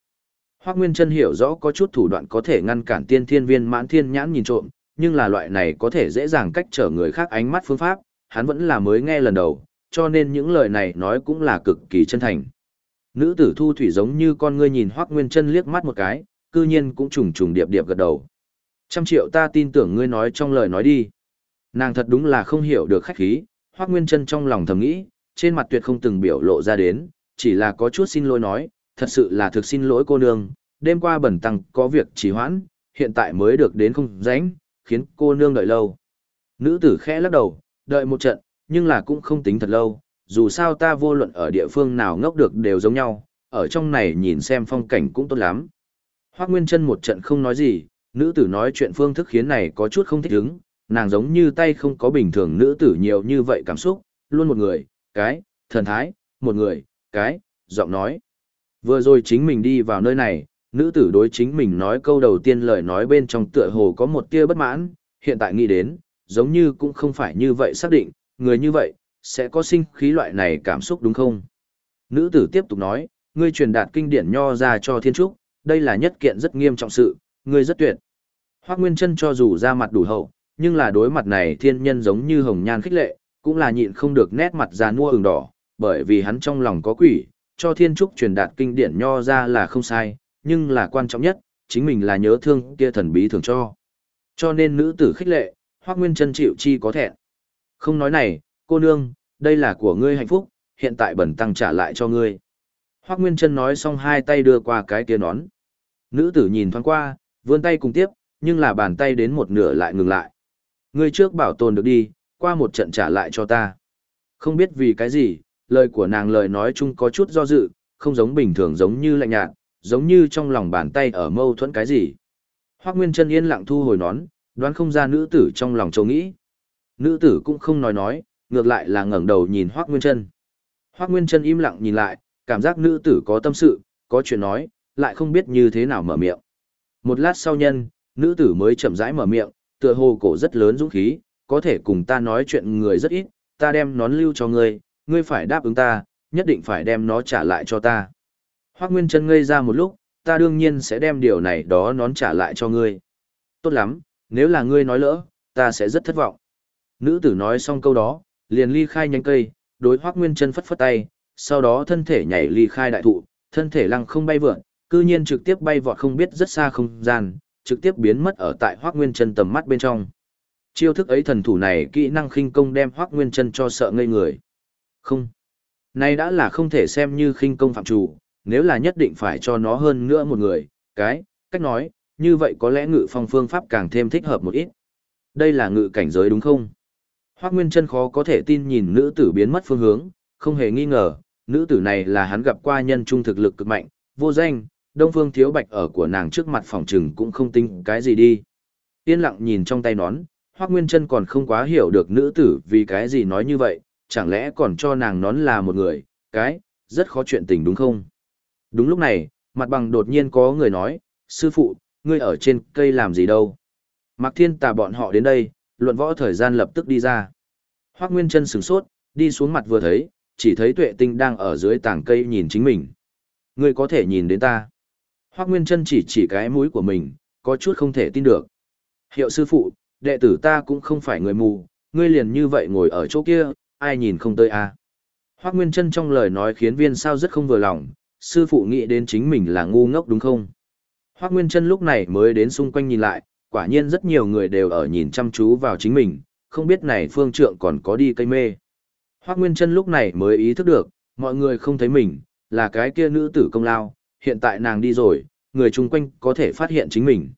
Speaker 1: Hoác Nguyên chân hiểu rõ có chút thủ đoạn có thể ngăn cản tiên thiên viên mãn thiên nhãn nhìn trộm, nhưng là loại này có thể dễ dàng cách trở người khác ánh mắt phương pháp, hắn vẫn là mới nghe lần đầu, cho nên những lời này nói cũng là cực kỳ chân thành. Nữ tử thu thủy giống như con ngươi nhìn Hoác Nguyên chân liếc mắt một cái, cư nhiên cũng trùng trùng điệp điệp gật đầu. Trăm triệu ta tin tưởng ngươi nói trong lời nói đi. Nàng thật đúng là không hiểu được khách khí, Hoác Nguyên chân trong lòng thầm nghĩ, trên mặt tuyệt không từng biểu lộ ra đến, chỉ là có chút xin lỗi nói, thật sự là thực xin lỗi cô nương, đêm qua bẩn tăng có việc trì hoãn, hiện tại mới được đến không rảnh, khiến cô nương đợi lâu. Nữ tử khẽ lắc đầu, đợi một trận, nhưng là cũng không tính thật lâu, dù sao ta vô luận ở địa phương nào ngốc được đều giống nhau, ở trong này nhìn xem phong cảnh cũng tốt lắm. Hoác Nguyên chân một trận không nói gì, nữ tử nói chuyện phương thức khiến này có chút không thích ứng, nàng giống như tay không có bình thường nữ tử nhiều như vậy cảm xúc, luôn một người, cái, thần thái, một người, cái, giọng nói. Vừa rồi chính mình đi vào nơi này, nữ tử đối chính mình nói câu đầu tiên lời nói bên trong tựa hồ có một tia bất mãn, hiện tại nghĩ đến, giống như cũng không phải như vậy xác định, người như vậy, sẽ có sinh khí loại này cảm xúc đúng không? Nữ tử tiếp tục nói, ngươi truyền đạt kinh điển nho ra cho thiên trúc, đây là nhất kiện rất nghiêm trọng sự, ngươi rất tuyệt. Hoác Nguyên chân cho dù ra mặt đủ hậu, nhưng là đối mặt này thiên nhân giống như hồng nhan khích lệ, cũng là nhịn không được nét mặt già nua ửng đỏ, bởi vì hắn trong lòng có quỷ, cho thiên trúc truyền đạt kinh điển nho ra là không sai, nhưng là quan trọng nhất, chính mình là nhớ thương kia thần bí thường cho. Cho nên nữ tử khích lệ, Hoác Nguyên Trân chịu chi có thẹn. Không nói này, cô nương, đây là của ngươi hạnh phúc, hiện tại bẩn tăng trả lại cho ngươi. Hoác Nguyên Trân nói xong hai tay đưa qua cái kia nón. Nữ tử nhìn thoáng qua, vươn tay cùng tiếp, nhưng là bàn tay đến một nửa lại ngừng lại. Ngươi trước bảo tồn được đi, qua một trận trả lại cho ta. Không biết vì cái gì, lời của nàng lời nói chung có chút do dự, không giống bình thường giống như lạnh nhạt, giống như trong lòng bàn tay ở mâu thuẫn cái gì. Hoác Nguyên Trân yên lặng thu hồi nón, đoán không ra nữ tử trong lòng châu nghĩ. Nữ tử cũng không nói nói, ngược lại là ngẩng đầu nhìn Hoác Nguyên Trân. Hoác Nguyên Trân im lặng nhìn lại, cảm giác nữ tử có tâm sự, có chuyện nói, lại không biết như thế nào mở miệng. Một lát sau nhân, nữ tử mới chậm rãi mở miệng, tựa hồ cổ rất lớn dũng khí, có thể cùng ta nói chuyện người rất ít, ta đem nón lưu cho ngươi, ngươi phải đáp ứng ta, nhất định phải đem nó trả lại cho ta. Hoác Nguyên Trân ngây ra một lúc, ta đương nhiên sẽ đem điều này đó nón trả lại cho ngươi. Tốt lắm, nếu là ngươi nói lỡ, ta sẽ rất thất vọng. Nữ tử nói xong câu đó, liền ly khai nhánh cây, đối Hoác Nguyên Trân phất phất tay, sau đó thân thể nhảy ly khai đại thụ, thân thể lăng không bay vượn, cư nhiên trực tiếp bay vọt không biết rất xa không gian, trực tiếp biến mất ở tại Hoác Nguyên Trân tầm mắt bên trong. Chiêu thức ấy thần thủ này kỹ năng khinh công đem Hoác Nguyên chân cho sợ ngây người. Không. Này đã là không thể xem như khinh công phạm chủ, nếu là nhất định phải cho nó hơn nữa một người, cái, cách nói, như vậy có lẽ ngự phong phương pháp càng thêm thích hợp một ít. Đây là ngự cảnh giới đúng không? Hoác Nguyên chân khó có thể tin nhìn nữ tử biến mất phương hướng, không hề nghi ngờ, nữ tử này là hắn gặp qua nhân trung thực lực cực mạnh, vô danh, Đông Phương Thiếu Bạch ở của nàng trước mặt phòng trừng cũng không tính cái gì đi. Yên lặng nhìn trong tay nón, Hoác Nguyên Trân còn không quá hiểu được nữ tử vì cái gì nói như vậy, chẳng lẽ còn cho nàng nón là một người, cái, rất khó chuyện tình đúng không? Đúng lúc này, mặt bằng đột nhiên có người nói, sư phụ, ngươi ở trên cây làm gì đâu? Mạc Thiên Tà bọn họ đến đây, luận võ thời gian lập tức đi ra. Hoác Nguyên Trân sửng sốt, đi xuống mặt vừa thấy, chỉ thấy tuệ tinh đang ở dưới tảng cây nhìn chính mình. Ngươi có thể nhìn đến ta. Hoác Nguyên Trân chỉ chỉ cái mũi của mình, có chút không thể tin được. Hiệu sư phụ, đệ tử ta cũng không phải người mù, ngươi liền như vậy ngồi ở chỗ kia, ai nhìn không tới à. Hoác Nguyên Trân trong lời nói khiến viên sao rất không vừa lòng, sư phụ nghĩ đến chính mình là ngu ngốc đúng không? Hoác Nguyên Trân lúc này mới đến xung quanh nhìn lại, quả nhiên rất nhiều người đều ở nhìn chăm chú vào chính mình, không biết này phương trượng còn có đi cây mê. Hoác Nguyên Trân lúc này mới ý thức được, mọi người không thấy mình, là cái kia nữ tử công lao, hiện tại nàng đi rồi, người chung quanh có thể phát hiện chính mình.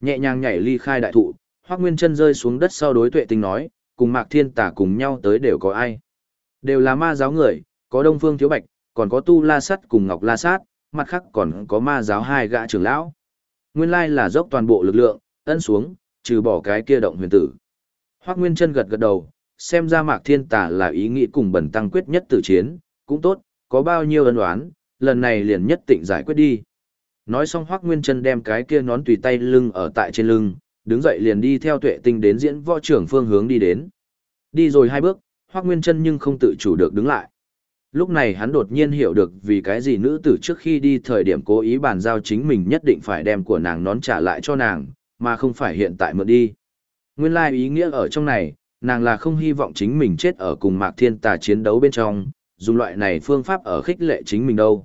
Speaker 1: Nhẹ nhàng nhảy ly khai đại thụ, Hoác Nguyên Trân rơi xuống đất sau đối tuệ tinh nói, cùng Mạc Thiên Tả cùng nhau tới đều có ai. Đều là ma giáo người, có Đông Phương Thiếu Bạch, còn có Tu La Sắt cùng Ngọc La Sát, mặt khác còn có ma giáo hai gã trưởng lão. Nguyên lai là dốc toàn bộ lực lượng, ấn xuống, trừ bỏ cái kia động huyền tử. Hoác Nguyên Trân gật gật đầu, xem ra Mạc Thiên Tả là ý nghĩ cùng bẩn tăng quyết nhất tử chiến, cũng tốt, có bao nhiêu ân oán, lần này liền nhất tịnh giải quyết đi. Nói xong Hoác Nguyên Trân đem cái kia nón tùy tay lưng ở tại trên lưng, đứng dậy liền đi theo tuệ tinh đến diễn võ trưởng phương hướng đi đến. Đi rồi hai bước, Hoác Nguyên Trân nhưng không tự chủ được đứng lại. Lúc này hắn đột nhiên hiểu được vì cái gì nữ tử trước khi đi thời điểm cố ý bàn giao chính mình nhất định phải đem của nàng nón trả lại cho nàng, mà không phải hiện tại mượn đi. Nguyên lai ý nghĩa ở trong này, nàng là không hy vọng chính mình chết ở cùng Mạc Thiên Tà chiến đấu bên trong, dùng loại này phương pháp ở khích lệ chính mình đâu.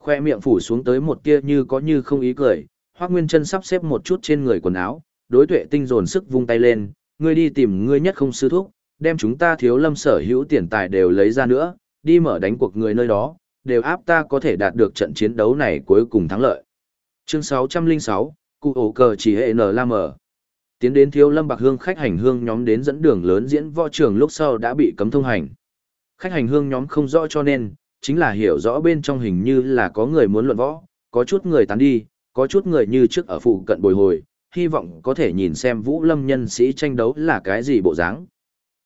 Speaker 1: Khoe miệng phủ xuống tới một tia như có như không ý cười, Hoắc Nguyên Chân sắp xếp một chút trên người quần áo, đối tuệ tinh dồn sức vung tay lên, ngươi đi tìm ngươi nhất không sư thúc, đem chúng ta thiếu lâm sở hữu tiền tài đều lấy ra nữa, đi mở đánh cuộc người nơi đó, đều áp ta có thể đạt được trận chiến đấu này cuối cùng thắng lợi. Chương 606, Cụ ổ cờ chỉ hệ N La Mở. Tiến đến thiếu lâm bạc hương khách hành hương nhóm đến dẫn đường lớn diễn võ trường lúc sau đã bị cấm thông hành. Khách hành hương nhóm không rõ cho nên, chính là hiểu rõ bên trong hình như là có người muốn luận võ, có chút người tán đi, có chút người như trước ở phụ cận bồi hồi, hy vọng có thể nhìn xem Vũ Lâm nhân sĩ tranh đấu là cái gì bộ dáng.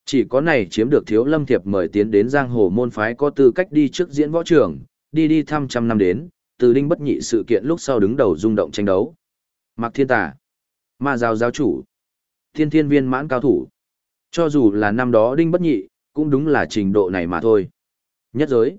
Speaker 1: Chỉ có này chiếm được Thiếu Lâm Thiệp mời tiến đến giang hồ môn phái có tư cách đi trước diễn võ trường, đi đi thăm trăm năm đến, từ đinh bất nhị sự kiện lúc sau đứng đầu rung động tranh đấu. Mạc Thiên Tà, Ma giáo giáo chủ, Thiên Thiên Viên mãn cao thủ. Cho dù là năm đó đinh bất nhị, cũng đúng là trình độ này mà thôi. Nhất giới,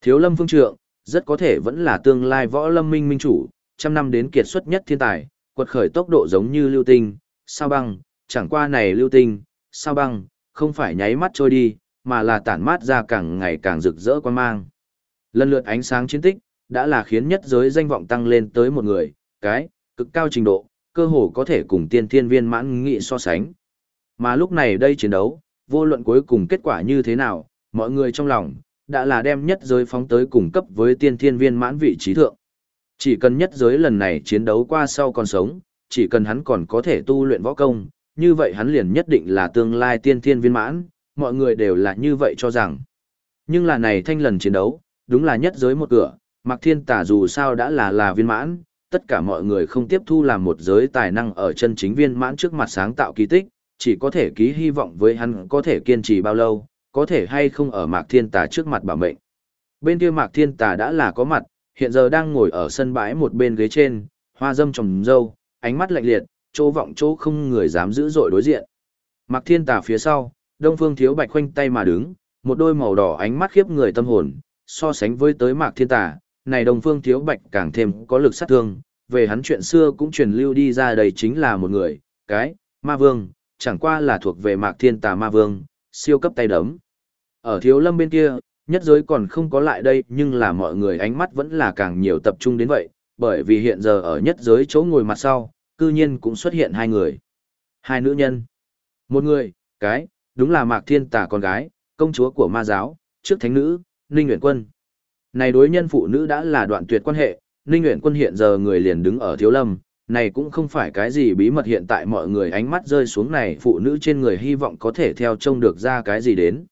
Speaker 1: Thiếu Lâm Phương Trượng, rất có thể vẫn là tương lai võ lâm minh minh chủ, trăm năm đến kiệt xuất nhất thiên tài, quật khởi tốc độ giống như lưu tinh, sao băng, chẳng qua này lưu tinh, sao băng, không phải nháy mắt trôi đi, mà là tản mát ra càng ngày càng rực rỡ quan mang. Lần lượt ánh sáng chiến tích, đã là khiến nhất giới danh vọng tăng lên tới một người, cái, cực cao trình độ, cơ hồ có thể cùng tiên thiên viên mãn nghị so sánh. Mà lúc này đây chiến đấu, vô luận cuối cùng kết quả như thế nào, mọi người trong lòng, đã là đem nhất giới phóng tới cùng cấp với tiên thiên viên mãn vị trí thượng. Chỉ cần nhất giới lần này chiến đấu qua sau còn sống, chỉ cần hắn còn có thể tu luyện võ công, như vậy hắn liền nhất định là tương lai tiên thiên viên mãn, mọi người đều là như vậy cho rằng. Nhưng là này thanh lần chiến đấu, đúng là nhất giới một cửa, Mạc Thiên Tả dù sao đã là là viên mãn, tất cả mọi người không tiếp thu làm một giới tài năng ở chân chính viên mãn trước mặt sáng tạo kỳ tích, chỉ có thể ký hy vọng với hắn có thể kiên trì bao lâu, có thể hay không ở Mạc Thiên Tà trước mặt bảo mệnh. Bên kia Mạc Thiên Tà đã là có mặt, hiện giờ đang ngồi ở sân bãi một bên ghế trên, hoa dâm trồng dâu, ánh mắt lạnh liệt, chỗ vọng chỗ không người dám giữ dội đối diện. Mạc Thiên Tà phía sau, Đông Phương Thiếu Bạch khoanh tay mà đứng, một đôi màu đỏ ánh mắt khiếp người tâm hồn, so sánh với tới Mạc Thiên Tà, này Đông Phương Thiếu Bạch càng thêm có lực sát thương, về hắn chuyện xưa cũng truyền lưu đi ra đây chính là một người, cái, ma vương, chẳng qua là thuộc về Mạc Thiên Tà ma vương, siêu cấp tay đấm. Ở thiếu lâm bên kia, nhất giới còn không có lại đây nhưng là mọi người ánh mắt vẫn là càng nhiều tập trung đến vậy, bởi vì hiện giờ ở nhất giới chỗ ngồi mặt sau, cư nhiên cũng xuất hiện hai người. Hai nữ nhân. Một người, cái, đúng là Mạc Thiên Tà con gái, công chúa của ma giáo, trước thánh nữ, Ninh Nguyễn Quân. Này đối nhân phụ nữ đã là đoạn tuyệt quan hệ, Ninh Nguyễn Quân hiện giờ người liền đứng ở thiếu lâm, này cũng không phải cái gì bí mật hiện tại mọi người ánh mắt rơi xuống này phụ nữ trên người hy vọng có thể theo trông được ra cái gì đến.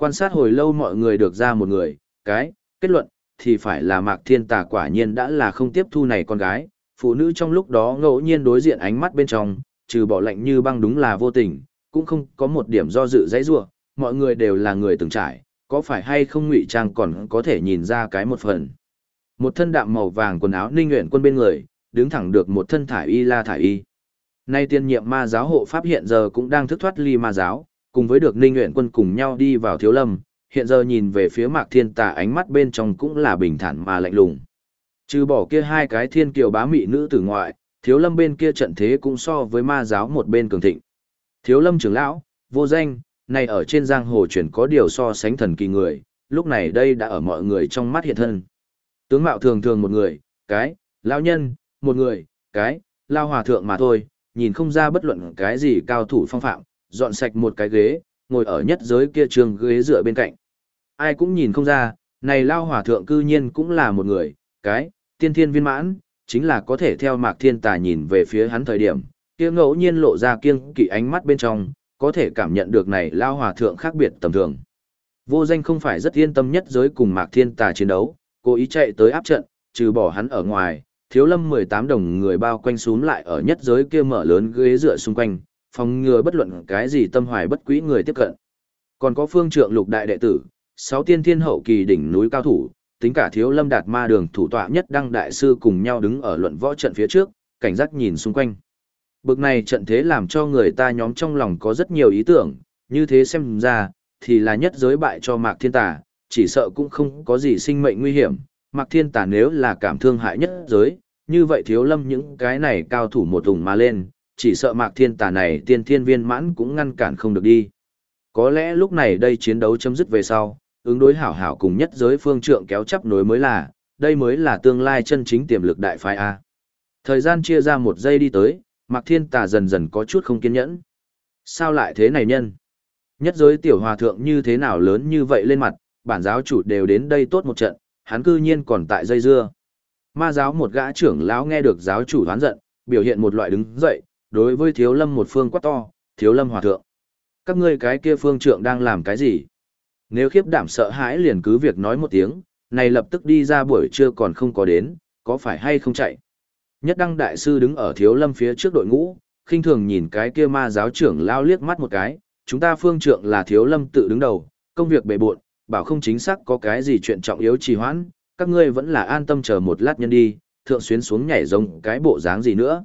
Speaker 1: Quan sát hồi lâu mọi người được ra một người, cái, kết luận, thì phải là Mạc Thiên Tà quả nhiên đã là không tiếp thu này con gái, phụ nữ trong lúc đó ngẫu nhiên đối diện ánh mắt bên trong, trừ bỏ lạnh như băng đúng là vô tình, cũng không có một điểm do dự dãy rua, mọi người đều là người từng trải, có phải hay không ngụy trang còn có thể nhìn ra cái một phần. Một thân đạm màu vàng quần áo ninh nguyện quân bên người, đứng thẳng được một thân thải y la thải y. Nay tiên nhiệm ma giáo hộ pháp hiện giờ cũng đang thức thoát ly ma giáo, cùng với được ninh nguyện quân cùng nhau đi vào thiếu lâm, hiện giờ nhìn về phía Mạc Thiên Tà ánh mắt bên trong cũng là bình thản mà lạnh lùng. Trừ bỏ kia hai cái thiên kiều bá mị nữ tử ngoại, thiếu lâm bên kia trận thế cũng so với ma giáo một bên cường thịnh. Thiếu lâm trưởng lão, vô danh, này ở trên giang hồ chuyển có điều so sánh thần kỳ người, lúc này đây đã ở mọi người trong mắt hiện thân. Tướng mạo thường thường một người, cái, lao nhân, một người, cái, lao hòa thượng mà thôi, nhìn không ra bất luận cái gì cao thủ phong phạm, dọn sạch một cái ghế, ngồi ở nhất giới kia trường ghế dựa bên cạnh. Ai cũng nhìn không ra, này lao hỏa thượng cư nhiên cũng là một người, cái, tiên thiên viên mãn, chính là có thể theo mạc thiên tà nhìn về phía hắn thời điểm, kia ngẫu nhiên lộ ra kiêng kỵ ánh mắt bên trong, có thể cảm nhận được này lao hòa thượng khác biệt tầm thường. Vô danh không phải rất yên tâm nhất giới cùng mạc thiên tà chiến đấu, cố ý chạy tới áp trận, trừ bỏ hắn ở ngoài, thiếu lâm 18 đồng người bao quanh xuống lại ở nhất giới kia mở lớn ghế dựa xung quanh, phòng ngừa bất luận cái gì tâm hoài bất quý người tiếp cận. Còn có phương trượng lục đại đệ tử, sáu tiên thiên hậu kỳ đỉnh núi cao thủ, tính cả thiếu lâm đạt ma đường thủ tọa nhất đăng đại sư cùng nhau đứng ở luận võ trận phía trước, cảnh giác nhìn xung quanh. Bực này trận thế làm cho người ta nhóm trong lòng có rất nhiều ý tưởng, như thế xem ra, thì là nhất giới bại cho Mạc Thiên Tà, chỉ sợ cũng không có gì sinh mệnh nguy hiểm. Mạc Thiên Tà nếu là cảm thương hại nhất giới, như vậy thiếu lâm những cái này cao thủ một ủng mà lên, chỉ sợ Mạc Thiên Tà này tiên thiên viên mãn cũng ngăn cản không được đi. Có lẽ lúc này đây chiến đấu chấm dứt về sau, ứng đối hảo hảo cùng nhất giới phương trượng kéo chấp nối mới là, đây mới là tương lai chân chính tiềm lực đại phái A. Thời gian chia ra một giây đi tới, Mạc Thiên Tà dần dần có chút không kiên nhẫn. Sao lại thế này nhân? Nhất giới tiểu hòa thượng như thế nào lớn như vậy lên mặt, bản giáo chủ đều đến đây tốt một trận, hắn cư nhiên còn tại dây dưa. Ma giáo một gã trưởng lão nghe được giáo chủ hoán giận, biểu hiện một loại đứng dậy, đối với thiếu lâm một phương quát to, thiếu lâm hòa thượng. Các ngươi cái kia phương trượng đang làm cái gì? Nếu khiếp đảm sợ hãi liền cứ việc nói một tiếng, này lập tức đi ra buổi trưa còn không có đến, có phải hay không chạy? Nhất đăng đại sư đứng ở thiếu lâm phía trước đội ngũ, khinh thường nhìn cái kia ma giáo trưởng lao liếc mắt một cái, chúng ta phương trượng là thiếu lâm tự đứng đầu, công việc bề bộn, bảo không chính xác có cái gì chuyện trọng yếu trì hoãn, các ngươi vẫn là an tâm chờ một lát nhân đi, thượng xuyến xuống nhảy rồng cái bộ dáng gì nữa.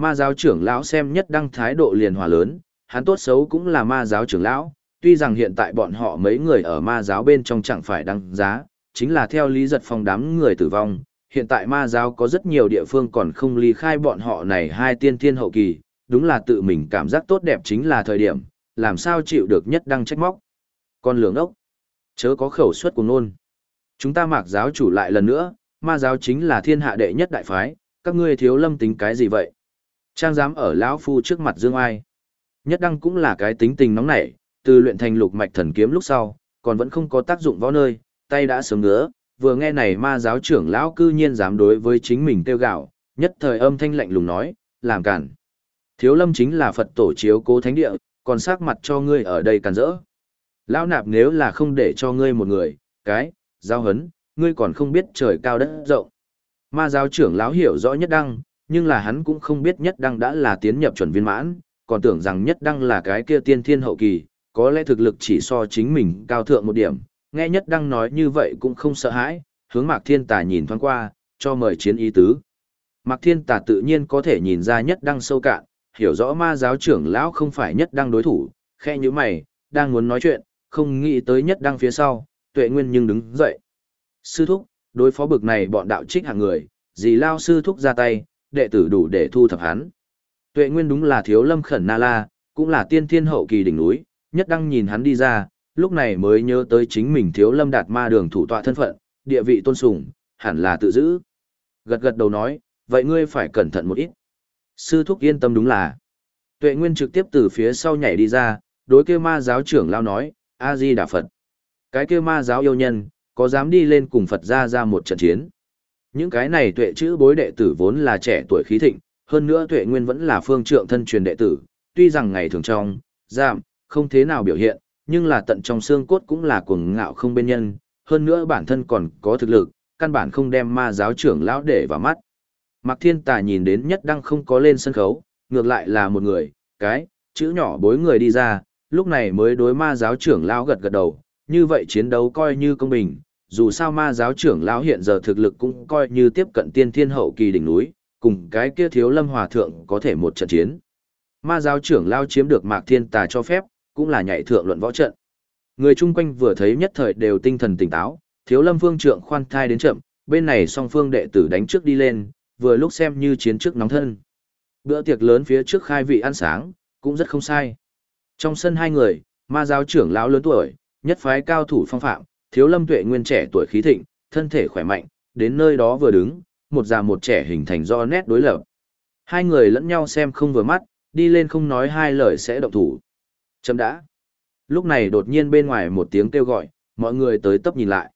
Speaker 1: Ma giáo trưởng lão xem nhất đăng thái độ liền hòa lớn, hắn tốt xấu cũng là ma giáo trưởng lão, tuy rằng hiện tại bọn họ mấy người ở ma giáo bên trong chẳng phải đăng giá, chính là theo lý giật phong đám người tử vong, hiện tại ma giáo có rất nhiều địa phương còn không ly khai bọn họ này hai tiên thiên hậu kỳ, đúng là tự mình cảm giác tốt đẹp chính là thời điểm, làm sao chịu được nhất đăng trách móc. Con lường ốc, chớ có khẩu suất của nôn. Chúng ta mạc giáo chủ lại lần nữa, ma giáo chính là thiên hạ đệ nhất đại phái, các ngươi thiếu lâm tính cái gì vậy? Trang dám ở lão phu trước mặt dương ai. Nhất đăng cũng là cái tính tình nóng nảy, từ luyện thành lục mạch thần kiếm lúc sau, còn vẫn không có tác dụng võ nơi, tay đã sớm ngứa, vừa nghe này ma giáo trưởng lão cư nhiên dám đối với chính mình tiêu gạo, nhất thời âm thanh lạnh lùng nói, làm cản. Thiếu lâm chính là Phật tổ chiếu cố thánh địa, còn sắc mặt cho ngươi ở đây cản rỡ. Lão nạp nếu là không để cho ngươi một người, cái, giao hấn, ngươi còn không biết trời cao đất rộng. Ma giáo trưởng lão hiểu rõ nhất đăng, nhưng là hắn cũng không biết nhất đăng đã là tiến nhập chuẩn viên mãn, còn tưởng rằng nhất đăng là cái kia tiên thiên hậu kỳ, có lẽ thực lực chỉ so chính mình cao thượng một điểm, nghe nhất đăng nói như vậy cũng không sợ hãi, hướng Mạc Thiên Tà nhìn thoáng qua, cho mời chiến ý tứ. Mạc Thiên Tà tự nhiên có thể nhìn ra nhất đăng sâu cạn, hiểu rõ ma giáo trưởng lão không phải nhất đăng đối thủ, khe như mày, đang muốn nói chuyện, không nghĩ tới nhất đăng phía sau, tuệ nguyên nhưng đứng dậy. Sư thúc, đối phó bực này bọn đạo trích hạng người, gì lao sư thúc ra tay, đệ tử đủ để thu thập hắn. Tuệ nguyên đúng là thiếu lâm khẩn na la, cũng là tiên thiên hậu kỳ đỉnh núi, nhất đăng nhìn hắn đi ra, lúc này mới nhớ tới chính mình thiếu lâm đạt ma đường thủ tọa thân phận, địa vị tôn sùng, hẳn là tự giữ. Gật gật đầu nói, vậy ngươi phải cẩn thận một ít. Sư thúc yên tâm đúng là. Tuệ Nguyên trực tiếp từ phía sau nhảy đi ra, đối kêu ma giáo trưởng lao nói, A-di Đà Phật. Cái kêu ma giáo yêu nhân, có dám đi lên cùng Phật ra ra một trận chiến. Những cái này tuệ chữ bối đệ tử vốn là trẻ tuổi khí thịnh, hơn nữa tuệ nguyên vẫn là phương trượng thân truyền đệ tử, tuy rằng ngày thường trong, giảm, không thế nào biểu hiện, nhưng là tận trong xương cốt cũng là cuồng ngạo không bên nhân, hơn nữa bản thân còn có thực lực, căn bản không đem ma giáo trưởng lão để vào mắt. Mạc Thiên Tà nhìn đến nhất đăng không có lên sân khấu, ngược lại là một người, cái, chữ nhỏ bối người đi ra, lúc này mới đối ma giáo trưởng lão gật gật đầu, như vậy chiến đấu coi như công bình, dù sao ma giáo trưởng lão hiện giờ thực lực cũng coi như tiếp cận tiên thiên hậu kỳ đỉnh núi, cùng cái kia thiếu lâm hòa thượng có thể một trận chiến. Ma giáo trưởng lão chiếm được Mạc Thiên Tà cho phép, cũng là nhảy thượng luận võ trận. Người chung quanh vừa thấy nhất thời đều tinh thần tỉnh táo, thiếu lâm phương trượng khoan thai đến chậm, bên này song phương đệ tử đánh trước đi lên, vừa lúc xem như chiến trước nóng thân. Bữa tiệc lớn phía trước khai vị ăn sáng, cũng rất không sai. Trong sân hai người, ma giáo trưởng lão lớn tuổi, nhất phái cao thủ phong phạm, thiếu lâm tuệ nguyên trẻ tuổi khí thịnh, thân thể khỏe mạnh, đến nơi đó vừa đứng, một già một trẻ hình thành do nét đối lập. Hai người lẫn nhau xem không vừa mắt, đi lên không nói hai lời sẽ động thủ. Chấm đã. Lúc này đột nhiên bên ngoài một tiếng kêu gọi, mọi người tới tấp nhìn lại.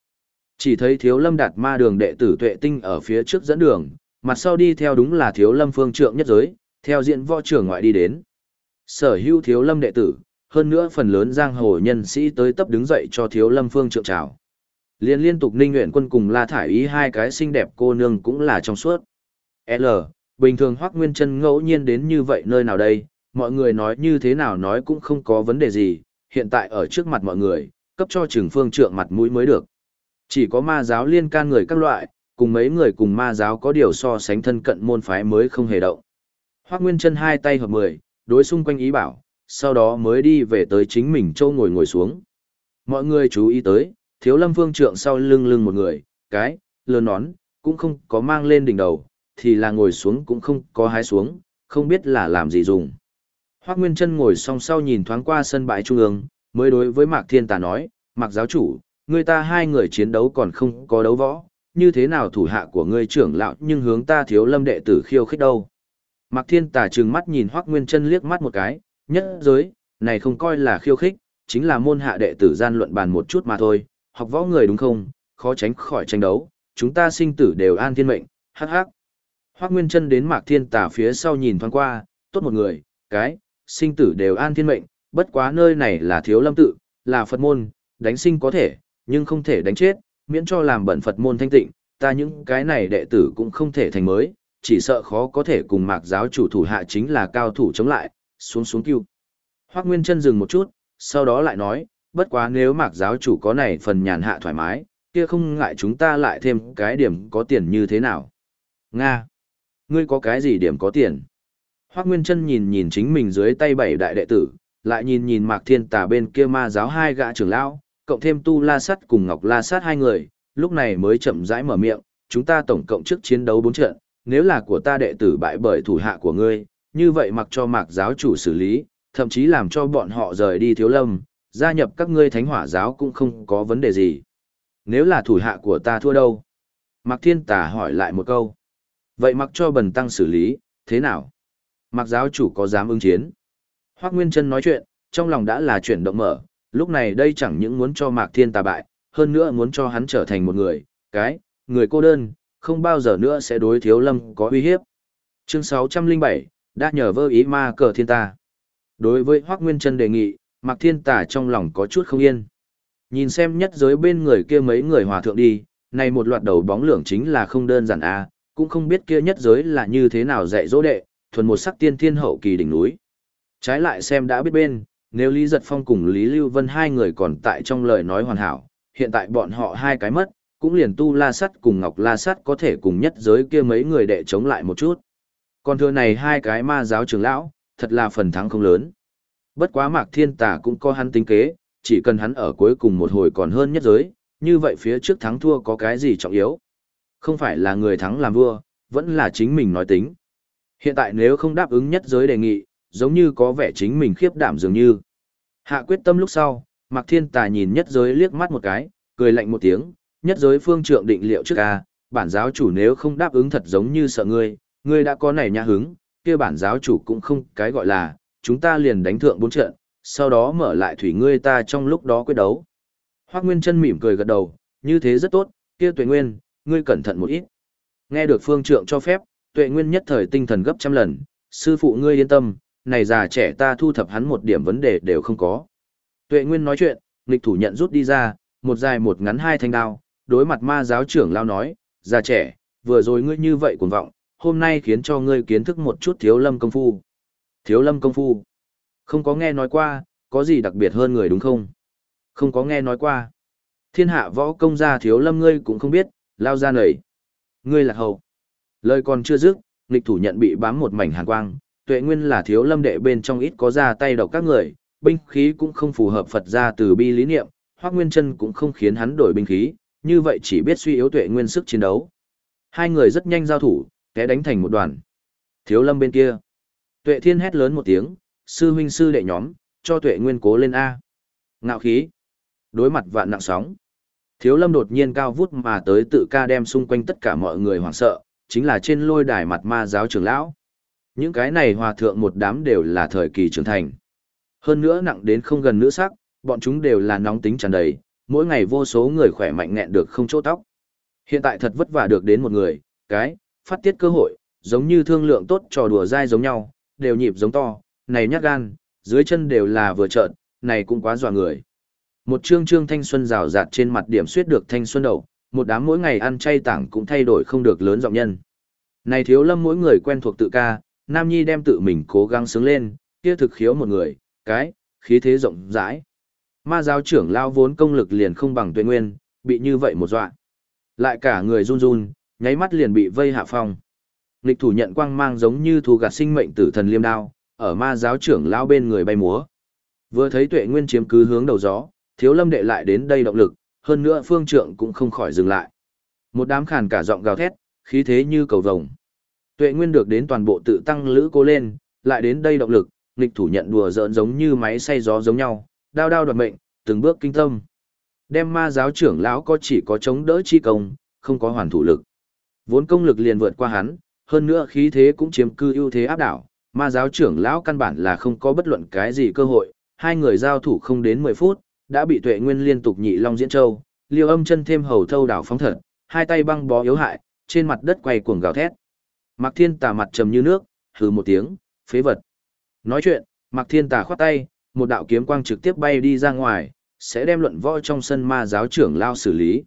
Speaker 1: Chỉ thấy thiếu lâm đạt ma đường đệ tử tuệ tinh ở phía trước dẫn đường, mặt sau đi theo đúng là thiếu lâm phương trượng nhất giới, theo diện võ trưởng ngoại đi đến. Sở hữu thiếu lâm đệ tử, hơn nữa phần lớn giang hồ nhân sĩ tới tấp đứng dậy cho thiếu lâm phương trượng chào. Liên liên tục ninh nguyện quân cùng la thải ý hai cái xinh đẹp cô nương cũng là trong suốt. L, bình thường hoác nguyên chân ngẫu nhiên đến như vậy nơi nào đây, mọi người nói như thế nào nói cũng không có vấn đề gì, hiện tại ở trước mặt mọi người, cấp cho trường phương trượng mặt mũi mới được. Chỉ có ma giáo liên can người các loại, cùng mấy người cùng ma giáo có điều so sánh thân cận môn phái mới không hề động. Hoác Nguyên chân hai tay hợp mười, đối xung quanh ý bảo, sau đó mới đi về tới chính mình châu ngồi ngồi xuống. Mọi người chú ý tới, thiếu lâm phương trượng sau lưng lưng một người, cái, lớn nón, cũng không có mang lên đỉnh đầu, thì là ngồi xuống cũng không có hái xuống, không biết là làm gì dùng. Hoác Nguyên chân ngồi song sau nhìn thoáng qua sân bãi trung ương, mới đối với Mạc Thiên Tà nói, Mạc giáo chủ, người ta hai người chiến đấu còn không có đấu võ, như thế nào thủ hạ của ngươi trưởng lão nhưng hướng ta thiếu lâm đệ tử khiêu khích đâu. Mạc Thiên Tà trừng mắt nhìn Hoắc Nguyên Chân liếc mắt một cái, nhất giới, này không coi là khiêu khích, chính là môn hạ đệ tử gian luận bàn một chút mà thôi, học võ người đúng không, khó tránh khỏi tranh đấu, chúng ta sinh tử đều an thiên mệnh, hắc hắc. Hoắc Nguyên Chân đến Mạc Thiên Tà phía sau nhìn thoáng qua, tốt một người, cái, sinh tử đều an thiên mệnh, bất quá nơi này là thiếu lâm tự, là Phật môn, đánh sinh có thể, nhưng không thể đánh chết, miễn cho làm bẩn Phật môn thanh tịnh, ta những cái này đệ tử cũng không thể thành mới, chỉ sợ khó có thể cùng mạc giáo chủ thủ hạ chính là cao thủ chống lại, xuống xuống cứu. Hoác Nguyên chân dừng một chút, sau đó lại nói, bất quá nếu mạc giáo chủ có này phần nhàn hạ thoải mái, kia không ngại chúng ta lại thêm cái điểm có tiền như thế nào. Nga! Ngươi có cái gì điểm có tiền? Hoác Nguyên chân nhìn nhìn chính mình dưới tay bảy đại đệ tử, lại nhìn nhìn mạc thiên tà bên kia ma giáo hai gã trưởng lão, cộng thêm tu la sắt cùng ngọc la sát hai người, lúc này mới chậm rãi mở miệng, chúng ta tổng cộng trước chiến đấu bốn trận, nếu là của ta đệ tử bại bởi thủ hạ của ngươi, như vậy mặc cho mạc giáo chủ xử lý, thậm chí làm cho bọn họ rời đi thiếu lâm, gia nhập các ngươi thánh hỏa giáo cũng không có vấn đề gì. Nếu là thủ hạ của ta thua đâu? Mạc Thiên Tà hỏi lại một câu. Vậy mặc cho bần tăng xử lý, thế nào? Mạc giáo chủ có dám ứng chiến? Hoác Nguyên Trân nói chuyện, trong lòng đã là chuyển động mở, lúc này đây chẳng những muốn cho Mạc Thiên Tà bại, hơn nữa muốn cho hắn trở thành một người, cái, người cô đơn, không bao giờ nữa sẽ đối thiếu lâm có uy hiếp. Chương 607, đã nhờ vơ ý ma cờ thiên ta. Đối với Hoác Nguyên Trân đề nghị, Mạc Thiên Tà trong lòng có chút không yên. Nhìn xem nhất giới bên người kia mấy người hòa thượng đi, này một loạt đầu bóng lưỡng chính là không đơn giản a, cũng không biết kia nhất giới là như thế nào dạy dỗ đệ, thuần một sắc tiên thiên hậu kỳ đỉnh núi. Trái lại xem đã biết bên, nếu Lý Giật Phong cùng Lý Lưu Vân hai người còn tại trong lời nói hoàn hảo, hiện tại bọn họ hai cái mất, cũng liền tu la sắt cùng ngọc la sắt có thể cùng nhất giới kia mấy người đệ chống lại một chút. Còn thừa này hai cái ma giáo trưởng lão, thật là phần thắng không lớn. Bất quá mạc thiên tà cũng có hắn tính kế, chỉ cần hắn ở cuối cùng một hồi còn hơn nhất giới, như vậy phía trước thắng thua có cái gì trọng yếu. Không phải là người thắng làm vua, vẫn là chính mình nói tính. Hiện tại nếu không đáp ứng nhất giới đề nghị, giống như có vẻ chính mình khiếp đảm dường như. Hạ quyết tâm lúc sau, Mạc Thiên Tà nhìn nhất giới liếc mắt một cái, cười lạnh một tiếng, nhất giới phương trượng định liệu trước a, bản giáo chủ nếu không đáp ứng thật giống như sợ ngươi, ngươi đã có này nhã hứng, kia bản giáo chủ cũng không cái gọi là, chúng ta liền đánh thượng bốn trận, sau đó mở lại thủy ngươi ta trong lúc đó quyết đấu. Hoác Nguyên chân mỉm cười gật đầu, như thế rất tốt, kia tuệ nguyên, ngươi cẩn thận một ít. Nghe được phương trượng cho phép, tuệ nguyên nhất thời tinh thần gấp trăm lần, sư phụ ngươi yên tâm, này già trẻ ta thu thập hắn một điểm vấn đề đều không có. Tuệ nguyên nói chuyện, nghịch thủ nhận rút đi ra, một dài một ngắn hai thanh đao, đối mặt ma giáo trưởng lao nói, già trẻ, vừa rồi ngươi như vậy cuồng vọng, hôm nay khiến cho ngươi kiến thức một chút thiếu lâm công phu. Thiếu lâm công phu. Không có nghe nói qua, có gì đặc biệt hơn người đúng không? Không có nghe nói qua. Thiên hạ võ công gia thiếu lâm ngươi cũng không biết, lao ra nảy. Ngươi là hầu. Lời còn chưa dứt, nghịch thủ nhận bị bám một mảnh hàn quang, tuệ nguyên là thiếu lâm đệ bên trong ít có ra tay độc các người, binh khí cũng không phù hợp Phật gia từ bi lý niệm, Hoắc Nguyên Chân cũng không khiến hắn đổi binh khí, như vậy chỉ biết suy yếu tuệ nguyên sức chiến đấu. Hai người rất nhanh giao thủ, té đánh thành một đoàn. Thiếu Lâm bên kia, Tuệ Thiên hét lớn một tiếng, sư huynh sư đệ nhóm, cho Tuệ Nguyên cố lên a. Ngạo khí. Đối mặt vạn nặng sóng. Thiếu Lâm đột nhiên cao vút mà tới tự ca đem xung quanh tất cả mọi người hoảng sợ, chính là trên lôi đài mặt ma giáo trưởng lão. Những cái này hòa thượng một đám đều là thời kỳ trưởng thành. Hơn nữa nặng đến không gần nữ sắc, bọn chúng đều là nóng tính tràn đầy, mỗi ngày vô số người khỏe mạnh nghẹn được không chỗ tóc. Hiện tại thật vất vả được đến một người, cái, phát tiết cơ hội, giống như thương lượng tốt trò đùa dai giống nhau, đều nhịp giống to, này nhát gan, dưới chân đều là vừa trợn, này cũng quá dọa người. Một trương trương thanh xuân rào rạt trên mặt điểm suyết được thanh xuân đầu, một đám mỗi ngày ăn chay tảng cũng thay đổi không được lớn giọng nhân. Này thiếu lâm mỗi người quen thuộc tự ca, Nam Nhi đem tự mình cố gắng sướng lên, kia thực khiếu một người, cái, khí thế rộng rãi. Ma giáo trưởng lao vốn công lực liền không bằng tuệ nguyên, bị như vậy một dọa. Lại cả người run run, nháy mắt liền bị vây hạ phong. Lịch thủ nhận quang mang giống như thu gạt sinh mệnh tử thần liêm đao, ở ma giáo trưởng lao bên người bay múa. Vừa thấy tuệ nguyên chiếm cứ hướng đầu gió, thiếu lâm đệ lại đến đây động lực, hơn nữa phương trượng cũng không khỏi dừng lại. Một đám khàn cả giọng gào thét, khí thế như cầu vồng. Tuệ nguyên được đến toàn bộ tự tăng lữ cố lên, lại đến đây động lực, nghịch thủ nhận đùa giỡn giống như máy xay gió giống nhau, đao đao đoạt mệnh, từng bước kinh tâm. Đem ma giáo trưởng lão có chỉ có chống đỡ chi công, không có hoàn thủ lực. Vốn công lực liền vượt qua hắn, hơn nữa khí thế cũng chiếm cư ưu thế áp đảo, ma giáo trưởng lão căn bản là không có bất luận cái gì cơ hội, hai người giao thủ không đến 10 phút, đã bị tuệ nguyên liên tục nhị long diễn châu, liều âm chân thêm hầu thâu đảo phóng thật, hai tay băng bó yếu hại, trên mặt đất quay cuồng gào thét. Mạc Thiên Tà mặt trầm như nước, hừ một tiếng, phế vật. Nói chuyện, Mạc Thiên Tà khoát tay, một đạo kiếm quang trực tiếp bay đi ra ngoài, sẽ đem luận võ trong sân ma giáo trưởng lao xử lý.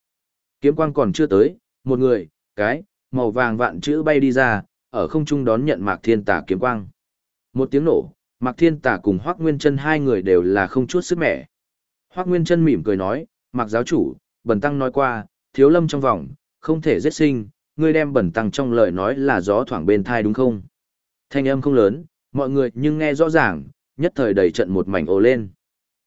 Speaker 1: Kiếm quang còn chưa tới, một người, cái, màu vàng vạn chữ bay đi ra, ở không trung đón nhận Mạc Thiên Tà kiếm quang. Một tiếng nổ, Mạc Thiên Tà cùng Hoắc Nguyên Chân hai người đều là không chút sức mẻ. Hoắc Nguyên Chân mỉm cười nói, "Mạc giáo chủ, Bần tăng nói qua, thiếu lâm trong vòng, không thể giết sinh, ngươi đem Bần tăng trong lời nói là gió thoảng bên thai đúng không?" Thanh âm không lớn, mọi người nhưng nghe rõ ràng, nhất thời đầy trận một mảnh ồ lên.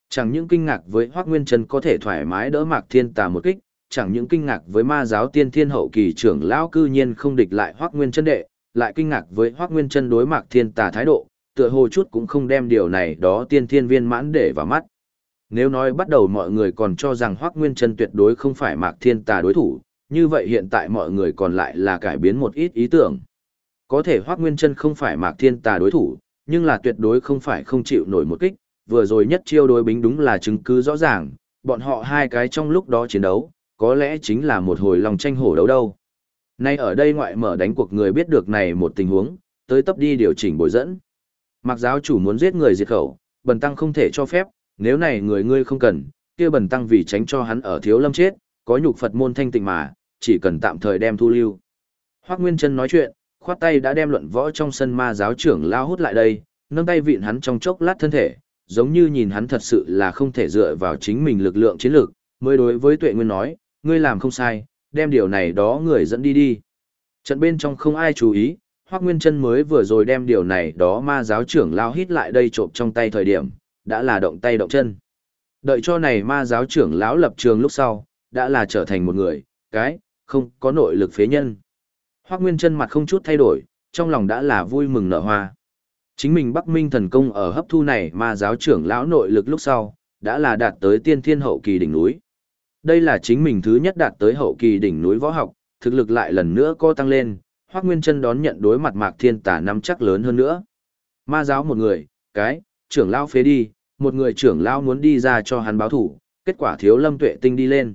Speaker 1: Chẳng những kinh ngạc với Hoắc Nguyên Chân có thể thoải mái đỡ Mạc Thiên Tà một kích, chẳng những kinh ngạc với ma giáo tiên thiên hậu kỳ trưởng lão cư nhiên không địch lại Hoắc Nguyên Chân đệ, lại kinh ngạc với Hoắc Nguyên Chân đối Mạc Thiên Tà thái độ, tựa hồ chút cũng không đem điều này đó tiên thiên viên mãn để vào mắt. Nếu nói bắt đầu mọi người còn cho rằng Hoắc Nguyên Chân tuyệt đối không phải Mạc Thiên Tà đối thủ, như vậy hiện tại mọi người còn lại là cải biến một ít ý tưởng. Có thể Hoắc Nguyên Chân không phải Mạc Thiên Tà đối thủ, nhưng là tuyệt đối không phải không chịu nổi một kích, vừa rồi nhất chiêu đối bính đúng là chứng cứ rõ ràng, bọn họ hai cái trong lúc đó chiến đấu, có lẽ chính là một hồi lòng tranh hổ đấu đâu. Nay ở đây ngoại mở đánh cuộc người biết được này một tình huống, tới tấp đi điều chỉnh bồi dẫn. Mặc giáo chủ muốn giết người diệt khẩu, bần tăng không thể cho phép, nếu này người ngươi không cần, kia bần tăng vì tránh cho hắn ở thiếu lâm chết, có nhục Phật môn thanh tịnh mà, chỉ cần tạm thời đem thu lưu. Hoác Nguyên Trân nói chuyện, khoát tay đã đem luận võ trong sân ma giáo trưởng lao hút lại đây, nâng tay vịn hắn trong chốc lát thân thể, giống như nhìn hắn thật sự là không thể dựa vào chính mình lực lượng chiến lược, mới đối với Tuệ Nguyên nói, ngươi làm không sai, đem điều này đó người dẫn đi đi. Trận bên trong không ai chú ý, Hoắc Nguyên Chân mới vừa rồi đem điều này đó ma giáo trưởng lao hít lại đây trộm trong tay thời điểm, đã là động tay động chân. Đợi cho này ma giáo trưởng lão lập trường lúc sau, đã là trở thành một người, cái, không có nội lực phế nhân. Hoắc Nguyên Chân mặt không chút thay đổi, trong lòng đã là vui mừng nở hoa. Chính mình Bắc Minh thần công ở hấp thu này ma giáo trưởng lão nội lực lúc sau, đã là đạt tới tiên thiên hậu kỳ đỉnh núi. Đây là chính mình thứ nhất đạt tới hậu kỳ đỉnh núi võ học, thực lực lại lần nữa co tăng lên, Hoắc Nguyên Chân đón nhận đối mặt Mạc Thiên Tà năm chắc lớn hơn nữa. Ma giáo một người, cái, trưởng lão phế đi, một người trưởng lão muốn đi ra cho hắn báo thủ, kết quả thiếu Lâm Tuệ Tinh đi lên.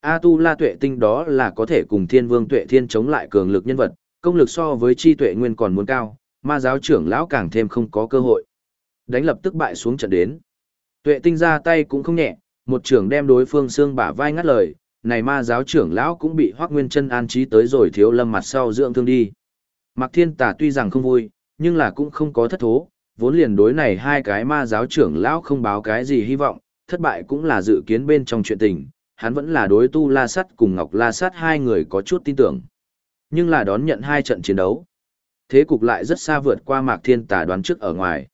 Speaker 1: A Tu La Tuệ Tinh đó là có thể cùng Thiên Vương Tuệ Thiên chống lại cường lực nhân vật, công lực so với Chi Tuệ Nguyên còn muốn cao, ma giáo trưởng lão càng thêm không có cơ hội. Đánh lập tức bại xuống trận đến. Tuệ Tinh ra tay cũng không nhẹ, một trưởng đem đối phương xương bả vai ngắt lời, này ma giáo trưởng lão cũng bị Hoắc Nguyên Chân an trí tới rồi thiếu lâm mặt sau dưỡng thương đi. Mạc Thiên Tà tuy rằng không vui, nhưng là cũng không có thất thố, vốn liền đối này hai cái ma giáo trưởng lão không báo cái gì hy vọng, thất bại cũng là dự kiến bên trong chuyện tình, hắn vẫn là đối tu La Sắt cùng Ngọc La Sắt hai người có chút tin tưởng. Nhưng là đón nhận hai trận chiến đấu. Thế cục lại rất xa vượt qua Mạc Thiên Tà đoán trước ở ngoài.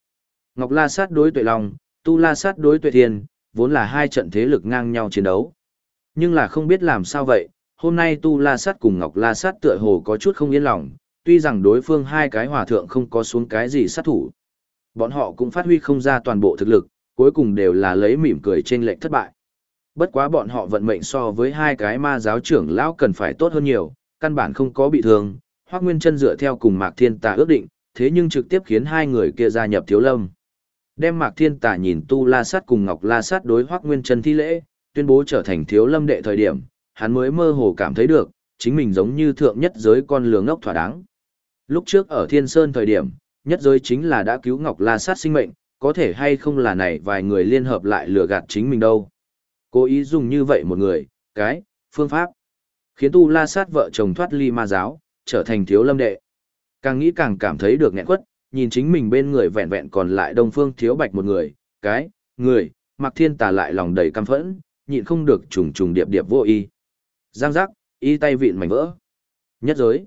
Speaker 1: Ngọc La Sát đối Tuệ Long, Tu La Sát đối Tuệ Thiên, vốn là hai trận thế lực ngang nhau chiến đấu. Nhưng là không biết làm sao vậy, hôm nay Tu La Sát cùng Ngọc La Sát tựa hồ có chút không yên lòng, tuy rằng đối phương hai cái hòa thượng không có xuống cái gì sát thủ. Bọn họ cũng phát huy không ra toàn bộ thực lực, cuối cùng đều là lấy mỉm cười trên lệnh thất bại. Bất quá bọn họ vận mệnh so với hai cái ma giáo trưởng lão cần phải tốt hơn nhiều, căn bản không có bị thương, Hoắc Nguyên Chân dựa theo cùng Mạc Thiên Tà ước định, thế nhưng trực tiếp khiến hai người kia gia nhập Thiếu Lâm. Đem Mạc Thiên Tà nhìn Tu La Sát cùng Ngọc La Sát đối Hoắc Nguyên Chân thi lễ, tuyên bố trở thành Thiếu Lâm đệ thời điểm, hắn mới mơ hồ cảm thấy được, chính mình giống như thượng nhất giới con lừa ngốc thỏa đáng. Lúc trước ở Thiên Sơn thời điểm, nhất giới chính là đã cứu Ngọc La Sát sinh mệnh, có thể hay không là này vài người liên hợp lại lừa gạt chính mình đâu. Cố ý dùng như vậy một người, cái, phương pháp, khiến Tu La Sát vợ chồng thoát ly ma giáo, trở thành thiếu lâm đệ. Càng nghĩ càng cảm thấy được nghẹn quất, nhìn chính mình bên người vẹn vẹn còn lại Đông Phương Thiếu Bạch một người, cái, người, Mặc Thiên Tà lại lòng đầy căm phẫn, nhịn không được trùng trùng điệp điệp vô y. Giang giác, y tay vịn mảnh vỡ. Nhất giới.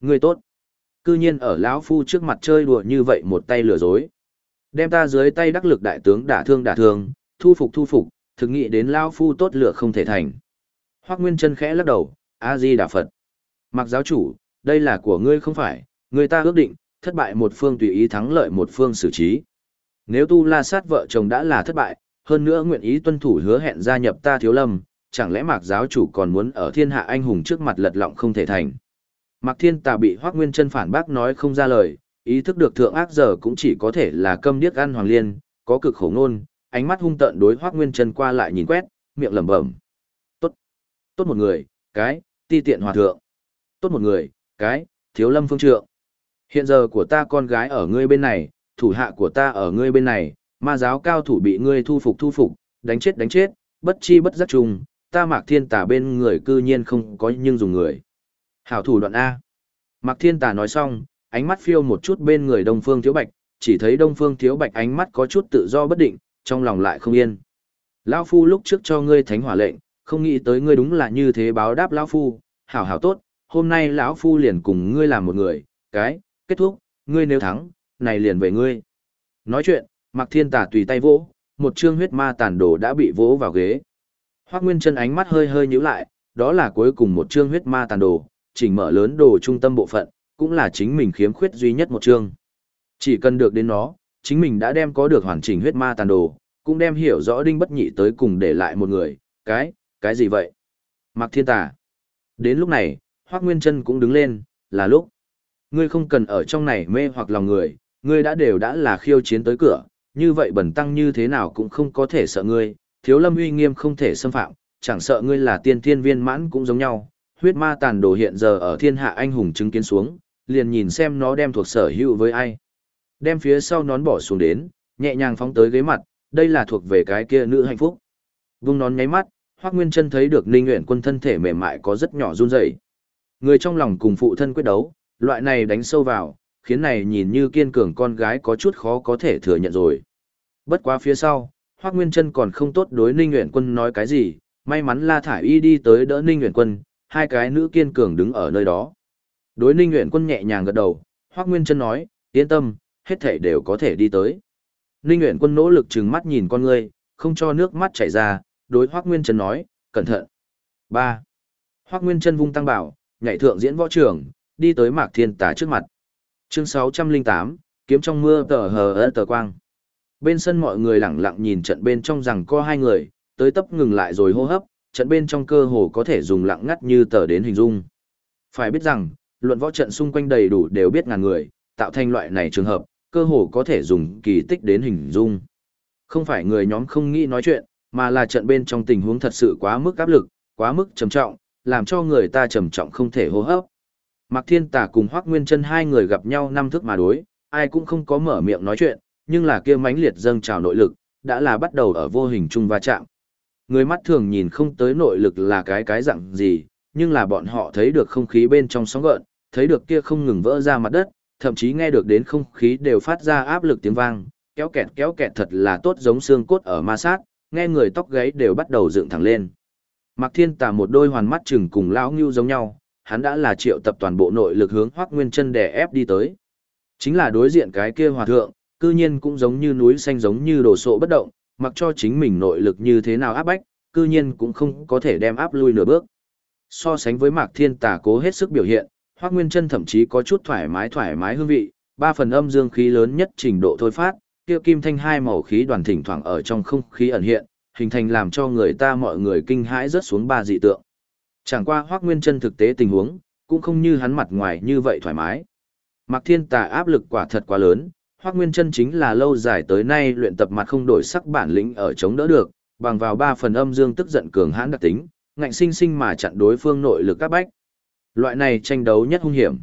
Speaker 1: Người tốt. Cư nhiên ở lão phu trước mặt chơi đùa như vậy một tay lừa dối. Đem ta dưới tay đắc lực đại tướng đả thương đả thương, thu phục thu phục, thực nghĩ đến lão phu tốt lửa không thể thành. Hoắc Nguyên Chân khẽ lắc đầu, A Di Đà Phật. Mặc giáo chủ, đây là của ngươi không phải, người ta ước định, thất bại một phương tùy ý thắng lợi một phương xử trí. Nếu tu la sát vợ chồng đã là thất bại, hơn nữa nguyện ý tuân thủ hứa hẹn gia nhập ta thiếu lâm, chẳng lẽ mạc giáo chủ còn muốn ở thiên hạ anh hùng trước mặt lật lọng không thể thành. Mạc thiên tà bị hoác nguyên chân phản bác nói không ra lời, ý thức được thượng ác giờ cũng chỉ có thể là câm điếc ăn hoàng liên, có cực khổ ngôn, ánh mắt hung tợn đối hoác nguyên chân qua lại nhìn quét, miệng lẩm bẩm. Tốt, tốt một người, cái, ti tiện hòa thượng. Tốt một người, cái, thiếu lâm phương trượng. Hiện giờ của ta con gái ở ngươi bên này, thủ hạ của ta ở ngươi bên này, ma giáo cao thủ bị ngươi thu phục thu phục, đánh chết đánh chết, bất chi bất giác trùng, ta mạc thiên tà bên người cư nhiên không có nhưng dùng người. Hảo thủ đoạn A. Mạc thiên tà nói xong, ánh mắt phiêu một chút bên người đông phương thiếu bạch, chỉ thấy đông phương thiếu bạch ánh mắt có chút tự do bất định, trong lòng lại không yên. Lão phu lúc trước cho ngươi thánh hỏa lệnh, không nghĩ tới ngươi đúng là như thế báo đáp lão phu, hảo hảo tốt, hôm nay lão phu liền cùng ngươi làm một người, cái, kết thúc, ngươi nếu thắng, này liền về ngươi. Nói chuyện, Mạc Thiên Tà tùy tay vỗ, một chương huyết ma tàn đồ đã bị vỗ vào ghế. Hoắc Nguyên Chân ánh mắt hơi hơi nhíu lại, đó là cuối cùng một chương huyết ma tàn đồ, chỉnh mở lớn đồ trung tâm bộ phận, cũng là chính mình khiếm khuyết duy nhất một chương. Chỉ cần được đến nó, chính mình đã đem có được hoàn chỉnh huyết ma tàn đồ, cũng đem hiểu rõ đinh bất nhị tới cùng để lại một người, cái, cái gì vậy? Mạc Thiên Tà. Đến lúc này, Hoắc Nguyên Trân cũng đứng lên, là lúc. Ngươi không cần ở trong này mê hoặc lòng người, ngươi đã đều đã là khiêu chiến tới cửa, như vậy bẩn tăng như thế nào cũng không có thể sợ ngươi, thiếu lâm uy nghiêm không thể xâm phạm, chẳng sợ ngươi là tiên thiên viên mãn cũng giống nhau, huyết ma tàn đồ hiện giờ ở thiên hạ anh hùng chứng kiến xuống, liền nhìn xem nó đem thuộc sở hữu với ai. Đem phía sau nón bỏ xuống đến, nhẹ nhàng phóng tới ghế mặt, đây là thuộc về cái kia nữ hạnh phúc. Vung nón nháy mắt, Hoắc Nguyên Chân thấy được Ninh Uyển Quân thân thể mềm mại có rất nhỏ run rẩy. Người trong lòng cùng phụ thân quyết đấu, loại này đánh sâu vào, khiến này nhìn như kiên cường con gái có chút khó có thể thừa nhận rồi. Bất quá phía sau, Hoắc Nguyên Chân còn không tốt đối Ninh Uyển Quân nói cái gì, may mắn La Thải Y đi tới đỡ Ninh Uyển Quân, hai cái nữ kiên cường đứng ở nơi đó. Đối Ninh Uyển Quân nhẹ nhàng gật đầu, Hoắc Nguyên Chân nói, yên tâm, hết thảy đều có thể đi tới. Ninh Uyển Quân nỗ lực trừng mắt nhìn con ngươi, không cho nước mắt chảy ra, đối Hoắc Nguyên Chân nói, cẩn thận. 3. Hoắc Nguyên Chân vung tăng bảo, nhảy thượng diễn võ trường, đi tới Mạc Thiên Tà trước mặt. Chương 608, kiếm trong mưa tờ hờ ơ tờ quang. Bên sân mọi người lặng lặng nhìn trận bên trong rằng có hai người, tới tấp ngừng lại rồi hô hấp, trận bên trong cơ hồ có thể dùng lặng ngắt như tờ đến hình dung. Phải biết rằng, luận võ trận xung quanh đầy đủ đều biết ngàn người, tạo thành loại này trường hợp, cơ hồ có thể dùng kỳ tích đến hình dung. Không phải người nhóm không nghĩ nói chuyện, mà là trận bên trong tình huống thật sự quá mức áp lực, quá mức trầm trọng, làm cho người ta trầm trọng không thể hô hấp. Mạc Thiên Tà cùng Hoắc Nguyên Chân hai người gặp nhau năm thức mà đối, ai cũng không có mở miệng nói chuyện, nhưng là kia mãnh liệt dâng trào nội lực, đã là bắt đầu ở vô hình chung va chạm. Người mắt thường nhìn không tới nội lực là cái cái dạng gì, nhưng là bọn họ thấy được không khí bên trong sóng gợn, thấy được kia không ngừng vỡ ra mặt đất, thậm chí nghe được đến không khí đều phát ra áp lực tiếng vang, kéo kẹt kéo kẹt thật là tốt giống xương cốt ở ma sát, nghe người tóc gáy đều bắt đầu dựng thẳng lên. Mạc Thiên Tà một đôi hoàn mắt chừng cùng lão Ngưu giống nhau, hắn đã là triệu tập toàn bộ nội lực hướng Hoắc Nguyên Chân đè ép đi tới. Chính là đối diện cái kia hòa thượng, cư nhiên cũng giống như núi xanh giống như đồ sộ bất động, mặc cho chính mình nội lực như thế nào áp bách, cư nhiên cũng không có thể đem áp lui nửa bước. So sánh với Mạc Thiên Tà cố hết sức biểu hiện, Hoắc Nguyên Chân thậm chí có chút thoải mái thoải mái hương vị, ba phần âm dương khí lớn nhất trình độ thôi phát, kia kim thanh hai màu khí đoàn thỉnh thoảng ở trong không khí ẩn hiện, hình thành làm cho người ta mọi người kinh hãi rớt xuống ba dị tượng. Chẳng qua Hoắc Nguyên Chân thực tế tình huống, cũng không như hắn mặt ngoài như vậy thoải mái. Mạc Thiên Tà áp lực quả thật quá lớn, Hoắc Nguyên Chân chính là lâu dài tới nay luyện tập mặt không đổi sắc bản lĩnh ở chống đỡ được, bằng vào ba phần âm dương tức giận cường hãn đặc tính, ngạnh sinh sinh mà chặn đối phương nội lực các bách. Loại này tranh đấu nhất hung hiểm.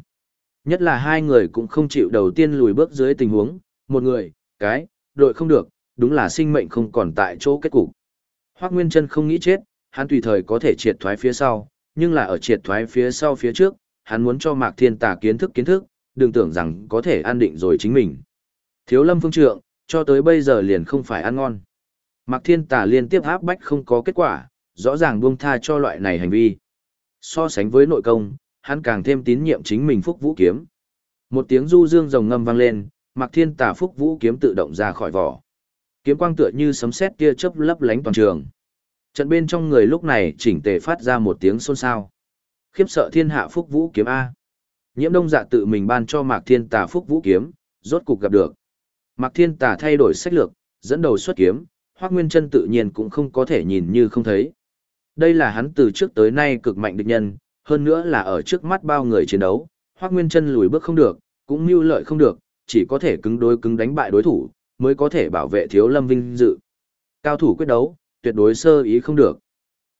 Speaker 1: Nhất là hai người cũng không chịu đầu tiên lùi bước dưới tình huống, một người, cái, đội không được, đúng là sinh mệnh không còn tại chỗ kết cục. Hoắc Nguyên Chân không nghĩ chết, hắn tùy thời có thể triệt thoái phía sau, nhưng là ở triệt thoái phía sau phía trước, hắn muốn cho Mạc Thiên Tà kiến thức kiến thức, đừng tưởng rằng có thể an định rồi chính mình. Thiếu Lâm Phương Trượng, cho tới bây giờ liền không phải ăn ngon. Mạc Thiên Tà liên tiếp áp bách không có kết quả, rõ ràng buông tha cho loại này hành vi. So sánh với nội công, hắn càng thêm tín nhiệm chính mình Phúc Vũ kiếm. Một tiếng du dương rồng ngâm vang lên, Mạc Thiên Tà Phúc Vũ kiếm tự động ra khỏi vỏ. Kiếm quang tựa như sấm sét tia chớp lấp lánh toàn trường. Trận bên trong người lúc này chỉnh tề phát ra một tiếng xôn xao. Khiếp sợ thiên hạ Phúc Vũ kiếm a. Nhiễm Đông Dạ tự mình ban cho Mạc Thiên Tà Phúc Vũ kiếm, rốt cục gặp được. Mạc Thiên Tà thay đổi sách lược, dẫn đầu xuất kiếm, Hoắc Nguyên Chân tự nhiên cũng không có thể nhìn như không thấy. Đây là hắn từ trước tới nay cực mạnh địch nhân, hơn nữa là ở trước mắt bao người chiến đấu, Hoắc Nguyên Chân lùi bước không được, cũng mưu lợi không được, chỉ có thể cứng đối cứng đánh bại đối thủ, mới có thể bảo vệ Thiếu Lâm vinh dự. Cao thủ quyết đấu, tuyệt đối sơ ý không được.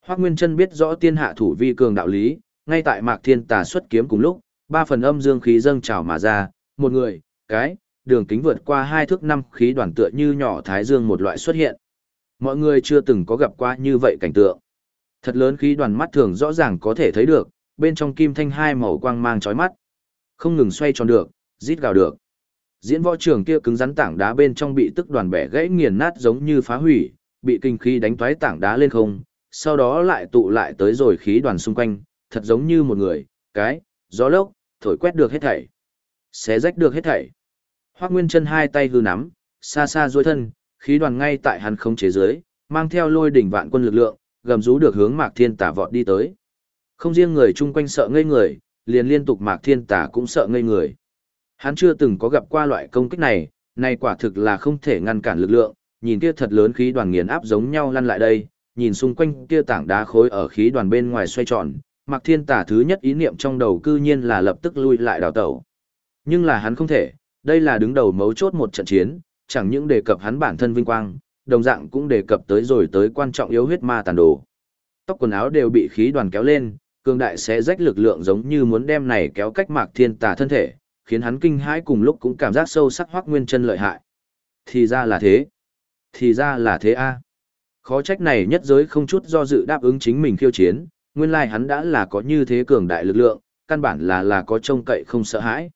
Speaker 1: Hoắc Nguyên Chân biết rõ tiên hạ thủ vi cường đạo lý, ngay tại Mạc Thiên Tà xuất kiếm cùng lúc, ba phần âm dương khí dâng trào mà ra, một người, cái, đường kính vượt qua hai thước năm khí đoàn tựa như nhỏ thái dương một loại xuất hiện. Mọi người chưa từng có gặp qua như vậy cảnh tượng. Thật lớn khí đoàn mắt thường rõ ràng có thể thấy được, bên trong kim thanh hai màu quang mang chói mắt. Không ngừng xoay tròn được, rít gào được. Diễn võ trường kia cứng rắn tảng đá bên trong bị tức đoàn bẻ gãy nghiền nát giống như phá hủy, bị kinh khí đánh toái tảng đá lên không, sau đó lại tụ lại tới rồi khí đoàn xung quanh, thật giống như một người, cái, gió lốc, thổi quét được hết thảy. Xé rách được hết thảy. Hoắc Nguyên Chân hai tay hư nắm, xa xa duỗi thân, khí đoàn ngay tại hắn không chế dưới, mang theo lôi đỉnh vạn quân lực lượng, gầm rú được hướng Mạc Thiên tả vọt đi tới. Không riêng người chung quanh sợ ngây người, liền liên tục Mạc Thiên tả cũng sợ ngây người. Hắn chưa từng có gặp qua loại công kích này, này quả thực là không thể ngăn cản lực lượng, nhìn kia thật lớn khí đoàn nghiền áp giống nhau lăn lại đây, nhìn xung quanh kia tảng đá khối ở khí đoàn bên ngoài xoay tròn, Mạc Thiên Tà thứ nhất ý niệm trong đầu cư nhiên là lập tức lui lại đào tẩu. Nhưng là hắn không thể, đây là đứng đầu mấu chốt một trận chiến, chẳng những đề cập hắn bản thân vinh quang, đồng dạng cũng đề cập tới rồi tới quan trọng yếu huyết ma tàn đồ. Tóc quần áo đều bị khí đoàn kéo lên, cường đại sẽ rách lực lượng giống như muốn đem này kéo cách Mạc Thiên Tà thân thể, khiến hắn kinh hãi cùng lúc cũng cảm giác sâu sắc Hoắc Nguyên Chân lợi hại. Thì ra là thế. Thì ra là thế a. Khó trách này nhất giới không chút do dự đáp ứng chính mình khiêu chiến, nguyên lai hắn đã là có như thế cường đại lực lượng, căn bản là là có trông cậy không sợ hãi.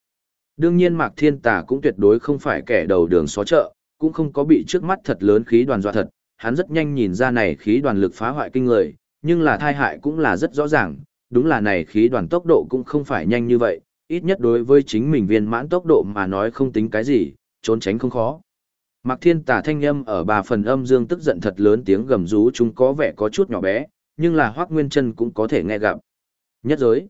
Speaker 1: Đương nhiên Mạc Thiên Tà cũng tuyệt đối không phải kẻ đầu đường xó chợ, cũng không có bị trước mắt thật lớn khí đoàn dọa thật, hắn rất nhanh nhìn ra này khí đoàn lực phá hoại kinh người, nhưng là thai hại cũng là rất rõ ràng, đúng là này khí đoàn tốc độ cũng không phải nhanh như vậy, ít nhất đối với chính mình viên mãn tốc độ mà nói không tính cái gì, trốn tránh không khó. Mạc Thiên Tà thanh âm ở bà phần âm dương tức giận thật lớn tiếng gầm rú chúng có vẻ có chút nhỏ bé, nhưng là Hoắc Nguyên Chân cũng có thể nghe gặp. Nhất giới,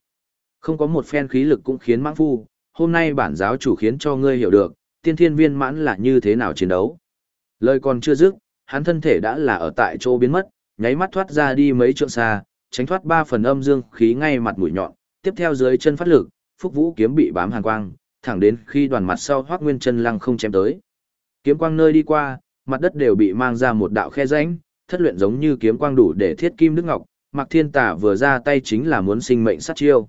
Speaker 1: không có một phen khí lực cũng khiến mãng phu, hôm nay bản giáo chủ khiến cho ngươi hiểu được, tiên thiên viên mãn là như thế nào chiến đấu. Lời còn chưa dứt, hắn thân thể đã là ở tại chỗ biến mất, nháy mắt thoát ra đi mấy trượng xa, tránh thoát ba phần âm dương khí ngay mặt mũi nhọn, tiếp theo dưới chân phát lực, Phúc Vũ kiếm bị bám hàn quang, thẳng đến khi đoàn mặt sau Hoắc Nguyên Chân lăng không chém tới. Kiếm quang nơi đi qua, mặt đất đều bị mang ra một đạo khe rãnh, thất luyện giống như kiếm quang đủ để thiết kim đức ngọc, Mạc Thiên Tà vừa ra tay chính là muốn sinh mệnh sát chiêu.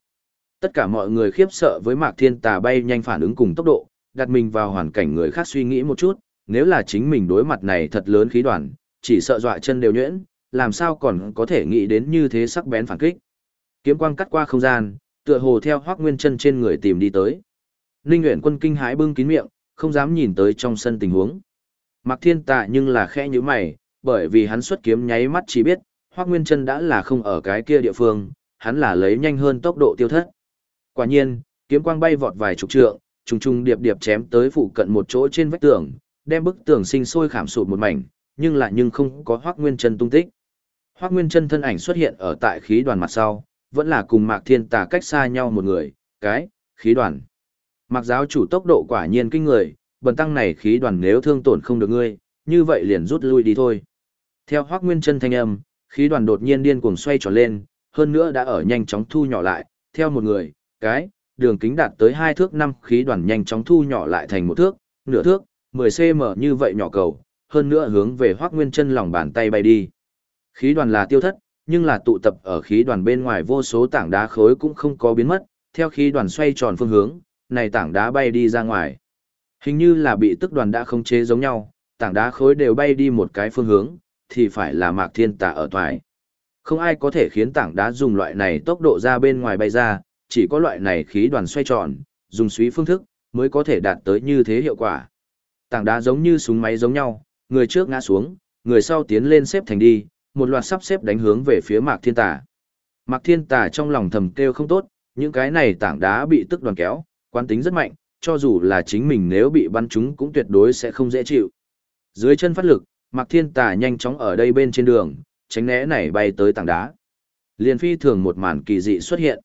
Speaker 1: Tất cả mọi người khiếp sợ với Mạc Thiên Tà bay nhanh phản ứng cùng tốc độ, đặt mình vào hoàn cảnh người khác suy nghĩ một chút, nếu là chính mình đối mặt này thật lớn khí đoàn, chỉ sợ dọa chân đều nhuyễn, làm sao còn có thể nghĩ đến như thế sắc bén phản kích. Kiếm quang cắt qua không gian, tựa hồ theo Hoắc Nguyên Chân trên người tìm đi tới. Ninh Uyển Quân kinh hãi bưng kín miệng, không dám nhìn tới trong sân tình huống. Mạc Thiên Tạ nhưng là khẽ như mày, bởi vì hắn xuất kiếm nháy mắt chỉ biết, Hoắc Nguyên Chân đã là không ở cái kia địa phương, hắn là lấy nhanh hơn tốc độ tiêu thất. Quả nhiên, kiếm quang bay vọt vài chục trượng, trùng trùng điệp điệp chém tới phụ cận một chỗ trên vách tường, đem bức tường sinh sôi khảm sụt một mảnh, nhưng lại nhưng không có Hoắc Nguyên Chân tung tích. Hoắc Nguyên Chân thân ảnh xuất hiện ở tại khí đoàn mặt sau, vẫn là cùng Mạc Thiên Tà cách xa nhau một người, cái, khí đoàn mặc giáo chủ tốc độ quả nhiên kinh người, bần tăng này khí đoàn nếu thương tổn không được ngươi, như vậy liền rút lui đi thôi. Theo Hoắc Nguyên Chân thanh âm, khí đoàn đột nhiên điên cuồng xoay tròn lên, hơn nữa đã ở nhanh chóng thu nhỏ lại, theo một người, cái, đường kính đạt tới hai thước năm khí đoàn nhanh chóng thu nhỏ lại thành một thước, nửa thước, 10cm như vậy nhỏ cầu, hơn nữa hướng về Hoắc Nguyên Chân lòng bàn tay bay đi. Khí đoàn là tiêu thất, nhưng là tụ tập ở khí đoàn bên ngoài vô số tảng đá khối cũng không có biến mất, theo khí đoàn xoay tròn phương hướng, này tảng đá bay đi ra ngoài. Hình như là bị tức đoàn đã không chế giống nhau, tảng đá khối đều bay đi một cái phương hướng, thì phải là Mạc Thiên Tà ở thoại, Không ai có thể khiến tảng đá dùng loại này tốc độ ra bên ngoài bay ra, chỉ có loại này khí đoàn xoay tròn, dùng suý phương thức, mới có thể đạt tới như thế hiệu quả. Tảng đá giống như súng máy giống nhau, người trước ngã xuống, người sau tiến lên xếp thành đi, một loạt sắp xếp đánh hướng về phía Mạc Thiên Tà. Mạc Thiên Tà trong lòng thầm kêu không tốt, những cái này tảng đá bị tức đoàn kéo, quán tính rất mạnh, cho dù là chính mình nếu bị bắn trúng cũng tuyệt đối sẽ không dễ chịu. Dưới chân phát lực, Mạc Thiên Tà nhanh chóng ở đây bên trên đường, tránh né này bay tới tảng đá. Liên phi thường một màn kỳ dị xuất hiện.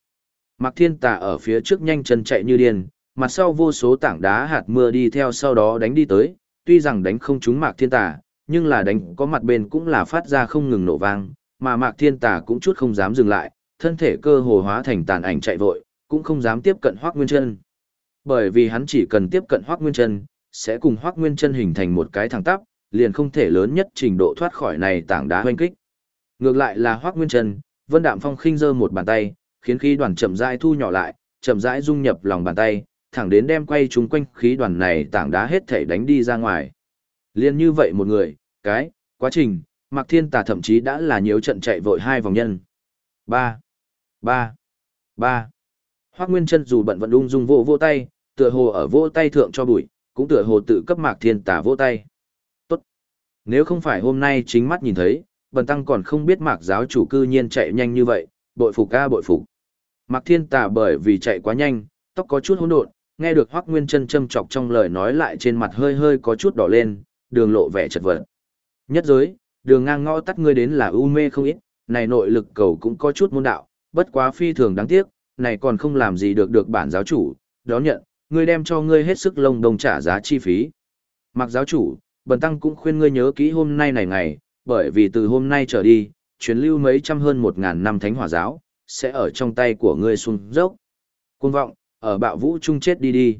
Speaker 1: Mạc Thiên Tà ở phía trước nhanh chân chạy như điên, mặt sau vô số tảng đá hạt mưa đi theo sau đó đánh đi tới, tuy rằng đánh không trúng Mạc Thiên Tà, nhưng là đánh có mặt bên cũng là phát ra không ngừng nổ vang, mà Mạc Thiên Tà cũng chút không dám dừng lại, thân thể cơ hồ hóa thành tàn ảnh chạy vội, cũng không dám tiếp cận Hoắc Nguyên Chân. Bởi vì hắn chỉ cần tiếp cận Hoắc Nguyên Chân, sẽ cùng Hoắc Nguyên Chân hình thành một cái thẳng tắp, liền không thể lớn nhất trình độ thoát khỏi này tảng đá hoành kích. Ngược lại là Hoắc Nguyên Chân, Vân Đạm Phong khinh giơ một bàn tay, khiến khí đoàn chậm rãi thu nhỏ lại, chậm rãi dung nhập lòng bàn tay, thẳng đến đem quay chúng quanh khí đoàn này tảng đá hết thể đánh đi ra ngoài. Liên như vậy một người, cái, quá trình, Mạc Thiên Tà thậm chí đã là nhiều trận chạy vội hai vòng nhân. 3. 3. 3. Hoắc Nguyên Chân dù bận vận ung dung vỗ vỗ tay, tựa hồ ở vỗ tay thượng cho bụi, cũng tựa hồ tự cấp Mạc Thiên Tà vỗ tay. Tốt. Nếu không phải hôm nay chính mắt nhìn thấy, Bần Tăng còn không biết Mạc giáo chủ cư nhiên chạy nhanh như vậy, bội phục ca bội phục. Mạc Thiên Tà bởi vì chạy quá nhanh, tóc có chút hỗn độn, nghe được Hoắc Nguyên Chân châm chọc trong lời nói lại trên mặt hơi hơi có chút đỏ lên, đường lộ vẻ chật vật. Nhất giới, đường ngang ngõ tắt ngươi đến là u mê không ít, này nội lực cầu cũng có chút môn đạo, bất quá phi thường đáng tiếc, này còn không làm gì được được bản giáo chủ, đó nhận, ngươi đem cho ngươi hết sức lông đồng trả giá chi phí. Mặc giáo chủ, bần tăng cũng khuyên ngươi nhớ kỹ hôm nay này ngày, bởi vì từ hôm nay trở đi, truyền lưu mấy trăm hơn một ngàn năm thánh hỏa giáo, sẽ ở trong tay của ngươi xuống dốc. Cuồng vọng, ở bạo vũ trung chết đi đi.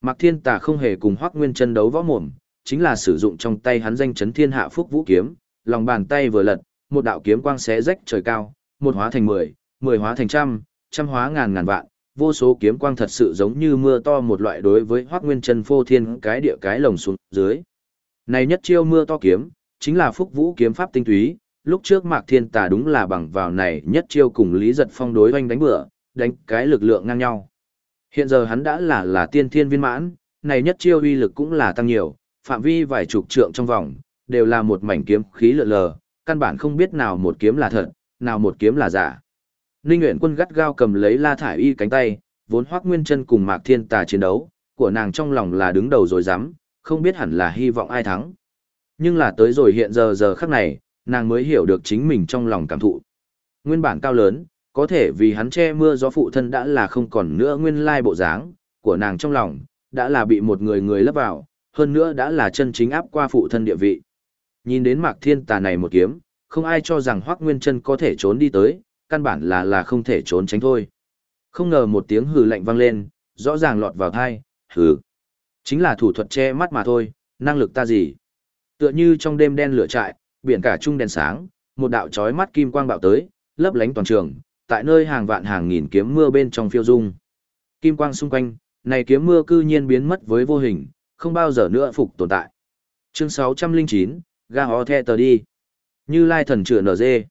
Speaker 1: Mạc Thiên Tà không hề cùng Hoắc Nguyên Chân đấu võ mồm, chính là sử dụng trong tay hắn danh chấn thiên hạ phúc vũ kiếm, lòng bàn tay vừa lật, một đạo kiếm quang xé rách trời cao, một hóa thành mười, mười hóa thành trăm, trăm hóa ngàn ngàn vạn, vô số kiếm quang thật sự giống như mưa to một loại đối với Hoắc Nguyên Chân phô thiên cái địa cái lồng xuống dưới. Này nhất chiêu mưa to kiếm, chính là phúc vũ kiếm pháp tinh túy, lúc trước Mạc Thiên Tà đúng là bằng vào này nhất chiêu cùng Lý Giật Phong đối oanh đánh bựa, đánh cái lực lượng ngang nhau. Hiện giờ hắn đã là là tiên thiên viên mãn, này nhất chiêu uy lực cũng là tăng nhiều, phạm vi vài chục trượng trong vòng, đều là một mảnh kiếm khí lượn lờ, căn bản không biết nào một kiếm là thật, nào một kiếm là giả. Ninh Nguyễn Quân gắt gao cầm lấy La Thải Y cánh tay, vốn Hoắc Nguyên Chân cùng Mạc Thiên Tà chiến đấu, của nàng trong lòng là đứng đầu rồi dám, không biết hẳn là hy vọng ai thắng. Nhưng là tới rồi hiện giờ giờ khắc này, nàng mới hiểu được chính mình trong lòng cảm thụ. Nguyên bản cao lớn, có thể vì hắn che mưa gió phụ thân đã là không còn nữa nguyên lai bộ dáng, của nàng trong lòng, đã là bị một người người lấp vào, hơn nữa đã là chân chính áp qua phụ thân địa vị. Nhìn đến Mạc Thiên Tà này một kiếm, không ai cho rằng Hoắc Nguyên Chân có thể trốn đi tới, căn bản là là không thể trốn tránh thôi. Không ngờ một tiếng hừ lạnh vang lên, rõ ràng lọt vào thai, hừ. Chính là thủ thuật che mắt mà thôi, năng lực ta gì? Tựa như trong đêm đen lửa trại, biển cả trung đèn sáng, một đạo chói mắt kim quang bạo tới, lấp lánh toàn trường, tại nơi hàng vạn hàng nghìn kiếm mưa bên trong phiêu dung. Kim quang xung quanh, này kiếm mưa cư nhiên biến mất với vô hình, không bao giờ nữa phục tồn tại. Chương 609, ga ho the tờ đi. Như lai thần chữa nở dê.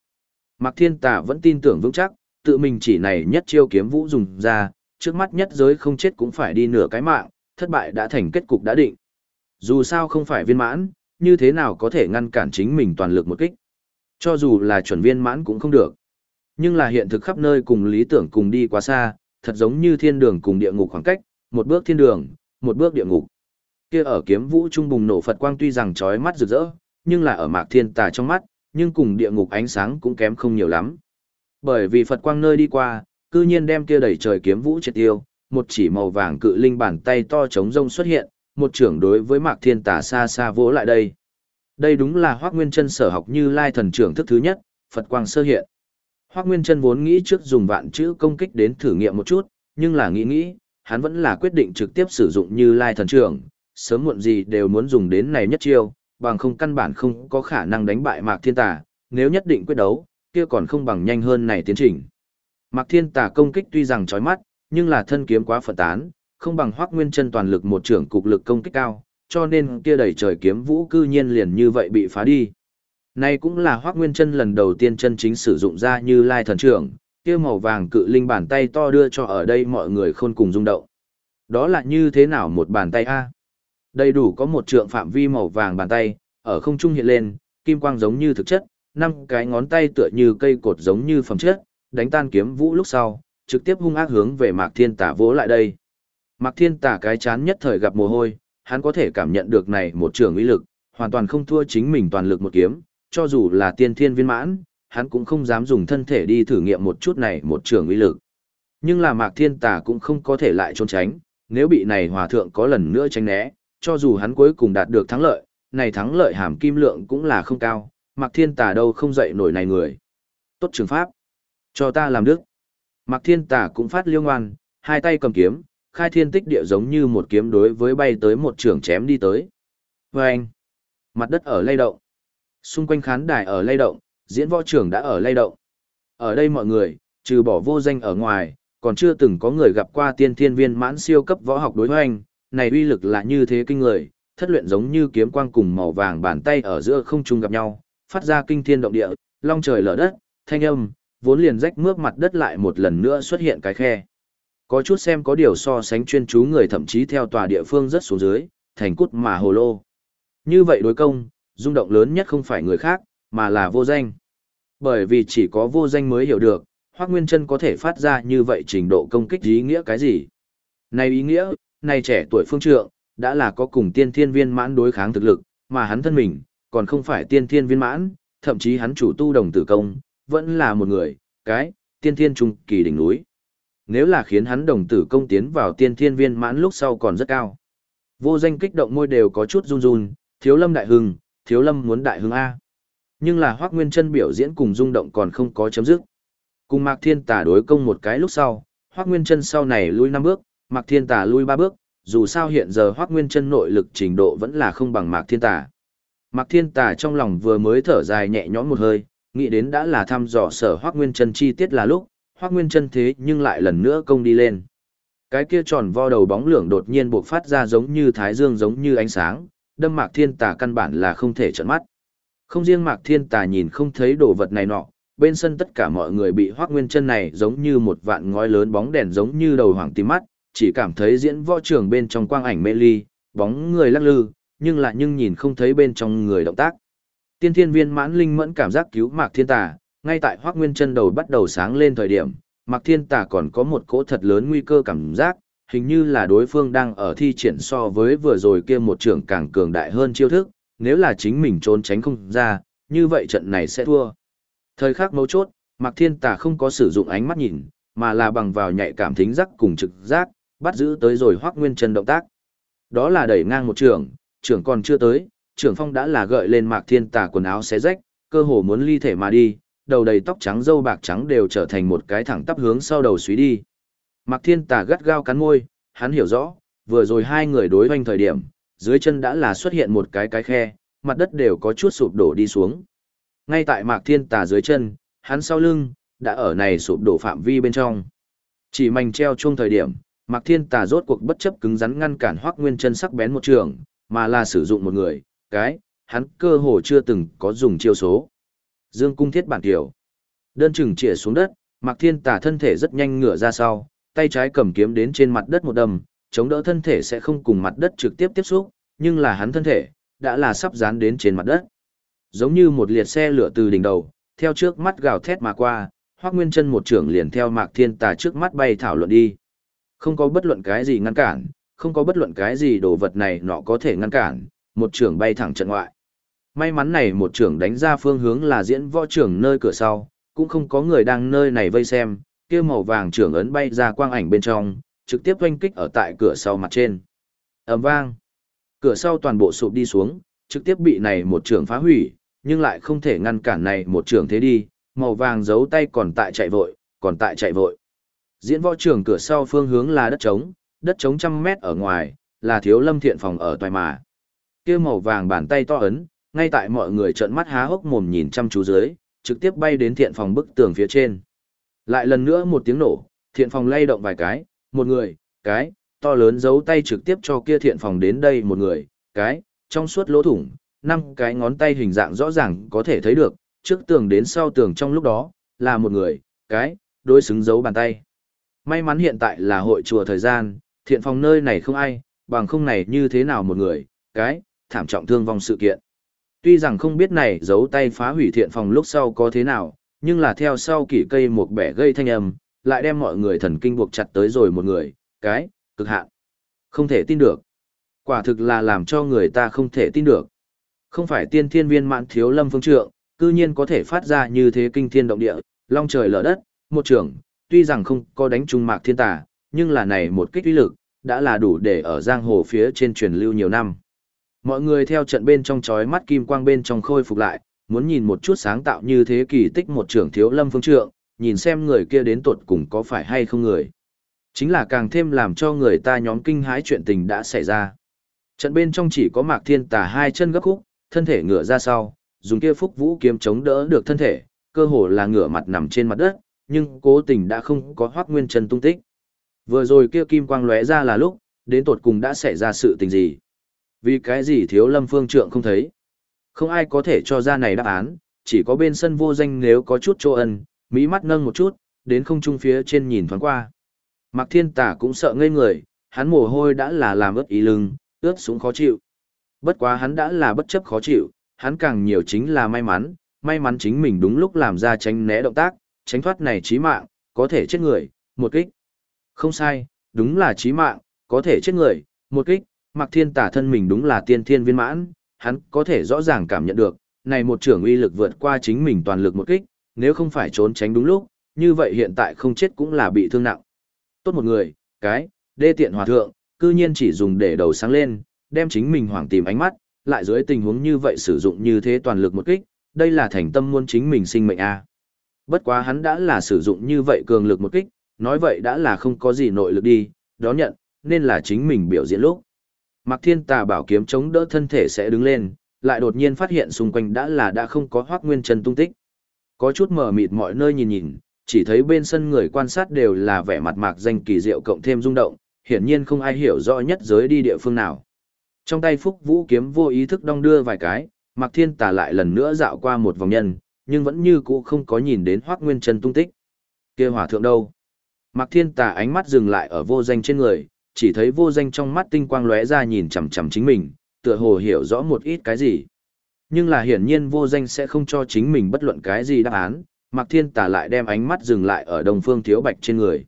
Speaker 1: Mạc Thiên Tà vẫn tin tưởng vững chắc, tự mình chỉ này nhất chiêu kiếm vũ dùng ra, trước mắt nhất giới không chết cũng phải đi nửa cái mạng, thất bại đã thành kết cục đã định. Dù sao không phải viên mãn, như thế nào có thể ngăn cản chính mình toàn lực một kích. Cho dù là chuẩn viên mãn cũng không được. Nhưng là hiện thực khắp nơi cùng lý tưởng cùng đi quá xa, thật giống như thiên đường cùng địa ngục khoảng cách, một bước thiên đường, một bước địa ngục. Kia ở kiếm vũ trung bùng nổ Phật quang tuy rằng chói mắt rực rỡ, nhưng là ở Mạc Thiên Tà trong mắt, nhưng cùng địa ngục ánh sáng cũng kém không nhiều lắm. Bởi vì Phật quang nơi đi qua, cư nhiên đem kia đẩy trời kiếm vũ triệt tiêu, một chỉ màu vàng cự linh bàn tay to chống rông xuất hiện, một trưởng đối với Mạc Thiên Tà xa xa vỗ lại đây. Đây đúng là Hoắc Nguyên Chân sở học như Lai thần trưởng thức thứ nhất, Phật quang sơ hiện. Hoắc Nguyên Chân vốn nghĩ trước dùng vạn chữ công kích đến thử nghiệm một chút, nhưng là nghĩ nghĩ, hắn vẫn là quyết định trực tiếp sử dụng như Lai thần trưởng, sớm muộn gì đều muốn dùng đến này nhất chiêu, bằng không căn bản không có khả năng đánh bại Mạc Thiên Tà, nếu nhất định quyết đấu, kia còn không bằng nhanh hơn này tiến trình. Mạc Thiên Tà công kích tuy rằng chói mắt, nhưng là thân kiếm quá phật tán, không bằng Hoắc Nguyên Chân toàn lực một trưởng cục lực công kích cao, cho nên kia đẩy trời kiếm vũ cư nhiên liền như vậy bị phá đi. Này cũng là Hoắc Nguyên Chân lần đầu tiên chân chính sử dụng ra như Lai thần trưởng, kia màu vàng cự linh bàn tay to đưa cho ở đây mọi người khôn cùng rung động. Đó là như thế nào một bàn tay a? Đầy đủ có một trượng phạm vi màu vàng bàn tay, ở không trung hiện lên, kim quang giống như thực chất, năm cái ngón tay tựa như cây cột giống như phẩm chất, đánh tan kiếm vũ lúc sau, trực tiếp hung ác hướng về Mạc Thiên tả vỗ lại đây. Mạc Thiên tả cái chán nhất thời gặp mồ hôi, hắn có thể cảm nhận được này một trường uy lực, hoàn toàn không thua chính mình toàn lực một kiếm, cho dù là tiên thiên viên mãn, hắn cũng không dám dùng thân thể đi thử nghiệm một chút này một trường uy lực. Nhưng là Mạc Thiên tả cũng không có thể lại trốn tránh, nếu bị này hòa thượng có lần nữa tránh né, cho dù hắn cuối cùng đạt được thắng lợi, này thắng lợi hàm kim lượng cũng là không cao, Mạc Thiên Tà đâu không dậy nổi này người. Tốt trường pháp. Cho ta làm đức. Mạc Thiên Tà cũng phát liêu ngoan, hai tay cầm kiếm, khai thiên tích địa giống như một kiếm đối với bay tới một trường chém đi tới. Vâng! mặt đất ở lay động. Xung quanh khán đài ở lay động, diễn võ trưởng đã ở lay động. Ở đây mọi người, trừ bỏ vô danh ở ngoài, còn chưa từng có người gặp qua tiên thiên viên mãn siêu cấp võ học đối hoành, này uy lực là như thế kinh người, thất luyện giống như kiếm quang cùng màu vàng bàn tay ở giữa không trung gặp nhau, phát ra kinh thiên động địa, long trời lở đất, thanh âm, vốn liền rách mướp mặt đất lại một lần nữa xuất hiện cái khe. Có chút xem có điều so sánh chuyên chú người thậm chí theo tòa địa phương rất xuống dưới, thành cút mà hồ lô. Như vậy đối công, rung động lớn nhất không phải người khác, mà là vô danh. Bởi vì chỉ có vô danh mới hiểu được, Hoác Nguyên Trân có thể phát ra như vậy trình độ công kích ý nghĩa cái gì. Này ý nghĩa, này trẻ tuổi phương trượng, đã là có cùng tiên thiên viên mãn đối kháng thực lực, mà hắn thân mình, còn không phải tiên thiên viên mãn, thậm chí hắn chủ tu đồng tử công, vẫn là một người, cái, tiên thiên trung kỳ đỉnh núi. Nếu là khiến hắn đồng tử công tiến vào tiên thiên viên mãn lúc sau còn rất cao. Vô danh kích động môi đều có chút run run, thiếu lâm đại hưng, thiếu lâm muốn đại hưng A. Nhưng là hoác nguyên chân biểu diễn cùng rung động còn không có chấm dứt. Cùng Mạc Thiên tả đối công một cái lúc sau, hoác nguyên chân sau này lui năm bước, Mạc Thiên Tà lui ba bước, dù sao hiện giờ Hoắc nguyên chân nội lực trình độ vẫn là không bằng Mạc Thiên Tà. Mạc Thiên Tà trong lòng vừa mới thở dài nhẹ nhõm một hơi, nghĩ đến đã là thăm dò sở Hoắc nguyên chân chi tiết là lúc, Hoắc nguyên chân thế nhưng lại lần nữa công đi lên. Cái kia tròn vo đầu bóng lưỡng đột nhiên bộc phát ra giống như thái dương giống như ánh sáng, đâm Mạc Thiên Tà căn bản là không thể trợn mắt. Không riêng Mạc Thiên Tà nhìn không thấy đồ vật này nọ, bên sân tất cả mọi người bị Hoắc nguyên chân này giống như một vạn ngói lớn bóng đèn giống như đầu hoàng tím mắt, chỉ cảm thấy diễn võ trường bên trong quang ảnh mê ly, bóng người lắc lư, nhưng lại nhưng nhìn không thấy bên trong người động tác. Tiên thiên viên mãn linh mẫn cảm giác cứu Mạc Thiên Tà, ngay tại Hoắc Nguyên chân đầu bắt đầu sáng lên thời điểm, Mạc Thiên Tà còn có một cỗ thật lớn nguy cơ cảm giác, hình như là đối phương đang ở thi triển so với vừa rồi kia một trưởng càng cường đại hơn chiêu thức, nếu là chính mình trốn tránh không ra, như vậy trận này sẽ thua. Thời khắc mấu chốt, Mạc Thiên Tà không có sử dụng ánh mắt nhìn, mà là bằng vào nhạy cảm thính giác cùng trực giác, bắt giữ tới rồi Hoắc Nguyên Chân động tác. Đó là đẩy ngang một trường, trưởng còn chưa tới, trưởng phong đã là gợi lên Mạc Thiên Tà quần áo xé rách, cơ hồ muốn ly thể mà đi, đầu đầy tóc trắng râu bạc trắng đều trở thành một cái thẳng tắp hướng sau đầu suý đi. Mạc Thiên Tà gắt gao cắn môi, hắn hiểu rõ, vừa rồi hai người đối hoành thời điểm, dưới chân đã là xuất hiện một cái cái khe, mặt đất đều có chút sụp đổ đi xuống. Ngay tại Mạc Thiên Tà dưới chân, hắn sau lưng, đã ở này sụp đổ phạm vi bên trong. Chỉ mảnh treo chung thời điểm, Mạc Thiên Tà rốt cuộc bất chấp cứng rắn ngăn cản Hoắc Nguyên Chân sắc bén một trường, mà là sử dụng một người, cái, hắn cơ hồ chưa từng có dùng chiêu số. Dương cung thiết bản tiểu. Đơn chừng chĩa xuống đất, Mạc Thiên Tà thân thể rất nhanh ngửa ra sau, tay trái cầm kiếm đến trên mặt đất một đầm, chống đỡ thân thể sẽ không cùng mặt đất trực tiếp tiếp xúc, nhưng là hắn thân thể đã là sắp dán đến trên mặt đất. Giống như một liệt xe lửa từ đỉnh đầu, theo trước mắt gào thét mà qua, Hoắc Nguyên Chân một trưởng liền theo Mạc Thiên Tà trước mắt bay thảo luận đi. Không có bất luận cái gì ngăn cản, không có bất luận cái gì đồ vật này nọ có thể ngăn cản, một trưởng bay thẳng trận ngoại. May mắn này một trưởng đánh ra phương hướng là diễn võ trưởng nơi cửa sau, cũng không có người đang nơi này vây xem, kia màu vàng trưởng ấn bay ra quang ảnh bên trong, trực tiếp oanh kích ở tại cửa sau mặt trên. ầm vang. Cửa sau toàn bộ sụp đi xuống, trực tiếp bị này một trưởng phá hủy, nhưng lại không thể ngăn cản này một trưởng thế đi, màu vàng giấu tay còn tại chạy vội, còn tại chạy vội. Diễn võ trường cửa sau phương hướng là đất trống, đất trống trăm mét ở ngoài, là thiếu lâm thiện phòng ở toài mà. kia màu vàng bàn tay to ấn, ngay tại mọi người trợn mắt há hốc mồm nhìn chăm chú dưới, trực tiếp bay đến thiện phòng bức tường phía trên. Lại lần nữa một tiếng nổ, thiện phòng lay động vài cái, một người, cái, to lớn giấu tay trực tiếp cho kia thiện phòng đến đây một người, cái, trong suốt lỗ thủng, năm cái ngón tay hình dạng rõ ràng có thể thấy được, trước tường đến sau tường trong lúc đó, là một người, cái, đối xứng dấu bàn tay. May mắn hiện tại là hội chùa thời gian, thiện phòng nơi này không ai, bằng không này như thế nào một người, cái, thảm trọng thương vong sự kiện. Tuy rằng không biết này giấu tay phá hủy thiện phòng lúc sau có thế nào, nhưng là theo sau kỷ cây một bẻ gây thanh âm, lại đem mọi người thần kinh buộc chặt tới rồi một người, cái, cực hạn. Không thể tin được. Quả thực là làm cho người ta không thể tin được. Không phải tiên thiên viên mãn thiếu lâm phương trượng, cư nhiên có thể phát ra như thế kinh thiên động địa, long trời lở đất, một trưởng, tuy rằng không có đánh trung mạc thiên tà, nhưng là này một kích uy lực, đã là đủ để ở giang hồ phía trên truyền lưu nhiều năm. Mọi người theo trận bên trong chói mắt kim quang bên trong khôi phục lại, muốn nhìn một chút sáng tạo như thế kỳ tích một trưởng thiếu lâm phương trượng, nhìn xem người kia đến tuột cùng có phải hay không người. Chính là càng thêm làm cho người ta nhóm kinh hãi chuyện tình đã xảy ra. Trận bên trong chỉ có mạc thiên tà hai chân gấp khúc, thân thể ngửa ra sau, dùng kia phúc vũ kiếm chống đỡ được thân thể, cơ hồ là ngửa mặt nằm trên mặt đất, nhưng cố tình đã không có hoác nguyên chân tung tích. Vừa rồi kia kim quang lóe ra là lúc, đến tột cùng đã xảy ra sự tình gì. Vì cái gì thiếu lâm phương trượng không thấy. Không ai có thể cho ra này đáp án, chỉ có bên sân vô danh nếu có chút chỗ ân, mỹ mắt nâng một chút, đến không trung phía trên nhìn thoáng qua. Mạc thiên tả cũng sợ ngây người, hắn mồ hôi đã là làm ướt ý lưng, ướt xuống khó chịu. Bất quá hắn đã là bất chấp khó chịu, hắn càng nhiều chính là may mắn, may mắn chính mình đúng lúc làm ra tránh né động tác, tránh thoát này chí mạng, có thể chết người, một kích. Không sai, đúng là chí mạng, có thể chết người, một kích, Mạc Thiên Tả thân mình đúng là tiên thiên viên mãn, hắn có thể rõ ràng cảm nhận được, này một trưởng uy lực vượt qua chính mình toàn lực một kích, nếu không phải trốn tránh đúng lúc, như vậy hiện tại không chết cũng là bị thương nặng. Tốt một người, cái, đê tiện hòa thượng, cư nhiên chỉ dùng để đầu sáng lên, đem chính mình hoảng tìm ánh mắt, lại dưới tình huống như vậy sử dụng như thế toàn lực một kích, đây là thành tâm muốn chính mình sinh mệnh a. À. Bất quá hắn đã là sử dụng như vậy cường lực một kích, nói vậy đã là không có gì nội lực đi, đó nhận, nên là chính mình biểu diễn lúc. Mạc Thiên Tà bảo kiếm chống đỡ thân thể sẽ đứng lên, lại đột nhiên phát hiện xung quanh đã là đã không có Hoắc Nguyên Chân tung tích. Có chút mờ mịt mọi nơi nhìn nhìn, chỉ thấy bên sân người quan sát đều là vẻ mặt mạc danh kỳ diệu cộng thêm rung động, hiển nhiên không ai hiểu rõ nhất giới đi địa phương nào. Trong tay Phúc Vũ kiếm vô ý thức đong đưa vài cái, Mạc Thiên Tà lại lần nữa dạo qua một vòng nhân, nhưng vẫn như cũ không có nhìn đến Hoắc Nguyên Chân tung tích. Kia hỏa thượng đâu? Mạc Thiên Tà ánh mắt dừng lại ở vô danh trên người, chỉ thấy vô danh trong mắt tinh quang lóe ra nhìn chằm chằm chính mình, tựa hồ hiểu rõ một ít cái gì. Nhưng là hiển nhiên vô danh sẽ không cho chính mình bất luận cái gì đáp án, Mạc Thiên Tà lại đem ánh mắt dừng lại ở Đông Phương Thiếu Bạch trên người.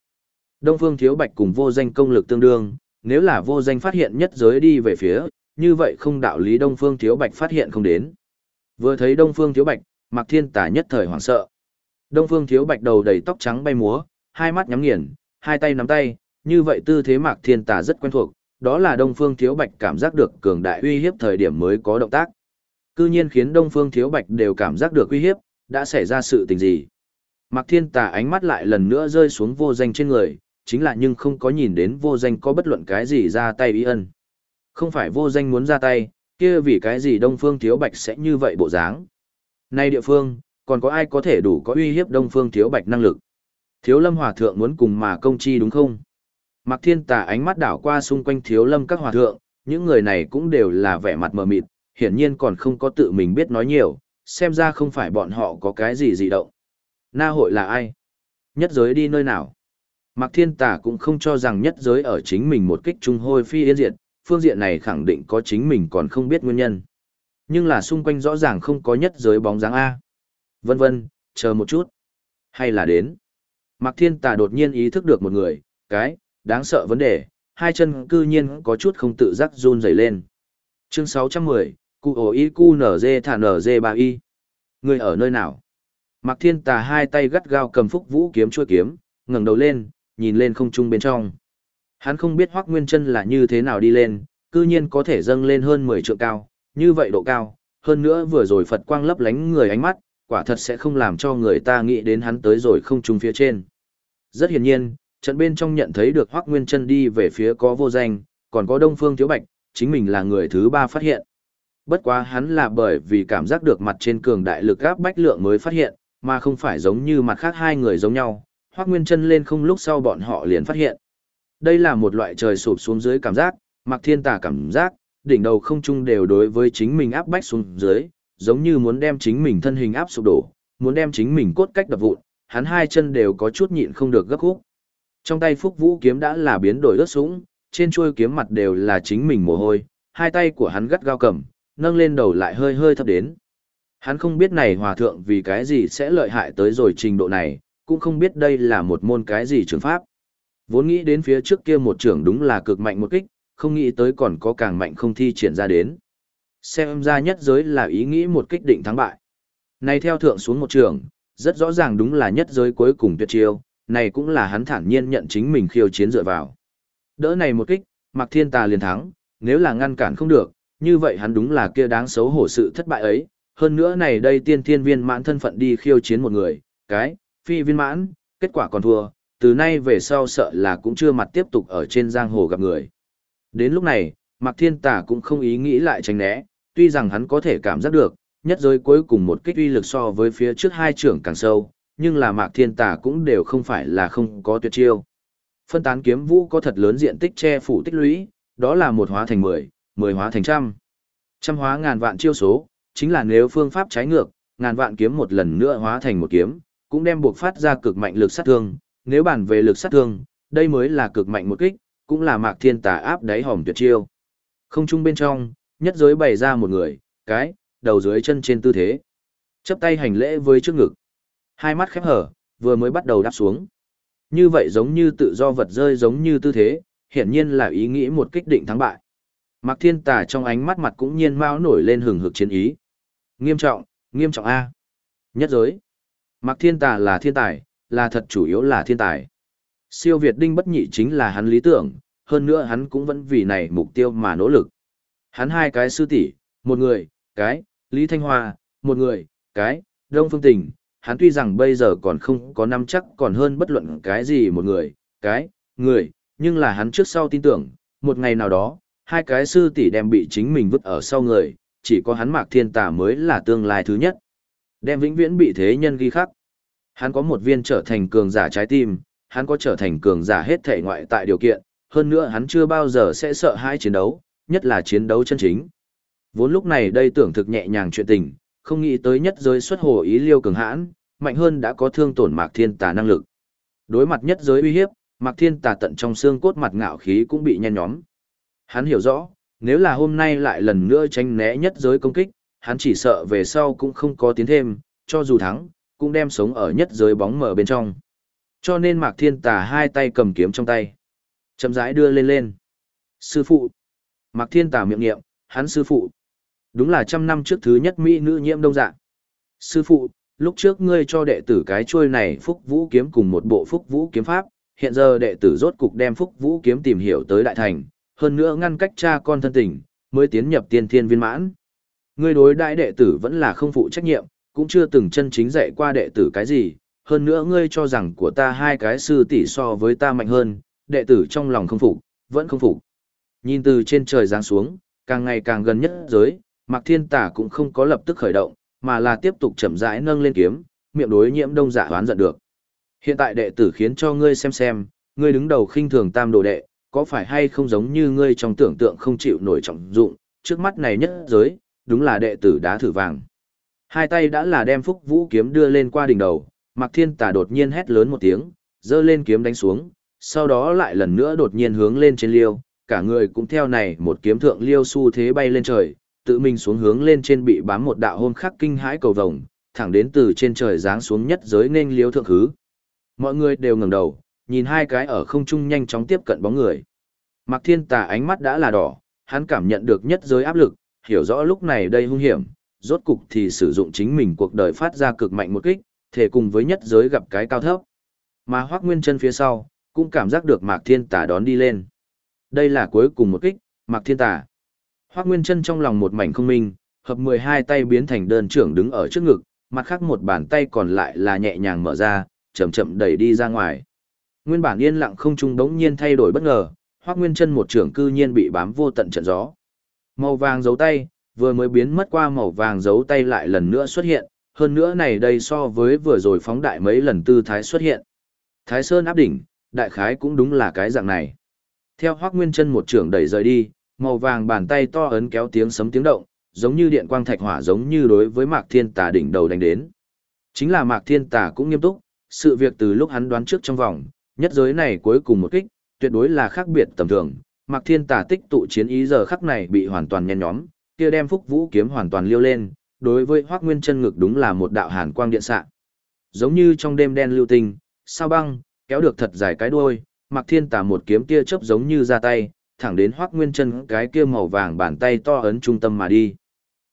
Speaker 1: Đông Phương Thiếu Bạch cùng vô danh công lực tương đương, nếu là vô danh phát hiện nhất giới đi về phía, như vậy không đạo lý Đông Phương Thiếu Bạch phát hiện không đến. Vừa thấy Đông Phương Thiếu Bạch, Mạc Thiên Tà nhất thời hoảng sợ. Đông Phương Thiếu Bạch đầu đầy tóc trắng bay múa, hai mắt nhắm nghiền, hai tay nắm tay, như vậy tư thế Mạc Thiên Tà rất quen thuộc, đó là Đông Phương Thiếu Bạch cảm giác được cường đại uy hiếp thời điểm mới có động tác. Cư nhiên khiến Đông Phương Thiếu Bạch đều cảm giác được uy hiếp, đã xảy ra sự tình gì. Mạc Thiên Tà ánh mắt lại lần nữa rơi xuống vô danh trên người, chính là nhưng không có nhìn đến vô danh có bất luận cái gì ra tay ý ân. Không phải vô danh muốn ra tay, kia vì cái gì Đông Phương Thiếu Bạch sẽ như vậy bộ dáng. Nay địa phương, còn có ai có thể đủ có uy hiếp Đông Phương Thiếu Bạch năng lực? Thiếu Lâm Hòa Thượng muốn cùng mà công chi đúng không? Mạc Thiên Tà ánh mắt đảo qua xung quanh Thiếu Lâm các hòa thượng, những người này cũng đều là vẻ mặt mờ mịt, hiển nhiên còn không có tự mình biết nói nhiều, xem ra không phải bọn họ có cái gì gì động. Na hội là ai? Nhất giới đi nơi nào? Mạc Thiên Tà cũng không cho rằng nhất giới ở chính mình một kích trung hôi phi yên diệt, phương diện này khẳng định có chính mình còn không biết nguyên nhân. Nhưng là xung quanh rõ ràng không có nhất giới bóng dáng A. Vân vân, chờ một chút. Hay là đến. Mạc Thiên Tà đột nhiên ý thức được một người, cái, đáng sợ vấn đề, hai chân cư nhiên có chút không tự giác run rẩy lên. Chương 610, Cụ ổ y cu nở dê thả nở dê ba y. Người ở nơi nào? Mạc Thiên Tà hai tay gắt gao cầm phúc vũ kiếm chuôi kiếm, ngẩng đầu lên, nhìn lên không trung bên trong. Hắn không biết Hoắc Nguyên Chân là như thế nào đi lên, cư nhiên có thể dâng lên hơn 10 trượng cao, như vậy độ cao, hơn nữa vừa rồi Phật quang lấp lánh người ánh mắt, quả thật sẽ không làm cho người ta nghĩ đến hắn tới rồi không trung phía trên. Rất hiển nhiên, trận bên trong nhận thấy được Hoắc Nguyên Chân đi về phía có vô danh, còn có Đông Phương Thiếu Bạch, chính mình là người thứ ba phát hiện. Bất quá hắn là bởi vì cảm giác được mặt trên cường đại lực áp bách lượng mới phát hiện, mà không phải giống như mặt khác hai người giống nhau, Hoắc Nguyên Chân lên không lúc sau bọn họ liền phát hiện. Đây là một loại trời sụp xuống dưới cảm giác, Mặc Thiên Tà cảm giác, đỉnh đầu không trung đều đối với chính mình áp bách xuống dưới, giống như muốn đem chính mình thân hình áp sụp đổ, muốn đem chính mình cốt cách đập vụn, hắn hai chân đều có chút nhịn không được gấp khúc. Trong tay Phúc Vũ kiếm đã là biến đổi ướt sũng, trên chuôi kiếm mặt đều là chính mình mồ hôi, hai tay của hắn gắt gao cầm, nâng lên đầu lại hơi hơi thấp đến. Hắn không biết này hòa thượng vì cái gì sẽ lợi hại tới rồi trình độ này, cũng không biết đây là một môn cái gì trường pháp. Vốn nghĩ đến phía trước kia một trưởng đúng là cực mạnh một kích, không nghĩ tới còn có càng mạnh không thi triển ra đến. Xem ra nhất giới là ý nghĩ một kích định thắng bại. Này theo thượng xuống một trường, rất rõ ràng đúng là nhất giới cuối cùng tuyệt chiêu, này cũng là hắn thản nhiên nhận chính mình khiêu chiến dựa vào. Đỡ này một kích, Mạc Thiên Tà liền thắng, nếu là ngăn cản không được, như vậy hắn đúng là kia đáng xấu hổ sự thất bại ấy. Hơn nữa này đây tiên thiên viên mãn thân phận đi khiêu chiến một người, cái, phi viên mãn, kết quả còn thua, từ nay về sau sợ là cũng chưa mặt tiếp tục ở trên giang hồ gặp người. Đến lúc này, Mạc Thiên Tà cũng không ý nghĩ lại tránh né, tuy rằng hắn có thể cảm giác được, nhất giới cuối cùng một kích uy lực so với phía trước hai trưởng càng sâu, nhưng là Mạc Thiên Tà cũng đều không phải là không có tuyệt chiêu. Phân tán kiếm vũ có thật lớn diện tích che phủ tích lũy, đó là một hóa thành mười, mười hóa thành trăm. Trăm hóa ngàn vạn chiêu số, chính là nếu phương pháp trái ngược, ngàn vạn kiếm một lần nữa hóa thành một kiếm, cũng đem buộc phát ra cực mạnh lực sát thương, nếu bàn về lực sát thương, đây mới là cực mạnh một kích, cũng là Mạc Thiên Tà áp đáy hòm tuyệt chiêu. Không trung bên trong, nhất giới bày ra một người, cái, đầu dưới chân trên tư thế. Chấp tay hành lễ với trước ngực. Hai mắt khép hở, vừa mới bắt đầu đáp xuống. Như vậy giống như tự do vật rơi giống như tư thế, hiển nhiên là ý nghĩ một kích định thắng bại. Mạc Thiên Tà trong ánh mắt mặt cũng nhiên mao nổi lên hừng hực chiến ý. Nghiêm trọng, nghiêm trọng A. Nhất giới. Mạc Thiên Tà là thiên tài, là thật chủ yếu là thiên tài. Siêu Việt Đinh bất nhị chính là hắn lý tưởng, hơn nữa hắn cũng vẫn vì này mục tiêu mà nỗ lực. Hắn hai cái sư tỷ, một người, cái, Lý Thanh Hoa, một người, cái, Đông Phương Tình, hắn tuy rằng bây giờ còn không có năm chắc còn hơn bất luận cái gì một người, cái, người, nhưng là hắn trước sau tin tưởng, một ngày nào đó, hai cái sư tỷ đem bị chính mình vứt ở sau người, chỉ có hắn Mạc Thiên Tà mới là tương lai thứ nhất. Đem vĩnh viễn bị thế nhân ghi khắc. Hắn có một viên trở thành cường giả trái tim, hắn có trở thành cường giả hết thể ngoại tại điều kiện, hơn nữa hắn chưa bao giờ sẽ sợ hãi chiến đấu, nhất là chiến đấu chân chính. Vốn lúc này đây tưởng thực nhẹ nhàng chuyện tình, không nghĩ tới nhất giới xuất hồ ý liêu cường hãn, mạnh hơn đã có thương tổn Mạc Thiên Tà năng lực. Đối mặt nhất giới uy hiếp, Mạc Thiên Tà tận trong xương cốt mặt ngạo khí cũng bị nhen nhóm. Hắn hiểu rõ, nếu là hôm nay lại lần nữa tránh né nhất giới công kích, hắn chỉ sợ về sau cũng không có tiến thêm, cho dù thắng, cũng đem sống ở nhất giới bóng mờ bên trong. Cho nên Mạc Thiên Tà hai tay cầm kiếm trong tay. Chậm rãi đưa lên lên. Sư phụ. Mạc Thiên Tà miệng niệm, hắn sư phụ. Đúng là trăm năm trước thứ nhất Mỹ nữ nhiễm đông dạng Sư phụ, lúc trước ngươi cho đệ tử cái chuôi này phúc vũ kiếm cùng một bộ phúc vũ kiếm pháp, hiện giờ đệ tử rốt cục đem phúc vũ kiếm tìm hiểu tới đại thành, hơn nữa ngăn cách cha con thân tình, mới tiến nhập tiên thiên viên mãn. Ngươi đối đại đệ tử vẫn là không phụ trách nhiệm, cũng chưa từng chân chính dạy qua đệ tử cái gì, hơn nữa ngươi cho rằng của ta hai cái sư tỷ so với ta mạnh hơn, đệ tử trong lòng không phục, vẫn không phục. Nhìn từ trên trời giáng xuống, càng ngày càng gần nhất giới, Mạc Thiên Tả cũng không có lập tức khởi động, mà là tiếp tục chậm rãi nâng lên kiếm, miệng đối nhiễm đông giả hoán giận được. Hiện tại đệ tử khiến cho ngươi xem xem, ngươi đứng đầu khinh thường tam đồ đệ, có phải hay không giống như ngươi trong tưởng tượng không chịu nổi trọng dụng, trước mắt này nhất giới, đúng là đệ tử đá thử vàng. Hai tay đã là đem phúc vũ kiếm đưa lên qua đỉnh đầu, Mạc Thiên Tà đột nhiên hét lớn một tiếng, giơ lên kiếm đánh xuống, sau đó lại lần nữa đột nhiên hướng lên trên liêu, cả người cũng theo này một kiếm thượng liêu xu thế bay lên trời, tự mình xuống hướng lên trên bị bám một đạo hôn khắc kinh hãi cầu vồng, thẳng đến từ trên trời giáng xuống nhất giới nên liêu thượng hứ. Mọi người đều ngẩng đầu, nhìn hai cái ở không trung nhanh chóng tiếp cận bóng người. Mạc Thiên Tà ánh mắt đã là đỏ, hắn cảm nhận được nhất giới áp lực, hiểu rõ lúc này đây hung hiểm, rốt cục thì sử dụng chính mình cuộc đời phát ra cực mạnh một kích, thể cùng với nhất giới gặp cái cao thấp. Mà Hoắc Nguyên Chân phía sau, cũng cảm giác được Mạc Thiên Tà đón đi lên. Đây là cuối cùng một kích, Mạc Thiên Tà. Hoắc Nguyên Chân trong lòng một mảnh không minh, hợp 12 tay biến thành đơn trưởng đứng ở trước ngực, mặt khác một bàn tay còn lại là nhẹ nhàng mở ra, chậm chậm đẩy đi ra ngoài. Nguyên bản yên lặng không trung đống nhiên thay đổi bất ngờ, Hoắc Nguyên Chân một trưởng cư nhiên bị bám vô tận trận gió. Màu vàng dấu tay, vừa mới biến mất qua màu vàng dấu tay lại lần nữa xuất hiện, hơn nữa này đây so với vừa rồi phóng đại mấy lần tư thái xuất hiện. Thái Sơn áp đỉnh, đại khái cũng đúng là cái dạng này. Theo Hoắc Nguyên Chân một trưởng đẩy rời đi, màu vàng bàn tay to ấn kéo tiếng sấm tiếng động, giống như điện quang thạch hỏa giống như đối với Mạc Thiên Tà đỉnh đầu đánh đến. Chính là Mạc Thiên Tà cũng nghiêm túc, sự việc từ lúc hắn đoán trước trong vòng, nhất giới này cuối cùng một kích, tuyệt đối là khác biệt tầm thường. Mạc Thiên Tà tích tụ chiến ý giờ khắc này bị hoàn toàn nhen nhóm, kia đem Phúc Vũ kiếm hoàn toàn liêu lên, đối với Hoắc Nguyên Chân ngực đúng là một đạo hàn quang điện xạ. Giống như trong đêm đen lưu tinh, sao băng, kéo được thật dài cái đuôi, Mạc Thiên Tà một kiếm kia chớp giống như ra tay, thẳng đến Hoắc Nguyên Chân cái kia màu vàng bàn tay to ấn trung tâm mà đi.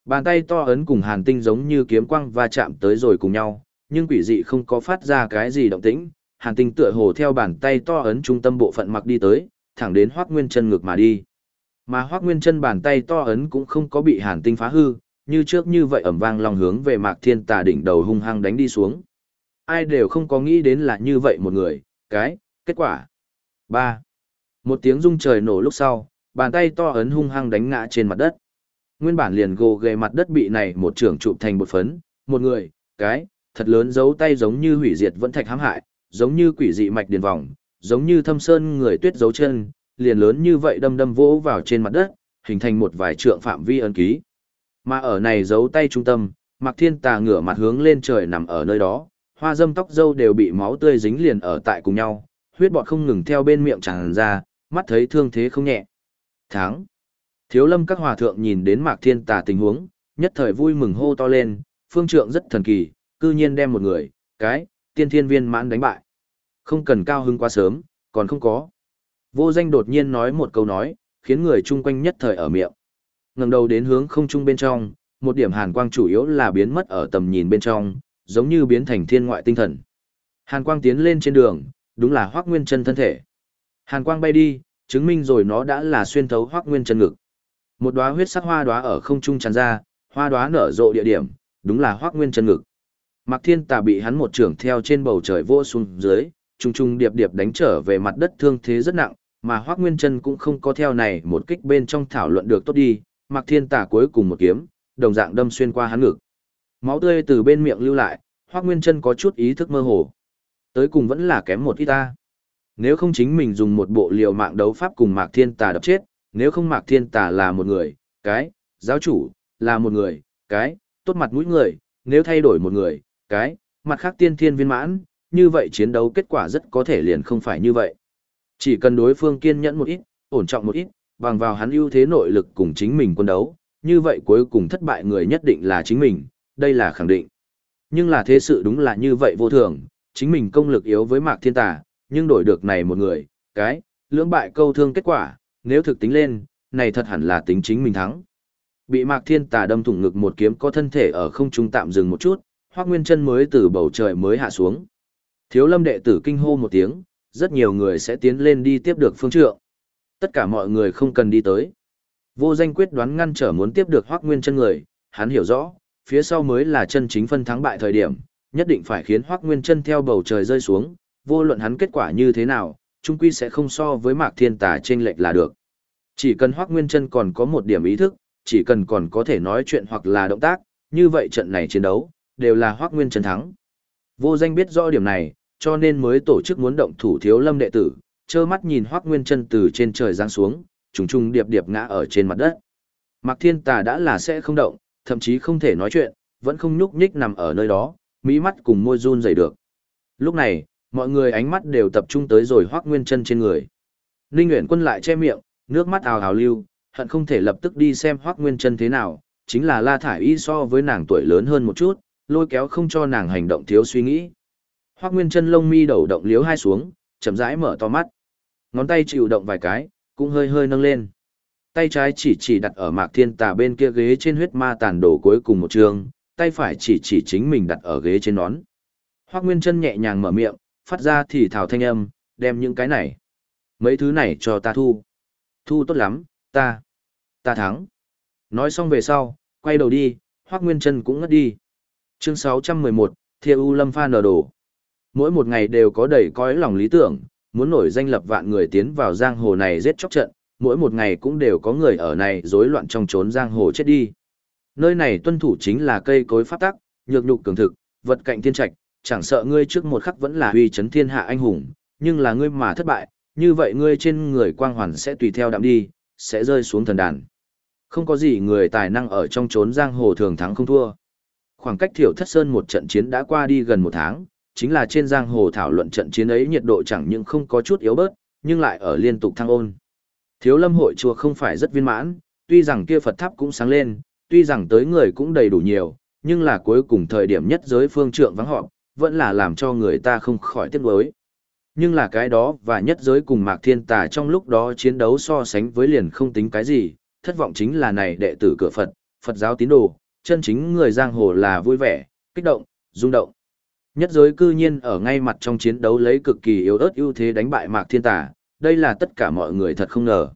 Speaker 1: Bàn tay to ấn cùng hàn tinh giống như kiếm quang va chạm tới rồi cùng nhau, nhưng quỷ dị không có phát ra cái gì động tĩnh, hàn tinh tựa hồ theo bàn tay to ấn trung tâm bộ phận mặc đi tới, thẳng đến Hoắc Nguyên Chân ngực mà đi. Mà Hoắc Nguyên Chân bàn tay to ấn cũng không có bị hàn tinh phá hư, như trước như vậy ầm vang long hướng về Mạc Thiên Tà đỉnh đầu hung hăng đánh đi xuống. Ai đều không có nghĩ đến là như vậy một người, cái, kết quả. 3. Một tiếng rung trời nổ lúc sau, bàn tay to ấn hung hăng đánh ngã trên mặt đất. Nguyên bản liền gồ ghề mặt đất bị này một trưởng trụ thành một phấn, một người, cái, thật lớn giấu tay giống như hủy diệt vẫn thạch hãm hại, giống như quỷ dị mạch điền vòng, giống như thâm sơn người tuyết dấu chân, liền lớn như vậy đâm đâm vỗ vào trên mặt đất, hình thành một vài trượng phạm vi ấn ký. Mà ở này giấu tay trung tâm, Mạc Thiên Tà ngửa mặt hướng lên trời nằm ở nơi đó, hoa dâm tóc dâu đều bị máu tươi dính liền ở tại cùng nhau, huyết bọt không ngừng theo bên miệng tràn ra, mắt thấy thương thế không nhẹ. Tháng. Thiếu lâm các hòa thượng nhìn đến Mạc Thiên Tà tình huống, nhất thời vui mừng hô to lên, phương trượng rất thần kỳ, cư nhiên đem một người, cái, tiên thiên viên mãn đánh bại. Không cần cao hưng quá sớm, còn không có. Vô danh đột nhiên nói một câu nói, khiến người chung quanh nhất thời ở miệng ngẩng đầu đến hướng không trung bên trong, một điểm hàn quang chủ yếu là biến mất ở tầm nhìn bên trong, giống như biến thành thiên ngoại tinh thần. Hàn quang tiến lên trên đường, đúng là Hoắc Nguyên Chân thân thể. Hàn quang bay đi, chứng minh rồi nó đã là xuyên thấu Hoắc Nguyên Chân ngực. Một đóa huyết sắc hoa đóa ở không trung tràn ra, hoa đóa nở rộ địa điểm, đúng là Hoắc Nguyên Chân ngực. Mạc Thiên Tà bị hắn một trưởng theo trên bầu trời vô xuống dưới, trùng trùng điệp điệp đánh trở về mặt đất thương thế rất nặng, mà Hoắc Nguyên Chân cũng không có theo này một kích bên trong thảo luận được tốt đi, Mạc Thiên Tả cuối cùng một kiếm, đồng dạng đâm xuyên qua hắn ngực. Máu tươi từ bên miệng lưu lại, Hoắc Nguyên Chân có chút ý thức mơ hồ. Tới cùng vẫn là kém một ít ta. Nếu không chính mình dùng một bộ liều mạng đấu pháp cùng Mạc Thiên Tà đập chết, nếu không Mạc Thiên Tà là một người, cái, giáo chủ, là một người, cái, tốt mặt mũi người, nếu thay đổi một người, cái, mặt khác tiên thiên viên mãn, như vậy chiến đấu kết quả rất có thể liền không phải như vậy. Chỉ cần đối phương kiên nhẫn một ít, ổn trọng một ít, bằng vào hắn ưu thế nội lực cùng chính mình quân đấu, như vậy cuối cùng thất bại người nhất định là chính mình, đây là khẳng định. Nhưng là thế sự đúng là như vậy vô thường, chính mình công lực yếu với Mạc Thiên Tà, nhưng đổi được này một người, cái, lưỡng bại câu thương kết quả, nếu thực tính lên, này thật hẳn là tính chính mình thắng. Bị Mạc Thiên Tà đâm thủng ngực một kiếm có thân thể ở không trung tạm dừng một chút, Hoắc Nguyên Chân mới từ bầu trời mới hạ xuống. Thiếu Lâm đệ tử kinh hô một tiếng, rất nhiều người sẽ tiến lên đi tiếp được phương trượng. Tất cả mọi người không cần đi tới. Vô danh quyết đoán ngăn trở muốn tiếp được Hoắc Nguyên Chân người, hắn hiểu rõ, phía sau mới là chân chính phân thắng bại thời điểm, nhất định phải khiến Hoắc Nguyên Chân theo bầu trời rơi xuống, vô luận hắn kết quả như thế nào, chung quy sẽ không so với Mạc Thiên Tà chênh lệch là được. Chỉ cần Hoắc Nguyên Chân còn có một điểm ý thức, chỉ cần còn có thể nói chuyện hoặc là động tác, như vậy trận này chiến đấu đều là Hoắc Nguyên Chân thắng. Vô Danh biết rõ điểm này, cho nên mới tổ chức muốn động thủ Thiếu Lâm đệ tử, trơ mắt nhìn Hoắc Nguyên Chân từ trên trời giáng xuống, trùng trùng điệp điệp ngã ở trên mặt đất. Mạc Thiên Tà đã là sẽ không động, thậm chí không thể nói chuyện, vẫn không nhúc nhích nằm ở nơi đó, mỹ mắt cùng môi run rẩy được. Lúc này, mọi người ánh mắt đều tập trung tới rồi Hoắc Nguyên Chân trên người. Ninh Uyển Quân lại che miệng, nước mắt ào ào lưu, hận không thể lập tức đi xem Hoắc Nguyên Chân thế nào, chính là La Thải Y so với nàng tuổi lớn hơn một chút, lôi kéo không cho nàng hành động thiếu suy nghĩ. Hoắc Nguyên Chân lông mi đầu động liếu hai xuống, chậm rãi mở to mắt. Ngón tay chịu động vài cái, cũng hơi hơi nâng lên. Tay trái chỉ chỉ đặt ở Mạc Thiên Tà bên kia ghế trên huyết ma tàn đổ cuối cùng một trường, tay phải chỉ chỉ chính mình đặt ở ghế trên nón. Hoắc Nguyên Chân nhẹ nhàng mở miệng, phát ra thì thào thanh âm, đem những cái này, mấy thứ này cho ta thu. Thu tốt lắm, ta, ta thắng. Nói xong về sau, quay đầu đi, Hoắc Nguyên Chân cũng ngất đi. Chương 611, Thiêu U Lâm Pha ở đổ. Mỗi một ngày đều có đầy cõi lòng lý tưởng, muốn nổi danh lập vạn người tiến vào giang hồ này giết chóc trận, mỗi một ngày cũng đều có người ở này rối loạn trong trốn giang hồ chết đi. Nơi này tuân thủ chính là cây cối pháp tắc, nhược nhục cường thực, vật cạnh thiên trạch, chẳng sợ ngươi trước một khắc vẫn là uy chấn thiên hạ anh hùng, nhưng là ngươi mà thất bại, như vậy ngươi trên người quang hoàn sẽ tùy theo đạm đi, sẽ rơi xuống thần đàn. Không có gì người tài năng ở trong trốn giang hồ thường thắng không thua. Khoảng cách thiểu thất sơn một trận chiến đã qua đi gần một tháng, chính là trên giang hồ thảo luận trận chiến ấy nhiệt độ chẳng những không có chút yếu bớt, nhưng lại ở liên tục thăng ôn. Thiếu lâm hội chùa không phải rất viên mãn, tuy rằng kia Phật tháp cũng sáng lên, tuy rằng tới người cũng đầy đủ nhiều, nhưng là cuối cùng thời điểm nhất giới phương trượng vắng họp, vẫn là làm cho người ta không khỏi tiếc nuối. Nhưng là cái đó và nhất giới cùng Mạc Thiên Tà trong lúc đó chiến đấu so sánh với liền không tính cái gì, thất vọng chính là này đệ tử cửa Phật, Phật giáo tín đồ, chân chính người giang hồ là vui vẻ, kích động, rung động. Nhất giới cư nhiên ở ngay mặt trong chiến đấu lấy cực kỳ yếu ớt ưu thế đánh bại Mạc Thiên Tà, đây là tất cả mọi người thật không ngờ.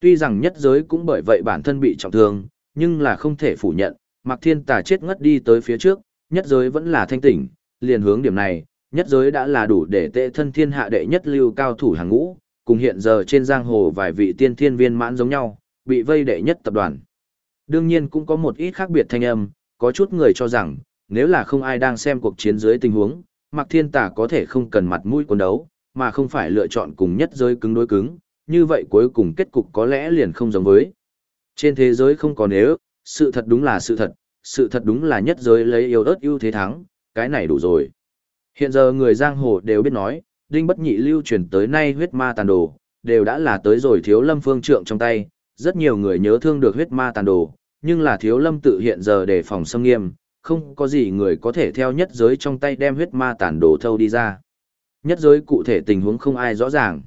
Speaker 1: Tuy rằng nhất giới cũng bởi vậy bản thân bị trọng thương, nhưng là không thể phủ nhận, Mạc Thiên Tà chết ngất đi tới phía trước, nhất giới vẫn là thanh tỉnh, liền hướng điểm này, nhất giới đã là đủ để tệ thân thiên hạ đệ nhất lưu cao thủ hàng ngũ, cùng hiện giờ trên giang hồ vài vị tiên thiên viên mãn giống nhau, bị vây đệ nhất tập đoàn. Đương nhiên cũng có một ít khác biệt thanh âm, có chút người cho rằng, nếu là không ai đang xem cuộc chiến dưới tình huống, Mạc Thiên Tà có thể không cần mặt mũi quân đấu, mà không phải lựa chọn cùng nhất giới cứng đối cứng, như vậy cuối cùng kết cục có lẽ liền không giống với. Trên thế giới không có nếu, sự thật đúng là sự thật, sự thật đúng là nhất giới lấy yêu ớt ưu thế thắng, cái này đủ rồi. Hiện giờ người giang hồ đều biết nói, đinh bất nhị lưu truyền tới nay huyết ma tàn đồ, đều đã là tới rồi thiếu lâm phương trượng trong tay, rất nhiều người nhớ thương được huyết ma tàn đồ, nhưng là thiếu lâm tự hiện giờ để phòng xâm nghiêm, không có gì người có thể theo nhất giới trong tay đem huyết ma tàn đồ thâu đi ra. Nhất giới cụ thể tình huống không ai rõ ràng.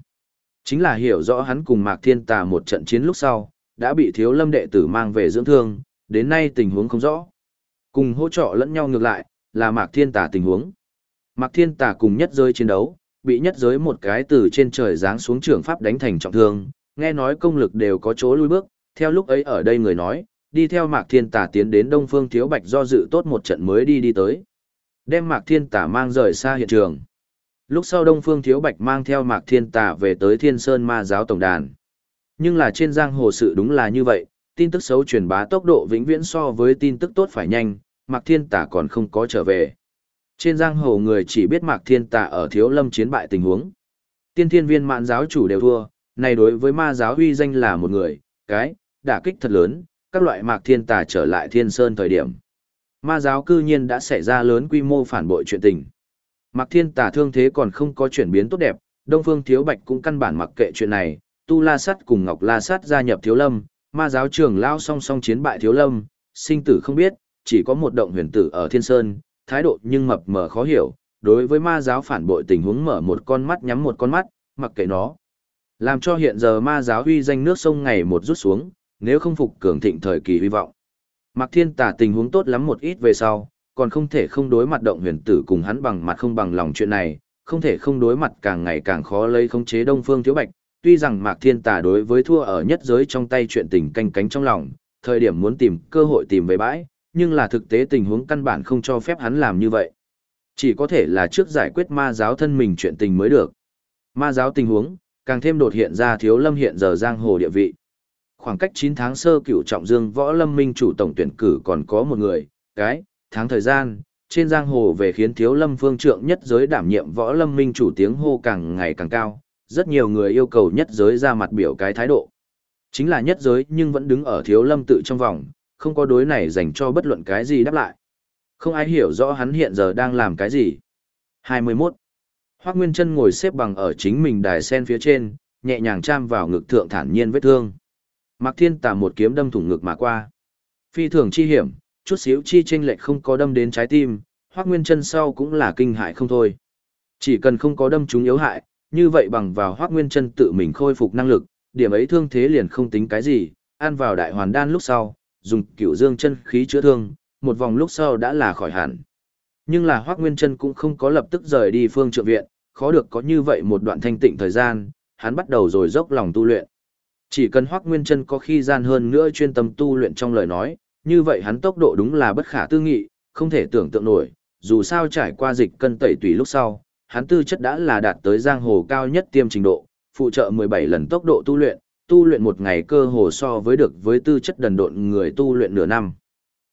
Speaker 1: Chính là hiểu rõ hắn cùng Mạc Thiên Tà một trận chiến lúc sau, đã bị thiếu lâm đệ tử mang về dưỡng thương, đến nay tình huống không rõ. Cùng hỗ trợ lẫn nhau ngược lại, là Mạc Thiên Tà tình huống. Mạc Thiên Tà cùng nhất giới chiến đấu, bị nhất giới một cái từ trên trời giáng xuống trường pháp đánh thành trọng thương, nghe nói công lực đều có chỗ lui bước, theo lúc ấy ở đây người nói, đi theo Mạc Thiên Tà tiến đến Đông Phương Thiếu Bạch do dự tốt một trận mới đi đi tới. Đem Mạc Thiên Tà mang rời xa hiện trường. Lúc sau Đông Phương Thiếu Bạch mang theo Mạc Thiên Tà về tới Thiên Sơn Ma giáo tổng đàn. Nhưng là trên giang hồ sự đúng là như vậy, tin tức xấu truyền bá tốc độ vĩnh viễn so với tin tức tốt phải nhanh, Mạc Thiên Tà còn không có trở về. Trên giang hồ người chỉ biết Mạc Thiên Tà ở Thiếu Lâm chiến bại tình huống. Tiên thiên viên mạn giáo chủ đều thua, này đối với ma giáo uy danh là một người, cái, đả kích thật lớn, các loại Mạc Thiên Tà trở lại Thiên Sơn thời điểm. Ma giáo cư nhiên đã xảy ra lớn quy mô phản bội chuyện tình. Mạc Thiên Tà thương thế còn không có chuyển biến tốt đẹp, Đông Phương Thiếu Bạch cũng căn bản mặc kệ chuyện này, Tu La Sắt cùng Ngọc La Sắt gia nhập Thiếu Lâm, ma giáo trưởng lao song song chiến bại Thiếu Lâm, sinh tử không biết, chỉ có một động huyền tử ở Thiên Sơn, thái độ nhưng mập mờ khó hiểu, đối với ma giáo phản bội tình huống mở một con mắt nhắm một con mắt, mặc kệ nó. Làm cho hiện giờ ma giáo huy danh nước sông ngày một rút xuống, nếu không phục cường thịnh thời kỳ hy vọng. Mạc Thiên Tà tình huống tốt lắm một ít về sau, còn không thể không đối mặt động huyền tử cùng hắn bằng mặt không bằng lòng chuyện này, không thể không đối mặt càng ngày càng khó lấy khống chế Đông Phương Thiếu Bạch, tuy rằng Mạc Thiên Tà đối với thua ở nhất giới trong tay chuyện tình canh cánh trong lòng, thời điểm muốn tìm cơ hội tìm về bãi, nhưng là thực tế tình huống căn bản không cho phép hắn làm như vậy. Chỉ có thể là trước giải quyết ma giáo thân mình chuyện tình mới được. Ma giáo tình huống, càng thêm đột hiện ra thiếu lâm hiện giờ giang hồ địa vị. Khoảng cách 9 tháng sơ cựu trọng dương võ lâm minh chủ tổng tuyển cử còn có một người, cái, tháng thời gian, trên giang hồ về khiến thiếu lâm phương trượng nhất giới đảm nhiệm võ lâm minh chủ tiếng hô càng ngày càng cao, rất nhiều người yêu cầu nhất giới ra mặt biểu cái thái độ. Chính là nhất giới nhưng vẫn đứng ở thiếu lâm tự trong vòng, không có đối này dành cho bất luận cái gì đáp lại. Không ai hiểu rõ hắn hiện giờ đang làm cái gì. 21. Hoác Nguyên Trân ngồi xếp bằng ở chính mình đài sen phía trên, nhẹ nhàng chạm vào ngực thượng thản nhiên vết thương. Mạc Thiên tà một kiếm đâm thủng ngực mà qua. Phi thường chi hiểm, chút xíu chi chênh lệch không có đâm đến trái tim, Hoắc Nguyên Chân sau cũng là kinh hại không thôi. Chỉ cần không có đâm trúng yếu hại, như vậy bằng vào Hoắc Nguyên Chân tự mình khôi phục năng lực, điểm ấy thương thế liền không tính cái gì, ăn vào đại hoàn đan lúc sau, dùng cửu dương chân khí chữa thương, một vòng lúc sau đã là khỏi hẳn. Nhưng là Hoắc Nguyên Chân cũng không có lập tức rời đi phương trượng viện, khó được có như vậy một đoạn thanh tịnh thời gian, hắn bắt đầu rồi dốc lòng tu luyện. Chỉ cần Hoắc Nguyên Chân có khi gian hơn nữa chuyên tâm tu luyện trong lời nói, như vậy hắn tốc độ đúng là bất khả tư nghị, không thể tưởng tượng nổi, dù sao trải qua dịch cân tẩy tùy lúc sau, hắn tư chất đã là đạt tới giang hồ cao nhất tiêm trình độ, phụ trợ 17 lần tốc độ tu luyện, tu luyện một ngày cơ hồ so với được với tư chất đần độn người tu luyện nửa năm.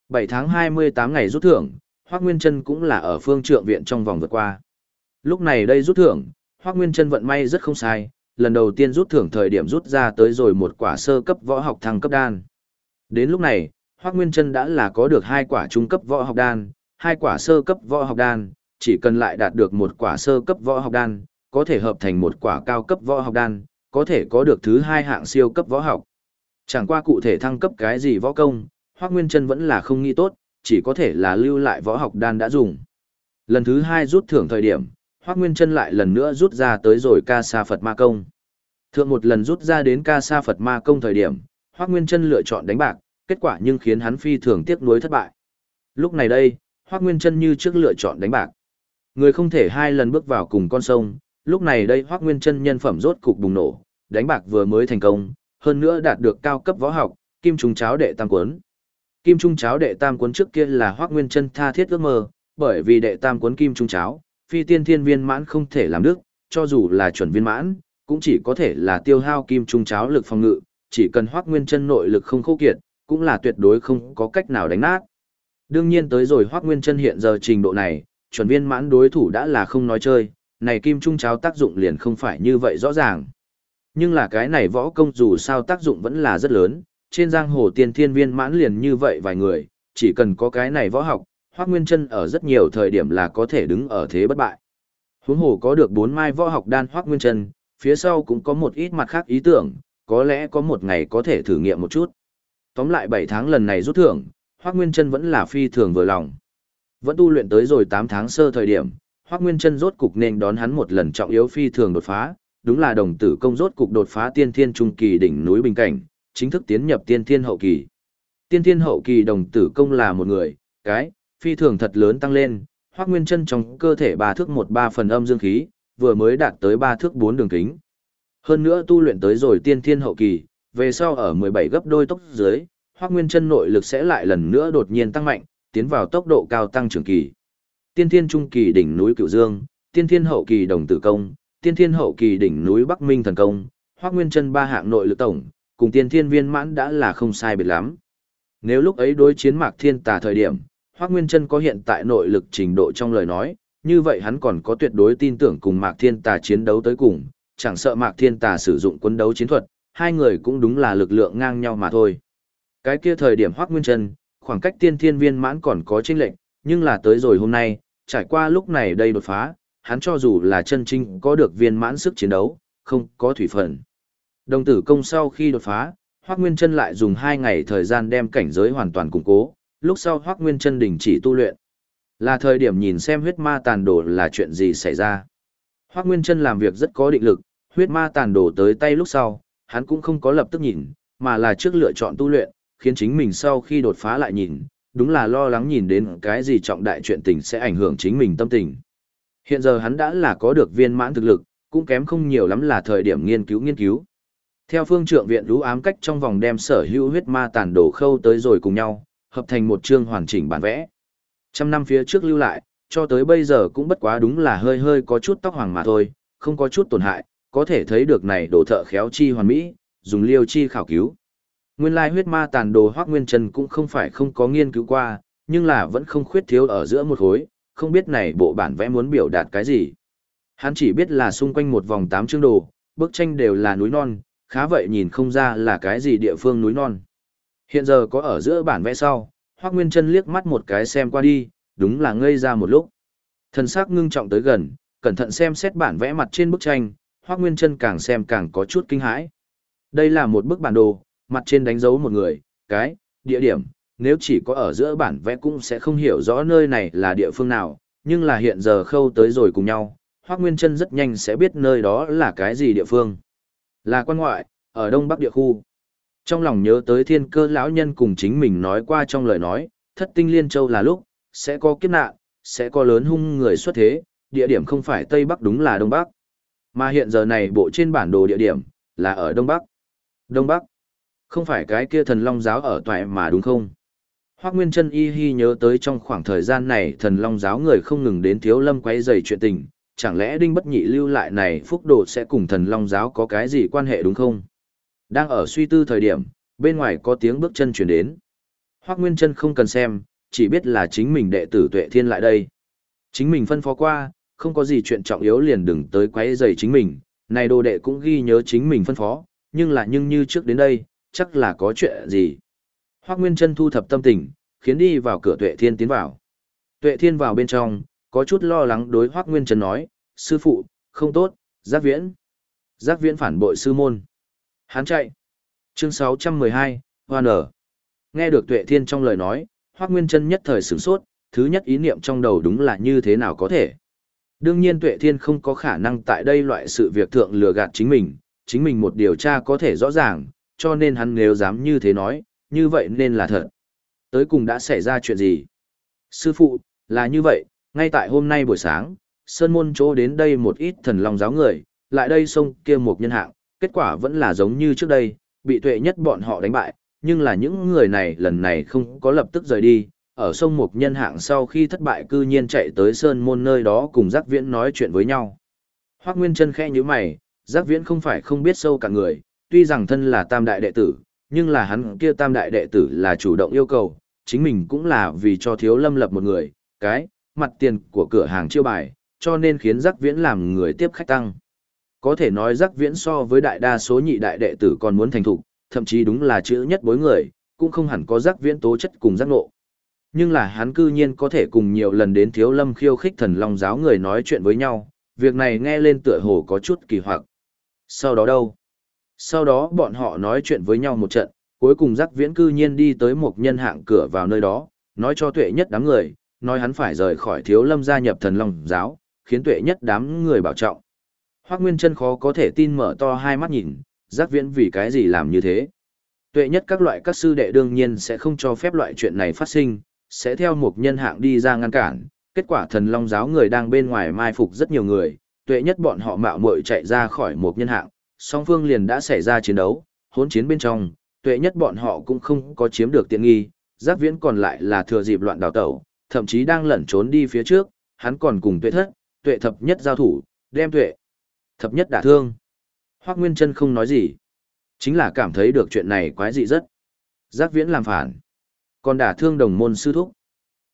Speaker 1: 7 tháng 28 ngày rút thưởng, Hoắc Nguyên Chân cũng là ở phương trượng viện trong vòng vượt qua. Lúc này đây rút thưởng, Hoắc Nguyên Chân vận may rất không sai, lần đầu tiên rút thưởng thời điểm rút ra tới rồi một quả sơ cấp võ học thăng cấp đan. Đến lúc này, Hoắc Nguyên Chân đã là có được hai quả trung cấp võ học đan, hai quả sơ cấp võ học đan, chỉ cần lại đạt được một quả sơ cấp võ học đan, có thể hợp thành một quả cao cấp võ học đan, có thể có được thứ hai hạng siêu cấp võ học. Chẳng qua cụ thể thăng cấp cái gì võ công, Hoắc Nguyên Chân vẫn là không nghĩ tốt, chỉ có thể là lưu lại võ học đan đã dùng. Lần thứ hai rút thưởng thời điểm, Hoắc Nguyên Chân lại lần nữa rút ra tới rồi ca sa Phật ma công. Thượng một lần rút ra đến ca sa Phật ma công thời điểm, Hoắc Nguyên Chân lựa chọn đánh bạc, kết quả nhưng khiến hắn phi thường tiếc nuối thất bại. Lúc này đây, Hoắc Nguyên Chân như trước lựa chọn đánh bạc. Người không thể hai lần bước vào cùng con sông, lúc này đây Hoắc Nguyên Chân nhân phẩm rốt cục bùng nổ, đánh bạc vừa mới thành công, hơn nữa đạt được cao cấp võ học, Kim Trung Cháo đệ tam cuốn. Kim Trung Cháo đệ tam cuốn trước kia là Hoắc Nguyên Chân tha thiết ước mơ, bởi vì đệ tam cuốn Kim Trung Cháo, phi tiên thiên viên mãn không thể làm được, cho dù là chuẩn viên mãn, cũng chỉ có thể là tiêu hao Kim Trung Cháo lực phòng ngự, chỉ cần hoác Nguyên Chân nội lực không khô kiệt, cũng là tuyệt đối không có cách nào đánh nát. Đương nhiên tới rồi hoác Nguyên Chân hiện giờ trình độ này, chuẩn viên mãn đối thủ đã là không nói chơi, này kim trung cháo tác dụng liền không phải như vậy rõ ràng. Nhưng là cái này võ công dù sao tác dụng vẫn là rất lớn, trên giang hồ tiên thiên viên mãn liền như vậy vài người, chỉ cần có cái này võ học, Hoắc Nguyên Chân ở rất nhiều thời điểm là có thể đứng ở thế bất bại. Huống hồ có được bốn mai võ học đan Hoắc Nguyên Chân, phía sau cũng có một ít mặt khác ý tưởng, có lẽ có một ngày có thể thử nghiệm một chút. Tóm lại 7 tháng lần này rút thưởng, Hoắc Nguyên Chân vẫn là phi thường vừa lòng. Vẫn tu luyện tới rồi 8 tháng sơ thời điểm, Hoắc Nguyên Chân rốt cục nên đón hắn một lần trọng yếu phi thường đột phá, đúng là đồng tử công rốt cục đột phá tiên thiên trung kỳ đỉnh núi bình cảnh, chính thức tiến nhập tiên thiên hậu kỳ. Tiên thiên hậu kỳ đồng tử công là một người, cái, phi thường thật lớn tăng lên, Hoắc Nguyên Chân trong cơ thể ba thước một ba phần âm dương khí, vừa mới đạt tới ba thước bốn đường kính. Hơn nữa tu luyện tới rồi tiên thiên hậu kỳ, về sau ở 17 gấp đôi tốc dưới, Hoắc Nguyên Chân nội lực sẽ lại lần nữa đột nhiên tăng mạnh, tiến vào tốc độ cao tăng trưởng kỳ. Tiên thiên trung kỳ đỉnh núi Cửu Dương, tiên thiên hậu kỳ đồng tử công, tiên thiên hậu kỳ đỉnh núi Bắc Minh thần công, Hoắc Nguyên Chân ba hạng nội lực tổng, cùng tiên thiên viên mãn đã là không sai biệt lắm. Nếu lúc ấy đối chiến Mạc Thiên Tà thời điểm, Hoắc Nguyên Chân có hiện tại nội lực trình độ trong lời nói, như vậy hắn còn có tuyệt đối tin tưởng cùng Mạc Thiên Tà chiến đấu tới cùng, chẳng sợ Mạc Thiên Tà sử dụng quân đấu chiến thuật, hai người cũng đúng là lực lượng ngang nhau mà thôi. Cái kia thời điểm Hoắc Nguyên Chân, khoảng cách tiên thiên viên mãn còn có chênh lệch, nhưng là tới rồi hôm nay, trải qua lúc này đây đột phá, hắn cho dù là chân chính có được viên mãn sức chiến đấu, không có thủy phần. Đồng tử công sau khi đột phá, Hoắc Nguyên Chân lại dùng 2 ngày thời gian đem cảnh giới hoàn toàn củng cố, lúc sau Hoắc Nguyên Chân đình chỉ tu luyện. Là thời điểm nhìn xem huyết ma tàn đổ là chuyện gì xảy ra. Hoắc Nguyên Chân làm việc rất có định lực, huyết ma tàn đổ tới tay lúc sau, hắn cũng không có lập tức nhìn, mà là trước lựa chọn tu luyện, khiến chính mình sau khi đột phá lại nhìn, đúng là lo lắng nhìn đến cái gì trọng đại chuyện tình sẽ ảnh hưởng chính mình tâm tình. Hiện giờ hắn đã là có được viên mãn thực lực, cũng kém không nhiều lắm là thời điểm nghiên cứu nghiên cứu. Theo phương trượng viện lũ ám cách trong vòng đem sở hữu huyết ma tàn đổ khâu tới rồi cùng nhau, hợp thành một chương hoàn chỉnh bản vẽ. Trăm năm phía trước lưu lại, cho tới bây giờ cũng bất quá đúng là hơi hơi có chút tóc hoàng mà thôi, không có chút tổn hại, có thể thấy được này đồ thợ khéo chi hoàn mỹ, dùng liêu chi khảo cứu. Nguyên lai huyết ma tàn đồ hoác nguyên trần cũng không phải không có nghiên cứu qua, nhưng là vẫn không khuyết thiếu ở giữa một khối, không biết này bộ bản vẽ muốn biểu đạt cái gì. Hắn chỉ biết là xung quanh một vòng tám chương đồ, bức tranh đều là núi non, khá vậy nhìn không ra là cái gì địa phương núi non. Hiện giờ có ở giữa bản vẽ sau, Hoắc Nguyên Chân liếc mắt một cái xem qua đi, đúng là ngây ra một lúc. Thần sắc ngưng trọng tới gần, cẩn thận xem xét bản vẽ mặt trên bức tranh, Hoắc Nguyên Chân càng xem càng có chút kinh hãi. Đây là một bức bản đồ, mặt trên đánh dấu một người, cái, địa điểm, nếu chỉ có ở giữa bản vẽ cũng sẽ không hiểu rõ nơi này là địa phương nào, nhưng là hiện giờ khâu tới rồi cùng nhau, Hoắc Nguyên Chân rất nhanh sẽ biết nơi đó là cái gì địa phương. Là quan ngoại, ở đông bắc địa khu. Trong lòng nhớ tới thiên cơ lão nhân cùng chính mình nói qua trong lời nói, thất tinh liên châu là lúc, sẽ có kiếp nạn, sẽ có lớn hung người xuất thế, địa điểm không phải Tây Bắc đúng là Đông Bắc. Mà hiện giờ này bộ trên bản đồ địa điểm, là ở Đông Bắc. Đông Bắc. Không phải cái kia thần long giáo ở toại mà đúng không? Hoác Nguyên Trân y hi nhớ tới trong khoảng thời gian này thần long giáo người không ngừng đến thiếu lâm quấy dày chuyện tình, chẳng lẽ đinh bất nhị lưu lại này phúc đồ sẽ cùng thần long giáo có cái gì quan hệ đúng không? Đang ở suy tư thời điểm, bên ngoài có tiếng bước chân chuyển đến. Hoác Nguyên chân không cần xem, chỉ biết là chính mình đệ tử tuệ thiên lại đây. Chính mình phân phó qua, không có gì chuyện trọng yếu liền đừng tới quấy rầy chính mình, này đồ đệ cũng ghi nhớ chính mình phân phó, nhưng là nhưng như trước đến đây, chắc là có chuyện gì. Hoác Nguyên chân thu thập tâm tình, khiến đi vào cửa Tuệ Thiên tiến vào. Tuệ Thiên vào bên trong, có chút lo lắng đối Hoác Nguyên chân nói, sư phụ, không tốt, giác viễn. Giác viễn phản bội sư môn. Hắn chạy. Chương 612, Hoa nở. Nghe được Tuệ Thiên trong lời nói, Hoác Nguyên Trân nhất thời sửng sốt, thứ nhất ý niệm trong đầu đúng là như thế nào có thể. Đương nhiên Tuệ Thiên không có khả năng tại đây loại sự việc thượng lừa gạt chính mình, chính mình một điều tra có thể rõ ràng, cho nên hắn nếu dám như thế nói, như vậy nên là thật. Tới cùng đã xảy ra chuyện gì? Sư phụ, là như vậy, ngay tại hôm nay buổi sáng, Sơn Môn chỗ đến đây một ít thần long giáo người, lại đây xông kia một nhân hạng, kết quả vẫn là giống như trước đây, bị tuệ nhất bọn họ đánh bại, nhưng là những người này lần này không có lập tức rời đi, ở sông một nhân hạng sau khi thất bại cư nhiên chạy tới Sơn Môn nơi đó cùng giác viễn nói chuyện với nhau. Hoác Nguyên chân khẽ như mày, giác viễn không phải không biết sâu cả người, tuy rằng thân là tam đại đệ tử, nhưng là hắn kia tam đại đệ tử là chủ động yêu cầu, chính mình cũng là vì cho thiếu lâm lập một người, cái, mặt tiền của cửa hàng chiêu bài, cho nên khiến giác viễn làm người tiếp khách tăng. Có thể nói giác viễn so với đại đa số nhị đại đệ tử còn muốn thành thục, thậm chí đúng là chữ nhất bối người, cũng không hẳn có giác viễn tố chất cùng giác ngộ. Nhưng là hắn cư nhiên có thể cùng nhiều lần đến thiếu lâm khiêu khích thần long giáo người nói chuyện với nhau, việc này nghe lên tựa hồ có chút kỳ hoặc. Sau đó đâu? Sau đó bọn họ nói chuyện với nhau một trận, cuối cùng giác viễn cư nhiên đi tới một nhân hạng cửa vào nơi đó, nói cho tuệ nhất đám người, nói hắn phải rời khỏi thiếu lâm gia nhập thần long giáo, khiến tuệ nhất đám người bảo trọng. Hoác Nguyên chân khó có thể tin mở to hai mắt nhìn, giác viễn vì cái gì làm như thế. Tuệ nhất các loại các sư đệ đương nhiên sẽ không cho phép loại chuyện này phát sinh, sẽ theo một nhân hạng đi ra ngăn cản, kết quả thần long giáo người đang bên ngoài mai phục rất nhiều người, tuệ nhất bọn họ mạo muội chạy ra khỏi một nhân hạng, song phương liền đã xảy ra chiến đấu, hỗn chiến bên trong, tuệ nhất bọn họ cũng không có chiếm được tiện nghi, giác viễn còn lại là thừa dịp loạn đào tẩu, thậm chí đang lẩn trốn đi phía trước, hắn còn cùng tuệ thất, tuệ thập nhất giao thủ, đem tuệ thập nhất đả thương. Hoác Nguyên Trân không nói gì, chính là cảm thấy được chuyện này quái dị rất. Giác viễn làm phản, còn đả thương đồng môn sư thúc.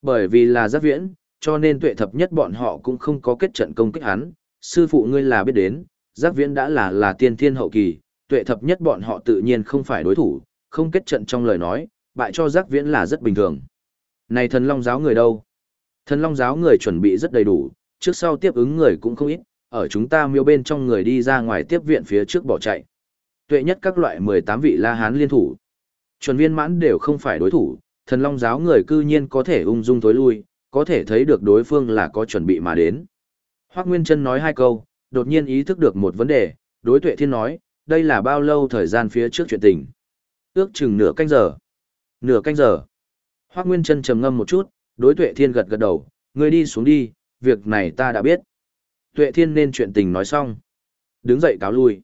Speaker 1: Bởi vì là giác viễn, cho nên tuệ thập nhất bọn họ cũng không có kết trận công kích hắn, sư phụ ngươi là biết đến, giác viễn đã là là tiên thiên hậu kỳ, tuệ thập nhất bọn họ tự nhiên không phải đối thủ, không kết trận trong lời nói, bại cho giác viễn là rất bình thường. Này thần long giáo người đâu? Thần long giáo người chuẩn bị rất đầy đủ, trước sau tiếp ứng người cũng không ít, ở chúng ta miêu bên trong người đi ra ngoài tiếp viện phía trước bỏ chạy. Tuệ nhất các loại 18 vị la hán liên thủ. Chuẩn viên mãn đều không phải đối thủ, thần long giáo người cư nhiên có thể ung dung tối lui, có thể thấy được đối phương là có chuẩn bị mà đến. Hoác Nguyên Trân nói hai câu, đột nhiên ý thức được một vấn đề, đối tuệ thiên nói, đây là bao lâu thời gian phía trước chuyện tình. Ước chừng nửa canh giờ. Nửa canh giờ. Hoác Nguyên Trân trầm ngâm một chút, đối tuệ thiên gật gật đầu, người đi xuống đi, việc này ta đã biết. Tuệ thiên nên chuyện tình nói xong. Đứng dậy cáo lui.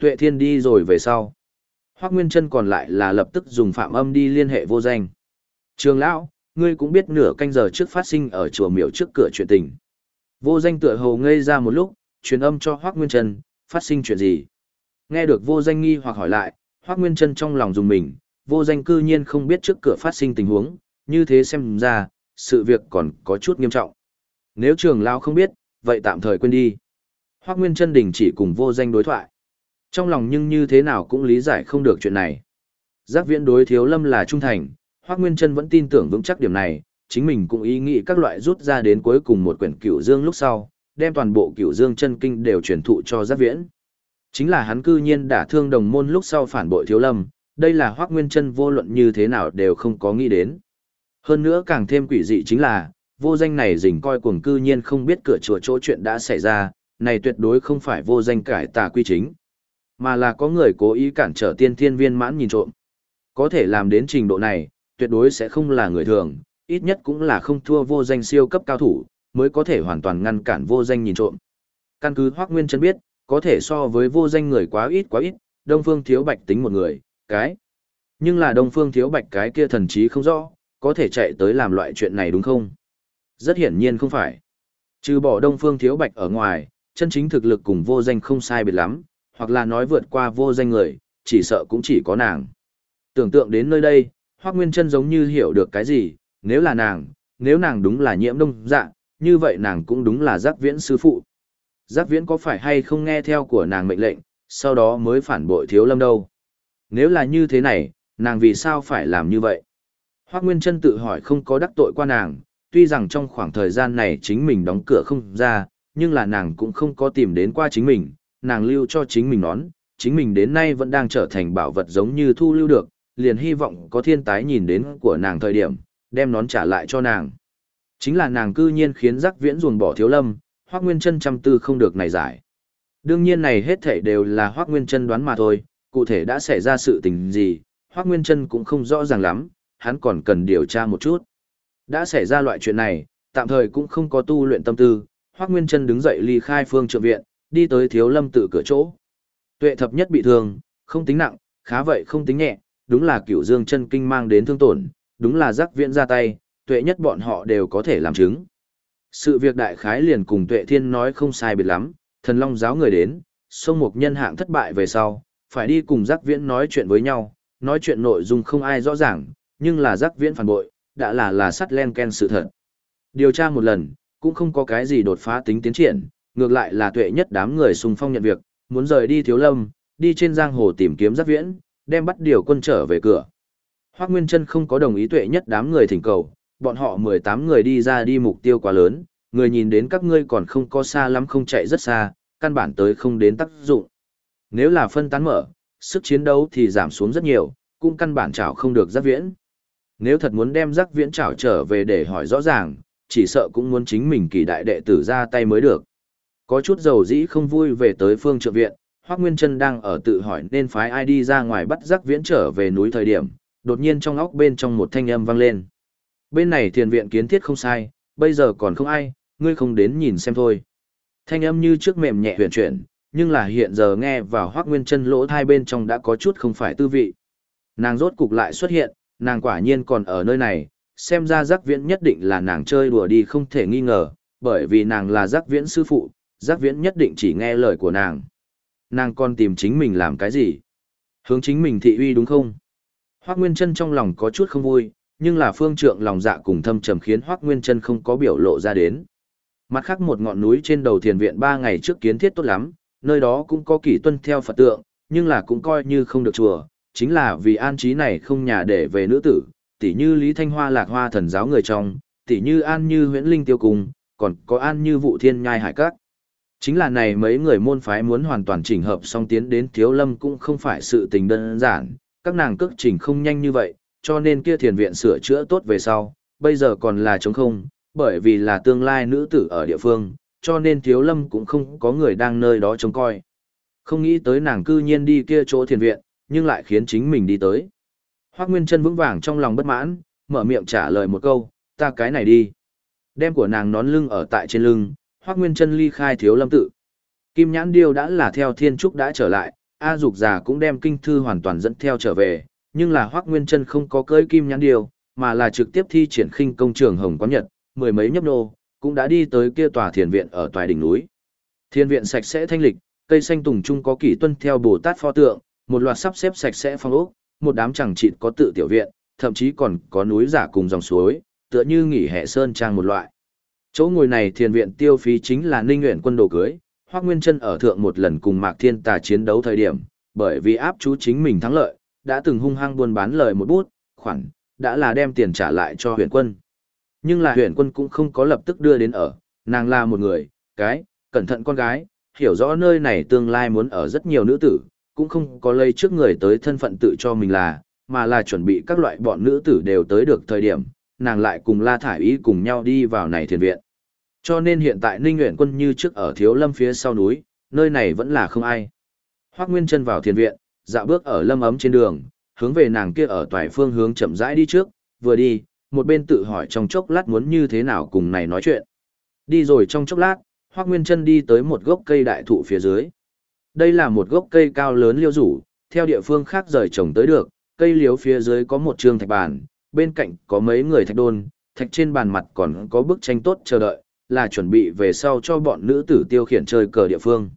Speaker 1: Tuệ thiên đi rồi về sau. Hoác Nguyên Trân còn lại là lập tức dùng phạm âm đi liên hệ vô danh. Trường lão, ngươi cũng biết nửa canh giờ trước phát sinh ở chùa miểu trước cửa chuyện tình. Vô danh tựa hồ ngây ra một lúc, truyền âm cho Hoác Nguyên Trân, phát sinh chuyện gì? Nghe được vô danh nghi hoặc hỏi lại, Hoác Nguyên Trân trong lòng dùng mình, vô danh cư nhiên không biết trước cửa phát sinh tình huống, như thế xem ra, sự việc còn có chút nghiêm trọng. Nếu trường Lão không biết, vậy tạm thời quên đi. Hoác Nguyên Trân đình chỉ cùng vô danh đối thoại. Trong lòng nhưng như thế nào cũng lý giải không được chuyện này. Giác viễn đối thiếu lâm là trung thành, Hoác Nguyên Trân vẫn tin tưởng vững chắc điểm này, chính mình cũng ý nghĩ các loại rút ra đến cuối cùng một quyển cửu dương lúc sau, đem toàn bộ cửu dương chân kinh đều truyền thụ cho giác viễn. Chính là hắn cư nhiên đả thương đồng môn lúc sau phản bội thiếu lâm, đây là hoác nguyên chân vô luận như thế nào đều không có nghĩ đến. Hơn nữa càng thêm quỷ dị chính là, vô danh này dình coi cuồng cư nhiên không biết cửa chùa chỗ chuyện đã xảy ra, này tuyệt đối không phải vô danh cải tà quy chính. mà là có người cố ý cản trở tiên thiên viên mãn nhìn trộm. Có thể làm đến trình độ này, tuyệt đối sẽ không là người thường, ít nhất cũng là không thua vô danh siêu cấp cao thủ, mới có thể hoàn toàn ngăn cản vô danh nhìn trộm. Căn cứ Hoắc Nguyên Chân biết, có thể so với vô danh người quá ít quá ít, Đông Phương Thiếu Bạch tính một người, cái. Nhưng là Đông Phương Thiếu Bạch cái kia thần trí không rõ, có thể chạy tới làm loại chuyện này đúng không? Rất hiển nhiên không phải. Trừ bỏ Đông Phương Thiếu Bạch ở ngoài, chân chính thực lực cùng vô danh không sai biệt lắm, hoặc là nói vượt qua vô danh người, chỉ sợ cũng chỉ có nàng. Tưởng tượng đến nơi đây, Hoắc Nguyên Chân giống như hiểu được cái gì, nếu là nàng, nếu nàng đúng là nhiễm đông dạ, như vậy nàng cũng đúng là giác viễn sư phụ. Giác viễn có phải hay không nghe theo của nàng mệnh lệnh, sau đó mới phản bội thiếu lâm đâu. Nếu là như thế này, nàng vì sao phải làm như vậy? Hoác Nguyên Trân tự hỏi không có đắc tội qua nàng, tuy rằng trong khoảng thời gian này chính mình đóng cửa không ra, nhưng là nàng cũng không có tìm đến qua chính mình, nàng lưu cho chính mình nón, chính mình đến nay vẫn đang trở thành bảo vật giống như thu lưu được, liền hy vọng có thiên tái nhìn đến của nàng thời điểm, đem nón trả lại cho nàng. Chính là nàng cư nhiên khiến giác viễn ruồng bỏ thiếu lâm, Hoác Nguyên Trân chăm tư không được này giải. Đương nhiên này hết thảy đều là Hoác Nguyên Trân đoán mà thôi, cụ thể đã xảy ra sự tình gì, Hoác Nguyên Trân cũng không rõ ràng lắm, hắn còn cần điều tra một chút. Đã xảy ra loại chuyện này, tạm thời cũng không có tu luyện tâm tư, Hoác Nguyên Trân đứng dậy ly khai phương trượng viện, đi tới thiếu lâm tự cửa chỗ. Tuệ thập nhất bị thương, không tính nặng, khá vậy không tính nhẹ, đúng là cửu dương chân kinh mang đến thương tổn, đúng là giác viễn ra tay, tuệ nhất bọn họ đều có thể làm chứng. Sự việc đại khái liền cùng tuệ thiên nói không sai biệt lắm, thần long giáo người đến, sông Mục nhân hạng thất bại về sau, phải đi cùng giác viễn nói chuyện với nhau, nói chuyện nội dung không ai rõ ràng, nhưng là giác viễn phản bội, đã là là sắt len ken sự thật. Điều tra một lần, cũng không có cái gì đột phá tính tiến triển, ngược lại là tuệ nhất đám người xung phong nhận việc, muốn rời đi thiếu lâm, đi trên giang hồ tìm kiếm giáp viễn, đem bắt điều quân trở về cửa. Hoác Nguyên Trân không có đồng ý tuệ nhất đám người thỉnh cầu, bọn họ 18 người đi ra đi mục tiêu quá lớn, người nhìn đến các ngươi còn không có xa lắm không chạy rất xa, căn bản tới không đến tác dụng. Nếu là phân tán mở, sức chiến đấu thì giảm xuống rất nhiều, cũng căn bản chảo không được giáp viễn. Nếu thật muốn đem giác viễn chảo trở về để hỏi rõ ràng, chỉ sợ cũng muốn chính mình kỳ đại đệ tử ra tay mới được. Có chút dầu dĩ không vui về tới phương trợ viện, Hoác Nguyên Trân đang ở tự hỏi nên phái ai đi ra ngoài bắt giác viễn trở về núi thời điểm, đột nhiên trong óc bên trong một thanh âm vang lên. Bên này thiền viện kiến thiết không sai, bây giờ còn không ai, ngươi không đến nhìn xem thôi. Thanh âm như trước mềm nhẹ huyền chuyển, nhưng là hiện giờ nghe vào hoác nguyên chân lỗ hai bên trong đã có chút không phải tư vị. Nàng rốt cục lại xuất hiện, nàng quả nhiên còn ở nơi này, xem ra giác viễn nhất định là nàng chơi đùa đi không thể nghi ngờ, bởi vì nàng là giác viễn sư phụ, giác viễn nhất định chỉ nghe lời của nàng. Nàng còn tìm chính mình làm cái gì? Hướng chính mình thị uy đúng không? Hoác Nguyên Trân trong lòng có chút không vui, nhưng là phương trượng lòng dạ cùng thâm trầm khiến Hoác Nguyên Trân không có biểu lộ ra đến. Mặt khác một ngọn núi trên đầu thiền viện ba ngày trước kiến thiết tốt lắm, nơi đó cũng có kỷ tuân theo Phật tượng, nhưng là cũng coi như không được chùa, chính là vì an trí này không nhà để về nữ tử, tỉ như Lý Thanh Hoa lạc hoa thần giáo người trong, tỉ như an như huyễn linh tiêu cung, còn có an như vụ thiên nhai hải các. Chính là này mấy người môn phái muốn hoàn toàn chỉnh hợp song tiến đến thiếu lâm cũng không phải sự tình đơn giản, các nàng cước chỉnh không nhanh như vậy, cho nên kia thiền viện sửa chữa tốt về sau, bây giờ còn là trống không, bởi vì là tương lai nữ tử ở địa phương, cho nên thiếu lâm cũng không có người đang nơi đó trông coi. Không nghĩ tới nàng cư nhiên đi kia chỗ thiền viện, nhưng lại khiến chính mình đi tới. Hoác Nguyên Trân vững vàng trong lòng bất mãn, mở miệng trả lời một câu, ta cái này đi. Đem của nàng nón lưng ở tại trên lưng, Hoác Nguyên Trân ly khai thiếu lâm tự. Kim Nhãn Điêu đã là theo thiên trúc đã trở lại, A Dục già cũng đem kinh thư hoàn toàn dẫn theo trở về, nhưng là Hoắc Nguyên Trân không có cưới kim nhãn điêu, mà là trực tiếp thi triển khinh công trường Hồng Quán Nhật, mười mấy nhấp nô, cũng đã đi tới kia tòa thiền viện ở tòa đỉnh núi. Thiền viện sạch sẽ thanh lịch, cây xanh tùng trung có kỷ tuân theo Bồ Tát pho tượng, một loạt sắp xếp sạch sẽ phong ốc, một đám chẳng chịt có tự tiểu viện, thậm chí còn có núi giả cùng dòng suối, tựa như nghỉ hè sơn trang một loại. Chỗ ngồi này thiền viện tiêu phí chính là Ninh Nguyện quân đồ cưới, Hoắc Nguyên Chân ở thượng một lần cùng Mạc Thiên Tà chiến đấu thời điểm, bởi vì áp chú chính mình thắng lợi, đã từng hung hăng buôn bán lời một bút, khoản, đã là đem tiền trả lại cho huyền quân. Nhưng là huyền quân cũng không có lập tức đưa đến ở, nàng là một người, cái, cẩn thận con gái, hiểu rõ nơi này tương lai muốn ở rất nhiều nữ tử, cũng không có lây trước người tới thân phận tự cho mình là, mà là chuẩn bị các loại bọn nữ tử đều tới được thời điểm, nàng lại cùng La Thải Ý cùng nhau đi vào này thiền viện. Cho nên hiện tại Ninh Nguyễn Quân như trước ở Thiếu Lâm phía sau núi, nơi này vẫn là không ai. Hoắc Nguyên Chân vào thiền viện, dạo bước ở lâm ấm trên đường, hướng về nàng kia ở toại phương hướng chậm rãi đi trước, vừa đi, một bên tự hỏi trong chốc lát muốn như thế nào cùng này nói chuyện. Đi rồi trong chốc lát, Hoắc Nguyên Chân đi tới một gốc cây đại thụ phía dưới. Đây là một gốc cây cao lớn liêu rủ, theo địa phương khác rời trồng tới được, cây liếu phía dưới có một trường thạch bàn, bên cạnh có mấy người thạch đôn, thạch trên bàn mặt còn có bức tranh tốt chờ đợi, là chuẩn bị về sau cho bọn nữ tử tiêu khiển chơi cờ địa phương.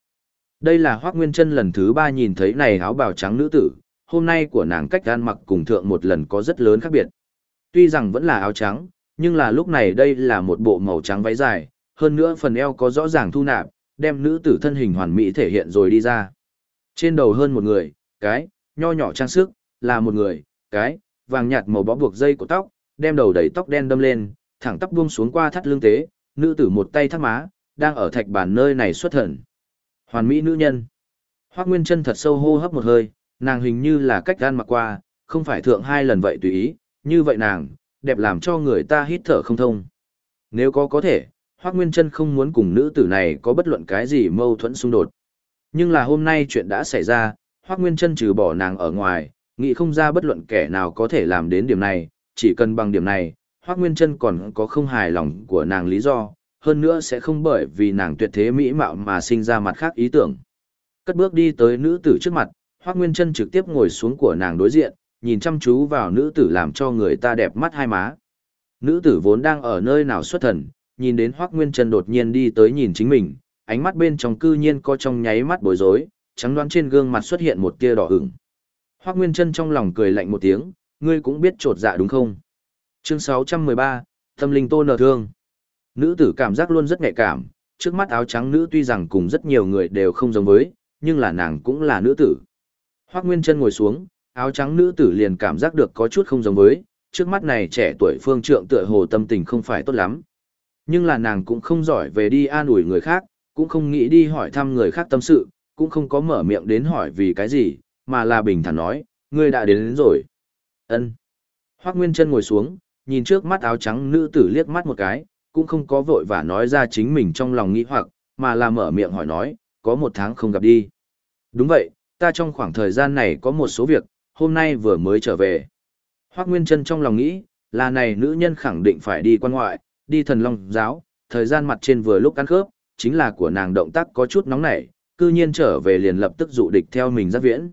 Speaker 1: Đây là Hoác Nguyên Trân lần thứ ba nhìn thấy này áo bào trắng nữ tử, hôm nay của nàng cách gan mặc cùng thượng một lần có rất lớn khác biệt. Tuy rằng vẫn là áo trắng, nhưng là lúc này đây là một bộ màu trắng váy dài, hơn nữa phần eo có rõ ràng thu nạp, đem nữ tử thân hình hoàn mỹ thể hiện rồi đi ra. Trên đầu hơn một người, cái, nho nhỏ trang sức, là một người, cái, vàng nhạt màu bó buộc dây của tóc, đem đầu đầy tóc đen đâm lên, thẳng tắp buông xuống qua thắt lưng tế, nữ tử một tay thắt má, đang ở thạch bàn nơi này xuất thần. Hoàn mỹ nữ nhân. Hoắc Nguyên Chân thật sâu hô hấp một hơi, nàng hình như là cách gan mặc qua, không phải thượng hai lần vậy tùy ý, như vậy nàng, đẹp làm cho người ta hít thở không thông. Nếu có có thể, Hoắc Nguyên Chân không muốn cùng nữ tử này có bất luận cái gì mâu thuẫn xung đột. Nhưng là hôm nay chuyện đã xảy ra, Hoắc Nguyên Chân trừ bỏ nàng ở ngoài, nghĩ không ra bất luận kẻ nào có thể làm đến điểm này, chỉ cần bằng điểm này, Hoắc Nguyên Chân còn có không hài lòng của nàng lý do, hơn nữa sẽ không bởi vì nàng tuyệt thế mỹ mạo mà sinh ra mặt khác ý tưởng. Cất bước đi tới nữ tử trước mặt, Hoắc Nguyên Chân trực tiếp ngồi xuống của nàng đối diện, nhìn chăm chú vào nữ tử làm cho người ta đẹp mắt hai má. Nữ tử vốn đang ở nơi nào xuất thần, nhìn đến Hoắc Nguyên Trần đột nhiên đi tới nhìn chính mình, ánh mắt bên trong cư nhiên có trong nháy mắt bối rối, trắng đoán trên gương mặt xuất hiện một tia đỏ ửng. Hoắc Nguyên Trân trong lòng cười lạnh một tiếng, ngươi cũng biết trột dạ đúng không? Chương 613, Tâm linh tô nở thương. Nữ tử cảm giác luôn rất nhạy cảm, trước mắt áo trắng nữ tuy rằng cùng rất nhiều người đều không giống với, nhưng là nàng cũng là nữ tử. Hoắc Nguyên Trân ngồi xuống, áo trắng nữ tử liền cảm giác được có chút không giống với, trước mắt này trẻ tuổi phương trượng tựa hồ tâm tình không phải tốt lắm. Nhưng là nàng cũng không giỏi về đi an ủi người khác, cũng không nghĩ đi hỏi thăm người khác tâm sự, cũng không có mở miệng đến hỏi vì cái gì, mà là bình thản nói, ngươi đã đến, đến rồi. Ân. Hoắc Nguyên Chân ngồi xuống, nhìn trước mắt áo trắng nữ tử liếc mắt một cái, cũng không có vội vã nói ra chính mình trong lòng nghĩ hoặc, mà là mở miệng hỏi nói, có một tháng không gặp đi. Đúng vậy, ta trong khoảng thời gian này có một số việc, hôm nay vừa mới trở về. Hoắc Nguyên Trân trong lòng nghĩ, là này nữ nhân khẳng định phải đi quan ngoại, đi thần long giáo, thời gian mặt trên vừa lúc ăn khớp, chính là của nàng động tác có chút nóng nảy, cư nhiên trở về liền lập tức dụ địch theo mình ra viễn.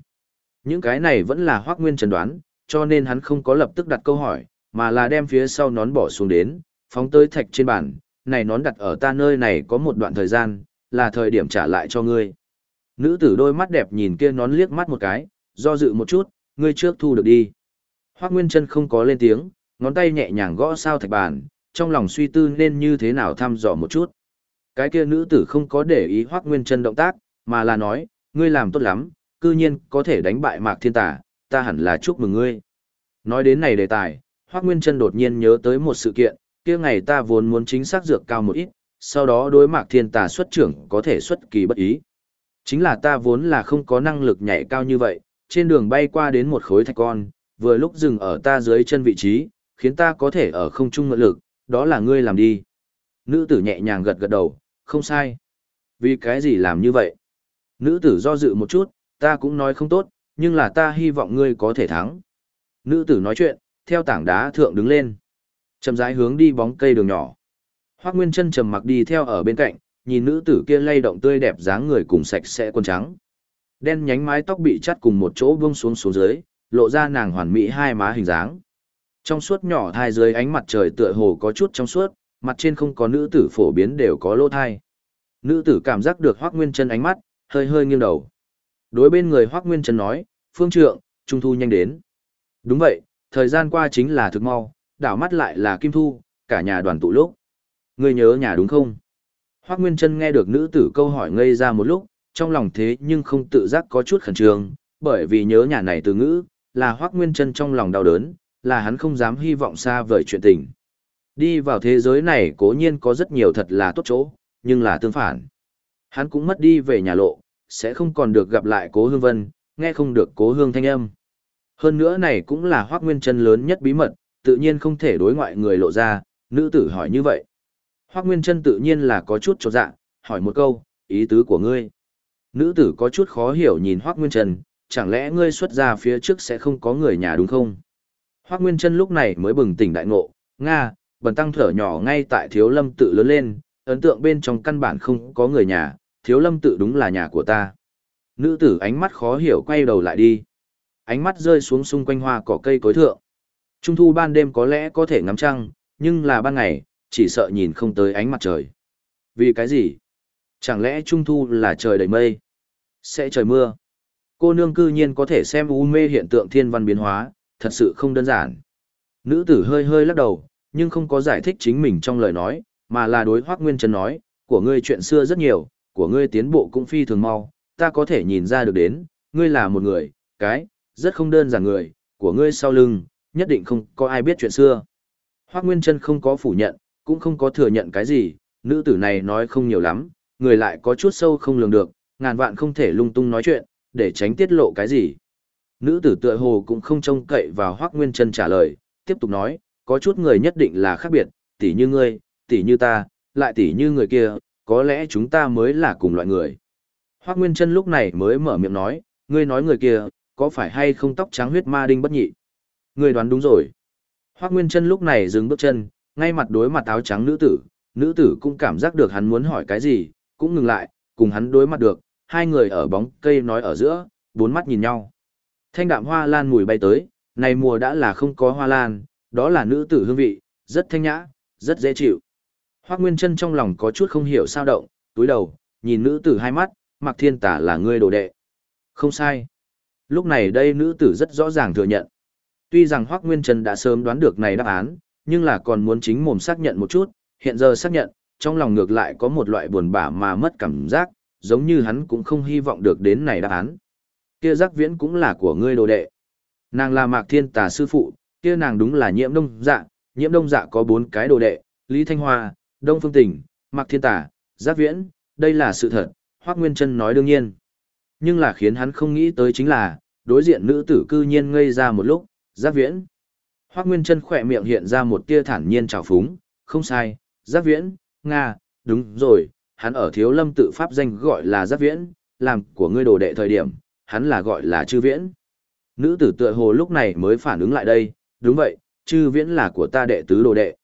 Speaker 1: Những cái này vẫn là Hoác Nguyên Trần đoán, cho nên hắn không có lập tức đặt câu hỏi, mà là đem phía sau nón bỏ xuống đến, phóng tới thạch trên bàn, này nón đặt ở ta nơi này có một đoạn thời gian, là thời điểm trả lại cho ngươi. Nữ tử đôi mắt đẹp nhìn kia nón liếc mắt một cái, do dự một chút, ngươi trước thu được đi. Hoác Nguyên Trân không có lên tiếng, ngón tay nhẹ nhàng gõ sao thạch bàn, trong lòng suy tư nên như thế nào thăm dò một chút. Cái kia nữ tử không có để ý Hoắc Nguyên Trân động tác, mà là nói, ngươi làm tốt lắm, cư nhiên có thể đánh bại Mạc Thiên Tả, ta hẳn là chúc mừng ngươi. Nói đến này đề tài, Hoắc Nguyên Trân đột nhiên nhớ tới một sự kiện, kia ngày ta vốn muốn chính xác dược cao một ít, sau đó đối Mạc Thiên Tả xuất trưởng có thể xuất kỳ bất ý. Chính là ta vốn là không có năng lực nhảy cao như vậy, trên đường bay qua đến một khối thạch con, vừa lúc dừng ở ta dưới chân vị trí, khiến ta có thể ở không trung ngự lực, đó là ngươi làm đi. Nữ tử nhẹ nhàng gật gật đầu, không sai. Vì cái gì làm như vậy? Nữ tử do dự một chút, ta cũng nói không tốt, nhưng là ta hy vọng ngươi có thể thắng. Nữ tử nói chuyện, theo tảng đá thượng đứng lên. Chậm rãi hướng đi bóng cây đường nhỏ. Hoác Nguyên chân trầm mặc đi theo ở bên cạnh, nhìn nữ tử kia lay động tươi đẹp dáng người cùng sạch sẽ quần trắng. Đen nhánh mái tóc bị chắt cùng một chỗ buông xuống xuống dưới, lộ ra nàng hoàn mỹ hai má hình dáng. Trong suốt nhỏ thai dưới ánh mặt trời tựa hồ có chút trong suốt, mặt trên không có nữ tử phổ biến đều có lỗ thai. Nữ tử cảm giác được Hoắc Nguyên Chân ánh mắt, hơi hơi nghiêng đầu. Đối bên người Hoắc Nguyên Chân nói, "Phương trượng, trung thu nhanh đến." Đúng vậy, thời gian qua chính là thực mau, đảo mắt lại là Kim Thu, cả nhà đoàn tụ lúc. Ngươi nhớ nhà đúng không? Hoác Nguyên chân nghe được nữ tử câu hỏi ngây ra một lúc, trong lòng thế nhưng không tự giác có chút khẩn trương, bởi vì nhớ nhà này từ ngữ, là Hoác Nguyên chân trong lòng đau đớn, là hắn không dám hy vọng xa vời chuyện tình. Đi vào thế giới này cố nhiên có rất nhiều thật là tốt chỗ, nhưng là tương phản. Hắn cũng mất đi về nhà lộ, sẽ không còn được gặp lại cố hương vân, nghe không được cố hương thanh âm. Hơn nữa này cũng là Hoác Nguyên chân lớn nhất bí mật, tự nhiên không thể đối ngoại người lộ ra, nữ tử hỏi như vậy. Hoác Nguyên chân tự nhiên là có chút trọt dạ, hỏi một câu, ý tứ của ngươi. Nữ tử có chút khó hiểu nhìn Hoác Nguyên chân, chẳng lẽ ngươi xuất ra phía trước sẽ không có người nhà đúng không? Hoác Nguyên Trân lúc này mới bừng tỉnh đại ngộ, Nga, bần tăng thở nhỏ ngay tại thiếu lâm tự lớn lên, ấn tượng bên trong căn bản không có người nhà, thiếu lâm tự đúng là nhà của ta. Nữ tử ánh mắt khó hiểu quay đầu lại đi. Ánh mắt rơi xuống xung quanh hoa cỏ cây cối thượng. Trung thu ban đêm có lẽ có thể ngắm trăng, nhưng là ban ngày, chỉ sợ nhìn không tới ánh mặt trời. Vì cái gì? Chẳng lẽ trung thu là trời đầy mây? Sẽ trời mưa? Cô nương cư nhiên có thể xem u mê hiện tượng thiên văn biến hóa, thật sự không đơn giản. Nữ tử hơi hơi lắc đầu, nhưng không có giải thích chính mình trong lời nói, mà là đối Hoác Nguyên Trần nói, của ngươi chuyện xưa rất nhiều, của ngươi tiến bộ cũng phi thường mau, ta có thể nhìn ra được đến, ngươi là một người, cái, rất không đơn giản người, của ngươi sau lưng, nhất định không có ai biết chuyện xưa. Hoác Nguyên Trân không có phủ nhận, cũng không có thừa nhận cái gì, nữ tử này nói không nhiều lắm, người lại có chút sâu không lường được, ngàn vạn không thể lung tung nói chuyện, để tránh tiết lộ cái gì. Nữ tử tựa hồ cũng không trông cậy vào hoắc Nguyên Trân trả lời, tiếp tục nói, có chút người nhất định là khác biệt, tỷ như ngươi, tỷ như ta, lại tỷ như người kia, có lẽ chúng ta mới là cùng loại người. hoắc Nguyên Trân lúc này mới mở miệng nói, ngươi nói người kia, có phải hay không tóc trắng huyết ma đinh bất nhị? Ngươi đoán đúng rồi. hoắc Nguyên Trân lúc này dừng bước chân, ngay mặt đối mặt áo trắng nữ tử, nữ tử cũng cảm giác được hắn muốn hỏi cái gì, cũng ngừng lại, cùng hắn đối mặt được, hai người ở bóng cây nói ở giữa, bốn mắt nhìn nhau. Thanh đạm hoa lan mùi bay tới, này mùa đã là không có hoa lan, đó là nữ tử hương vị, rất thanh nhã, rất dễ chịu. Hoác Nguyên Trân trong lòng có chút không hiểu sao động, túi đầu, nhìn nữ tử hai mắt, mặc Thiên Tả là ngươi đồ đệ. Không sai. Lúc này đây nữ tử rất rõ ràng thừa nhận. Tuy rằng Hoác Nguyên Trân đã sớm đoán được này đáp án, nhưng là còn muốn chính mồm xác nhận một chút, hiện giờ xác nhận, trong lòng ngược lại có một loại buồn bã mà mất cảm giác, giống như hắn cũng không hy vọng được đến này đáp án. Kia giác viễn cũng là của ngươi đồ đệ. Nàng là Mạc Thiên Tà sư phụ, kia nàng đúng là nhiễm đông dạ, nhiễm đông dạ có bốn cái đồ đệ, Lý Thanh Hoa, Đông Phương Tỉnh, Mạc Thiên Tà, giác viễn, đây là sự thật, Hoác Nguyên Trân nói đương nhiên. Nhưng là khiến hắn không nghĩ tới chính là, đối diện nữ tử cư nhiên ngây ra một lúc, giác viễn. Hoác Nguyên Trân khỏe miệng hiện ra một tia thản nhiên trào phúng, không sai, giác viễn, Nga, đúng rồi, hắn ở thiếu lâm tự pháp danh gọi là giác viễn, làm của ngươi đồ đệ thời điểm, hắn là gọi là chư viễn. Nữ tử tựa hồ lúc này mới phản ứng lại đây, đúng vậy, chư viễn là của ta đệ tứ đồ đệ.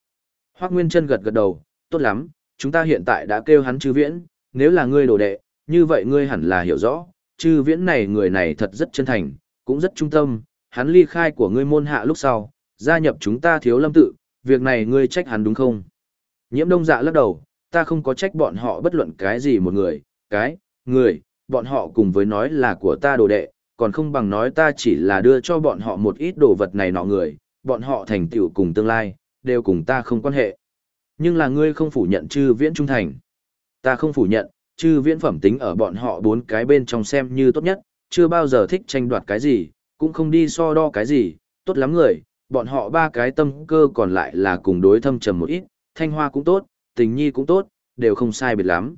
Speaker 1: Hoác Nguyên Trân gật gật đầu, tốt lắm, chúng ta hiện tại đã kêu hắn chư viễn, nếu là ngươi đồ đệ, như vậy ngươi hẳn là hiểu rõ, chư viễn này người này thật rất chân thành, cũng rất trung tâm, hắn ly khai của ngươi môn hạ lúc sau, gia nhập chúng ta thiếu lâm tự, việc này ngươi trách hắn đúng không? Nhiễm đông dạ lắc đầu, ta không có trách bọn họ bất luận cái gì một người, cái, người, bọn họ cùng với nói là của ta đồ đệ, còn không bằng nói ta chỉ là đưa cho bọn họ một ít đồ vật này nọ người, bọn họ thành tựu cùng tương lai, đều cùng ta không quan hệ. Nhưng là ngươi không phủ nhận chư viễn trung thành. Ta không phủ nhận, chư viễn phẩm tính ở bọn họ bốn cái bên trong xem như tốt nhất, chưa bao giờ thích tranh đoạt cái gì, cũng không đi so đo cái gì, tốt lắm người, bọn họ ba cái tâm cơ còn lại là cùng đối thâm trầm một ít, thanh hoa cũng tốt, tình nhi cũng tốt, đều không sai biệt lắm.